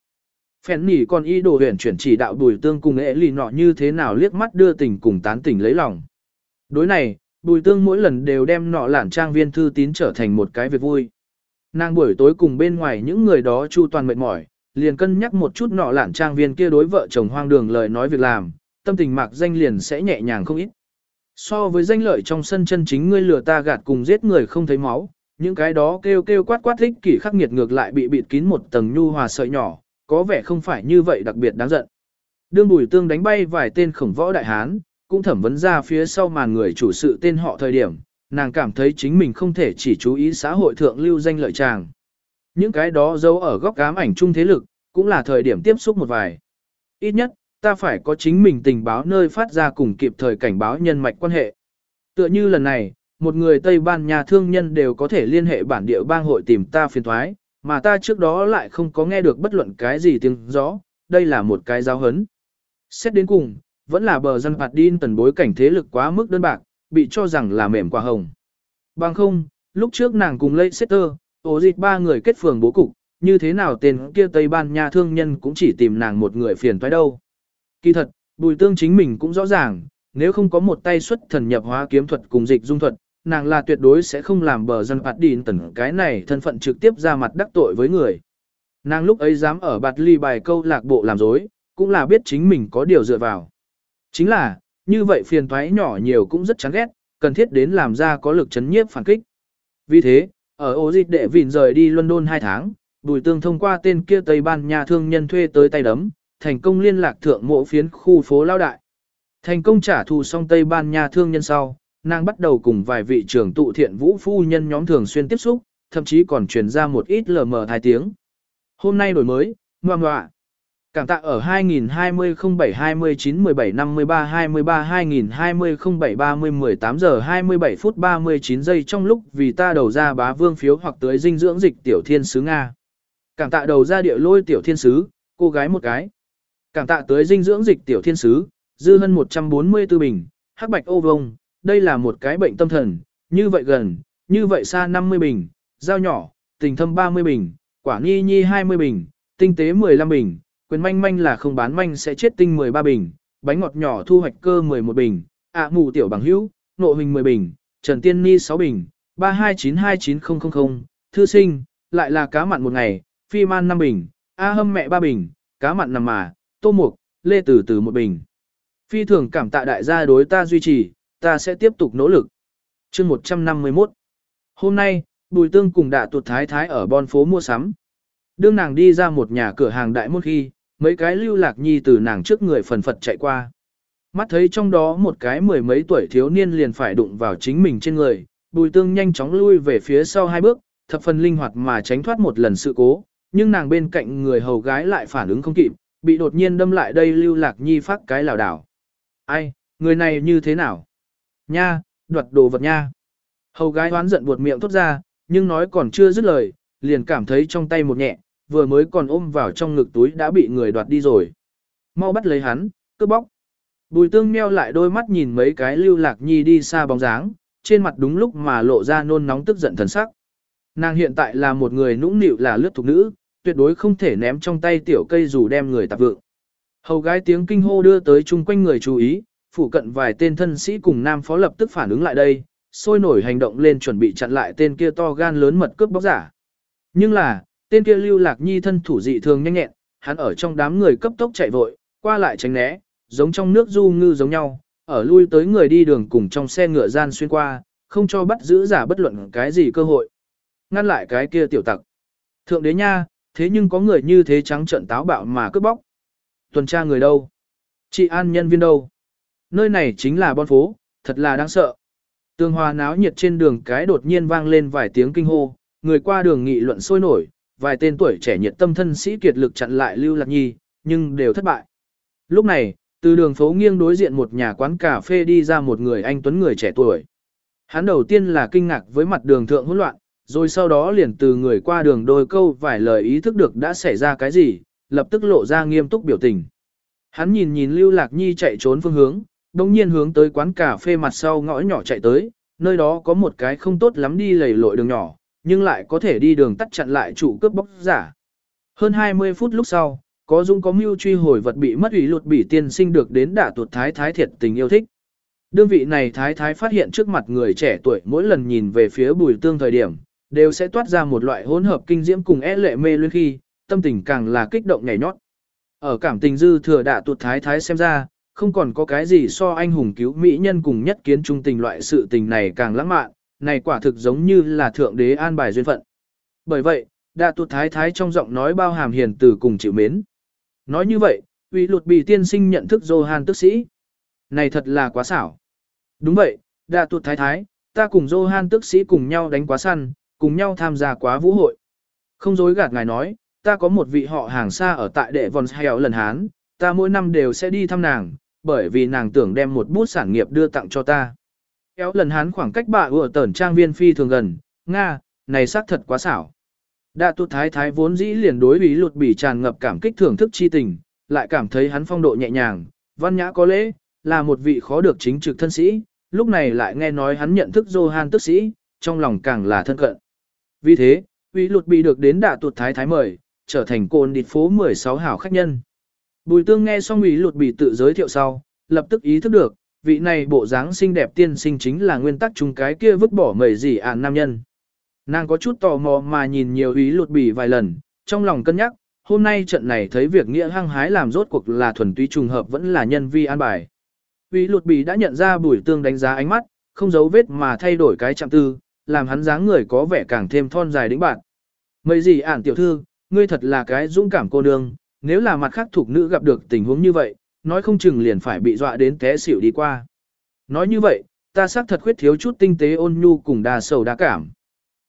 Phèn nỉ còn ý đồ huyền chuyển chỉ đạo bùi tương cùng ế lì nọ như thế nào liếc mắt đưa tình cùng tán tình lấy lòng. Đối này, bùi tương mỗi lần đều đem nọ lản trang viên thư tín trở thành một cái việc vui. Nàng buổi tối cùng bên ngoài những người đó chu toàn mệt mỏi, liền cân nhắc một chút nọ lản trang viên kia đối vợ chồng hoang đường lời nói việc làm, tâm tình mạc danh liền sẽ nhẹ nhàng không ít. So với danh lợi trong sân chân chính ngươi lừa ta gạt cùng giết người không thấy máu, những cái đó kêu kêu quát quát thích kỷ khắc nghiệt ngược lại bị bịt kín một tầng nhu hòa sợi nhỏ, có vẻ không phải như vậy đặc biệt đáng giận. Đương bùi tương đánh bay vài tên khổng võ đại hán, cũng thẩm vấn ra phía sau màn người chủ sự tên họ thời điểm, nàng cảm thấy chính mình không thể chỉ chú ý xã hội thượng lưu danh lợi chàng Những cái đó giấu ở góc ám ảnh chung thế lực, cũng là thời điểm tiếp xúc một vài. Ít nhất, ta phải có chính mình tình báo nơi phát ra cùng kịp thời cảnh báo nhân mạch quan hệ. Tựa như lần này, một người Tây Ban Nha thương nhân đều có thể liên hệ bản địa bang hội tìm ta phiền thoái, mà ta trước đó lại không có nghe được bất luận cái gì tiếng rõ đây là một cái giáo hấn. Xét đến cùng, vẫn là bờ dân phạt điên tần bối cảnh thế lực quá mức đơn bạc, bị cho rằng là mềm quả hồng. Bằng không, lúc trước nàng cùng Leicester, ổ dịch ba người kết phường bố cục, như thế nào tên kia Tây Ban Nha thương nhân cũng chỉ tìm nàng một người phiền toái đâu. Kỳ thật, bùi tương chính mình cũng rõ ràng, nếu không có một tay xuất thần nhập hóa kiếm thuật cùng dịch dung thuật, nàng là tuyệt đối sẽ không làm bờ dân bạt đỉn tẩn cái này thân phận trực tiếp ra mặt đắc tội với người. Nàng lúc ấy dám ở bạt ly bài câu lạc bộ làm dối, cũng là biết chính mình có điều dựa vào. Chính là, như vậy phiền toái nhỏ nhiều cũng rất chán ghét, cần thiết đến làm ra có lực chấn nhiếp phản kích. Vì thế, ở ô dịch đệ vịn rời đi London 2 tháng, bùi tương thông qua tên kia Tây Ban Nha thương nhân thuê tới tay đấm, thành công liên lạc thượng mộ phiến khu phố lao đại. Thành công trả thù xong Tây Ban Nha thương nhân sau, nàng bắt đầu cùng vài vị trưởng tụ thiện vũ phu nhân nhóm thường xuyên tiếp xúc, thậm chí còn truyền ra một ít lờ mờ hai tiếng. Hôm nay đổi mới, ngoan ngoạ. Cảm tạ ở 2020 07 29 17 53 23 2020 07 30 18 giờ 27 phút 39 giây trong lúc vì ta đầu ra bá vương phiếu hoặc tới dinh dưỡng dịch tiểu thiên sứ Nga. Cảm tạ đầu ra địa lôi tiểu thiên sứ, cô gái một cái. Cảm tạ tới dinh dưỡng dịch tiểu thiên sứ, dư hân 144 bình, hắc bạch ô vông, đây là một cái bệnh tâm thần, như vậy gần, như vậy xa 50 bình, dao nhỏ, tình thâm 30 bình, quả nhi nhi 20 bình, tinh tế 15 bình, quyền manh manh là không bán manh sẽ chết tinh 13 bình, bánh ngọt nhỏ thu hoạch cơ 11 bình, ạ à, mù tiểu bằng hữu, nộ hình 10 bình, trần tiên ni 6 bình, 32929000, thư sinh, lại là cá mặn một ngày, phi man 5 bình, a hâm mẹ 3 bình, cá mặn nằm mà, tô mục, lê Tử Tử một bình. Phi thường cảm tạ đại gia đối ta duy trì, ta sẽ tiếp tục nỗ lực. chương 151 Hôm nay, Bùi Tương cùng đạ tuột thái thái ở bon phố mua sắm. Đương nàng đi ra một nhà cửa hàng đại môn khi, mấy cái lưu lạc nhi từ nàng trước người phần phật chạy qua. Mắt thấy trong đó một cái mười mấy tuổi thiếu niên liền phải đụng vào chính mình trên người, Bùi Tương nhanh chóng lui về phía sau hai bước, thập phần linh hoạt mà tránh thoát một lần sự cố, nhưng nàng bên cạnh người hầu gái lại phản ứng không kịp, bị đột nhiên đâm lại đây lưu lạc nhi phát cái lảo đảo. Ai, người này như thế nào? Nha, đoạt đồ vật nha. Hầu gái hoán giận buột miệng thốt ra, nhưng nói còn chưa dứt lời, liền cảm thấy trong tay một nhẹ, vừa mới còn ôm vào trong ngực túi đã bị người đoạt đi rồi. Mau bắt lấy hắn, cướp bóc. Bùi tương meo lại đôi mắt nhìn mấy cái lưu lạc nhi đi xa bóng dáng, trên mặt đúng lúc mà lộ ra nôn nóng tức giận thần sắc. Nàng hiện tại là một người nũng nịu là lướt thục nữ, tuyệt đối không thể ném trong tay tiểu cây dù đem người tạp vượng. Hầu gái tiếng kinh hô đưa tới chung quanh người chú ý, phủ cận vài tên thân sĩ cùng nam phó lập tức phản ứng lại đây, sôi nổi hành động lên chuẩn bị chặn lại tên kia to gan lớn mật cướp bóc giả. Nhưng là, tên kia lưu lạc nhi thân thủ dị thường nhanh nhẹn, hắn ở trong đám người cấp tốc chạy vội, qua lại tránh né, giống trong nước du ngư giống nhau, ở lui tới người đi đường cùng trong xe ngựa gian xuyên qua, không cho bắt giữ giả bất luận cái gì cơ hội. Ngăn lại cái kia tiểu tặc. Thượng đế nha, thế nhưng có người như thế trắng trận táo bạo mà cướp bóc. Tuần tra người đâu? Chị an nhân viên đâu? Nơi này chính là bon phố, thật là đáng sợ. Tương hòa náo nhiệt trên đường cái đột nhiên vang lên vài tiếng kinh hô, người qua đường nghị luận sôi nổi, vài tên tuổi trẻ nhiệt tâm thân sĩ kiệt lực chặn lại Lưu Lạc Nhi, nhưng đều thất bại. Lúc này, từ đường phố nghiêng đối diện một nhà quán cà phê đi ra một người anh tuấn người trẻ tuổi. Hắn đầu tiên là kinh ngạc với mặt đường thượng hỗn loạn, rồi sau đó liền từ người qua đường đôi câu vài lời ý thức được đã xảy ra cái gì, lập tức lộ ra nghiêm túc biểu tình. Hắn nhìn nhìn Lưu Lạc Nhi chạy trốn phương hướng, đồng nhiên hướng tới quán cà phê mặt sau ngõ nhỏ chạy tới, nơi đó có một cái không tốt lắm đi lầy lội đường nhỏ, nhưng lại có thể đi đường tắt chặn lại chủ cướp bóc giả. Hơn 20 phút lúc sau, có dung có mưu truy hồi vật bị mất ủy lụt bị tiên sinh được đến đả tuột thái thái thiệt tình yêu thích. Đương vị này thái thái phát hiện trước mặt người trẻ tuổi mỗi lần nhìn về phía bùi tương thời điểm, đều sẽ toát ra một loại hỗn hợp kinh diễm cùng é lệ mê luyến khi, tâm tình càng là kích động nhảy nhót. Ở cảm tình dư thừa đả tuột thái thái xem ra, không còn có cái gì so anh hùng cứu mỹ nhân cùng nhất kiến trung tình loại sự tình này càng lãng mạn, này quả thực giống như là thượng đế an bài duyên phận. Bởi vậy, đạ tuột thái thái trong giọng nói bao hàm hiền từ cùng chịu mến. Nói như vậy, vì lụt bị tiên sinh nhận thức Johan tức sĩ. Này thật là quá xảo. Đúng vậy, đạ tuột thái thái, ta cùng Johan tức sĩ cùng nhau đánh quá săn, cùng nhau tham gia quá vũ hội. Không dối gạt ngài nói, ta có một vị họ hàng xa ở tại đệ Von Heo lần Hán, ta mỗi năm đều sẽ đi thăm nàng, bởi vì nàng tưởng đem một bút sản nghiệp đưa tặng cho ta. Kéo lần hắn khoảng cách bà ủa tẩn trang viên phi thường gần, Nga, này xác thật quá xảo. Đạ tụt thái thái vốn dĩ liền đối ý lụt bỉ tràn ngập cảm kích thưởng thức chi tình, lại cảm thấy hắn phong độ nhẹ nhàng, văn nhã có lễ, là một vị khó được chính trực thân sĩ, lúc này lại nghe nói hắn nhận thức Johan tức sĩ, trong lòng càng là thân cận. Vì thế, ý lụt bị được đến đạ tụt thái thái mời, trở thành côn địt phố 16 hảo khách nhân. Bùi tương nghe xong ý lụt bị tự giới thiệu sau, lập tức ý thức được, vị này bộ dáng xinh đẹp tiên sinh chính là nguyên tắc chung cái kia vứt bỏ mẩy gì ản nam nhân. Nàng có chút tò mò mà nhìn nhiều ý lụt bỉ vài lần, trong lòng cân nhắc, hôm nay trận này thấy việc nghĩa hăng hái làm rốt cuộc là thuần túy trùng hợp vẫn là nhân vi an bài. Ý lụt bỉ đã nhận ra bùi tương đánh giá ánh mắt, không giấu vết mà thay đổi cái chạm tư, làm hắn dáng người có vẻ càng thêm thon dài đĩnh bạn. Mấy gì ản tiểu thư, ngươi thật là cái dũng cảm cô nương, nếu là mặt khác thuộc nữ gặp được tình huống như vậy, nói không chừng liền phải bị dọa đến té xỉu đi qua. Nói như vậy, ta xác thật khuyết thiếu chút tinh tế ôn nhu cùng đa sầu đa cảm.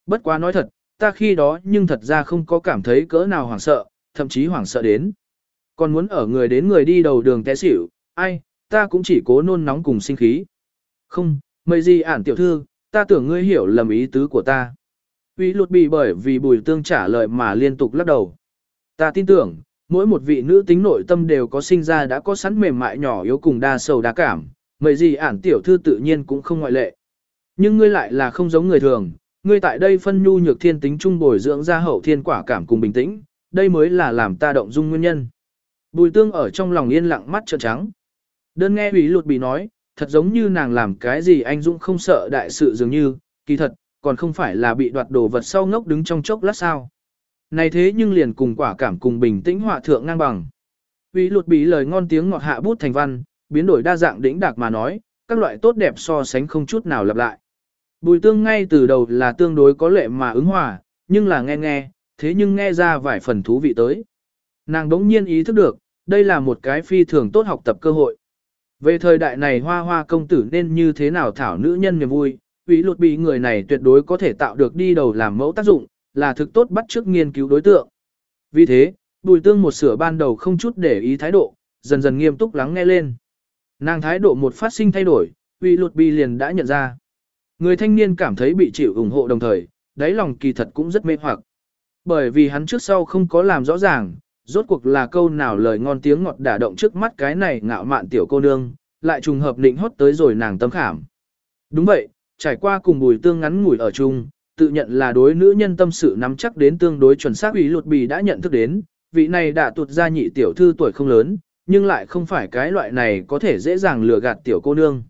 Bất quá nói thật, ta khi đó nhưng thật ra không có cảm thấy cỡ nào hoảng sợ, thậm chí hoảng sợ đến. Còn muốn ở người đến người đi đầu đường té xỉu, ai, ta cũng chỉ cố nôn nóng cùng sinh khí. Không, mây gì ản tiểu thư, ta tưởng ngươi hiểu lầm ý tứ của ta. Uy lụt bị bởi vì bùi tương trả lời mà liên tục lắc đầu. Ta tin tưởng, mỗi một vị nữ tính nội tâm đều có sinh ra đã có sẵn mềm mại nhỏ yếu cùng đa sầu đa cảm, mấy gì ản tiểu thư tự nhiên cũng không ngoại lệ. Nhưng ngươi lại là không giống người thường, ngươi tại đây phân nhu nhược thiên tính trung bồi dưỡng ra hậu thiên quả cảm cùng bình tĩnh, đây mới là làm ta động dung nguyên nhân. Bùi tương ở trong lòng yên lặng mắt trợn trắng. Đơn nghe ủy lụt bị nói, thật giống như nàng làm cái gì anh dũng không sợ đại sự dường như, kỳ thật, còn không phải là bị đoạt đồ vật sau ngốc đứng trong chốc lát sao. Này thế nhưng liền cùng quả cảm cùng bình tĩnh họa thượng ngang bằng. Vì luật bí lời ngon tiếng ngọt hạ bút thành văn, biến đổi đa dạng đỉnh đạc mà nói, các loại tốt đẹp so sánh không chút nào lặp lại. Bùi tương ngay từ đầu là tương đối có lệ mà ứng hòa, nhưng là nghe nghe, thế nhưng nghe ra vài phần thú vị tới. Nàng đống nhiên ý thức được, đây là một cái phi thường tốt học tập cơ hội. Về thời đại này hoa hoa công tử nên như thế nào thảo nữ nhân niềm vui, ủy luật bị người này tuyệt đối có thể tạo được đi đầu làm mẫu tác dụng, là thực tốt bắt trước nghiên cứu đối tượng. Vì thế, bùi tương một sửa ban đầu không chút để ý thái độ, dần dần nghiêm túc lắng nghe lên. Nàng thái độ một phát sinh thay đổi, uy luật bi liền đã nhận ra. Người thanh niên cảm thấy bị chịu ủng hộ đồng thời, đáy lòng kỳ thật cũng rất mê hoặc. Bởi vì hắn trước sau không có làm rõ ràng, rốt cuộc là câu nào lời ngon tiếng ngọt đả động trước mắt cái này ngạo mạn tiểu cô nương, lại trùng hợp định hót tới rồi nàng tâm khảm. Đúng vậy, trải qua cùng bùi tương ngắn ngủi ở chung, tự nhận là đối nữ nhân tâm sự nắm chắc đến tương đối chuẩn xác ủy luật bì đã nhận thức đến, vị này đã tuột ra nhị tiểu thư tuổi không lớn, nhưng lại không phải cái loại này có thể dễ dàng lừa gạt tiểu cô nương.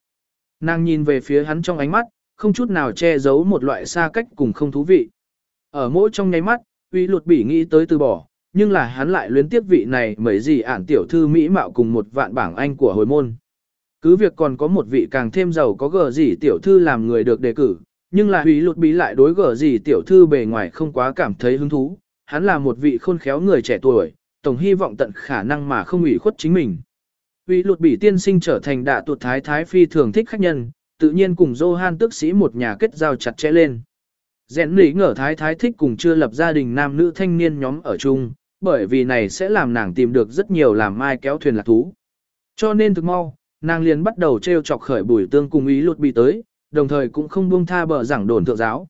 Nàng nhìn về phía hắn trong ánh mắt, không chút nào che giấu một loại xa cách cùng không thú vị. Ở mỗi trong nháy mắt, uy luật bỉ nghĩ tới từ bỏ, nhưng là hắn lại luyến tiếp vị này mấy gì ản tiểu thư mỹ mạo cùng một vạn bảng anh của hồi môn. Cứ việc còn có một vị càng thêm giàu có gờ gì tiểu thư làm người được đề cử, nhưng là hủy lụt bí lại đối gở gì tiểu thư bề ngoài không quá cảm thấy hứng thú, hắn là một vị khôn khéo người trẻ tuổi, tổng hy vọng tận khả năng mà không ủy khuất chính mình. Hủy lụt bỉ tiên sinh trở thành đạ tuột thái thái phi thường thích khách nhân, tự nhiên cùng Johan tước sĩ một nhà kết giao chặt chẽ lên. Rèn lý ngờ thái thái thích cùng chưa lập gia đình nam nữ thanh niên nhóm ở chung, bởi vì này sẽ làm nàng tìm được rất nhiều làm mai kéo thuyền lạc thú. Cho nên thực mau, nàng liền bắt đầu treo chọc khởi bùi tương cùng ý lụt bị tới, đồng thời cũng không buông tha bờ giảng đồn thượng giáo.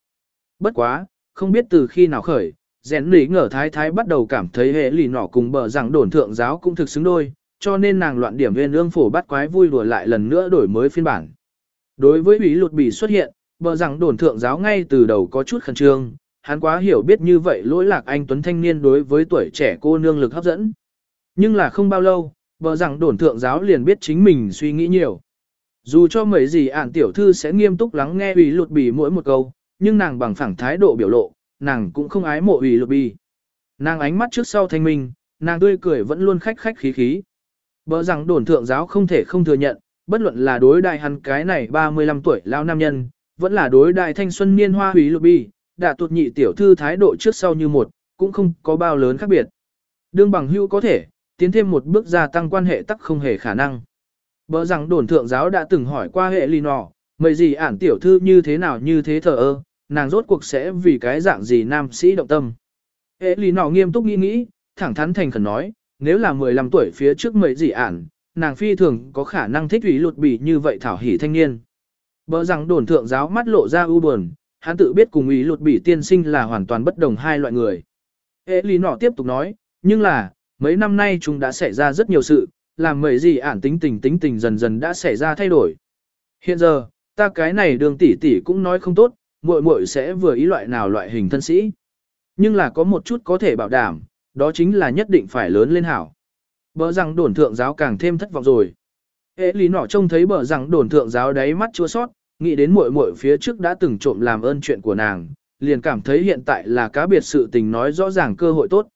Bất quá, không biết từ khi nào khởi, rèn lý ngờ thái thái bắt đầu cảm thấy hệ lì nọ cùng bờ giảng đồn thượng giáo cũng thực xứng đôi, cho nên nàng loạn điểm viên ương phổ bắt quái vui đùa lại lần nữa đổi mới phiên bản. Đối với ủy luật bị xuất hiện, bờ rằng đồn thượng giáo ngay từ đầu có chút khẩn trương, hắn quá hiểu biết như vậy lỗi lạc anh Tuấn Thanh niên đối với tuổi trẻ cô nương lực hấp dẫn. Nhưng là không bao lâu, bờ rằng đồn thượng giáo liền biết chính mình suy nghĩ nhiều. Dù cho mấy gì ản tiểu thư sẽ nghiêm túc lắng nghe ủy luật bì mỗi một câu, nhưng nàng bằng phẳng thái độ biểu lộ, nàng cũng không ái mộ ủy luật bì. Nàng ánh mắt trước sau thanh minh, nàng tươi cười vẫn luôn khách khách khí khí. Bờ rằng đồn thượng giáo không thể không thừa nhận, bất luận là đối đại hắn cái này 35 tuổi lao nam nhân, vẫn là đối đại thanh xuân niên hoa hủy lục bi, đã tuột nhị tiểu thư thái độ trước sau như một, cũng không có bao lớn khác biệt. Đương bằng hữu có thể, tiến thêm một bước gia tăng quan hệ tắc không hề khả năng. Bỡ rằng đồn thượng giáo đã từng hỏi qua hệ lì nọ, mấy gì ản tiểu thư như thế nào như thế thờ ơ, nàng rốt cuộc sẽ vì cái dạng gì nam sĩ động tâm. Hệ lì nọ nghiêm túc nghĩ nghĩ, thẳng thắn thành khẩn nói, nếu là 15 tuổi phía trước mấy gì ản, nàng phi thường có khả năng thích ủy lụt bỉ như vậy thảo hỉ thanh niên. Bỡ rằng đồn thượng giáo mắt lộ ra ưu buồn, hắn tự biết cùng ủy lụt bỉ tiên sinh là hoàn toàn bất đồng hai loại người. Hệ lý nọ tiếp tục nói, nhưng là, mấy năm nay chúng đã xảy ra rất nhiều sự, làm mấy gì ản tính tình tính tình dần dần đã xảy ra thay đổi. Hiện giờ, ta cái này đường tỷ tỷ cũng nói không tốt, muội muội sẽ vừa ý loại nào loại hình thân sĩ. Nhưng là có một chút có thể bảo đảm, đó chính là nhất định phải lớn lên hảo. Bờ rằng đồn thượng giáo càng thêm thất vọng rồi. Hệ lý nọ trông thấy bờ rằng đồn thượng giáo đáy mắt chua sót, nghĩ đến muội muội phía trước đã từng trộm làm ơn chuyện của nàng, liền cảm thấy hiện tại là cá biệt sự tình nói rõ ràng cơ hội tốt.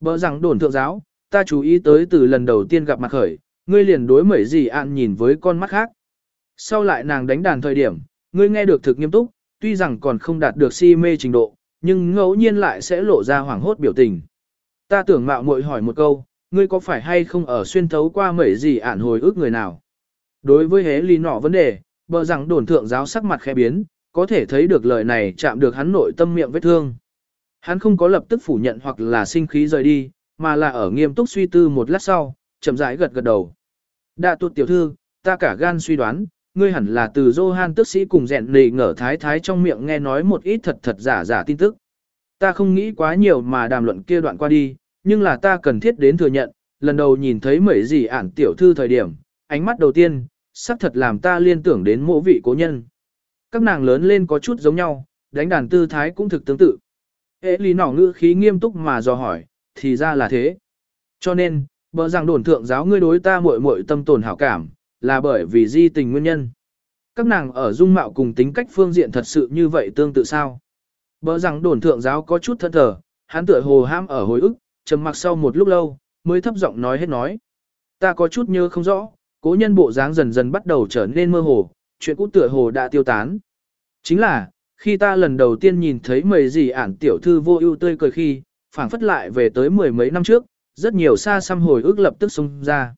Bờ rằng đồn thượng giáo, ta chú ý tới từ lần đầu tiên gặp mặt khởi, ngươi liền đối mẩy gì ạn nhìn với con mắt khác. Sau lại nàng đánh đàn thời điểm, ngươi nghe được thực nghiêm túc, tuy rằng còn không đạt được si mê trình độ, nhưng ngẫu nhiên lại sẽ lộ ra hoảng hốt biểu tình. Ta tưởng mạo muội hỏi một câu, ngươi có phải hay không ở xuyên thấu qua mẩy gì Ạn hồi ức người nào? Đối với hế ly nọ vấn đề, bờ rằng đồn thượng giáo sắc mặt khẽ biến, có thể thấy được lời này chạm được hắn nội tâm miệng vết thương. Hắn không có lập tức phủ nhận hoặc là sinh khí rời đi, mà là ở nghiêm túc suy tư một lát sau, chậm rãi gật gật đầu. Đạ tuột tiểu thư, ta cả gan suy đoán, ngươi hẳn là từ Johan tức sĩ cùng dẹn nề ngở thái thái trong miệng nghe nói một ít thật thật giả giả tin tức. Ta không nghĩ quá nhiều mà đàm luận kia đoạn qua đi, nhưng là ta cần thiết đến thừa nhận, lần đầu nhìn thấy mấy gì ản tiểu thư thời điểm, ánh mắt đầu tiên, xác thật làm ta liên tưởng đến mộ vị cố nhân. Các nàng lớn lên có chút giống nhau, đánh đàn tư thái cũng thực tương tự. Ế lý nỏ ngữ khí nghiêm túc mà dò hỏi, thì ra là thế. Cho nên, bờ rằng đồn thượng giáo ngươi đối ta muội muội tâm tồn hảo cảm, là bởi vì di tình nguyên nhân. Các nàng ở dung mạo cùng tính cách phương diện thật sự như vậy tương tự sao? Bờ rằng đồn thượng giáo có chút thân thờ, hắn tựa hồ ham ở hồi ức, trầm mặc sau một lúc lâu, mới thấp giọng nói hết nói. Ta có chút nhớ không rõ, cố nhân bộ dáng dần dần bắt đầu trở nên mơ hồ, chuyện cũ tựa hồ đã tiêu tán. Chính là, khi ta lần đầu tiên nhìn thấy mầy gì ản tiểu thư vô ưu tươi cười khi, phảng phất lại về tới mười mấy năm trước, rất nhiều xa xăm hồi ức lập tức xông ra.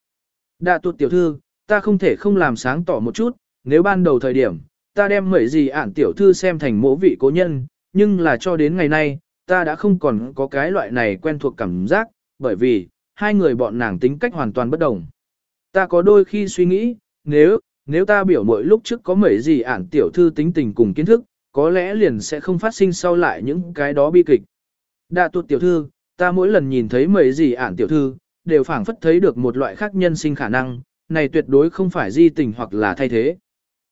Đạ tuột tiểu thư, ta không thể không làm sáng tỏ một chút, nếu ban đầu thời điểm, ta đem mẩy gì ản tiểu thư xem thành mỗ vị cố nhân, nhưng là cho đến ngày nay, ta đã không còn có cái loại này quen thuộc cảm giác, bởi vì, hai người bọn nàng tính cách hoàn toàn bất đồng. Ta có đôi khi suy nghĩ, nếu, nếu ta biểu mỗi lúc trước có mấy gì ản tiểu thư tính tình cùng kiến thức, có lẽ liền sẽ không phát sinh sau lại những cái đó bi kịch. Đạ tuột tiểu thư, ta mỗi lần nhìn thấy mấy gì ản tiểu thư, đều phảng phất thấy được một loại khác nhân sinh khả năng, này tuyệt đối không phải di tình hoặc là thay thế.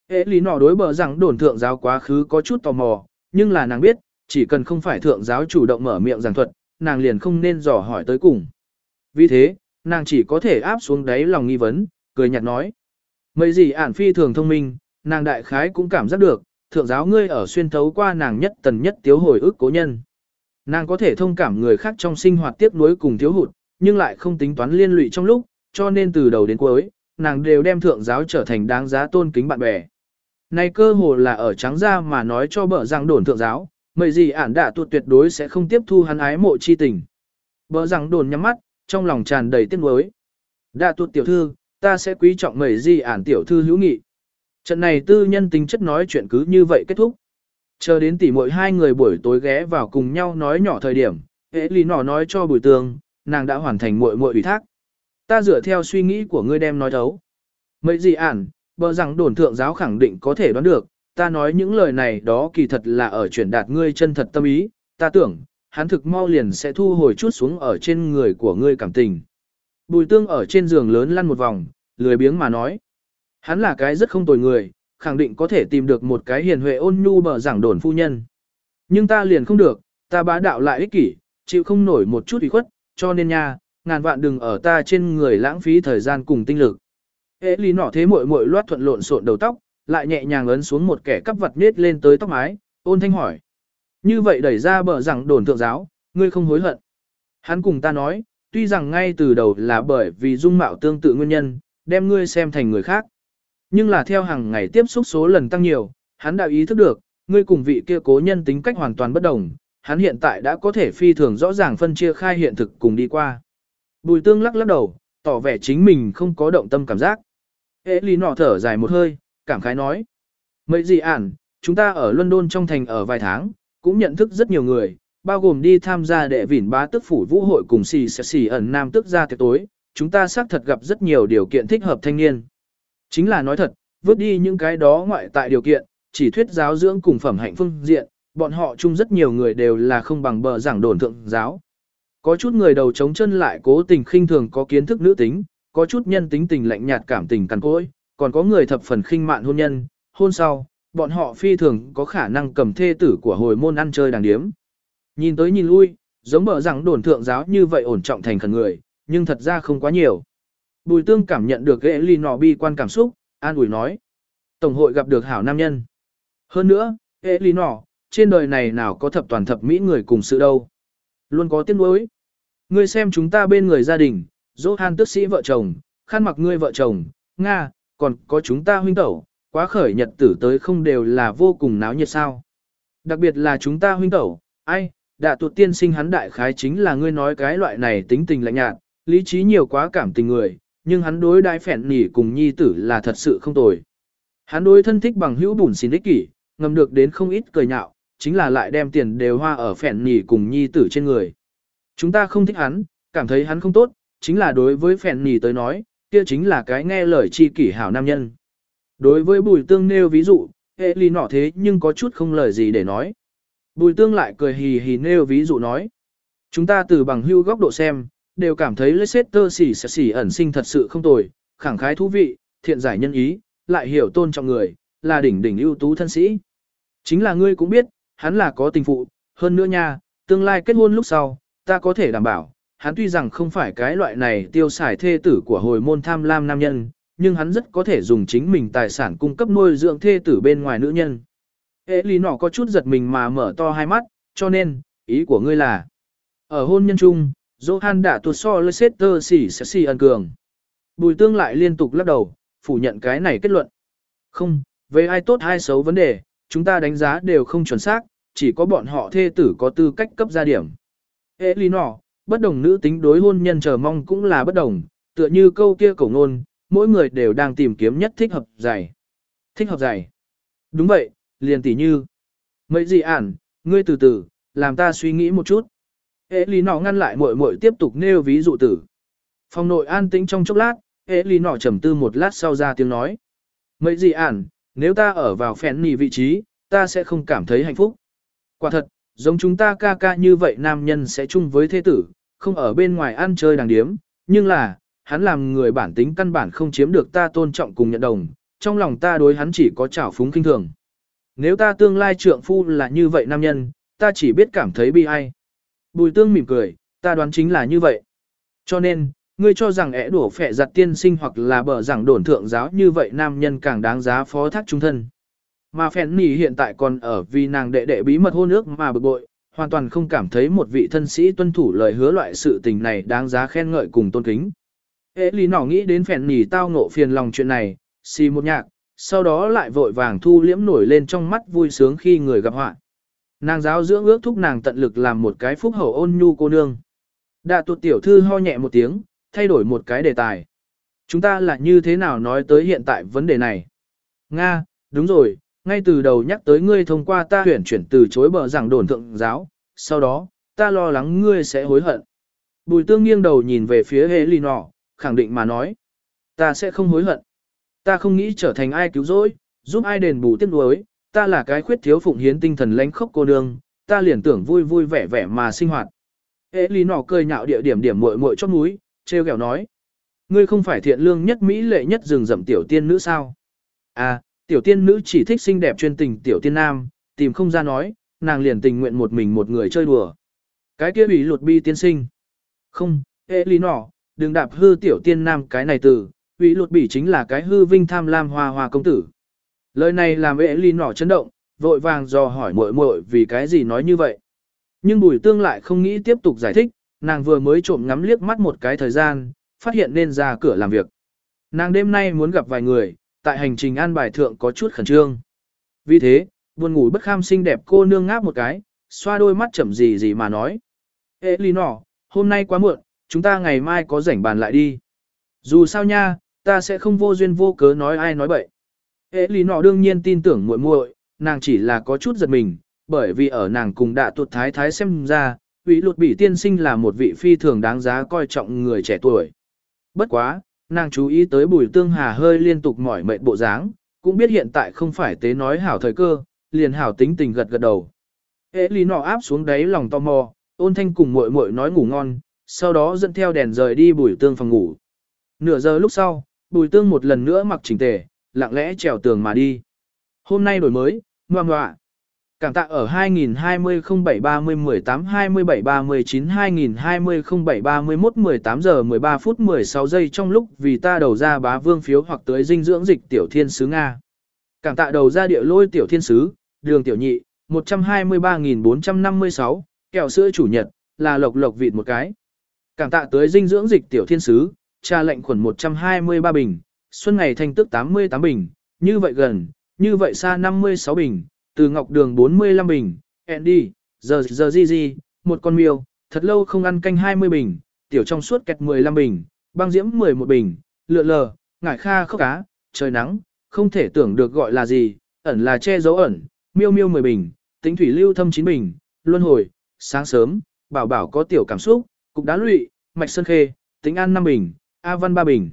Ế lý nọ đối bờ rằng đồn thượng giáo quá khứ có chút tò mò, nhưng là nàng biết, chỉ cần không phải thượng giáo chủ động mở miệng giảng thuật, nàng liền không nên dò hỏi tới cùng. Vì thế, nàng chỉ có thể áp xuống đáy lòng nghi vấn, cười nhạt nói. Mấy gì ản phi thường thông minh, nàng đại khái cũng cảm giác được, thượng giáo ngươi ở xuyên thấu qua nàng nhất tần nhất tiếu hồi ức cố nhân. Nàng có thể thông cảm người khác trong sinh hoạt tiếp nối cùng thiếu hụt, nhưng lại không tính toán liên lụy trong lúc, cho nên từ đầu đến cuối, nàng đều đem thượng giáo trở thành đáng giá tôn kính bạn bè. Này cơ hồ là ở trắng ra mà nói cho bở rằng đồn thượng giáo, mấy gì ản đã tuột tuyệt đối sẽ không tiếp thu hắn ái mộ chi tình. Bở rằng đồn nhắm mắt, trong lòng tràn đầy tiếc nuối. Đã tuột tiểu thư, ta sẽ quý trọng mấy gì ản tiểu thư hữu nghị. Trận này tư nhân tính chất nói chuyện cứ như vậy kết thúc. Chờ đến tỉ mỗi hai người buổi tối ghé vào cùng nhau nói nhỏ thời điểm, hệ lý nọ nói cho bùi tường, nàng đã hoàn thành muội muội ủy thác. Ta dựa theo suy nghĩ của ngươi đem nói thấu. Mấy gì ản, bờ rằng đồn thượng giáo khẳng định có thể đoán được, ta nói những lời này đó kỳ thật là ở truyền đạt ngươi chân thật tâm ý, ta tưởng, hắn thực mau liền sẽ thu hồi chút xuống ở trên người của ngươi cảm tình. Bùi tương ở trên giường lớn lăn một vòng, lười biếng mà nói. Hắn là cái rất không tồi người, khẳng định có thể tìm được một cái hiền huệ ôn nhu bờ giảng đồn phu nhân. Nhưng ta liền không được, ta bá đạo lại ích kỷ, chịu không nổi một chút ủy khuất, cho nên nha, ngàn vạn đừng ở ta trên người lãng phí thời gian cùng tinh lực. Ế lý nọ thế muội muội loát thuận lộn xộn đầu tóc, lại nhẹ nhàng ấn xuống một kẻ cắp vật nết lên tới tóc mái, ôn thanh hỏi. Như vậy đẩy ra bờ rằng đồn thượng giáo, ngươi không hối hận. Hắn cùng ta nói, tuy rằng ngay từ đầu là bởi vì dung mạo tương tự nguyên nhân, đem ngươi xem thành người khác. Nhưng là theo hàng ngày tiếp xúc số lần tăng nhiều, hắn đã ý thức được, ngươi cùng vị kia cố nhân tính cách hoàn toàn bất đồng, hắn hiện tại đã có thể phi thường rõ ràng phân chia khai hiện thực cùng đi qua. Bùi tương lắc lắc đầu, tỏ vẻ chính mình không có động tâm cảm giác. Hệ lý nọ thở dài một hơi, cảm khái nói. Mấy gì ản, chúng ta ở London trong thành ở vài tháng, cũng nhận thức rất nhiều người, bao gồm đi tham gia đệ vỉn bá tức phủ vũ hội cùng xì xì ẩn nam tức ra tiệc tối, chúng ta xác thật gặp rất nhiều điều kiện thích hợp thanh niên. Chính là nói thật, vứt đi những cái đó ngoại tại điều kiện, chỉ thuyết giáo dưỡng cùng phẩm hạnh phương diện, bọn họ chung rất nhiều người đều là không bằng bờ giảng đồn thượng giáo. Có chút người đầu chống chân lại cố tình khinh thường có kiến thức nữ tính, có chút nhân tính tình lạnh nhạt cảm tình cằn cỗi, còn có người thập phần khinh mạn hôn nhân, hôn sau, bọn họ phi thường có khả năng cầm thê tử của hồi môn ăn chơi đàng điếm. Nhìn tới nhìn lui, giống bờ rằng đồn thượng giáo như vậy ổn trọng thành khẩn người, nhưng thật ra không quá nhiều. Bùi tương cảm nhận được ghệ ly nọ bi quan cảm xúc, an ủi nói. Tổng hội gặp được hảo nam nhân. Hơn nữa, ghệ ly nọ, trên đời này nào có thập toàn thập mỹ người cùng sự đâu. Luôn có tiếc nuối. Ngươi xem chúng ta bên người gia đình, dỗ han tước sĩ vợ chồng, khăn mặc ngươi vợ chồng, Nga, còn có chúng ta huynh tẩu, quá khởi nhật tử tới không đều là vô cùng náo nhiệt sao. Đặc biệt là chúng ta huynh tẩu, ai, đã tuột tiên sinh hắn đại khái chính là ngươi nói cái loại này tính tình lạnh nhạt, lý trí nhiều quá cảm tình người, nhưng hắn đối đại phèn nỉ cùng nhi tử là thật sự không tồi. Hắn đối thân thích bằng hữu bùn xin ích kỷ, ngầm được đến không ít cười nhạo, chính là lại đem tiền đều hoa ở phèn nỉ cùng nhi tử trên người. Chúng ta không thích hắn, cảm thấy hắn không tốt, chính là đối với phèn nỉ tới nói, kia chính là cái nghe lời chi kỷ hảo nam nhân. Đối với bùi tương nêu ví dụ, hệ lì nọ thế nhưng có chút không lời gì để nói. Bùi tương lại cười hì hì nêu ví dụ nói. Chúng ta từ bằng hưu góc độ xem, đều cảm thấy Leicester xỉ xỉ ẩn sinh thật sự không tồi, khẳng khái thú vị, thiện giải nhân ý, lại hiểu tôn trọng người, là đỉnh đỉnh ưu tú thân sĩ. Chính là ngươi cũng biết, hắn là có tình phụ, hơn nữa nha, tương lai kết hôn lúc sau, ta có thể đảm bảo, hắn tuy rằng không phải cái loại này tiêu xài thê tử của hồi môn tham lam nam nhân, nhưng hắn rất có thể dùng chính mình tài sản cung cấp nuôi dưỡng thê tử bên ngoài nữ nhân. Ê lý nọ có chút giật mình mà mở to hai mắt, cho nên, ý của ngươi là, ở hôn nhân chung, Johan đã tuột so Leicester xỉ sẽ xỉ ân cường. Bùi tương lại liên tục lắc đầu, phủ nhận cái này kết luận. Không, về ai tốt ai xấu vấn đề, chúng ta đánh giá đều không chuẩn xác, chỉ có bọn họ thê tử có tư cách cấp gia điểm. Ê lý nọ, bất đồng nữ tính đối hôn nhân chờ mong cũng là bất đồng, tựa như câu kia cổ ngôn, mỗi người đều đang tìm kiếm nhất thích hợp giải. Thích hợp giải. Đúng vậy, liền tỉ như. Mấy gì ản, ngươi từ từ, làm ta suy nghĩ một chút. Ế lý nọ ngăn lại muội muội tiếp tục nêu ví dụ tử. Phòng nội an tĩnh trong chốc lát, Ế lý nọ trầm tư một lát sau ra tiếng nói. Mấy gì ản, nếu ta ở vào phèn nì vị trí, ta sẽ không cảm thấy hạnh phúc. Quả thật, giống chúng ta ca ca như vậy nam nhân sẽ chung với thế tử, không ở bên ngoài ăn chơi đàng điếm, nhưng là, hắn làm người bản tính căn bản không chiếm được ta tôn trọng cùng nhận đồng, trong lòng ta đối hắn chỉ có trào phúng kinh thường. Nếu ta tương lai trượng phu là như vậy nam nhân, ta chỉ biết cảm thấy bi ai. Bùi tương mỉm cười, ta đoán chính là như vậy. Cho nên, ngươi cho rằng ẻ đổ phẻ giặt tiên sinh hoặc là bờ rằng đồn thượng giáo như vậy nam nhân càng đáng giá phó thác trung thân. Mà phèn nỉ hiện tại còn ở vì nàng đệ đệ bí mật hôn ước mà bực bội, hoàn toàn không cảm thấy một vị thân sĩ tuân thủ lời hứa loại sự tình này đáng giá khen ngợi cùng tôn kính. Ế lý nỏ nghĩ đến phèn nỉ tao ngộ phiền lòng chuyện này, xì một nhạc, sau đó lại vội vàng thu liễm nổi lên trong mắt vui sướng khi người gặp họa. Nàng giáo dưỡng ước thúc nàng tận lực làm một cái phúc hậu ôn nhu cô nương. Đạ tuột tiểu thư ho nhẹ một tiếng, thay đổi một cái đề tài. Chúng ta là như thế nào nói tới hiện tại vấn đề này? Nga, đúng rồi, ngay từ đầu nhắc tới ngươi thông qua ta huyển chuyển từ chối bờ giảng đồn thượng giáo, sau đó, ta lo lắng ngươi sẽ hối hận. Bùi tương nghiêng đầu nhìn về phía hệ lì nọ, khẳng định mà nói. Ta sẽ không hối hận. Ta không nghĩ trở thành ai cứu rỗi, giúp ai đền bù tiếc nuối, ta là cái khuyết thiếu phụng hiến tinh thần lãnh khốc cô nương, ta liền tưởng vui vui vẻ vẻ mà sinh hoạt. Ế lý nọ cười nhạo địa điểm điểm muội muội chót núi, treo kẹo nói. Ngươi không phải thiện lương nhất mỹ lệ nhất rừng rậm tiểu tiên nữ sao? À, tiểu tiên nữ chỉ thích xinh đẹp chuyên tình tiểu tiên nam, tìm không ra nói, nàng liền tình nguyện một mình một người chơi đùa. Cái kia bị lụt bi tiên sinh. Không, ế lý nọ, đừng đạp hư tiểu tiên nam cái này từ, ủy luật bỉ chính là cái hư vinh tham lam hoa hoa công tử. Lời này làm ế ly nỏ chấn động, vội vàng dò hỏi muội muội vì cái gì nói như vậy. Nhưng bùi tương lại không nghĩ tiếp tục giải thích, nàng vừa mới trộm ngắm liếc mắt một cái thời gian, phát hiện nên ra cửa làm việc. Nàng đêm nay muốn gặp vài người, tại hành trình an bài thượng có chút khẩn trương. Vì thế, buồn ngủ bất kham xinh đẹp cô nương ngáp một cái, xoa đôi mắt chậm gì gì mà nói. Ê ly nỏ, hôm nay quá muộn, chúng ta ngày mai có rảnh bàn lại đi. Dù sao nha, ta sẽ không vô duyên vô cớ nói ai nói bậy. Hệ lý nọ đương nhiên tin tưởng muội muội, nàng chỉ là có chút giật mình, bởi vì ở nàng cùng đạ tuột thái thái xem ra, Vĩ lụt bị tiên sinh là một vị phi thường đáng giá coi trọng người trẻ tuổi. Bất quá, nàng chú ý tới bùi tương hà hơi liên tục mỏi mệt bộ dáng, cũng biết hiện tại không phải tế nói hảo thời cơ, liền hảo tính tình gật gật đầu. Hệ lý nọ áp xuống đáy lòng tò mò, ôn thanh cùng muội muội nói ngủ ngon, sau đó dẫn theo đèn rời đi bùi tương phòng ngủ. Nửa giờ lúc sau, bùi tương một lần nữa mặc chỉnh tề, lặng lẽ trèo tường mà đi. Hôm nay đổi mới, ngoan ngoạ. Cảm tạ ở 2020 07 30 18 27 39 2020 07 31 18 giờ 13 phút 16 giây trong lúc vì ta đầu ra bá vương phiếu hoặc tới dinh dưỡng dịch tiểu thiên sứ Nga. Cảm tạ đầu ra địa lôi tiểu thiên sứ, đường tiểu nhị, 123.456, kẹo sữa chủ nhật, là lộc lộc vịt một cái. Cảm tạ tới dinh dưỡng dịch tiểu thiên sứ, trà lệnh khuẩn 123 bình, xuân ngày thành tức 88 bình, như vậy gần, như vậy xa 56 bình, từ ngọc đường 45 bình, Andy, giờ giờ gì gì, một con miêu, thật lâu không ăn canh 20 bình, tiểu trong suốt kẹt 15 bình, băng diễm 11 bình, lựa lờ, ngải kha khóc cá, trời nắng, không thể tưởng được gọi là gì, ẩn là che dấu ẩn, miêu miêu 10 bình, tính thủy lưu thâm 9 bình, luân hồi, sáng sớm, bảo bảo có tiểu cảm xúc, cục đá lụy, mạch sơn khê, tính an 5 bình, A văn 3 bình.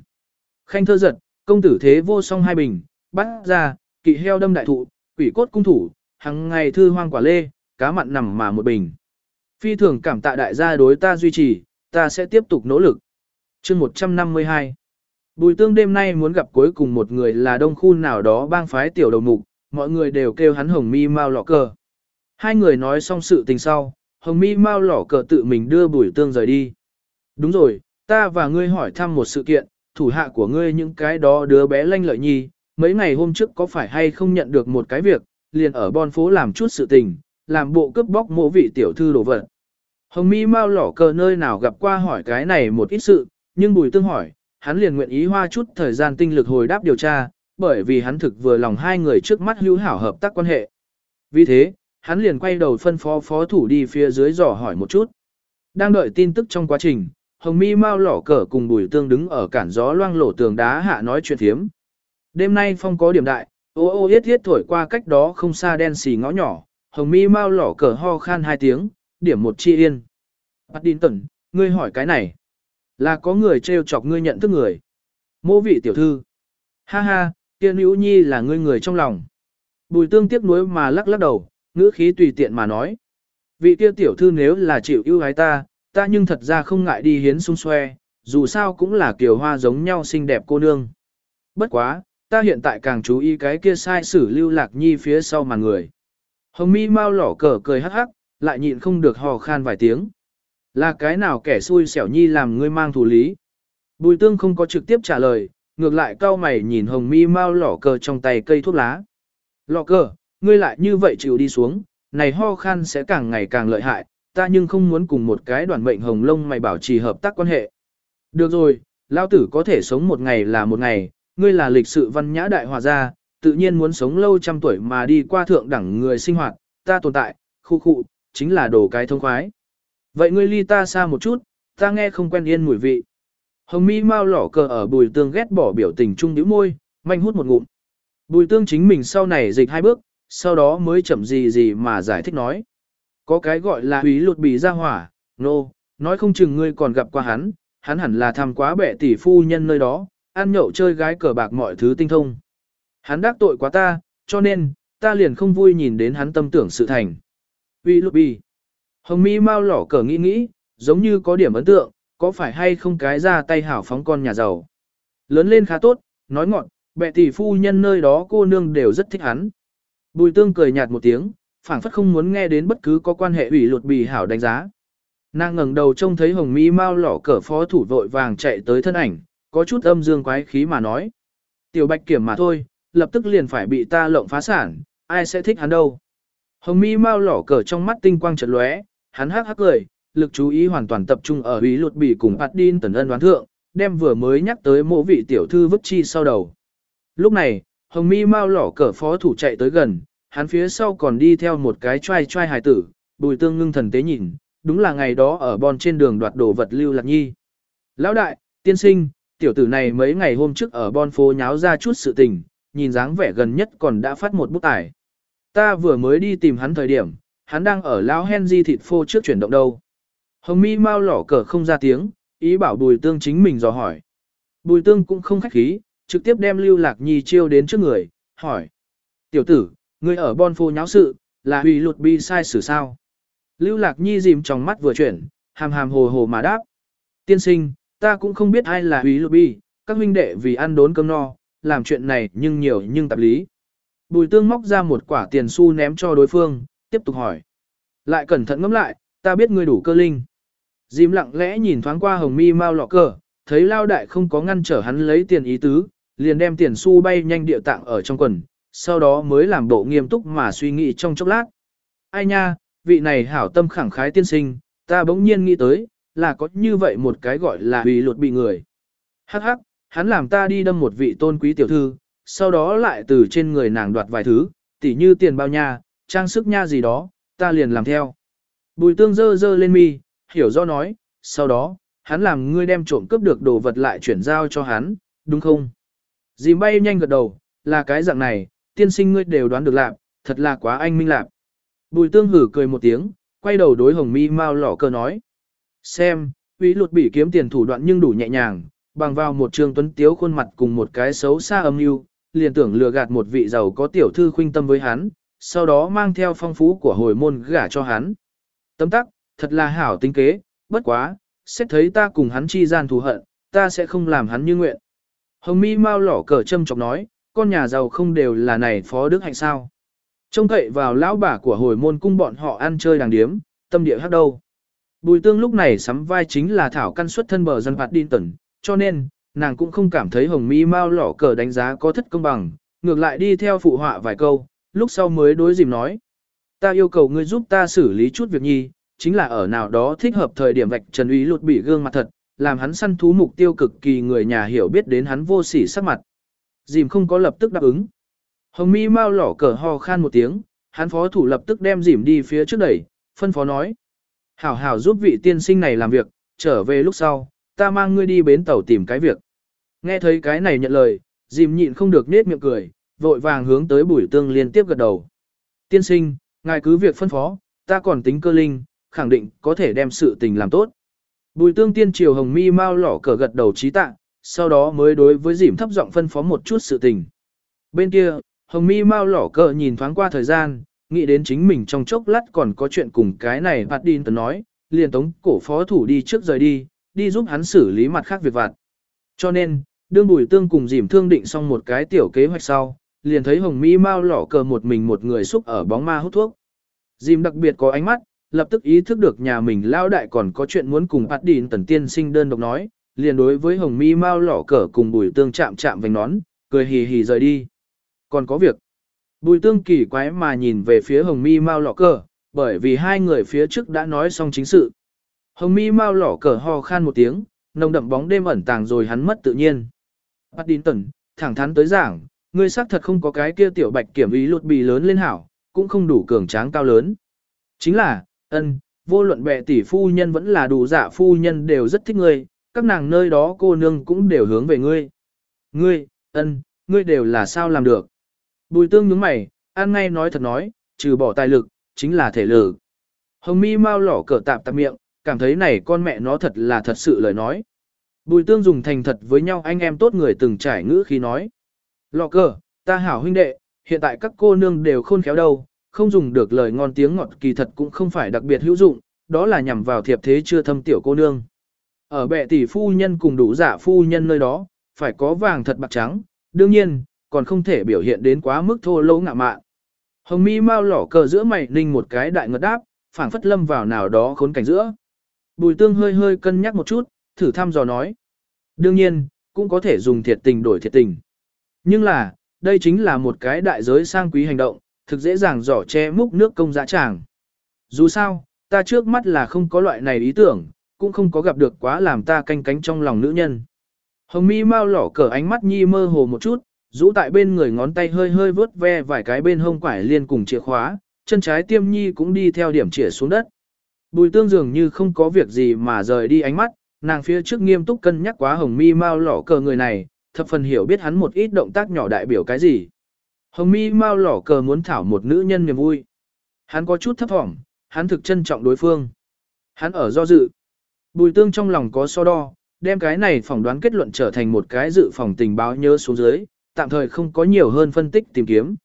Khanh thơ giật, công tử thế vô song hai bình, bắt ra, kỵ heo đâm đại thụ, quỷ cốt cung thủ, hằng ngày thư hoang quả lê, cá mặn nằm mà một bình. Phi thường cảm tạ đại gia đối ta duy trì, ta sẽ tiếp tục nỗ lực. chương 152 Bùi tương đêm nay muốn gặp cuối cùng một người là đông khu nào đó bang phái tiểu đầu mục, mọi người đều kêu hắn hồng mi mau lọ cờ. Hai người nói xong sự tình sau, hồng mi mau lỏ cờ tự mình đưa bùi tương rời đi. Đúng rồi, ta và ngươi hỏi thăm một sự kiện, thủ hạ của ngươi những cái đó đứa bé lanh lợi nhi, mấy ngày hôm trước có phải hay không nhận được một cái việc, liền ở bon phố làm chút sự tình, làm bộ cướp bóc mộ vị tiểu thư đồ vật. Hồng Mi mau lỏ cờ nơi nào gặp qua hỏi cái này một ít sự, nhưng Bùi Tương hỏi, hắn liền nguyện ý hoa chút thời gian tinh lực hồi đáp điều tra, bởi vì hắn thực vừa lòng hai người trước mắt hữu hảo hợp tác quan hệ. Vì thế, hắn liền quay đầu phân phó phó thủ đi phía dưới dò hỏi một chút. Đang đợi tin tức trong quá trình, Hồng Mi mau lỏ cờ cùng Bùi Tương đứng ở cản gió loang lổ tường đá hạ nói chuyện thiếm. Đêm nay phong có điểm đại, ô ô yết yết thổi qua cách đó không xa đen xì ngõ nhỏ, hồng mi mau lỏ cờ ho khan hai tiếng, điểm một chi yên. Paddington, ngươi hỏi cái này. Là có người trêu chọc ngươi nhận thức người. Mô vị tiểu thư. Ha ha, tiên hữu nhi là ngươi người trong lòng. Bùi tương tiếc nuối mà lắc lắc đầu, ngữ khí tùy tiện mà nói. Vị kia tiểu thư nếu là chịu yêu gái ta, ta nhưng thật ra không ngại đi hiến sung xoe, dù sao cũng là kiều hoa giống nhau xinh đẹp cô nương. Bất quá, ta hiện tại càng chú ý cái kia sai sử lưu lạc nhi phía sau mà người. Hồng mi mau lỏ cờ cười hắc hắc, lại nhịn không được hò khan vài tiếng. Là cái nào kẻ xui xẻo nhi làm ngươi mang thủ lý? Bùi tương không có trực tiếp trả lời, ngược lại cao mày nhìn hồng mi mau lỏ cờ trong tay cây thuốc lá. lỏ cờ, ngươi lại như vậy chịu đi xuống, này ho khan sẽ càng ngày càng lợi hại, ta nhưng không muốn cùng một cái đoàn mệnh hồng lông mày bảo trì hợp tác quan hệ. Được rồi, lao tử có thể sống một ngày là một ngày, ngươi là lịch sự văn nhã đại hòa gia, tự nhiên muốn sống lâu trăm tuổi mà đi qua thượng đẳng người sinh hoạt, ta tồn tại, khu khu, chính là đồ cái thông khoái. Vậy ngươi ly ta xa một chút, ta nghe không quen yên mùi vị. Hồng mi mau lỏ cờ ở bùi tương ghét bỏ biểu tình trung nhíu môi, manh hút một ngụm. Bùi tương chính mình sau này dịch hai bước, sau đó mới chậm gì gì mà giải thích nói. Có cái gọi là húy lụt bị ra hỏa, nô, no, nói không chừng ngươi còn gặp qua hắn, hắn hẳn là tham quá bệ tỷ phu nhân nơi đó, ăn nhậu chơi gái cờ bạc mọi thứ tinh thông. Hắn đắc tội quá ta, cho nên, ta liền không vui nhìn đến hắn tâm tưởng sự thành. hủy lụt bị. Hồng mi mau lỏ cờ nghĩ nghĩ, giống như có điểm ấn tượng, có phải hay không cái ra tay hảo phóng con nhà giàu. Lớn lên khá tốt, nói ngọn, bệ tỷ phu nhân nơi đó cô nương đều rất thích hắn. Bùi tương cười nhạt một tiếng, phảng phất không muốn nghe đến bất cứ có quan hệ ủy luật bì hảo đánh giá. Nàng ngẩng đầu trông thấy hồng mi mau lỏ cờ phó thủ vội vàng chạy tới thân ảnh, có chút âm dương quái khí mà nói. Tiểu bạch kiểm mà thôi, lập tức liền phải bị ta lộng phá sản, ai sẽ thích hắn đâu. Hồng mi mau lỏ cờ trong mắt tinh quang chợt lóe, hắn hắc hắc cười, lực chú ý hoàn toàn tập trung ở ủy luật bì cùng Adin tần ân đoán thượng, đem vừa mới nhắc tới mộ vị tiểu thư vứt chi sau đầu. Lúc này, hồng mi mau lỏ cờ phó thủ chạy tới gần, hắn phía sau còn đi theo một cái trai trai hài tử, bùi tương ngưng thần tế nhìn, đúng là ngày đó ở bon trên đường đoạt đồ vật lưu lạc nhi. Lão đại, tiên sinh, tiểu tử này mấy ngày hôm trước ở bon phố nháo ra chút sự tình, nhìn dáng vẻ gần nhất còn đã phát một bức ải. Ta vừa mới đi tìm hắn thời điểm, hắn đang ở lão Henry thịt phô trước chuyển động đâu. Hồng mi mau lỏ cờ không ra tiếng, ý bảo bùi tương chính mình dò hỏi. Bùi tương cũng không khách khí, trực tiếp đem lưu lạc nhi chiêu đến trước người, hỏi. Tiểu tử, ngươi ở bon phô nháo sự, là hủy lụt bi sai xử sao? Lưu lạc nhi dìm trong mắt vừa chuyển, hàm hàm hồ hồ mà đáp. Tiên sinh, ta cũng không biết ai là hủy lụt bi, các huynh đệ vì ăn đốn cơm no, làm chuyện này nhưng nhiều nhưng tạp lý. Bùi tương móc ra một quả tiền xu ném cho đối phương, tiếp tục hỏi. Lại cẩn thận ngẫm lại, ta biết ngươi đủ cơ linh. Dìm lặng lẽ nhìn thoáng qua hồng mi mau lọ cờ, thấy lao đại không có ngăn trở hắn lấy tiền ý tứ, liền đem tiền xu bay nhanh địa tạng ở trong quần, sau đó mới làm bộ nghiêm túc mà suy nghĩ trong chốc lát. Ai nha, vị này hảo tâm khẳng khái tiên sinh, ta bỗng nhiên nghĩ tới, là có như vậy một cái gọi là bị luật bị người. Hắc hắc, hắn làm ta đi đâm một vị tôn quý tiểu thư, sau đó lại từ trên người nàng đoạt vài thứ, tỉ như tiền bao nha, trang sức nha gì đó, ta liền làm theo. Bùi tương dơ dơ lên mi, hiểu do nói, sau đó, hắn làm ngươi đem trộm cướp được đồ vật lại chuyển giao cho hắn, đúng không? Dìm bay nhanh gật đầu, là cái dạng này, tiên sinh ngươi đều đoán được lạc, thật là quá anh minh lạc. Bùi tương hử cười một tiếng, quay đầu đối hồng mi mau lỏ cơ nói. Xem, quý lụt bị kiếm tiền thủ đoạn nhưng đủ nhẹ nhàng, bằng vào một trường tuấn tiếu khuôn mặt cùng một cái xấu xa âm mưu liền tưởng lừa gạt một vị giàu có tiểu thư khuynh tâm với hắn, sau đó mang theo phong phú của hồi môn gả cho hắn. Tấm tắc, thật là hảo tính kế, bất quá, xét thấy ta cùng hắn chi gian thù hận, ta sẽ không làm hắn như nguyện. Hồng mi mau lỏ cờ châm chọc nói, con nhà giàu không đều là này phó đức hạnh sao. Trông cậy vào lão bà của hồi môn cung bọn họ ăn chơi đàng điếm, tâm địa hát đâu. Bùi tương lúc này sắm vai chính là thảo căn xuất thân bờ dân phạt điên tẩn, cho nên, nàng cũng không cảm thấy hồng mi mau lỏ cờ đánh giá có thất công bằng, ngược lại đi theo phụ họa vài câu, lúc sau mới đối dìm nói. Ta yêu cầu ngươi giúp ta xử lý chút việc nhi, chính là ở nào đó thích hợp thời điểm vạch trần úy lụt bị gương mặt thật, làm hắn săn thú mục tiêu cực kỳ người nhà hiểu biết đến hắn vô sỉ sắc mặt. Dìm không có lập tức đáp ứng. Hồng mi mau lỏ cờ ho khan một tiếng, hắn phó thủ lập tức đem dìm đi phía trước đẩy, phân phó nói. Hảo hảo giúp vị tiên sinh này làm việc, trở về lúc sau, ta mang ngươi đi bến tàu tìm cái việc. Nghe thấy cái này nhận lời, dìm nhịn không được nết miệng cười, vội vàng hướng tới bùi tương liên tiếp gật đầu. Tiên sinh, ngài cứ việc phân phó, ta còn tính cơ linh, khẳng định có thể đem sự tình làm tốt. Bùi tương tiên triều hồng mi mau lỏ cờ gật đầu trí tạ, sau đó mới đối với dìm thấp giọng phân phó một chút sự tình. Bên kia, hồng mi mau lỏ cờ nhìn thoáng qua thời gian, nghĩ đến chính mình trong chốc lát còn có chuyện cùng cái này Bạt Đin Tần nói, liền tống cổ phó thủ đi trước rời đi, đi giúp hắn xử lý mặt khác việc vặt. Cho nên, đương bùi tương cùng dìm thương định xong một cái tiểu kế hoạch sau, liền thấy hồng mi mau lỏ cờ một mình một người xúc ở bóng ma hút thuốc. Dìm đặc biệt có ánh mắt, lập tức ý thức được nhà mình lao đại còn có chuyện muốn cùng Bạt Đin Tần tiên sinh đơn độc nói, liền đối với hồng mi mau lỏ cờ cùng bùi tương chạm chạm vành nón, cười hì hì rời đi. Còn có việc. Bùi tương kỳ quái mà nhìn về phía hồng mi mau lỏ cờ, bởi vì hai người phía trước đã nói xong chính sự. Hồng mi mau lỏ cờ ho khan một tiếng, nồng đậm bóng đêm ẩn tàng rồi hắn mất tự nhiên. Bắt đi tẩn, thẳng thắn tới giảng, ngươi xác thật không có cái kia tiểu bạch kiểm ý lột bì lớn lên hảo, cũng không đủ cường tráng cao lớn. Chính là, ân, vô luận bệ tỷ phu nhân vẫn là đủ giả phu nhân đều rất thích ngươi, các nàng nơi đó cô nương cũng đều hướng về ngươi. Ngươi, ân, ngươi đều là sao làm được. Bùi tương nhướng mày, an ngay nói thật nói, trừ bỏ tài lực, chính là thể lực. Hồng mi mau lỏ cờ tạp tạp miệng, cảm thấy này con mẹ nó thật là thật sự lời nói. Bùi tương dùng thành thật với nhau anh em tốt người từng trải ngữ khi nói. Lọ cờ, ta hảo huynh đệ, hiện tại các cô nương đều khôn khéo đâu, không dùng được lời ngon tiếng ngọt kỳ thật cũng không phải đặc biệt hữu dụng, đó là nhằm vào thiệp thế chưa thâm tiểu cô nương. Ở bệ tỷ phu nhân cùng đủ giả phu nhân nơi đó, phải có vàng thật bạc trắng, đương nhiên, còn không thể biểu hiện đến quá mức thô lỗ ngạ mạn. Hồng mi mau lỏ cờ giữa mày ninh một cái đại ngật đáp, phảng phất lâm vào nào đó khốn cảnh giữa. Bùi tương hơi hơi cân nhắc một chút, thử thăm dò nói. Đương nhiên, cũng có thể dùng thiệt tình đổi thiệt tình. Nhưng là, đây chính là một cái đại giới sang quý hành động, thực dễ dàng giỏ che múc nước công dã tràng. Dù sao, ta trước mắt là không có loại này ý tưởng, cũng không có gặp được quá làm ta canh cánh trong lòng nữ nhân. Hồng mi mau lỏ cờ ánh mắt nhi mơ hồ một chút, rũ tại bên người ngón tay hơi hơi vớt ve vài cái bên hông quải liên cùng chìa khóa, chân trái tiêm nhi cũng đi theo điểm chìa xuống đất. Bùi tương dường như không có việc gì mà rời đi ánh mắt, nàng phía trước nghiêm túc cân nhắc quá hồng mi mau lỏ cờ người này, thập phần hiểu biết hắn một ít động tác nhỏ đại biểu cái gì. Hồng mi mau lỏ cờ muốn thảo một nữ nhân niềm vui. Hắn có chút thấp thỏm, hắn thực trân trọng đối phương. Hắn ở do dự. Bùi tương trong lòng có so đo, đem cái này phỏng đoán kết luận trở thành một cái dự phòng tình báo nhớ xuống dưới, tạm thời không có nhiều hơn phân tích tìm kiếm.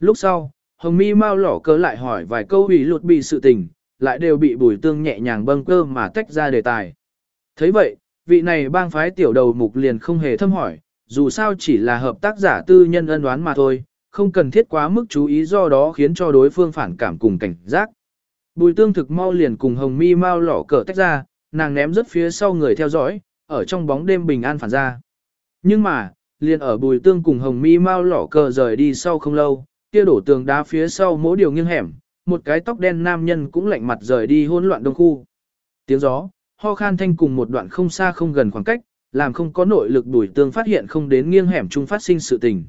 Lúc sau, Hồng Mi mau lỏ cơ lại hỏi vài câu ủy lụt bị sự tình, lại đều bị bùi tương nhẹ nhàng bâng cơ mà tách ra đề tài. thấy vậy, vị này bang phái tiểu đầu mục liền không hề thâm hỏi, dù sao chỉ là hợp tác giả tư nhân ân đoán mà thôi, không cần thiết quá mức chú ý do đó khiến cho đối phương phản cảm cùng cảnh giác. Bùi tương thực mau liền cùng hồng mi mau lỏ cờ tách ra, nàng ném rất phía sau người theo dõi, ở trong bóng đêm bình an phản ra. Nhưng mà, liền ở bùi tương cùng hồng mi mau lỏ cờ rời đi sau không lâu, kia đổ tường đá phía sau mỗi điều nghiêng hẻm, một cái tóc đen nam nhân cũng lạnh mặt rời đi hỗn loạn đông khu. Tiếng gió, ho khan thanh cùng một đoạn không xa không gần khoảng cách, làm không có nội lực bùi tương phát hiện không đến nghiêng hẻm chung phát sinh sự tình.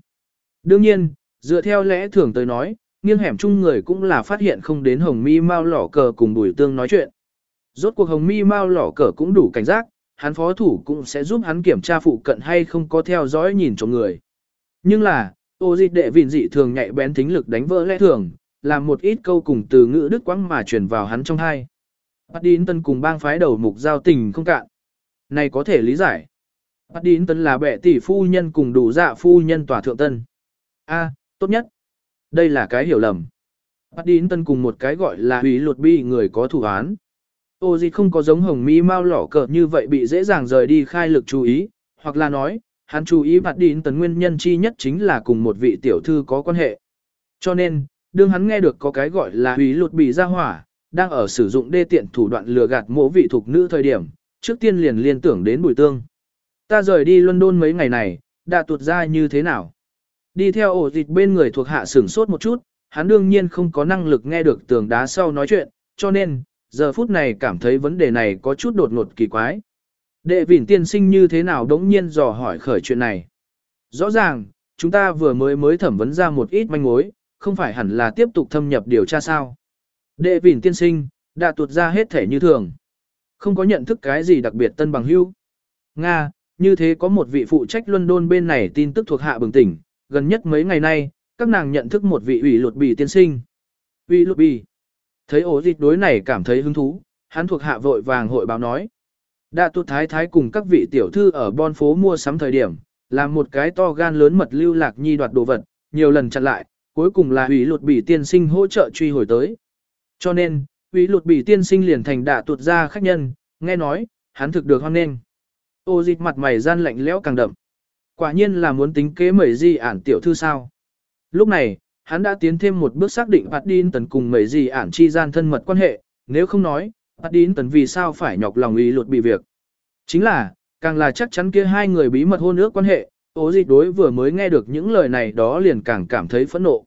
Đương nhiên, dựa theo lẽ thường tới nói, nghiêng hẻm chung người cũng là phát hiện không đến hồng mi mau lỏ cờ cùng bùi tương nói chuyện. Rốt cuộc hồng mi mau lỏ cờ cũng đủ cảnh giác, hắn phó thủ cũng sẽ giúp hắn kiểm tra phụ cận hay không có theo dõi nhìn trộm người. Nhưng là, ô dịch đệ vịn dị thường nhạy bén tính lực đánh vỡ lẽ thường, làm một ít câu cùng từ ngữ đức quãng mà truyền vào hắn trong hai. Bắt Đín Tân cùng bang phái đầu mục giao tình không cạn. Này có thể lý giải. Bắt Đín Tân là bệ tỷ phu nhân cùng đủ dạ phu nhân tòa thượng tân. A, tốt nhất. Đây là cái hiểu lầm. Bắt Đín Tân cùng một cái gọi là hủy luật bi người có thủ án. Ô gì không có giống hồng Mi mau lỏ cờ như vậy bị dễ dàng rời đi khai lực chú ý, hoặc là nói, hắn chú ý mặt đín tấn nguyên nhân chi nhất chính là cùng một vị tiểu thư có quan hệ. Cho nên, đương hắn nghe được có cái gọi là hủy lụt bị ra hỏa, đang ở sử dụng đê tiện thủ đoạn lừa gạt mỗ vị thuộc nữ thời điểm, trước tiên liền liên tưởng đến bùi tương. Ta rời đi London mấy ngày này, đã tuột ra như thế nào? Đi theo ổ dịch bên người thuộc hạ sửng sốt một chút, hắn đương nhiên không có năng lực nghe được tường đá sau nói chuyện, cho nên, giờ phút này cảm thấy vấn đề này có chút đột ngột kỳ quái. Đệ vỉn tiên sinh như thế nào đống nhiên dò hỏi khởi chuyện này. Rõ ràng, chúng ta vừa mới mới thẩm vấn ra một ít manh mối, không phải hẳn là tiếp tục thâm nhập điều tra sao. Đệ vỉn tiên sinh, đã tuột ra hết thể như thường. Không có nhận thức cái gì đặc biệt tân bằng hưu. Nga, như thế có một vị phụ trách London bên này tin tức thuộc hạ bừng tỉnh, gần nhất mấy ngày nay, các nàng nhận thức một vị ủy luật bì tiên sinh. Ủy luật bì. Thấy ổ dịch đối này cảm thấy hứng thú, hắn thuộc hạ vội vàng hội báo nói. Đạ tu thái thái cùng các vị tiểu thư ở bon phố mua sắm thời điểm, làm một cái to gan lớn mật lưu lạc nhi đoạt đồ vật, nhiều lần chặn lại, cuối cùng là ủy luật bị tiên sinh hỗ trợ truy hồi tới. Cho nên, ủy luật bị tiên sinh liền thành đạ tuột ra khách nhân, nghe nói, hắn thực được hoan nghênh. Ô dịch mặt mày gian lạnh lẽo càng đậm. Quả nhiên là muốn tính kế mẩy gì ản tiểu thư sao. Lúc này, hắn đã tiến thêm một bước xác định Patin Tần cùng mấy gì ản chi gian thân mật quan hệ, nếu không nói, Patin Tần vì sao phải nhọc lòng ý luật bị việc. Chính là, càng là chắc chắn kia hai người bí mật hôn ước quan hệ, ố dịch đối vừa mới nghe được những lời này đó liền càng cảm thấy phẫn nộ.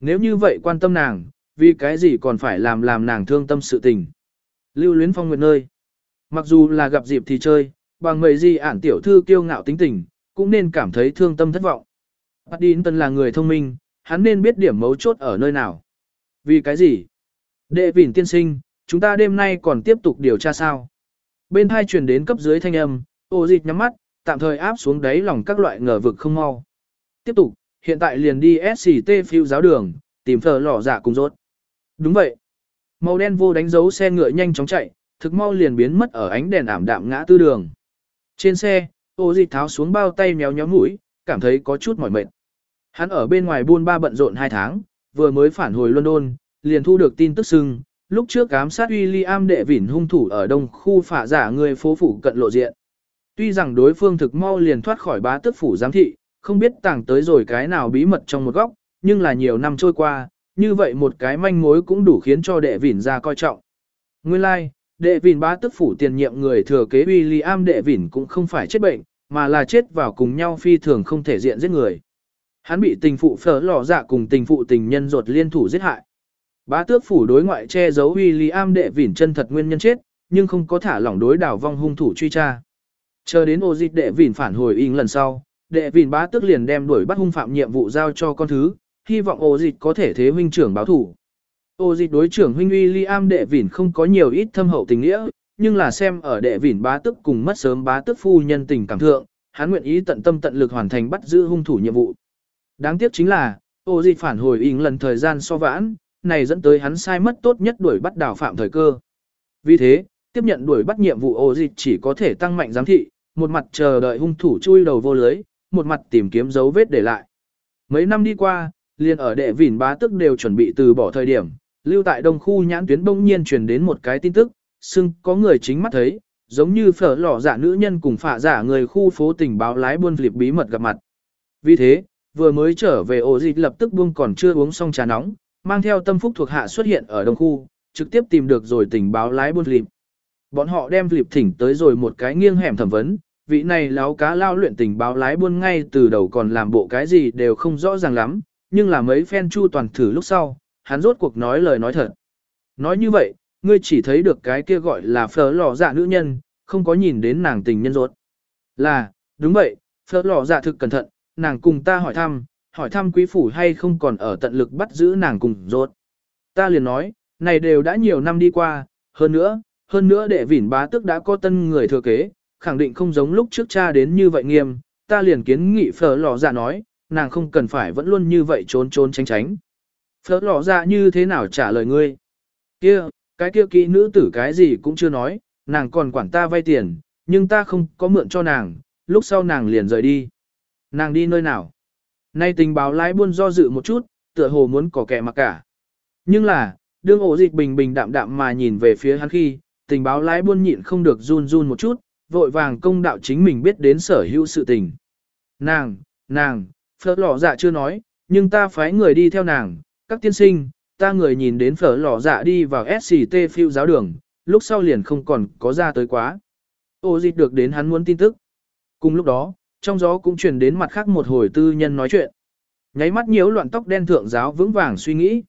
Nếu như vậy quan tâm nàng, vì cái gì còn phải làm làm nàng thương tâm sự tình. Lưu luyến phong nguyệt nơi. Mặc dù là gặp dịp thì chơi, bằng mấy gì ản tiểu thư kiêu ngạo tính tình, cũng nên cảm thấy thương tâm thất vọng. Bạt Tần là người thông minh, hắn nên biết điểm mấu chốt ở nơi nào. Vì cái gì? Đệ vỉn tiên sinh, chúng ta đêm nay còn tiếp tục điều tra sao? Bên hai truyền đến cấp dưới thanh âm, ô dịch nhắm mắt, tạm thời áp xuống đáy lòng các loại ngờ vực không mau. Tiếp tục, hiện tại liền đi SCT phiêu giáo đường, tìm thờ lỏ giả cùng rốt. Đúng vậy. Màu đen vô đánh dấu xe ngựa nhanh chóng chạy, thực mau liền biến mất ở ánh đèn ảm đạm ngã tư đường. Trên xe, ô dịch tháo xuống bao tay méo nhó mũi, cảm thấy có chút mỏi mệt. Hắn ở bên ngoài buôn ba bận rộn 2 tháng, vừa mới phản hồi London, liền thu được tin tức sưng, lúc trước ám sát William đệ vỉn hung thủ ở đông khu phả giả người phố phủ cận lộ diện. Tuy rằng đối phương thực mau liền thoát khỏi bá tước phủ giám thị, không biết tàng tới rồi cái nào bí mật trong một góc, nhưng là nhiều năm trôi qua, như vậy một cái manh mối cũng đủ khiến cho đệ vỉn ra coi trọng. Nguyên lai, like, đệ vỉn bá tước phủ tiền nhiệm người thừa kế William đệ vỉn cũng không phải chết bệnh, mà là chết vào cùng nhau phi thường không thể diện giết người. Hắn bị tình phụ phở lò dạ cùng tình phụ tình nhân ruột liên thủ giết hại. Bá tước phủ đối ngoại che giấu William đệ vỉn chân thật nguyên nhân chết, nhưng không có thả lỏng đối đảo vong hung thủ truy tra. Chờ đến ô dịch đệ vỉn phản hồi in lần sau, đệ vỉn bá tước liền đem đuổi bắt hung phạm nhiệm vụ giao cho con thứ, hy vọng ô dịch có thể thế huynh trưởng báo thủ. Ô dịch đối trưởng huynh William đệ vỉn không có nhiều ít thâm hậu tình nghĩa, nhưng là xem ở đệ vỉn bá tước cùng mất sớm bá tước phu nhân tình cảm thượng, hắn nguyện ý tận tâm tận lực hoàn thành bắt giữ hung thủ nhiệm vụ. Đáng tiếc chính là, ô gì phản hồi ý lần thời gian so vãn, này dẫn tới hắn sai mất tốt nhất đuổi bắt đảo phạm thời cơ. Vì thế, tiếp nhận đuổi bắt nhiệm vụ ô dịch chỉ có thể tăng mạnh giám thị, một mặt chờ đợi hung thủ chui đầu vô lưới, một mặt tìm kiếm dấu vết để lại. Mấy năm đi qua, liền ở đệ vỉn bá tức đều chuẩn bị từ bỏ thời điểm, lưu tại đông khu nhãn tuyến bỗng nhiên truyền đến một cái tin tức, xưng có người chính mắt thấy, giống như phở lỏ giả nữ nhân cùng phạ giả người khu phố tình báo lái buôn liệp bí mật gặp mặt. Vì thế, vừa mới trở về ổ dịch lập tức buông còn chưa uống xong trà nóng, mang theo tâm phúc thuộc hạ xuất hiện ở đông khu, trực tiếp tìm được rồi tình báo lái buôn lịp. Bọn họ đem lịp thỉnh tới rồi một cái nghiêng hẻm thẩm vấn, vị này láo cá lao luyện tình báo lái buôn ngay từ đầu còn làm bộ cái gì đều không rõ ràng lắm, nhưng là mấy phen chu toàn thử lúc sau, hắn rốt cuộc nói lời nói thật. Nói như vậy, ngươi chỉ thấy được cái kia gọi là phở lò dạ nữ nhân, không có nhìn đến nàng tình nhân rốt. Là, đúng vậy, phở lò dạ thực cẩn thận, nàng cùng ta hỏi thăm, hỏi thăm quý phủ hay không còn ở tận lực bắt giữ nàng cùng rốt. Ta liền nói, này đều đã nhiều năm đi qua, hơn nữa, hơn nữa đệ vỉn bá tức đã có tân người thừa kế, khẳng định không giống lúc trước cha đến như vậy nghiêm, ta liền kiến nghị phở lò dạ nói, nàng không cần phải vẫn luôn như vậy trốn trốn tránh tránh. Phở lò dạ như thế nào trả lời ngươi? Kia, cái kia kỹ nữ tử cái gì cũng chưa nói, nàng còn quản ta vay tiền, nhưng ta không có mượn cho nàng, lúc sau nàng liền rời đi. Nàng đi nơi nào? Nay tình báo lái buôn do dự một chút, tựa hồ muốn có kẻ mặc cả. Nhưng là, đương ổ dịch bình bình đạm đạm mà nhìn về phía hắn khi, tình báo lái buôn nhịn không được run run một chút, vội vàng công đạo chính mình biết đến sở hữu sự tình. Nàng, nàng, phở lỏ dạ chưa nói, nhưng ta phái người đi theo nàng, các tiên sinh, ta người nhìn đến phở lỏ dạ đi vào SCT phiêu giáo đường, lúc sau liền không còn có ra tới quá. Ô dịch được đến hắn muốn tin tức. Cùng lúc đó, trong gió cũng truyền đến mặt khác một hồi tư nhân nói chuyện. Nháy mắt nhiễu loạn tóc đen thượng giáo vững vàng suy nghĩ.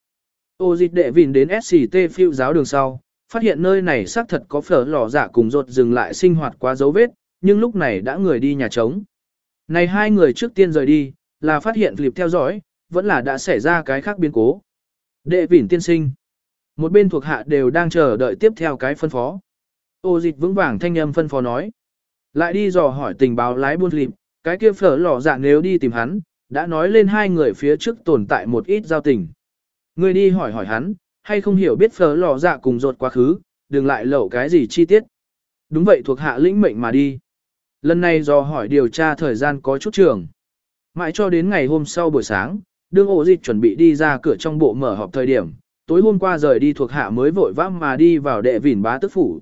Ô dịch đệ vìn đến SCT phiêu giáo đường sau, phát hiện nơi này xác thật có phở lò giả cùng rột dừng lại sinh hoạt quá dấu vết, nhưng lúc này đã người đi nhà trống. Này hai người trước tiên rời đi, là phát hiện clip theo dõi, vẫn là đã xảy ra cái khác biến cố. Đệ vỉn tiên sinh. Một bên thuộc hạ đều đang chờ đợi tiếp theo cái phân phó. Ô dịch vững vàng thanh âm phân phó nói. Lại đi dò hỏi tình báo lái buôn lịp, cái kia phở lò dạ nếu đi tìm hắn, đã nói lên hai người phía trước tồn tại một ít giao tình. Người đi hỏi hỏi hắn, hay không hiểu biết phở lò dạ cùng rột quá khứ, đừng lại lẩu cái gì chi tiết. Đúng vậy thuộc hạ lĩnh mệnh mà đi. Lần này do hỏi điều tra thời gian có chút trường. Mãi cho đến ngày hôm sau buổi sáng, đương ổ dịch chuẩn bị đi ra cửa trong bộ mở họp thời điểm, tối hôm qua rời đi thuộc hạ mới vội vã mà đi vào đệ vỉn bá tức phủ.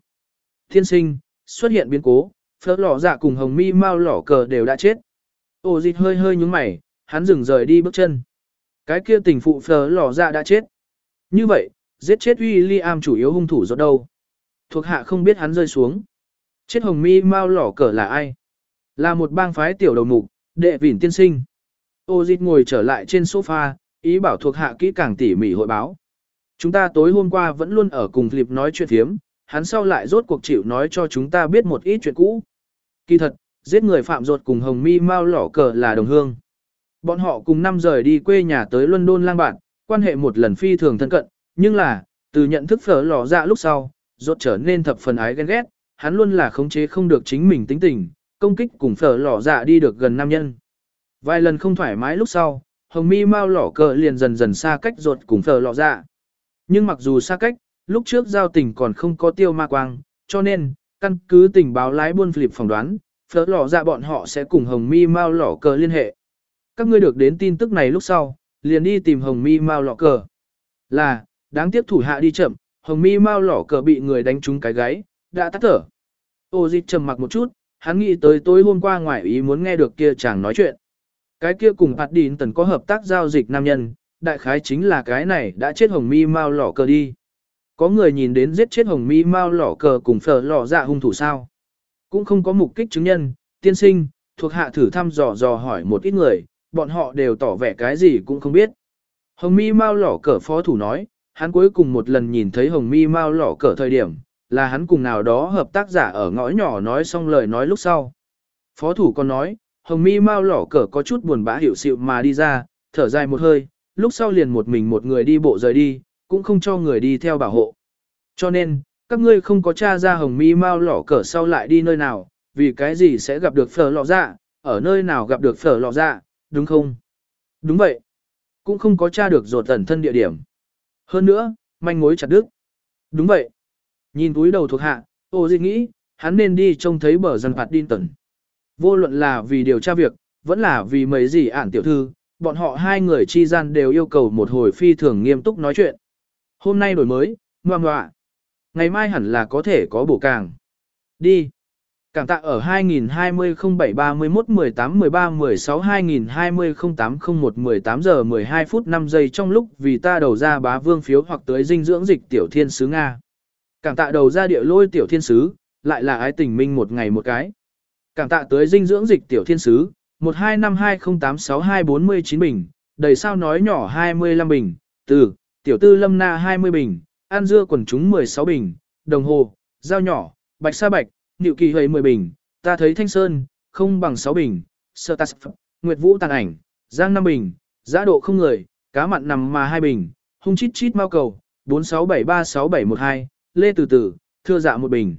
Thiên sinh, xuất hiện biến cố, phở lỏ dạ cùng hồng mi mau lỏ cờ đều đã chết. Ô dịch hơi hơi nhúng mày, hắn dừng rời đi bước chân. Cái kia tình phụ phở lò dạ đã chết. Như vậy, giết chết William chủ yếu hung thủ rốt đâu. Thuộc hạ không biết hắn rơi xuống. Chết hồng mi mau lỏ cờ là ai? Là một bang phái tiểu đầu mục, đệ vỉn tiên sinh. Ô dịch ngồi trở lại trên sofa, ý bảo thuộc hạ kỹ càng tỉ mỉ hội báo. Chúng ta tối hôm qua vẫn luôn ở cùng Philip nói chuyện thiếm, hắn sau lại rốt cuộc chịu nói cho chúng ta biết một ít chuyện cũ. Kỳ thật, giết người phạm ruột cùng Hồng Mi Mao lỏ cờ là đồng hương. Bọn họ cùng năm rời đi quê nhà tới London lang bạn, quan hệ một lần phi thường thân cận, nhưng là, từ nhận thức phở lò dạ lúc sau, ruột trở nên thập phần ái ghen ghét, hắn luôn là khống chế không được chính mình tính tình, công kích cùng phở lò dạ đi được gần nam nhân. Vài lần không thoải mái lúc sau, hồng mi mau lỏ cờ liền dần dần xa cách rột cùng phở lò dạ. Nhưng mặc dù xa cách, lúc trước giao tình còn không có tiêu ma quang, cho nên, căn cứ tình báo lái buôn Philip phỏng đoán, phở lò ra bọn họ sẽ cùng hồng mi Mao lỏ cờ liên hệ. Các ngươi được đến tin tức này lúc sau, liền đi tìm hồng mi Mao lỏ cờ. Là, đáng tiếc thủ hạ đi chậm, hồng mi Mao lỏ cờ bị người đánh trúng cái gáy, đã tắt thở. Ô dịch trầm mặc một chút, hắn nghĩ tới tối hôm qua ngoài ý muốn nghe được kia chàng nói chuyện. Cái kia cùng hạt Đín Tần có hợp tác giao dịch nam nhân, đại khái chính là cái này đã chết hồng mi mau lỏ cờ đi. Có người nhìn đến giết chết hồng mi mau lỏ cờ cùng phở lỏ dạ hung thủ sao. Cũng không có mục kích chứng nhân, tiên sinh, thuộc hạ thử thăm dò dò hỏi một ít người, bọn họ đều tỏ vẻ cái gì cũng không biết. Hồng mi mau lỏ cờ phó thủ nói, hắn cuối cùng một lần nhìn thấy hồng mi mau lỏ cờ thời điểm, là hắn cùng nào đó hợp tác giả ở ngõ nhỏ nói xong lời nói lúc sau. Phó thủ còn nói, hồng mi mau lỏ cờ có chút buồn bã hiểu sự mà đi ra, thở dài một hơi, lúc sau liền một mình một người đi bộ rời đi, cũng không cho người đi theo bảo hộ. Cho nên, các ngươi không có tra ra hồng mi mau lỏ cờ sau lại đi nơi nào, vì cái gì sẽ gặp được phở lọ dạ, ở nơi nào gặp được phở lọ dạ, đúng không? Đúng vậy. Cũng không có tra được rột tẩn thân địa điểm. Hơn nữa, manh mối chặt đứt. Đúng vậy. Nhìn túi đầu thuộc hạ, ô dịch nghĩ, hắn nên đi trông thấy bờ dân phạt điên tẩn. Vô luận là vì điều tra việc, vẫn là vì mấy gì ản tiểu thư, bọn họ hai người chi gian đều yêu cầu một hồi phi thường nghiêm túc nói chuyện. Hôm nay đổi mới, ngoan ngoạ. Ngày mai hẳn là có thể có bổ càng. Đi. Cảm tạ ở 2020 07 31 18 13 16 2020 08 01 18 giờ 12 phút 5 giây trong lúc vì ta đầu ra bá vương phiếu hoặc tới dinh dưỡng dịch tiểu thiên sứ Nga. Cảm tạ đầu ra địa lôi tiểu thiên sứ, lại là ái tình minh một ngày một cái. Cảm tạ tới dinh dưỡng dịch tiểu thiên sứ, 1252086249 bình, đầy sao nói nhỏ 25 bình, từ, tiểu tư lâm na 20 bình, an dưa quần chúng 16 bình, đồng hồ, dao nhỏ, bạch sa bạch, nịu kỳ hơi 10 bình, ta thấy thanh sơn, không bằng 6 bình, sơ tас, nguyệt vũ tàn ảnh, giang 5 bình, giã độ không người, cá mặn nằm mà 2 bình, hung chít chít mau cầu, 46736712, lê từ từ, thưa dạ một bình.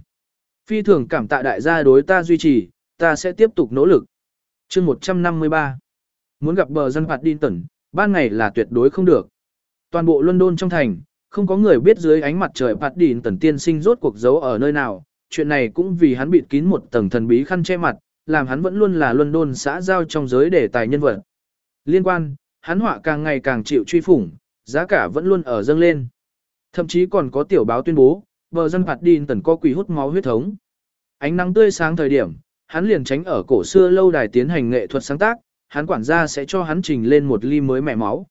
Phi thường cảm tạ đại gia đối ta duy trì, ta sẽ tiếp tục nỗ lực. chương 153 Muốn gặp bờ dân phạt điên tẩn, ban ngày là tuyệt đối không được. Toàn bộ London trong thành, không có người biết dưới ánh mặt trời phạt Đỉn Tần tiên sinh rốt cuộc giấu ở nơi nào. Chuyện này cũng vì hắn bịt kín một tầng thần bí khăn che mặt, làm hắn vẫn luôn là London xã giao trong giới đề tài nhân vật. Liên quan, hắn họa càng ngày càng chịu truy phủng, giá cả vẫn luôn ở dâng lên. Thậm chí còn có tiểu báo tuyên bố, bờ dân phạt Đỉn tần có quỷ hút máu huyết thống. Ánh nắng tươi sáng thời điểm, hắn liền tránh ở cổ xưa lâu đài tiến hành nghệ thuật sáng tác, hắn quản gia sẽ cho hắn trình lên một ly mới mẻ máu.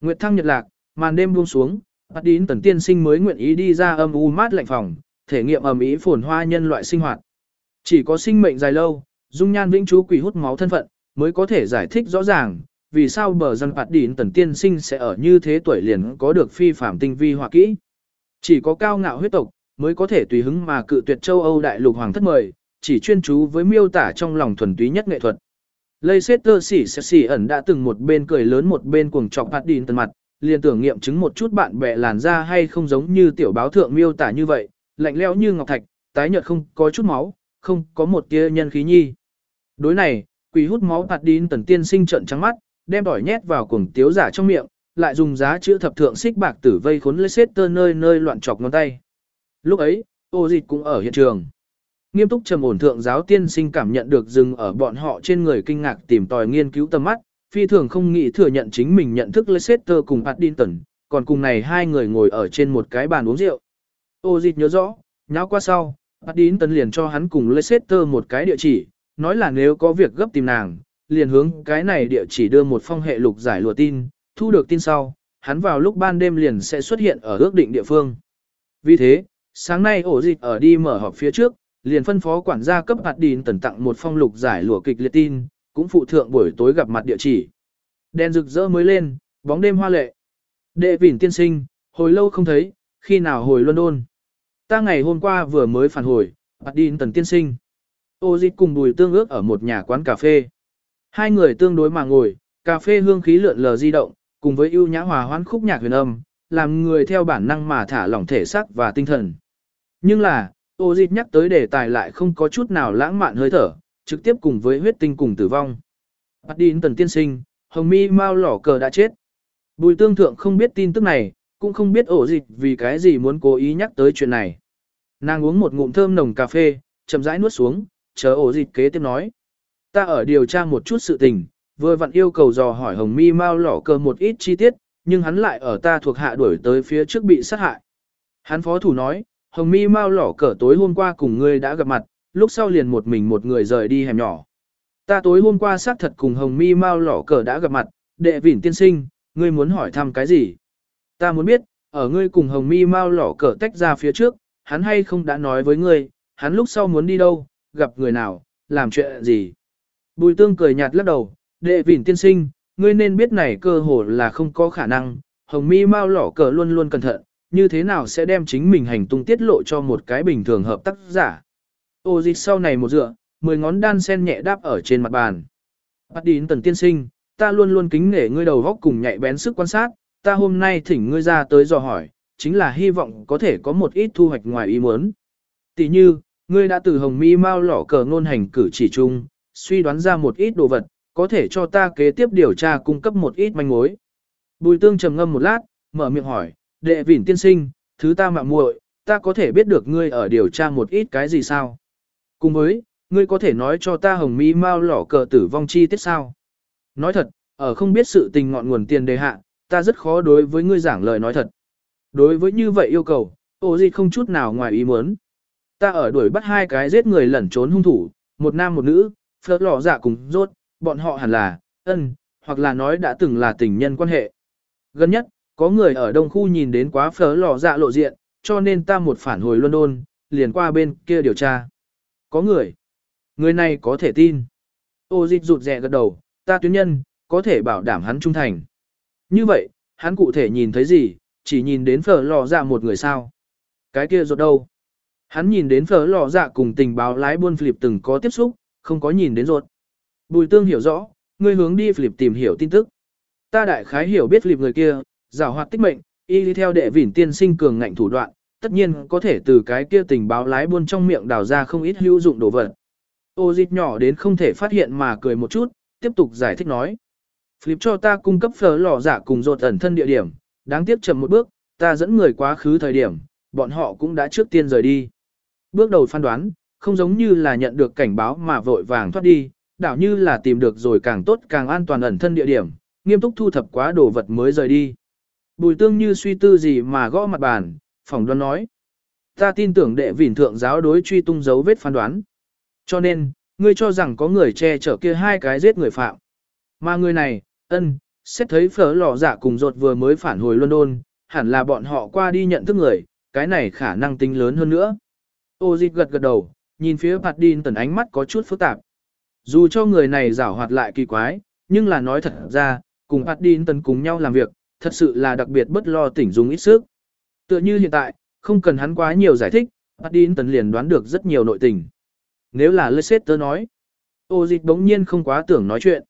Nguyệt thăng nhật lạc, màn đêm buông xuống, bắt đến tần tiên sinh mới nguyện ý đi ra âm u mát lạnh phòng, thể nghiệm ẩm ý phồn hoa nhân loại sinh hoạt. Chỉ có sinh mệnh dài lâu, dung nhan vĩnh chú quỷ hút máu thân phận, mới có thể giải thích rõ ràng, vì sao bờ dân phạt đín tần tiên sinh sẽ ở như thế tuổi liền có được phi phạm tinh vi hòa kỹ. Chỉ có cao ngạo huyết tộc, mới có thể tùy hứng mà cự tuyệt châu Âu đại lục hoàng thất mời, chỉ chuyên chú với miêu tả trong lòng thuần túy nhất nghệ thuật. Leicester xỉ xỉ ẩn đã từng một bên cười lớn một bên cuồng chọc hạt đìn tần mặt, liền tưởng nghiệm chứng một chút bạn bè làn da hay không giống như tiểu báo thượng miêu tả như vậy, lạnh lẽo như ngọc thạch, tái nhợt không có chút máu, không có một tia nhân khí nhi. Đối này, quỷ hút máu hạt đi tần tiên sinh trận trắng mắt, đem tỏi nhét vào cuồng tiếu giả trong miệng, lại dùng giá chữa thập thượng xích bạc tử vây khốn tơ nơi nơi loạn chọc ngón tay. Lúc ấy, ô dịch cũng ở hiện trường. Nghiêm túc trầm ổn thượng giáo tiên sinh cảm nhận được dừng ở bọn họ trên người kinh ngạc tìm tòi nghiên cứu tầm mắt, phi thường không nghĩ thừa nhận chính mình nhận thức Leicester cùng Paddington, còn cùng này hai người ngồi ở trên một cái bàn uống rượu. Ô dịch nhớ rõ, nháo qua sau, Paddington liền cho hắn cùng Leicester một cái địa chỉ, nói là nếu có việc gấp tìm nàng, liền hướng cái này địa chỉ đưa một phong hệ lục giải lùa tin, thu được tin sau, hắn vào lúc ban đêm liền sẽ xuất hiện ở ước định địa phương. Vì thế, sáng nay ổ dịch ở đi mở họp phía trước, liền phân phó quản gia cấp hạt đín tần tặng một phong lục giải lùa kịch liệt tin, cũng phụ thượng buổi tối gặp mặt địa chỉ. Đèn rực rỡ mới lên, bóng đêm hoa lệ. Đệ vỉn tiên sinh, hồi lâu không thấy, khi nào hồi London. Ta ngày hôm qua vừa mới phản hồi, bắt đi tần tiên sinh. Ô dịch cùng bùi tương ước ở một nhà quán cà phê. Hai người tương đối mà ngồi, cà phê hương khí lượn lờ di động, cùng với ưu nhã hòa hoãn khúc nhạc huyền âm, làm người theo bản năng mà thả lỏng thể xác và tinh thần. Nhưng là, ô dịch nhắc tới đề tài lại không có chút nào lãng mạn hơi thở, trực tiếp cùng với huyết tinh cùng tử vong. Bắt đi tần tiên sinh, hồng mi mau lỏ cờ đã chết. Bùi tương thượng không biết tin tức này, cũng không biết ổ dịch vì cái gì muốn cố ý nhắc tới chuyện này. Nàng uống một ngụm thơm nồng cà phê, chậm rãi nuốt xuống, chờ ổ dịch kế tiếp nói. Ta ở điều tra một chút sự tình, vừa vặn yêu cầu dò hỏi hồng mi mau lỏ cờ một ít chi tiết, nhưng hắn lại ở ta thuộc hạ đuổi tới phía trước bị sát hại. Hắn phó thủ nói, hồng mi mau lỏ cờ tối hôm qua cùng ngươi đã gặp mặt, lúc sau liền một mình một người rời đi hẻm nhỏ. Ta tối hôm qua xác thật cùng hồng mi Mao lỏ cờ đã gặp mặt, đệ vỉn tiên sinh, ngươi muốn hỏi thăm cái gì? Ta muốn biết, ở ngươi cùng hồng mi Mao lỏ cờ tách ra phía trước, hắn hay không đã nói với ngươi, hắn lúc sau muốn đi đâu, gặp người nào, làm chuyện gì? Bùi tương cười nhạt lắc đầu, đệ vỉn tiên sinh, ngươi nên biết này cơ hồ là không có khả năng, hồng mi Mao lỏ cờ luôn luôn cẩn thận, như thế nào sẽ đem chính mình hành tung tiết lộ cho một cái bình thường hợp tác giả. Ô dịch sau này một dựa, mười ngón đan sen nhẹ đáp ở trên mặt bàn. Bắt đi tần tiên sinh, ta luôn luôn kính nể ngươi đầu góc cùng nhạy bén sức quan sát, ta hôm nay thỉnh ngươi ra tới dò hỏi, chính là hy vọng có thể có một ít thu hoạch ngoài ý muốn. Tỷ như, ngươi đã từ hồng mi mau lỏ cờ ngôn hành cử chỉ chung, suy đoán ra một ít đồ vật, có thể cho ta kế tiếp điều tra cung cấp một ít manh mối. Bùi tương trầm ngâm một lát, mở miệng hỏi, đệ vỉn tiên sinh, thứ ta mạng muội, ta có thể biết được ngươi ở điều tra một ít cái gì sao? Cùng với, ngươi có thể nói cho ta hồng Mỹ mau lỏ cờ tử vong chi tiết sao? Nói thật, ở không biết sự tình ngọn nguồn tiền đề hạ, ta rất khó đối với ngươi giảng lời nói thật. Đối với như vậy yêu cầu, ô gì không chút nào ngoài ý muốn. Ta ở đuổi bắt hai cái giết người lẩn trốn hung thủ, một nam một nữ, phớt lọ giả dạ cùng rốt, bọn họ hẳn là, ân, hoặc là nói đã từng là tình nhân quan hệ. Gần nhất, có người ở đông khu nhìn đến quá phớt lò dạ lộ diện, cho nên ta một phản hồi London, liền qua bên kia điều tra. Có người. Người này có thể tin. Ô dịch rụt rè gật đầu, ta tuyến nhân, có thể bảo đảm hắn trung thành. Như vậy, hắn cụ thể nhìn thấy gì, chỉ nhìn đến phở lò dạ một người sao. Cái kia rột đâu? Hắn nhìn đến phở lò dạ cùng tình báo lái buôn Philip từng có tiếp xúc, không có nhìn đến rột. Bùi tương hiểu rõ, ngươi hướng đi Philip tìm hiểu tin tức. Ta đại khái hiểu biết Philip người kia, giảo hoạt tích mệnh, y đi theo đệ vỉn tiên sinh cường ngạnh thủ đoạn, tất nhiên có thể từ cái kia tình báo lái buôn trong miệng đào ra không ít hữu dụng đồ vật. Ô dịch nhỏ đến không thể phát hiện mà cười một chút, tiếp tục giải thích nói. Flip cho ta cung cấp phở lò giả cùng rột ẩn thân địa điểm, đáng tiếc chậm một bước, ta dẫn người quá khứ thời điểm, bọn họ cũng đã trước tiên rời đi. Bước đầu phán đoán, không giống như là nhận được cảnh báo mà vội vàng thoát đi, đảo như là tìm được rồi càng tốt càng an toàn ẩn thân địa điểm, nghiêm túc thu thập quá đồ vật mới rời đi. Bùi tương như suy tư gì mà gõ mặt bàn, phỏng đoán nói. Ta tin tưởng đệ vỉn thượng giáo đối truy tung dấu vết phán đoán. Cho nên, ngươi cho rằng có người che chở kia hai cái giết người phạm. Mà người này, ân, xét thấy phở lò giả cùng rột vừa mới phản hồi London, hẳn là bọn họ qua đi nhận thức người, cái này khả năng tính lớn hơn nữa. Ô dịch gật gật đầu, nhìn phía Bạt Đin tần ánh mắt có chút phức tạp. Dù cho người này giảo hoạt lại kỳ quái, nhưng là nói thật ra, cùng Bạt Đin tần cùng nhau làm việc, thật sự là đặc biệt bất lo tỉnh dùng ít sức. Tựa như hiện tại, không cần hắn quá nhiều giải thích, Adin tần liền đoán được rất nhiều nội tình. Nếu là Leicester nói, ô dịch đống nhiên không quá tưởng nói chuyện.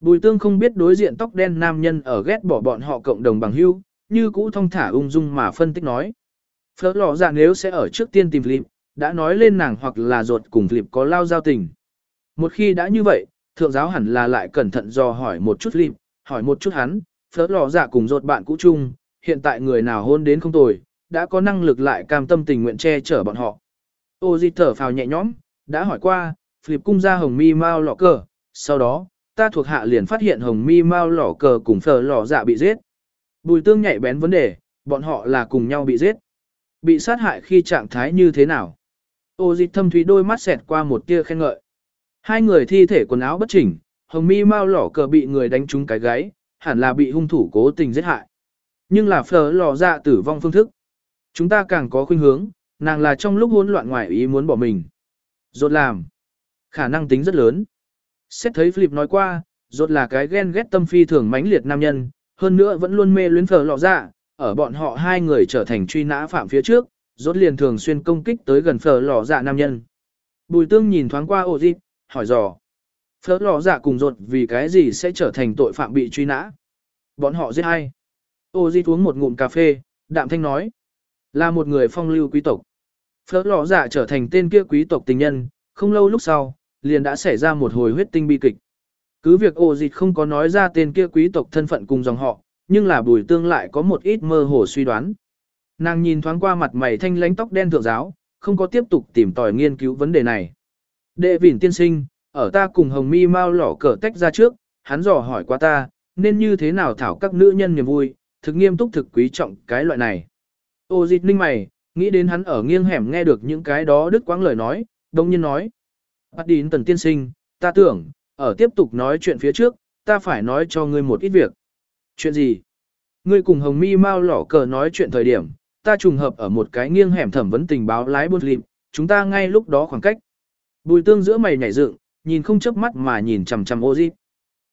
Bùi tương không biết đối diện tóc đen nam nhân ở ghét bỏ bọn họ cộng đồng bằng hữu, như cũ thông thả ung dung mà phân tích nói. Phở lọ dạ nếu sẽ ở trước tiên tìm Philip, đã nói lên nàng hoặc là ruột cùng Philip có lao giao tình. Một khi đã như vậy, thượng giáo hẳn là lại cẩn thận dò hỏi một chút Philip, hỏi một chút hắn, phớt lò dạ cùng ruột bạn cũ chung, hiện tại người nào hôn đến không tồi, đã có năng lực lại cam tâm tình nguyện che chở bọn họ. Ô di thở phào nhẹ nhõm, đã hỏi qua, Philip cung ra hồng mi mau lọ cờ, sau đó, ta thuộc hạ liền phát hiện hồng mi mau lọ cờ cùng phở lọ dạ bị giết. Bùi tương nhạy bén vấn đề, bọn họ là cùng nhau bị giết. Bị sát hại khi trạng thái như thế nào? Ô dịch thâm thúy đôi mắt xẹt qua một tia khen ngợi. Hai người thi thể quần áo bất chỉnh, hồng mi mau lỏ cờ bị người đánh trúng cái gáy, hẳn là bị hung thủ cố tình giết hại. Nhưng là phở lò dạ tử vong phương thức. Chúng ta càng có khuynh hướng, nàng là trong lúc hỗn loạn ngoài ý muốn bỏ mình. Rốt làm. Khả năng tính rất lớn. Xét thấy Philip nói qua, rốt là cái ghen ghét tâm phi thường mãnh liệt nam nhân, hơn nữa vẫn luôn mê luyến phở lò dạ, ở bọn họ hai người trở thành truy nã phạm phía trước, rốt liền thường xuyên công kích tới gần phở lò dạ nam nhân. Bùi tương nhìn thoáng qua ổ dịp, hỏi dò. Phở lò dạ cùng rốt vì cái gì sẽ trở thành tội phạm bị truy nã? Bọn họ giết ai? Ô di uống một ngụm cà phê, đạm thanh nói. Là một người phong lưu quý tộc. Phở lọ dạ trở thành tên kia quý tộc tình nhân, không lâu lúc sau, liền đã xảy ra một hồi huyết tinh bi kịch. Cứ việc ô dịch không có nói ra tên kia quý tộc thân phận cùng dòng họ, nhưng là bùi tương lại có một ít mơ hồ suy đoán. Nàng nhìn thoáng qua mặt mày thanh lánh tóc đen thượng giáo, không có tiếp tục tìm tòi nghiên cứu vấn đề này. Đệ vỉn tiên sinh, ở ta cùng hồng mi mau lỏ cờ tách ra trước, hắn dò hỏi qua ta, nên như thế nào thảo các nữ nhân niềm vui, thực nghiêm túc thực quý trọng cái loại này. Ô dịch ninh mày, nghĩ đến hắn ở nghiêng hẻm nghe được những cái đó đứt quãng lời nói, đông nhiên nói. Bắt đến tần tiên sinh, ta tưởng, ở tiếp tục nói chuyện phía trước, ta phải nói cho ngươi một ít việc. Chuyện gì? Ngươi cùng Hồng Mi Mao lỏ cờ nói chuyện thời điểm, ta trùng hợp ở một cái nghiêng hẻm thẩm vấn tình báo lái buôn lịp, chúng ta ngay lúc đó khoảng cách. Bùi tương giữa mày nhảy dựng, nhìn không chớp mắt mà nhìn chằm chằm ô dịch.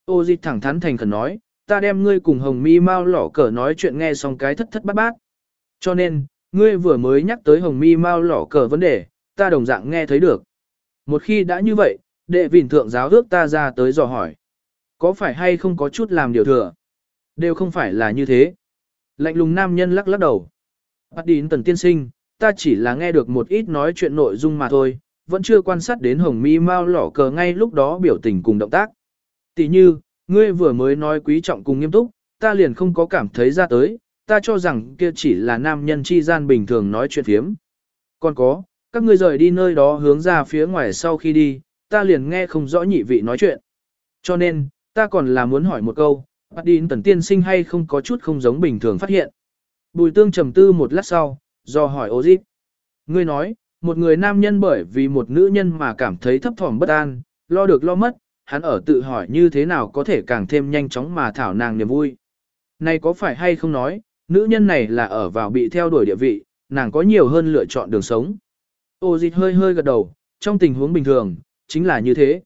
Ô dịch thẳng thắn thành khẩn nói, ta đem ngươi cùng Hồng Mi Mao lỏ cờ nói chuyện nghe xong cái thất thất bát bát. Cho nên, ngươi vừa mới nhắc tới Hồng Mi Mao lỏ cờ vấn đề, ta đồng dạng nghe thấy được. Một khi đã như vậy, đệ vịn thượng giáo ước ta ra tới dò hỏi. Có phải hay không có chút làm điều thừa? Đều không phải là như thế. Lạnh lùng nam nhân lắc lắc đầu. Bắt đến tần tiên sinh, ta chỉ là nghe được một ít nói chuyện nội dung mà thôi, vẫn chưa quan sát đến hồng mi mau lỏ cờ ngay lúc đó biểu tình cùng động tác. Tỷ như, ngươi vừa mới nói quý trọng cùng nghiêm túc, ta liền không có cảm thấy ra tới, ta cho rằng kia chỉ là nam nhân chi gian bình thường nói chuyện phiếm. Còn có, các ngươi rời đi nơi đó hướng ra phía ngoài sau khi đi, ta liền nghe không rõ nhị vị nói chuyện. Cho nên, ta còn là muốn hỏi một câu, Bắt đi tần tiên sinh hay không có chút không giống bình thường phát hiện. Bùi tương trầm tư một lát sau, do hỏi ô dịp. Ngươi nói, một người nam nhân bởi vì một nữ nhân mà cảm thấy thấp thỏm bất an, lo được lo mất, hắn ở tự hỏi như thế nào có thể càng thêm nhanh chóng mà thảo nàng niềm vui. Này có phải hay không nói, nữ nhân này là ở vào bị theo đuổi địa vị, nàng có nhiều hơn lựa chọn đường sống. Ô dịch hơi hơi gật đầu, trong tình huống bình thường, chính là như thế.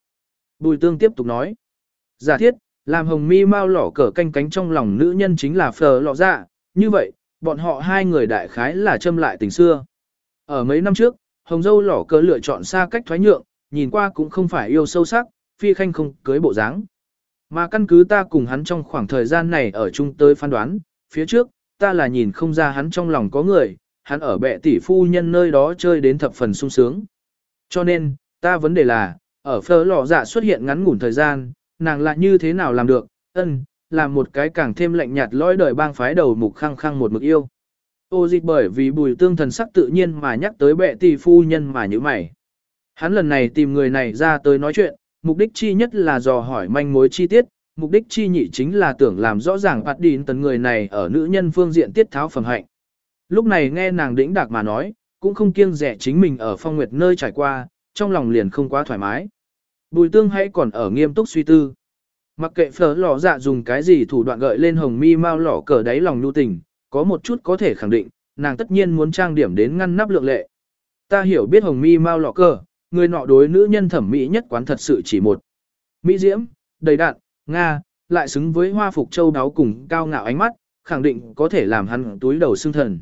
Bùi tương tiếp tục nói. Giả thiết, làm hồng mi mau lỏ cờ canh cánh trong lòng nữ nhân chính là phờ lọ dạ, như vậy, bọn họ hai người đại khái là châm lại tình xưa. Ở mấy năm trước, hồng dâu lỏ cờ lựa chọn xa cách thoái nhượng, nhìn qua cũng không phải yêu sâu sắc, phi khanh không cưới bộ dáng. Mà căn cứ ta cùng hắn trong khoảng thời gian này ở chung tới phán đoán, phía trước, ta là nhìn không ra hắn trong lòng có người, hắn ở bệ tỷ phu nhân nơi đó chơi đến thập phần sung sướng. Cho nên, ta vấn đề là, ở phở lò dạ xuất hiện ngắn ngủn thời gian, nàng lại như thế nào làm được, ân, làm một cái càng thêm lạnh nhạt lõi đời bang phái đầu mục khăng khăng một mực yêu. Ô dịch bởi vì bùi tương thần sắc tự nhiên mà nhắc tới bệ tỷ phu nhân mà như mày. Hắn lần này tìm người này ra tới nói chuyện, mục đích chi nhất là dò hỏi manh mối chi tiết, mục đích chi nhị chính là tưởng làm rõ ràng bạt đín tấn người này ở nữ nhân phương diện tiết tháo phẩm hạnh. Lúc này nghe nàng đĩnh đạc mà nói, cũng không kiêng rẻ chính mình ở phong nguyệt nơi trải qua, trong lòng liền không quá thoải mái. Bùi tương hãy còn ở nghiêm túc suy tư. Mặc kệ phở lò dạ dùng cái gì thủ đoạn gợi lên hồng mi mau lỏ cờ đáy lòng nhu tình, có một chút có thể khẳng định, nàng tất nhiên muốn trang điểm đến ngăn nắp lượng lệ. Ta hiểu biết hồng mi mau lọ cờ, người nọ đối nữ nhân thẩm mỹ nhất quán thật sự chỉ một. Mỹ diễm, đầy đạn, Nga, lại xứng với hoa phục châu đáo cùng cao ngạo ánh mắt, khẳng định có thể làm hắn túi đầu xương thần.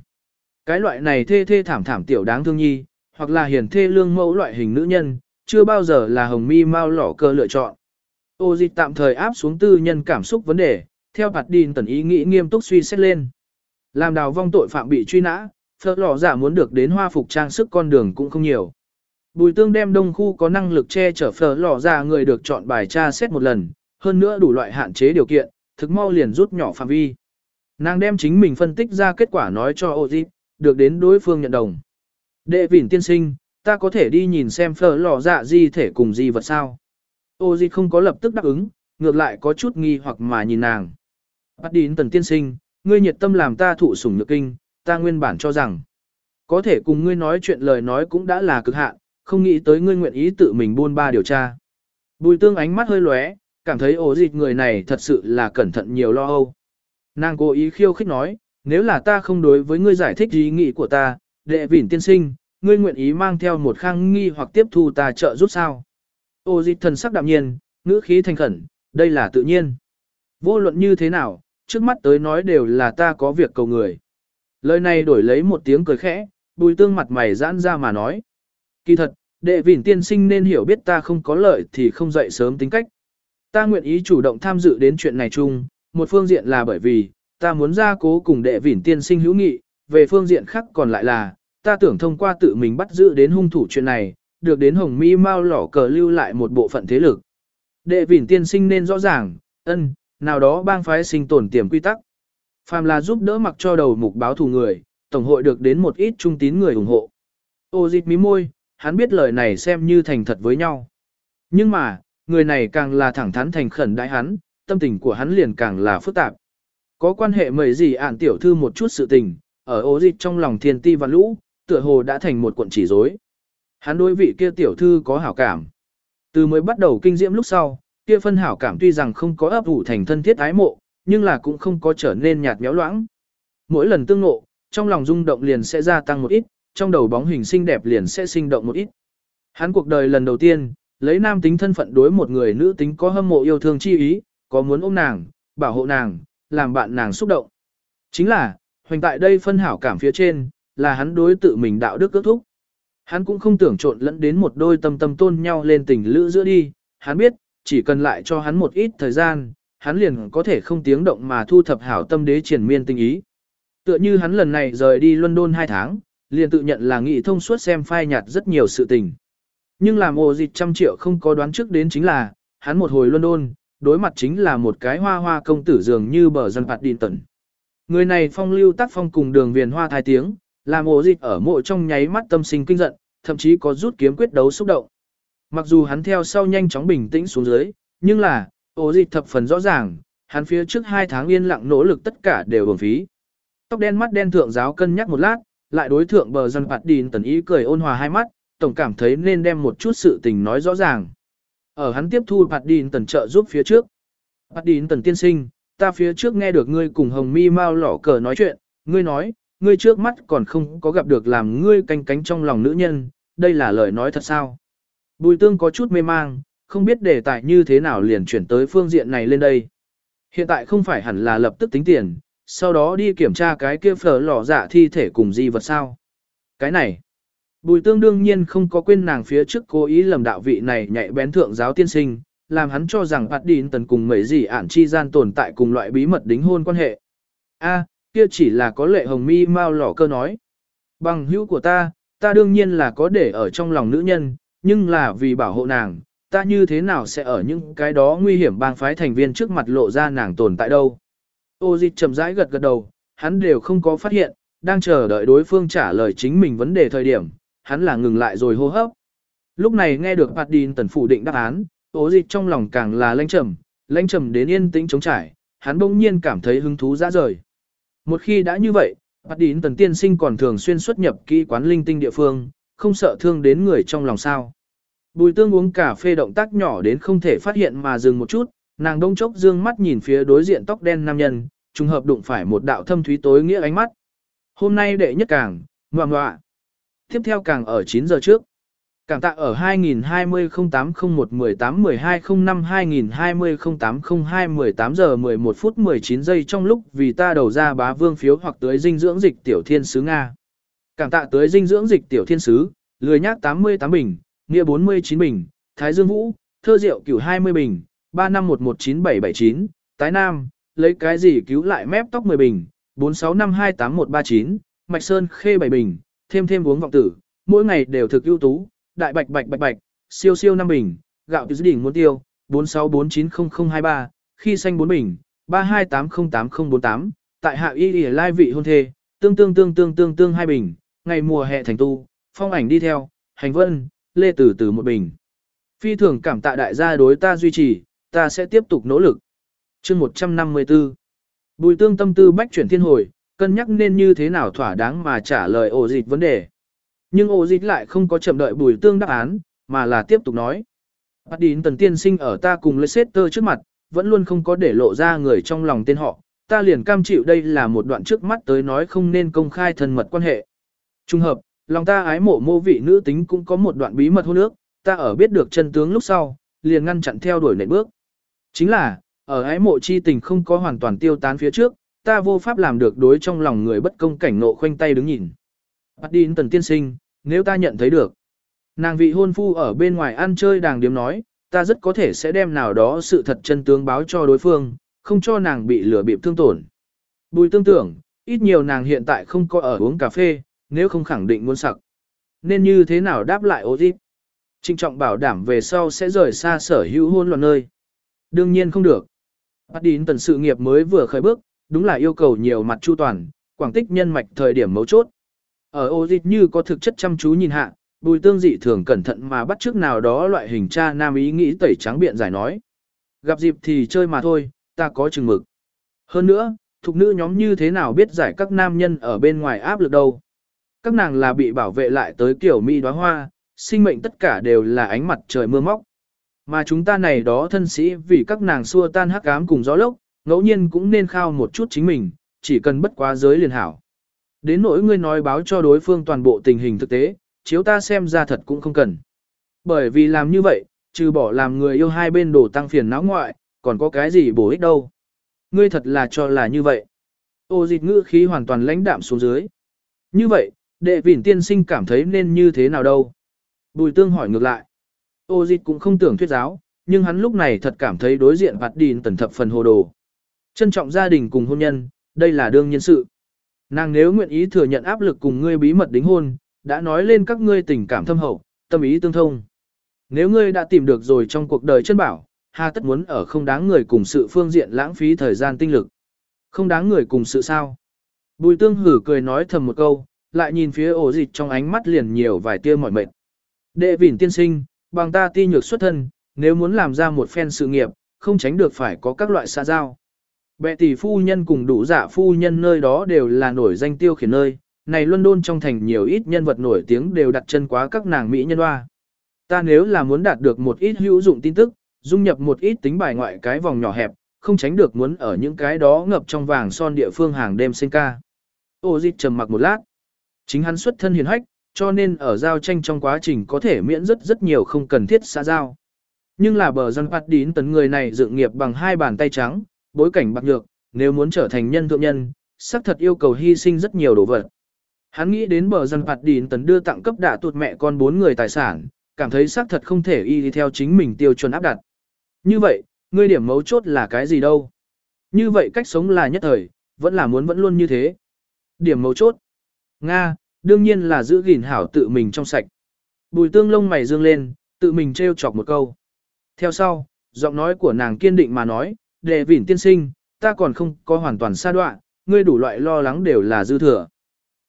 Cái loại này thê thê thảm thảm tiểu đáng thương nhi, hoặc là hiền thê lương mẫu loại hình nữ nhân, chưa bao giờ là hồng mi mau lỏ cơ lựa chọn. Ô dịch tạm thời áp xuống tư nhân cảm xúc vấn đề, theo hạt đìn tần ý nghĩ nghiêm túc suy xét lên. Làm đào vong tội phạm bị truy nã, phở lò giả muốn được đến hoa phục trang sức con đường cũng không nhiều. Bùi tương đem đông khu có năng lực che chở phở lò Ra người được chọn bài tra xét một lần, hơn nữa đủ loại hạn chế điều kiện, thực mau liền rút nhỏ phạm vi. Nàng đem chính mình phân tích ra kết quả nói cho ô dịp, được đến đối phương nhận đồng. Đệ vỉn tiên sinh, ta có thể đi nhìn xem phở lò dạ di thể cùng di vật sao. Ô dịp không có lập tức đáp ứng, ngược lại có chút nghi hoặc mà nhìn nàng. Bắt đến tần tiên sinh, ngươi nhiệt tâm làm ta thụ sủng nhược kinh, ta nguyên bản cho rằng, có thể cùng ngươi nói chuyện lời nói cũng đã là cực hạn, không nghĩ tới ngươi nguyện ý tự mình buôn ba điều tra. Bùi tương ánh mắt hơi lóe, cảm thấy ổ dịch người này thật sự là cẩn thận nhiều lo âu. Nàng cố ý khiêu khích nói, nếu là ta không đối với ngươi giải thích ý nghĩ của ta, đệ vỉn tiên sinh, ngươi nguyện ý mang theo một khang nghi hoặc tiếp thu ta trợ giúp sao. Ô dịch thần sắc đạm nhiên, ngữ khí thành khẩn, đây là tự nhiên. Vô luận như thế nào, trước mắt tới nói đều là ta có việc cầu người. Lời này đổi lấy một tiếng cười khẽ, bùi tương mặt mày giãn ra mà nói. Kỳ thật, đệ vỉn tiên sinh nên hiểu biết ta không có lợi thì không dậy sớm tính cách. Ta nguyện ý chủ động tham dự đến chuyện này chung, một phương diện là bởi vì, ta muốn ra cố cùng đệ vỉn tiên sinh hữu nghị, về phương diện khác còn lại là, ta tưởng thông qua tự mình bắt giữ đến hung thủ chuyện này, được đến hồng mi mau lỏ cờ lưu lại một bộ phận thế lực. Đệ vỉn tiên sinh nên rõ ràng, ân, nào đó bang phái sinh tồn tiềm quy tắc. Phàm là giúp đỡ mặc cho đầu mục báo thù người, tổng hội được đến một ít trung tín người ủng hộ. Ô dịch mí môi, hắn biết lời này xem như thành thật với nhau. Nhưng mà, người này càng là thẳng thắn thành khẩn đại hắn, tâm tình của hắn liền càng là phức tạp. Có quan hệ mấy gì ản tiểu thư một chút sự tình, ở ô dịch trong lòng thiên ti và lũ, tựa hồ đã thành một cuộn chỉ rối. Hắn đối vị kia tiểu thư có hảo cảm. Từ mới bắt đầu kinh diễm lúc sau, kia phân hảo cảm tuy rằng không có ấp ủ thành thân thiết ái mộ, nhưng là cũng không có trở nên nhạt méo loãng. Mỗi lần tương ngộ, trong lòng rung động liền sẽ gia tăng một ít, trong đầu bóng hình xinh đẹp liền sẽ sinh động một ít. Hắn cuộc đời lần đầu tiên, lấy nam tính thân phận đối một người nữ tính có hâm mộ yêu thương chi ý, có muốn ôm nàng, bảo hộ nàng, làm bạn nàng xúc động. Chính là, hoành tại đây phân hảo cảm phía trên, là hắn đối tự mình đạo đức ước thúc. Hắn cũng không tưởng trộn lẫn đến một đôi tâm tâm tôn nhau lên tình lữ giữa đi, hắn biết, chỉ cần lại cho hắn một ít thời gian, hắn liền có thể không tiếng động mà thu thập hảo tâm đế triển miên tình ý. Tựa như hắn lần này rời đi London 2 tháng, liền tự nhận là nghị thông suốt xem phai nhạt rất nhiều sự tình. Nhưng làm ổ dịch trăm triệu không có đoán trước đến chính là, hắn một hồi London, đối mặt chính là một cái hoa hoa công tử dường như bờ dân phạt điện tận. Người này phong lưu tác phong cùng đường viền hoa thai tiếng, làm ổ dịch ở mộ trong nháy mắt tâm sinh kinh giận, thậm chí có rút kiếm quyết đấu xúc động. Mặc dù hắn theo sau nhanh chóng bình tĩnh xuống dưới, nhưng là, ổ dịch thập phần rõ ràng, hắn phía trước hai tháng yên lặng nỗ lực tất cả đều uổng phí. Tóc đen mắt đen thượng giáo cân nhắc một lát, lại đối thượng bờ dân bạt đìn tần ý cười ôn hòa hai mắt, tổng cảm thấy nên đem một chút sự tình nói rõ ràng. Ở hắn tiếp thu bạt đìn tần trợ giúp phía trước. Bạt đìn tần tiên sinh, ta phía trước nghe được ngươi cùng hồng mi mau lỏ cờ nói chuyện, ngươi nói, ngươi trước mắt còn không có gặp được làm ngươi canh cánh trong lòng nữ nhân, đây là lời nói thật sao? Bùi tương có chút mê mang, không biết đề tài như thế nào liền chuyển tới phương diện này lên đây. Hiện tại không phải hẳn là lập tức tính tiền, sau đó đi kiểm tra cái kia phở lò dạ thi thể cùng di vật sao. Cái này, bùi tương đương nhiên không có quên nàng phía trước cố ý lầm đạo vị này nhạy bén thượng giáo tiên sinh, làm hắn cho rằng Bạt Đín Tần cùng mấy gì ản chi gian tồn tại cùng loại bí mật đính hôn quan hệ. A, kia chỉ là có lệ hồng mi mau lỏ cơ nói. Bằng hữu của ta, ta đương nhiên là có để ở trong lòng nữ nhân, nhưng là vì bảo hộ nàng, ta như thế nào sẽ ở những cái đó nguy hiểm bang phái thành viên trước mặt lộ ra nàng tồn tại đâu. Ô dịch chậm rãi gật gật đầu, hắn đều không có phát hiện, đang chờ đợi đối phương trả lời chính mình vấn đề thời điểm, hắn là ngừng lại rồi hô hấp. Lúc này nghe được Bạt Đìn Tần phủ định đáp án, ô dịch trong lòng càng là lanh trầm, lanh trầm đến yên tĩnh chống trải, hắn bỗng nhiên cảm thấy hứng thú dã rời. Một khi đã như vậy, Bạt Đìn Tần tiên sinh còn thường xuyên xuất nhập kỹ quán linh tinh địa phương, không sợ thương đến người trong lòng sao. Bùi tương uống cà phê động tác nhỏ đến không thể phát hiện mà dừng một chút, nàng đông chốc dương mắt nhìn phía đối diện tóc đen nam nhân, trùng hợp đụng phải một đạo thâm thúy tối nghĩa ánh mắt. Hôm nay đệ nhất càng, ngoạ ngoạ. Tiếp theo càng ở 9 giờ trước. Càng tạ ở 2020-08-01-18-12-05-2020-08-02-18 giờ 11 phút 19 giây trong lúc vì ta đầu ra bá vương phiếu hoặc tới dinh dưỡng dịch tiểu thiên sứ Nga. Càng tạ tới dinh dưỡng dịch tiểu thiên sứ, lười nhác 88 bình, nghĩa 49 bình, thái dương vũ, thơ rượu cửu 20 bình, 35119779, tái nam, lấy cái gì cứu lại mép tóc 10 bình, 46528139, mạch sơn khê 7 bình, thêm thêm uống vọng tử, mỗi ngày đều thực ưu tú, đại bạch bạch bạch bạch, siêu siêu 5 bình, gạo từ đỉnh muốn tiêu, 46490023, khi xanh 4 bình, 32808048, tại hạ y y lai vị hôn thê, tương tương tương tương tương tương hai bình, ngày mùa hè thành tu, phong ảnh đi theo, hành vân, lê tử tử một bình. Phi thường cảm tạ đại gia đối ta duy trì, ta sẽ tiếp tục nỗ lực chương 154 Bùi tương tâm tư bách chuyển thiên hồi, cân nhắc nên như thế nào thỏa đáng mà trả lời ổ dịch vấn đề. Nhưng ổ dịch lại không có chậm đợi bùi tương đáp án, mà là tiếp tục nói. Bắt đín tần tiên sinh ở ta cùng Leicester trước mặt, vẫn luôn không có để lộ ra người trong lòng tên họ, ta liền cam chịu đây là một đoạn trước mắt tới nói không nên công khai thân mật quan hệ. Trung hợp, lòng ta ái mộ mô vị nữ tính cũng có một đoạn bí mật hôn ước, ta ở biết được chân tướng lúc sau, liền ngăn chặn theo đuổi nệ bước. Chính là, ở ái mộ chi tình không có hoàn toàn tiêu tán phía trước, ta vô pháp làm được đối trong lòng người bất công cảnh nộ khoanh tay đứng nhìn. Bắt đi tần tiên sinh, nếu ta nhận thấy được. Nàng vị hôn phu ở bên ngoài ăn chơi đàng điếm nói, ta rất có thể sẽ đem nào đó sự thật chân tướng báo cho đối phương, không cho nàng bị lửa bịp thương tổn. Bùi tương tưởng, ít nhiều nàng hiện tại không có ở uống cà phê, nếu không khẳng định muốn sặc. Nên như thế nào đáp lại ô dịp? Trinh trọng bảo đảm về sau sẽ rời xa sở hữu hôn loạn nơi. Đương nhiên không được. Bắt đến tần sự nghiệp mới vừa khởi bước, đúng là yêu cầu nhiều mặt chu toàn, quảng tích nhân mạch thời điểm mấu chốt. Ở ô dịch như có thực chất chăm chú nhìn hạ, bùi tương dị thường cẩn thận mà bắt trước nào đó loại hình cha nam ý nghĩ tẩy trắng biện giải nói. Gặp dịp thì chơi mà thôi, ta có chừng mực. Hơn nữa, thục nữ nhóm như thế nào biết giải các nam nhân ở bên ngoài áp lực đâu. Các nàng là bị bảo vệ lại tới kiểu mỹ đóa hoa, sinh mệnh tất cả đều là ánh mặt trời mưa móc. Mà chúng ta này đó thân sĩ vì các nàng xua tan hắc ám cùng gió lốc, ngẫu nhiên cũng nên khao một chút chính mình, chỉ cần bất quá giới liền hảo. Đến nỗi ngươi nói báo cho đối phương toàn bộ tình hình thực tế, chiếu ta xem ra thật cũng không cần. Bởi vì làm như vậy, trừ bỏ làm người yêu hai bên đổ tăng phiền não ngoại, còn có cái gì bổ ích đâu. Ngươi thật là cho là như vậy. Ô dịch ngữ khí hoàn toàn lãnh đạm xuống dưới. Như vậy, đệ vỉn tiên sinh cảm thấy nên như thế nào đâu? Bùi tương hỏi ngược lại. Ô dịch cũng không tưởng thuyết giáo, nhưng hắn lúc này thật cảm thấy đối diện bạt đìn tần thập phần hồ đồ. Trân trọng gia đình cùng hôn nhân, đây là đương nhân sự. Nàng nếu nguyện ý thừa nhận áp lực cùng ngươi bí mật đính hôn, đã nói lên các ngươi tình cảm thâm hậu, tâm ý tương thông. Nếu ngươi đã tìm được rồi trong cuộc đời chân bảo, hà tất muốn ở không đáng người cùng sự phương diện lãng phí thời gian tinh lực. Không đáng người cùng sự sao. Bùi tương hử cười nói thầm một câu, lại nhìn phía ổ dịch trong ánh mắt liền nhiều vài tia mỏi mệt. Đệ vỉn tiên sinh, bằng ta ti nhược xuất thân, nếu muốn làm ra một phen sự nghiệp, không tránh được phải có các loại xa giao. Bệ tỷ phu nhân cùng đủ giả phu nhân nơi đó đều là nổi danh tiêu khiển nơi, này London trong thành nhiều ít nhân vật nổi tiếng đều đặt chân quá các nàng Mỹ nhân hoa. Ta nếu là muốn đạt được một ít hữu dụng tin tức, dung nhập một ít tính bài ngoại cái vòng nhỏ hẹp, không tránh được muốn ở những cái đó ngập trong vàng son địa phương hàng đêm sinh ca. Ô dịch trầm mặc một lát. Chính hắn xuất thân hiền hách, cho nên ở giao tranh trong quá trình có thể miễn rất rất nhiều không cần thiết xã giao. Nhưng là bờ dân phát đín tấn người này dự nghiệp bằng hai bàn tay trắng, bối cảnh bạc nhược, nếu muốn trở thành nhân thượng nhân, xác thật yêu cầu hy sinh rất nhiều đồ vật. Hắn nghĩ đến bờ dân phạt đín tấn đưa tặng cấp đã tuột mẹ con bốn người tài sản, cảm thấy xác thật không thể y theo chính mình tiêu chuẩn áp đặt. Như vậy, ngươi điểm mấu chốt là cái gì đâu? Như vậy cách sống là nhất thời, vẫn là muốn vẫn luôn như thế. Điểm mấu chốt. Nga, đương nhiên là giữ gìn hảo tự mình trong sạch. Bùi tương lông mày dương lên, tự mình trêu chọc một câu. Theo sau, giọng nói của nàng kiên định mà nói, đệ vỉn tiên sinh, ta còn không có hoàn toàn xa đoạn, ngươi đủ loại lo lắng đều là dư thừa.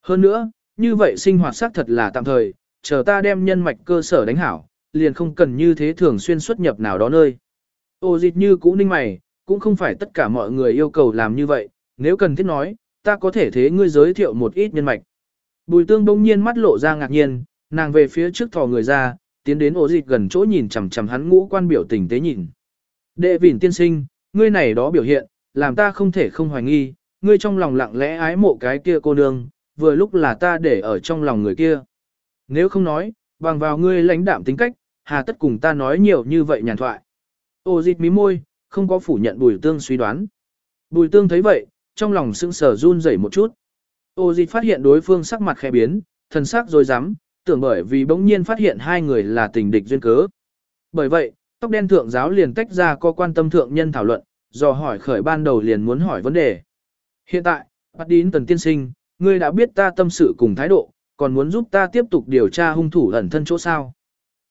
Hơn nữa, như vậy sinh hoạt xác thật là tạm thời, chờ ta đem nhân mạch cơ sở đánh hảo, liền không cần như thế thường xuyên xuất nhập nào đó nơi. Ô dịch như cũ ninh mày, cũng không phải tất cả mọi người yêu cầu làm như vậy, nếu cần thiết nói, ta có thể thế ngươi giới thiệu một ít nhân mạch. Bùi tương bỗng nhiên mắt lộ ra ngạc nhiên, nàng về phía trước thò người ra, tiến đến ổ dịch gần chỗ nhìn chằm chằm hắn ngũ quan biểu tình tế nhìn. Đệ vỉn tiên sinh, ngươi này đó biểu hiện, làm ta không thể không hoài nghi, ngươi trong lòng lặng lẽ ái mộ cái kia cô nương, vừa lúc là ta để ở trong lòng người kia. Nếu không nói, bằng vào ngươi lãnh đạm tính cách, hà tất cùng ta nói nhiều như vậy nhàn thoại. Ô dịch mí môi, không có phủ nhận bùi tương suy đoán. Bùi tương thấy vậy, trong lòng sững sờ run rẩy một chút. Ô dịch phát hiện đối phương sắc mặt khẽ biến, thần sắc rồi dám, tưởng bởi vì bỗng nhiên phát hiện hai người là tình địch duyên cớ. Bởi vậy, tóc đen thượng giáo liền tách ra có quan tâm thượng nhân thảo luận, do hỏi khởi ban đầu liền muốn hỏi vấn đề. Hiện tại, bắt đến tần tiên sinh, ngươi đã biết ta tâm sự cùng thái độ, còn muốn giúp ta tiếp tục điều tra hung thủ ẩn thân chỗ sao.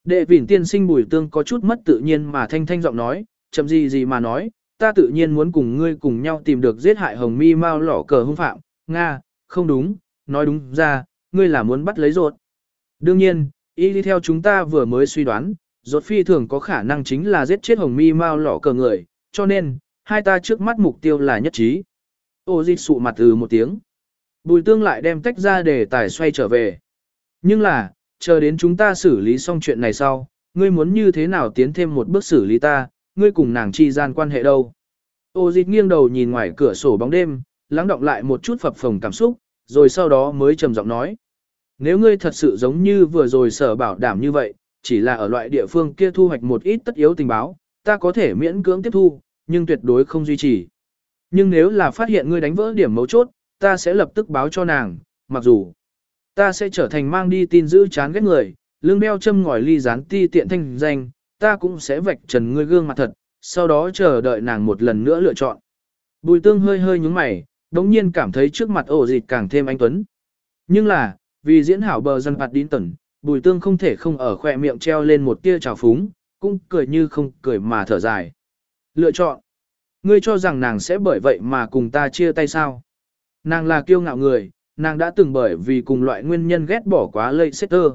Đệ vỉn tiên sinh bùi tương có chút mất tự nhiên mà thanh thanh giọng nói, chậm gì gì mà nói, ta tự nhiên muốn cùng ngươi cùng nhau tìm được giết hại hồng mi mau lỏ cờ hung phạm, Nga, không đúng, nói đúng ra, ngươi là muốn bắt lấy rột. Đương nhiên, y đi theo chúng ta vừa mới suy đoán, rột phi thường có khả năng chính là giết chết hồng mi mau lỏ cờ người, cho nên, hai ta trước mắt mục tiêu là nhất trí. Ô dịch sụ mặt từ một tiếng. Bùi tương lại đem tách ra để tài xoay trở về. Nhưng là, chờ đến chúng ta xử lý xong chuyện này sau, ngươi muốn như thế nào tiến thêm một bước xử lý ta, ngươi cùng nàng chi gian quan hệ đâu. Ô dịch nghiêng đầu nhìn ngoài cửa sổ bóng đêm, lắng động lại một chút phập phồng cảm xúc, rồi sau đó mới trầm giọng nói. Nếu ngươi thật sự giống như vừa rồi sở bảo đảm như vậy, chỉ là ở loại địa phương kia thu hoạch một ít tất yếu tình báo, ta có thể miễn cưỡng tiếp thu, nhưng tuyệt đối không duy trì. Nhưng nếu là phát hiện ngươi đánh vỡ điểm mấu chốt, ta sẽ lập tức báo cho nàng, mặc dù ta sẽ trở thành mang đi tin giữ chán ghét người, lương đeo châm ngòi ly gián ti tiện thanh danh, ta cũng sẽ vạch trần ngươi gương mặt thật, sau đó chờ đợi nàng một lần nữa lựa chọn. Bùi tương hơi hơi nhúng mày, đống nhiên cảm thấy trước mặt ổ dịch càng thêm anh Tuấn. Nhưng là, vì diễn hảo bờ dân bạt đín tẩn, bùi tương không thể không ở khỏe miệng treo lên một tia trào phúng, cũng cười như không cười mà thở dài. Lựa chọn. Ngươi cho rằng nàng sẽ bởi vậy mà cùng ta chia tay sao? Nàng là kiêu ngạo người, nàng đã từng bởi vì cùng loại nguyên nhân ghét bỏ quá lây setter.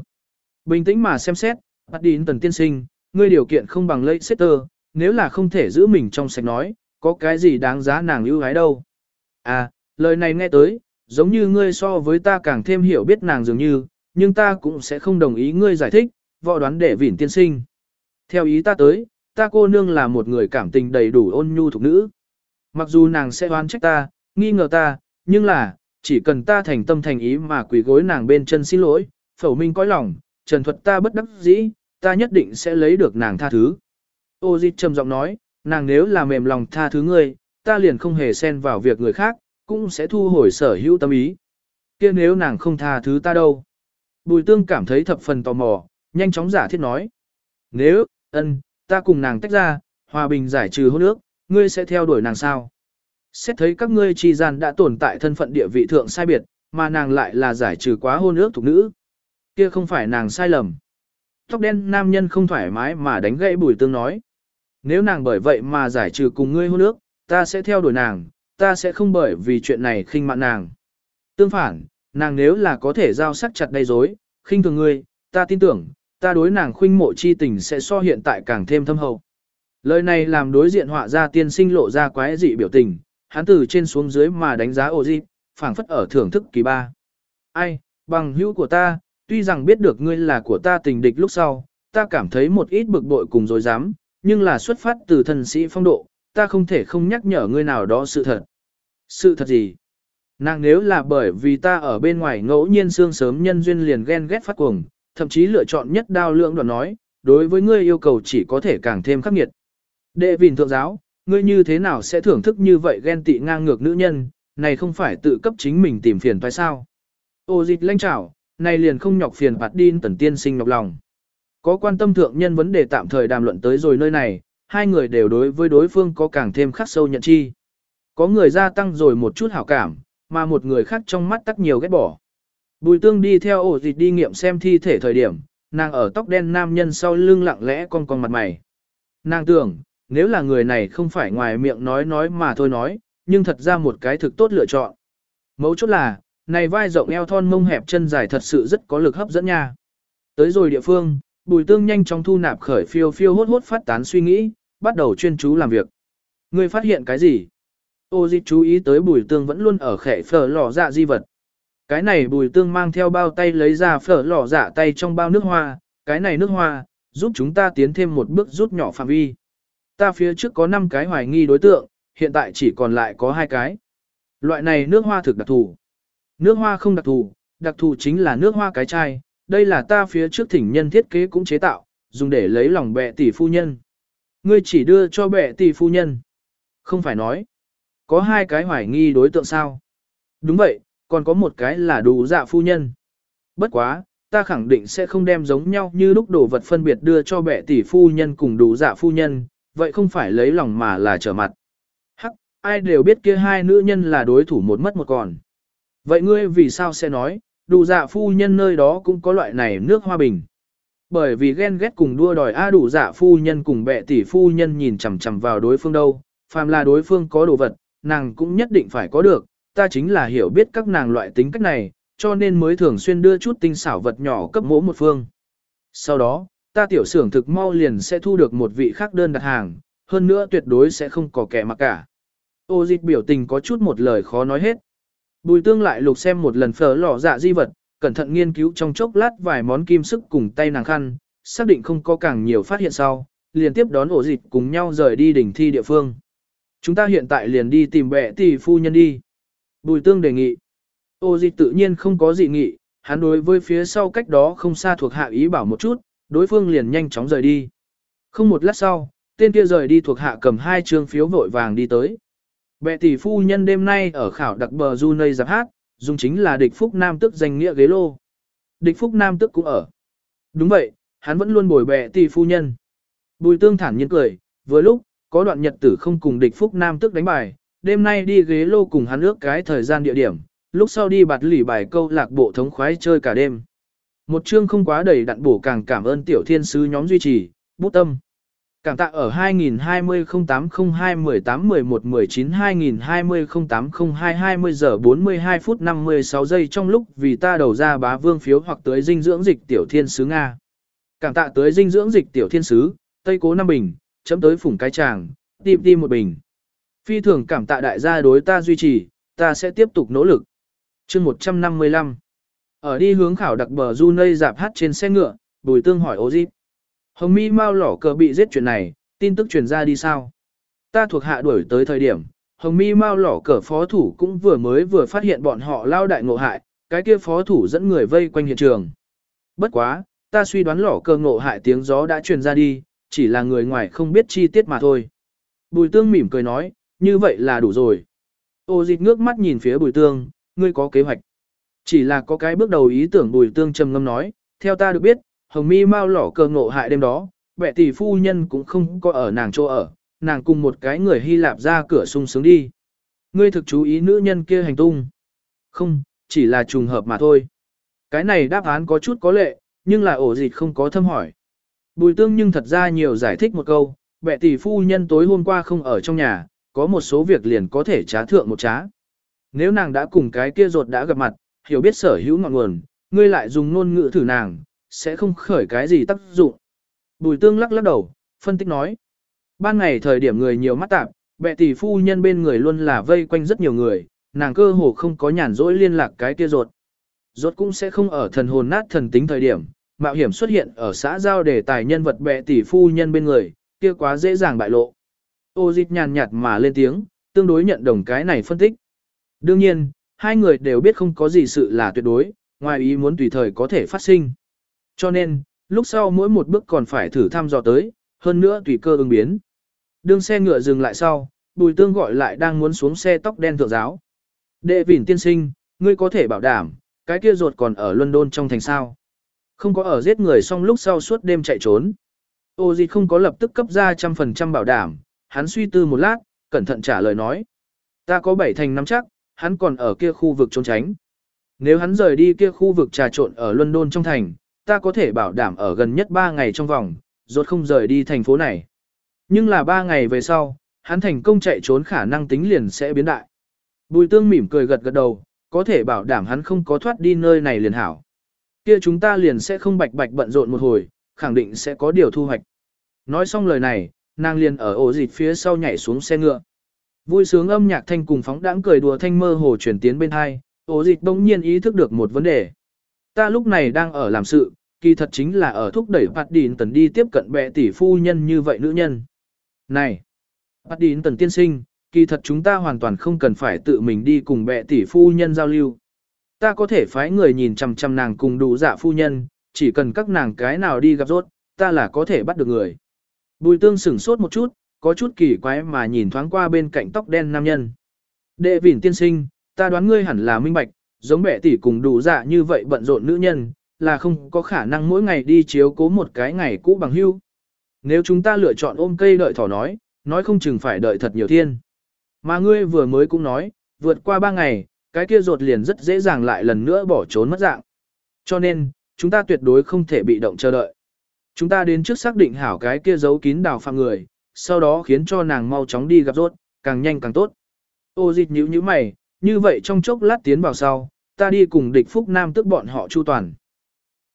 Bình tĩnh mà xem xét, bắt đín tần tiên sinh, ngươi điều kiện không bằng lây setter, nếu là không thể giữ mình trong sạch nói, có cái gì đáng giá nàng ưu ái đâu. À, lời này nghe tới, giống như ngươi so với ta càng thêm hiểu biết nàng dường như, nhưng ta cũng sẽ không đồng ý ngươi giải thích, võ đoán để vỉn tiên sinh. Theo ý ta tới, ta cô nương là một người cảm tình đầy đủ ôn nhu thuộc nữ. Mặc dù nàng sẽ oán trách ta, nghi ngờ ta, nhưng là, chỉ cần ta thành tâm thành ý mà quỳ gối nàng bên chân xin lỗi, phẩu minh cõi lòng, trần thuật ta bất đắc dĩ, ta nhất định sẽ lấy được nàng tha thứ. Ô dịch trầm giọng nói, nàng nếu là mềm lòng tha thứ ngươi, ta liền không hề xen vào việc người khác, cũng sẽ thu hồi sở hữu tâm ý. kia nếu nàng không tha thứ ta đâu. Bùi tương cảm thấy thập phần tò mò, nhanh chóng giả thiết nói. Nếu, ân, ta cùng nàng tách ra, hòa bình giải trừ hôn ước, ngươi sẽ theo đuổi nàng sao? Xét thấy các ngươi chi gian đã tồn tại thân phận địa vị thượng sai biệt, mà nàng lại là giải trừ quá hôn ước thuộc nữ. Kia không phải nàng sai lầm. Tóc đen nam nhân không thoải mái mà đánh gãy bùi tương nói. Nếu nàng bởi vậy mà giải trừ cùng ngươi hôn ước, ta sẽ theo đuổi nàng, ta sẽ không bởi vì chuyện này khinh mạn nàng. Tương phản, nàng nếu là có thể giao sắc chặt đầy dối, khinh thường ngươi, ta tin tưởng, ta đối nàng khuynh mộ chi tình sẽ so hiện tại càng thêm thâm hậu. Lời này làm đối diện họa ra tiên sinh lộ ra quái dị biểu tình, hắn từ trên xuống dưới mà đánh giá ô di, phảng phất ở thưởng thức kỳ ba. Ai, bằng hữu của ta, tuy rằng biết được ngươi là của ta tình địch lúc sau, ta cảm thấy một ít bực bội cùng dối dám, nhưng là xuất phát từ thần sĩ phong độ, ta không thể không nhắc nhở ngươi nào đó sự thật. Sự thật gì? Nàng nếu là bởi vì ta ở bên ngoài ngẫu nhiên xương sớm nhân duyên liền ghen ghét phát cuồng, thậm chí lựa chọn nhất đao lượng đoạn nói, đối với ngươi yêu cầu chỉ có thể càng thêm khắc nghiệt. Đệ vịn thượng giáo, ngươi như thế nào sẽ thưởng thức như vậy ghen tị ngang ngược nữ nhân, này không phải tự cấp chính mình tìm phiền phải sao? Ô dịch lanh trảo, này liền không nhọc phiền bạt đin tần tiên sinh nhọc lòng. Có quan tâm thượng nhân vấn đề tạm thời đàm luận tới rồi nơi này, hai người đều đối với đối phương có càng thêm khắc sâu nhận chi. Có người gia tăng rồi một chút hảo cảm, mà một người khác trong mắt tắc nhiều ghét bỏ. Bùi tương đi theo ổ dịch đi nghiệm xem thi thể thời điểm, nàng ở tóc đen nam nhân sau lưng lặng lẽ con con mặt mày. Nàng tưởng, nếu là người này không phải ngoài miệng nói nói mà thôi nói, nhưng thật ra một cái thực tốt lựa chọn. Mấu chốt là, này vai rộng eo thon mông hẹp chân dài thật sự rất có lực hấp dẫn nha. Tới rồi địa phương, bùi tương nhanh chóng thu nạp khởi phiêu phiêu hốt hốt phát tán suy nghĩ, bắt đầu chuyên chú làm việc. ngươi phát hiện cái gì? Ô dịch chú ý tới bùi tương vẫn luôn ở khẽ phở lò dạ di vật. Cái này bùi tương mang theo bao tay lấy ra phở lò dạ tay trong bao nước hoa, cái này nước hoa, giúp chúng ta tiến thêm một bước rút nhỏ phạm vi. Ta phía trước có 5 cái hoài nghi đối tượng, hiện tại chỉ còn lại có hai cái. Loại này nước hoa thực đặc thù. Nước hoa không đặc thù, đặc thù chính là nước hoa cái chai, đây là ta phía trước thỉnh nhân thiết kế cũng chế tạo, dùng để lấy lòng bệ tỷ phu nhân. Ngươi chỉ đưa cho bệ tỷ phu nhân. Không phải nói. Có hai cái hoài nghi đối tượng sao? Đúng vậy, còn có một cái là đủ dạ phu nhân. Bất quá, ta khẳng định sẽ không đem giống nhau như lúc đồ vật phân biệt đưa cho bệ tỷ phu nhân cùng đủ dạ phu nhân, vậy không phải lấy lòng mà là trở mặt. Hắc, ai đều biết kia hai nữ nhân là đối thủ một mất một còn. Vậy ngươi vì sao sẽ nói, đủ dạ phu nhân nơi đó cũng có loại này nước hoa bình. Bởi vì ghen ghét cùng đua đòi A đủ giả phu nhân cùng bệ tỷ phu nhân nhìn chằm chằm vào đối phương đâu, phàm là đối phương có đồ vật, nàng cũng nhất định phải có được, ta chính là hiểu biết các nàng loại tính cách này, cho nên mới thường xuyên đưa chút tinh xảo vật nhỏ cấp mỗ một phương. Sau đó, ta tiểu xưởng thực mau liền sẽ thu được một vị khác đơn đặt hàng, hơn nữa tuyệt đối sẽ không có kẻ mặc cả. Ô dịch biểu tình có chút một lời khó nói hết. Bùi tương lại lục xem một lần phở lò dạ di vật, cẩn thận nghiên cứu trong chốc lát vài món kim sức cùng tay nàng khăn, xác định không có càng nhiều phát hiện sau, liền tiếp đón ổ dịch cùng nhau rời đi đỉnh thi địa phương. Chúng ta hiện tại liền đi tìm bệ tỷ phu nhân đi. Bùi tương đề nghị. Ô dịch tự nhiên không có dị nghị, hắn đối với phía sau cách đó không xa thuộc hạ ý bảo một chút, đối phương liền nhanh chóng rời đi. Không một lát sau, tên kia rời đi thuộc hạ cầm hai trương phiếu vội vàng đi tới. Bệ tỷ phu nhân đêm nay ở khảo đặc bờ du nơi giáp hát, dùng chính là địch phúc nam tức danh nghĩa ghế lô. Địch phúc nam tức cũng ở. Đúng vậy, hắn vẫn luôn bồi bẹ tỷ phu nhân. Bùi tương thản nhiên cười, vừa lúc, có đoạn nhật tử không cùng địch phúc nam tức đánh bài, đêm nay đi ghế lô cùng hắn ước cái thời gian địa điểm, lúc sau đi bạt lỉ bài câu lạc bộ thống khoái chơi cả đêm. Một chương không quá đầy đặn bổ càng cảm ơn tiểu thiên sứ nhóm duy trì, bút tâm. Cảm tạ ở 2020-08-02-18-11-19-2020-08-02-20 giờ 42 phút 56 giây trong lúc vì ta đầu ra bá vương phiếu hoặc tới dinh dưỡng dịch tiểu thiên sứ Nga. Cảm tạ tới dinh dưỡng dịch tiểu thiên sứ, Tây Cố Nam bình, chấm tới phủng cái tràng, tìm tìm một bình. Phi thường cảm tạ đại gia đối ta duy trì, ta sẽ tiếp tục nỗ lực. chương 155 Ở đi hướng khảo đặc bờ du nây dạp hát trên xe ngựa, bùi tương hỏi ô dịp. Hồng mi mau lỏ cờ bị giết chuyện này, tin tức truyền ra đi sao? Ta thuộc hạ đuổi tới thời điểm, Hồng mi mau lỏ cờ phó thủ cũng vừa mới vừa phát hiện bọn họ lao đại ngộ hại, cái kia phó thủ dẫn người vây quanh hiện trường. Bất quá, ta suy đoán lỏ cờ ngộ hại tiếng gió đã truyền ra đi, chỉ là người ngoài không biết chi tiết mà thôi. Bùi tương mỉm cười nói, như vậy là đủ rồi. Ô dịch ngước mắt nhìn phía bùi tương, ngươi có kế hoạch. Chỉ là có cái bước đầu ý tưởng bùi tương trầm ngâm nói, theo ta được biết, hồng mi mau lỏ cờ ngộ hại đêm đó, bệ tỷ phu nhân cũng không có ở nàng chỗ ở, nàng cùng một cái người Hy Lạp ra cửa sung sướng đi. Ngươi thực chú ý nữ nhân kia hành tung. Không, chỉ là trùng hợp mà thôi. Cái này đáp án có chút có lệ, nhưng là ổ dịch không có thâm hỏi. Bùi tương nhưng thật ra nhiều giải thích một câu, bệ tỷ phu nhân tối hôm qua không ở trong nhà, có một số việc liền có thể trá thượng một trá. Nếu nàng đã cùng cái kia ruột đã gặp mặt, hiểu biết sở hữu ngọn nguồn, ngươi lại dùng ngôn ngữ thử nàng, sẽ không khởi cái gì tác dụng. Bùi tương lắc lắc đầu, phân tích nói. Ban ngày thời điểm người nhiều mắt tạp, bệ tỷ phu nhân bên người luôn là vây quanh rất nhiều người, nàng cơ hồ không có nhàn rỗi liên lạc cái kia ruột. Ruột cũng sẽ không ở thần hồn nát thần tính thời điểm, mạo hiểm xuất hiện ở xã giao để tài nhân vật bệ tỷ phu nhân bên người, kia quá dễ dàng bại lộ. Ô dịch nhàn nhạt mà lên tiếng, tương đối nhận đồng cái này phân tích. Đương nhiên, hai người đều biết không có gì sự là tuyệt đối, ngoài ý muốn tùy thời có thể phát sinh. Cho nên, lúc sau mỗi một bước còn phải thử thăm dò tới, hơn nữa tùy cơ ứng biến. Đường xe ngựa dừng lại sau, bùi tương gọi lại đang muốn xuống xe tóc đen thượng giáo. Đệ vỉn tiên sinh, ngươi có thể bảo đảm, cái kia ruột còn ở London trong thành sao. Không có ở giết người xong lúc sau suốt đêm chạy trốn. Ô gì không có lập tức cấp ra trăm phần trăm bảo đảm, hắn suy tư một lát, cẩn thận trả lời nói. Ta có bảy thành nắm chắc, hắn còn ở kia khu vực trốn tránh. Nếu hắn rời đi kia khu vực trà trộn ở London trong thành, ta có thể bảo đảm ở gần nhất 3 ngày trong vòng, rốt không rời đi thành phố này. Nhưng là 3 ngày về sau, hắn thành công chạy trốn khả năng tính liền sẽ biến đại. Bùi tương mỉm cười gật gật đầu, có thể bảo đảm hắn không có thoát đi nơi này liền hảo. Kia chúng ta liền sẽ không bạch bạch bận rộn một hồi, khẳng định sẽ có điều thu hoạch. Nói xong lời này, nàng liền ở ổ dịch phía sau nhảy xuống xe ngựa. Vui sướng âm nhạc thanh cùng phóng đãng cười đùa thanh mơ hồ chuyển tiến bên hai, ổ dịch đông nhiên ý thức được một vấn đề. Ta lúc này đang ở làm sự, kỳ thật chính là ở thúc đẩy Bạt Đín Tần đi tiếp cận bệ tỷ phu nhân như vậy nữ nhân. Này, Bạt Đín Tần tiên sinh, kỳ thật chúng ta hoàn toàn không cần phải tự mình đi cùng bệ tỷ phu nhân giao lưu. Ta có thể phái người nhìn chằm chằm nàng cùng đủ dạ phu nhân, chỉ cần các nàng cái nào đi gặp rốt, ta là có thể bắt được người. Bùi tương sửng sốt một chút, có chút kỳ quái mà nhìn thoáng qua bên cạnh tóc đen nam nhân. Đệ vỉn tiên sinh, ta đoán ngươi hẳn là minh bạch, giống bệ tỷ cùng đủ dạ như vậy bận rộn nữ nhân, là không có khả năng mỗi ngày đi chiếu cố một cái ngày cũ bằng hưu. Nếu chúng ta lựa chọn ôm cây đợi thỏ nói, nói không chừng phải đợi thật nhiều thiên. Mà ngươi vừa mới cũng nói, vượt qua ba ngày, cái kia ruột liền rất dễ dàng lại lần nữa bỏ trốn mất dạng. Cho nên, chúng ta tuyệt đối không thể bị động chờ đợi. Chúng ta đến trước xác định hảo cái kia giấu kín đào phạm người, sau đó khiến cho nàng mau chóng đi gặp rốt, càng nhanh càng tốt. Ô dịch nhíu như mày, như vậy trong chốc lát tiến vào sau, ta đi cùng địch phúc nam tức bọn họ chu toàn.